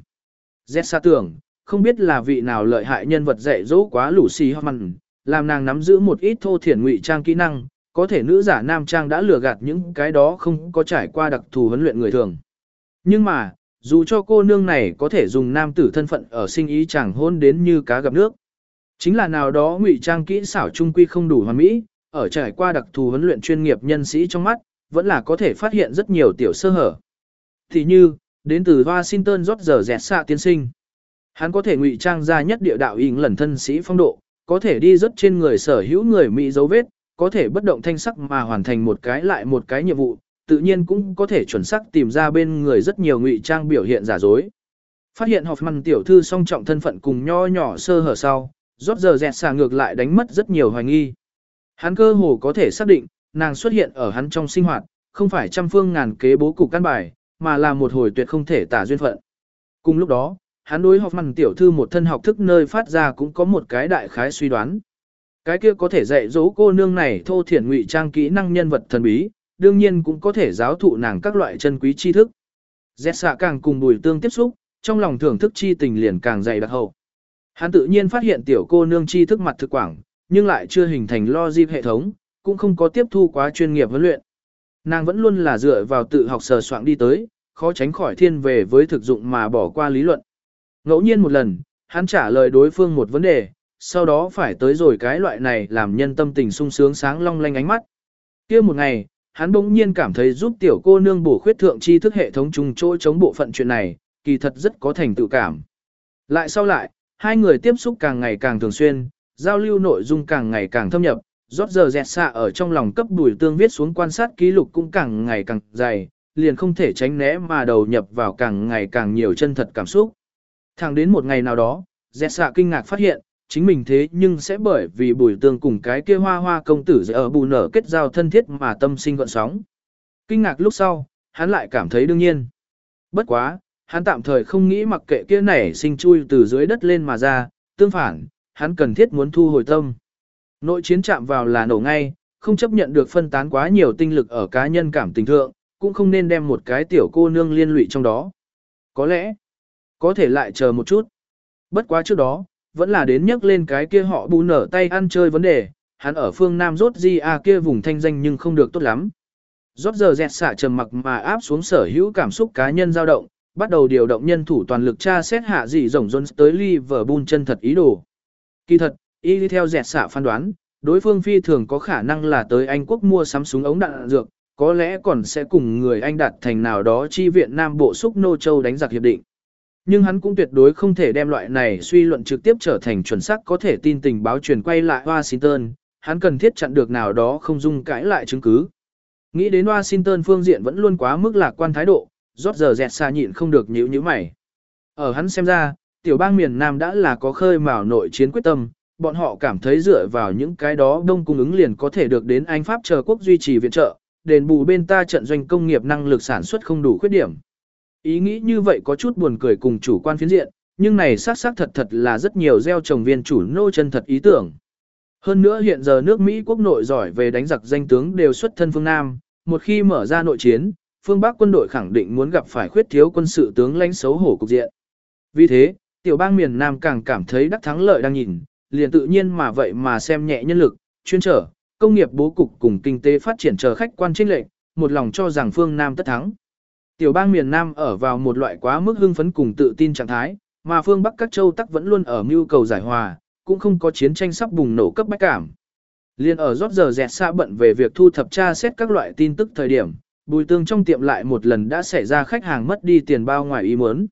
Zet xa tưởng, không biết là vị nào lợi hại nhân vật dạy dỗ quá lũ xì Hoffman, làm nàng nắm giữ một ít thô thiển ngụy trang kỹ năng, có thể nữ giả nam trang đã lừa gạt những cái đó không có trải qua đặc thù huấn luyện người thường. Nhưng mà, dù cho cô nương này có thể dùng nam tử thân phận ở sinh ý chẳng hôn đến như cá gặp nước. Chính là nào đó ngụy trang kỹ xảo trung quy không đủ hoàn mỹ, ở trải qua đặc thù huấn luyện chuyên nghiệp nhân sĩ trong mắt, vẫn là có thể phát hiện rất nhiều tiểu sơ hở. Thì như, đến từ Washington rót giờ dẹt xạ tiên sinh. Hắn có thể ngụy trang ra nhất địa đạo hình lần thân sĩ phong độ, có thể đi rất trên người sở hữu người Mỹ dấu vết, có thể bất động thanh sắc mà hoàn thành một cái lại một cái nhiệm vụ, tự nhiên cũng có thể chuẩn xác tìm ra bên người rất nhiều ngụy trang biểu hiện giả dối. Phát hiện Hoffman tiểu thư song trọng thân phận cùng nho nhỏ sơ hở sau, rót giờ dẹt xà ngược lại đánh mất rất nhiều hoài nghi. Hắn cơ hồ có thể xác định, nàng xuất hiện ở hắn trong sinh hoạt, không phải trăm phương ngàn kế bố cục căn bài, mà là một hồi tuyệt không thể tả duyên phận. Cùng lúc đó, hắn đối học mặn tiểu thư một thân học thức nơi phát ra cũng có một cái đại khái suy đoán. Cái kia có thể dạy dỗ cô nương này thô thiển ngụy trang kỹ năng nhân vật thần bí, đương nhiên cũng có thể giáo thụ nàng các loại chân quý tri thức. Dẹt xạ càng cùng bùi tương tiếp xúc, trong lòng thưởng thức chi tình liền càng dày đặc hậu. Hắn tự nhiên phát hiện tiểu cô nương tri thức mặt thực quảng, nhưng lại chưa hình thành logic hệ thống, cũng không có tiếp thu quá chuyên nghiệp huấn luyện. Nàng vẫn luôn là dựa vào tự học sờ soạn đi tới, khó tránh khỏi thiên về với thực dụng mà bỏ qua lý luận. Ngẫu nhiên một lần, hắn trả lời đối phương một vấn đề, sau đó phải tới rồi cái loại này làm nhân tâm tình sung sướng sáng long lanh ánh mắt. kia một ngày, hắn bỗng nhiên cảm thấy giúp tiểu cô nương bổ khuyết thượng tri thức hệ thống trùng chỗ chống bộ phận chuyện này, kỳ thật rất có thành tựu cảm. Lại sau lại, hai người tiếp xúc càng ngày càng thường xuyên, giao lưu nội dung càng ngày càng thâm nhập, rót giờ dẹt xạ ở trong lòng cấp bùi tương viết xuống quan sát ký lục cũng càng ngày càng dày, liền không thể tránh né mà đầu nhập vào càng ngày càng nhiều chân thật cảm xúc. Thẳng đến một ngày nào đó, dẹt xạ kinh ngạc phát hiện, chính mình thế nhưng sẽ bởi vì bùi tương cùng cái kia hoa hoa công tử ở bù nở kết giao thân thiết mà tâm sinh gọn sóng. Kinh ngạc lúc sau, hắn lại cảm thấy đương nhiên. Bất quá, hắn tạm thời không nghĩ mặc kệ kia nảy sinh chui từ dưới đất lên mà ra, tương phản, hắn cần thiết muốn thu hồi tâm. Nội chiến chạm vào là nổ ngay, không chấp nhận được phân tán quá nhiều tinh lực ở cá nhân cảm tình thượng, cũng không nên đem một cái tiểu cô nương liên lụy trong đó. Có lẽ, có thể lại chờ một chút. Bất quá trước đó, vẫn là đến nhắc lên cái kia họ bù nở tay ăn chơi vấn đề, hắn ở phương Nam rốt di a kia vùng thanh danh nhưng không được tốt lắm. Rốt giờ dẹt xả trầm mặc mà áp xuống sở hữu cảm xúc cá nhân dao động, bắt đầu điều động nhân thủ toàn lực tra xét hạ dị rồng rôn tới Liverpool chân thật ý đồ. Kỳ thật, y theo dẹt xạ phán đoán, đối phương phi thường có khả năng là tới Anh quốc mua sắm súng ống đạn dược, có lẽ còn sẽ cùng người Anh đạt thành nào đó chi viện Nam Bộ xúc Nô Châu đánh giặc hiệp định. Nhưng hắn cũng tuyệt đối không thể đem loại này suy luận trực tiếp trở thành chuẩn xác có thể tin tình báo truyền quay lại Washington, hắn cần thiết chặn được nào đó không dung cãi lại chứng cứ. Nghĩ đến Washington phương diện vẫn luôn quá mức lạc quan thái độ, rót giờ dẹt xa nhịn không được nhíu nhíu mày. Ở hắn xem ra, tiểu bang miền Nam đã là có khơi mào nội chiến quyết tâm, bọn họ cảm thấy dựa vào những cái đó đông cung ứng liền có thể được đến Anh Pháp chờ quốc duy trì viện trợ, đền bù bên ta trận doanh công nghiệp năng lực sản xuất không đủ khuyết điểm. Ý nghĩ như vậy có chút buồn cười cùng chủ quan phiến diện, nhưng này xác xác thật thật là rất nhiều gieo trồng viên chủ nô chân thật ý tưởng. Hơn nữa hiện giờ nước Mỹ quốc nội giỏi về đánh giặc danh tướng đều xuất thân phương Nam, một khi mở ra nội chiến, phương Bắc quân đội khẳng định muốn gặp phải khuyết thiếu quân sự tướng lãnh xấu hổ cục diện. Vì thế, tiểu bang miền Nam càng cảm thấy đắc thắng lợi đang nhìn, liền tự nhiên mà vậy mà xem nhẹ nhân lực, chuyên trở, công nghiệp bố cục cùng kinh tế phát triển chờ khách quan trinh lệnh, một lòng cho rằng phương Nam tất thắng. Tiểu bang miền Nam ở vào một loại quá mức hưng phấn cùng tự tin trạng thái, mà phương Bắc các châu tắc vẫn luôn ở mưu cầu giải hòa, cũng không có chiến tranh sắp bùng nổ cấp bách cảm. Liên ở rót giờ dẹt xa bận về việc thu thập tra xét các loại tin tức thời điểm, bùi tương trong tiệm lại một lần đã xảy ra khách hàng mất đi tiền bao ngoài ý muốn.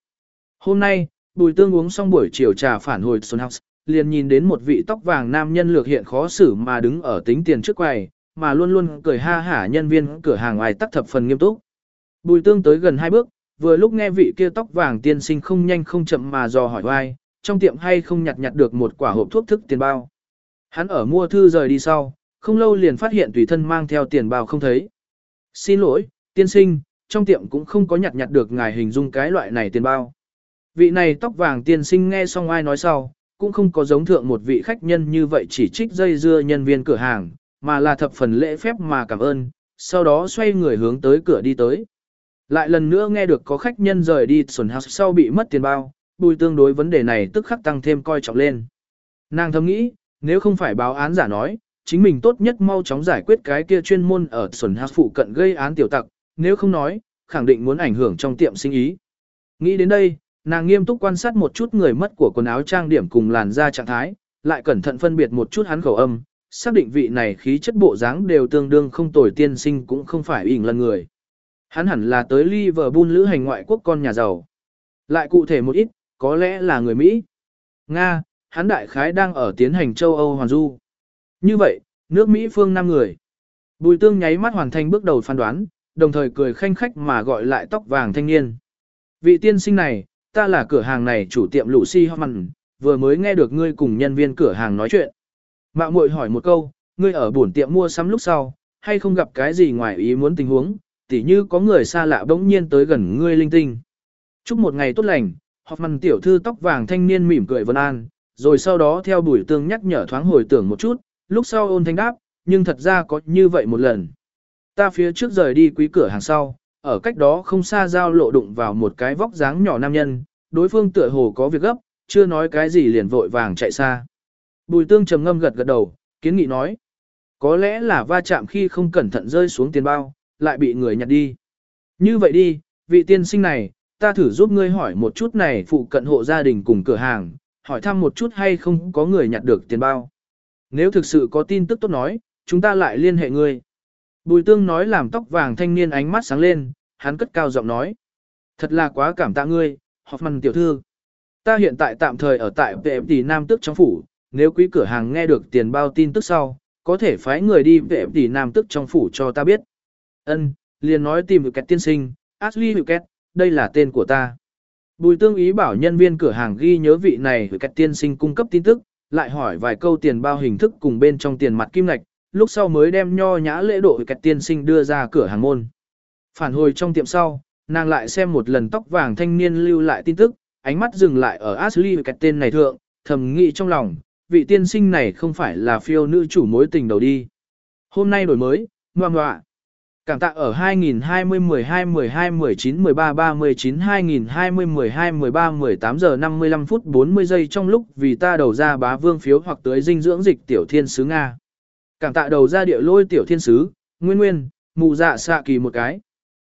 Hôm nay, bùi tương uống xong buổi chiều trà phản hồi Sun House, liền nhìn đến một vị tóc vàng nam nhân lược hiện khó xử mà đứng ở tính tiền trước quầy, mà luôn luôn cười ha hả nhân viên cửa hàng ai tắc thập phần nghiêm túc. Bùi tương tới gần hai bước, vừa lúc nghe vị kia tóc vàng tiên sinh không nhanh không chậm mà dò hỏi oai, trong tiệm hay không nhặt nhặt được một quả hộp thuốc thức tiền bao. Hắn ở mua thư rời đi sau, không lâu liền phát hiện tùy thân mang theo tiền bao không thấy. Xin lỗi, tiên sinh, trong tiệm cũng không có nhặt nhặt được ngài hình dung cái loại này tiền bao. Vị này tóc vàng tiên sinh nghe xong ai nói sau, cũng không có giống thượng một vị khách nhân như vậy chỉ trích dây dưa nhân viên cửa hàng, mà là thập phần lễ phép mà cảm ơn, sau đó xoay người hướng tới cửa đi tới. Lại lần nữa nghe được có khách nhân rời đi xuẩn House sau bị mất tiền bao, bùi tương đối vấn đề này tức khắc tăng thêm coi trọng lên. Nàng thầm nghĩ, nếu không phải báo án giả nói, chính mình tốt nhất mau chóng giải quyết cái kia chuyên môn ở xuẩn House phụ cận gây án tiểu tặc, nếu không nói, khẳng định muốn ảnh hưởng trong tiệm sinh ý. Nghĩ đến đây, nàng nghiêm túc quan sát một chút người mất của quần áo trang điểm cùng làn da trạng thái, lại cẩn thận phân biệt một chút hắn khẩu âm, xác định vị này khí chất bộ dáng đều tương đương không tồi tiên sinh cũng không phải ỉn lần người. Hắn hẳn là tới Liverpool lữ hành ngoại quốc con nhà giàu. Lại cụ thể một ít, có lẽ là người Mỹ. Nga, hắn đại khái đang ở tiến hành châu Âu hoàn du. Như vậy, nước Mỹ phương năm người. Bùi tương nháy mắt hoàn thành bước đầu phán đoán, đồng thời cười khanh khách mà gọi lại tóc vàng thanh niên. Vị tiên sinh này, ta là cửa hàng này chủ tiệm Lucy Hoffman, vừa mới nghe được ngươi cùng nhân viên cửa hàng nói chuyện. Mạo muội hỏi một câu, ngươi ở buồn tiệm mua sắm lúc sau, hay không gặp cái gì ngoài ý muốn tình huống, tỉ như có người xa lạ bỗng nhiên tới gần ngươi linh tinh. Chúc một ngày tốt lành, Hoffman tiểu thư tóc vàng thanh niên mỉm cười vân an, rồi sau đó theo bùi tương nhắc nhở thoáng hồi tưởng một chút, lúc sau ôn thanh đáp, nhưng thật ra có như vậy một lần. Ta phía trước rời đi quý cửa hàng sau, ở cách đó không xa giao lộ đụng vào một cái vóc dáng nhỏ nam nhân, đối phương tựa hồ có việc gấp, chưa nói cái gì liền vội vàng chạy xa. Bùi tương trầm ngâm gật gật đầu, kiến nghị nói. Có lẽ là va chạm khi không cẩn thận rơi xuống tiền bao, lại bị người nhặt đi. Như vậy đi, vị tiên sinh này, ta thử giúp ngươi hỏi một chút này phụ cận hộ gia đình cùng cửa hàng, hỏi thăm một chút hay không có người nhặt được tiền bao. Nếu thực sự có tin tức tốt nói, chúng ta lại liên hệ ngươi. Bùi tương nói làm tóc vàng thanh niên ánh mắt sáng lên, hắn cất cao giọng nói. Thật là quá cảm tạ ngươi, Hoffman tiểu thư. Ta hiện tại tạm thời ở tại vệ tỷ Nam Tức trong phủ, nếu quý cửa hàng nghe được tiền bao tin tức sau, có thể phái người đi vệ tỷ Nam Tức trong phủ cho ta biết. Ân, liền nói tìm được kẹt tiên sinh, Ashley Hữu đây là tên của ta. Bùi tương ý bảo nhân viên cửa hàng ghi nhớ vị này Hữu kẹt tiên sinh cung cấp tin tức, lại hỏi vài câu tiền bao hình thức cùng bên trong tiền mặt kim ngạch, lúc sau mới đem nho nhã lễ độ kẹt tiên sinh đưa ra cửa hàng môn. Phản hồi trong tiệm sau, nàng lại xem một lần tóc vàng thanh niên lưu lại tin tức, ánh mắt dừng lại ở Ashley kẹt tên này thượng, thầm nghĩ trong lòng, vị tiên sinh này không phải là phiêu nữ chủ mối tình đầu đi. Hôm nay đổi mới, ngoan ngoạ. Cảm tạ ở 2020 12 12 19 13 39 2020 12 13 18 giờ 55 phút 40 giây trong lúc vì ta đầu ra bá vương phiếu hoặc tới dinh dưỡng dịch tiểu thiên sứ Nga. Cảm tạ đầu ra địa lôi tiểu thiên sứ, nguyên nguyên, mù dạ xạ kỳ một cái.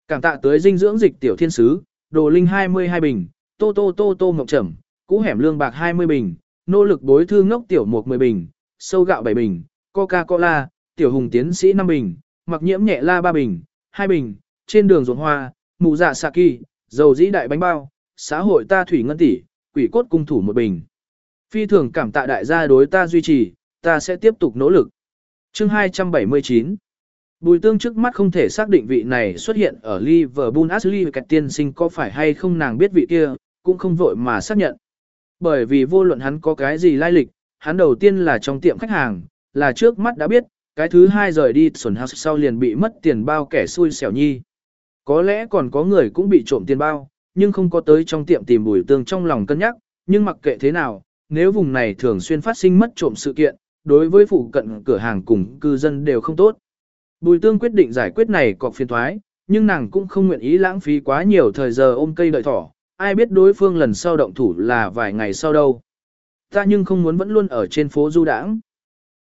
Cảm tạ tới dinh dưỡng dịch tiểu thiên sứ, đồ linh 22 bình, tô tô tô tô ngọc trầm, cũ hẻm lương bạc 20 bình, nỗ lực bối thư ngốc tiểu một 10 bình, sâu gạo 7 bình, Coca-Cola, tiểu hùng tiến sĩ 5 bình, mặc nhiễm nhẹ la 3 bình, 2 bình, trên đường ruộng hoa, mù dạ xạ kỳ, dầu dĩ đại bánh bao, xã hội ta thủy ngân tỷ, quỷ cốt cung thủ một bình. Phi thường cảm tạ đại gia đối ta duy trì, ta sẽ tiếp tục nỗ lực. Chương 279 Bùi tương trước mắt không thể xác định vị này xuất hiện ở Liverpool Ashley Kẹt tiên sinh có phải hay không nàng biết vị kia, cũng không vội mà xác nhận. Bởi vì vô luận hắn có cái gì lai lịch, hắn đầu tiên là trong tiệm khách hàng, là trước mắt đã biết, cái thứ hai rời đi xuẩn house sau liền bị mất tiền bao kẻ xui xẻo nhi. Có lẽ còn có người cũng bị trộm tiền bao, nhưng không có tới trong tiệm tìm bùi tương trong lòng cân nhắc, nhưng mặc kệ thế nào, nếu vùng này thường xuyên phát sinh mất trộm sự kiện, đối với phụ cận cửa hàng cùng cư dân đều không tốt. Bùi tương quyết định giải quyết này cọc phiền thoái, nhưng nàng cũng không nguyện ý lãng phí quá nhiều thời giờ ôm cây đợi thỏ, ai biết đối phương lần sau động thủ là vài ngày sau đâu. Ta nhưng không muốn vẫn luôn ở trên phố du đãng.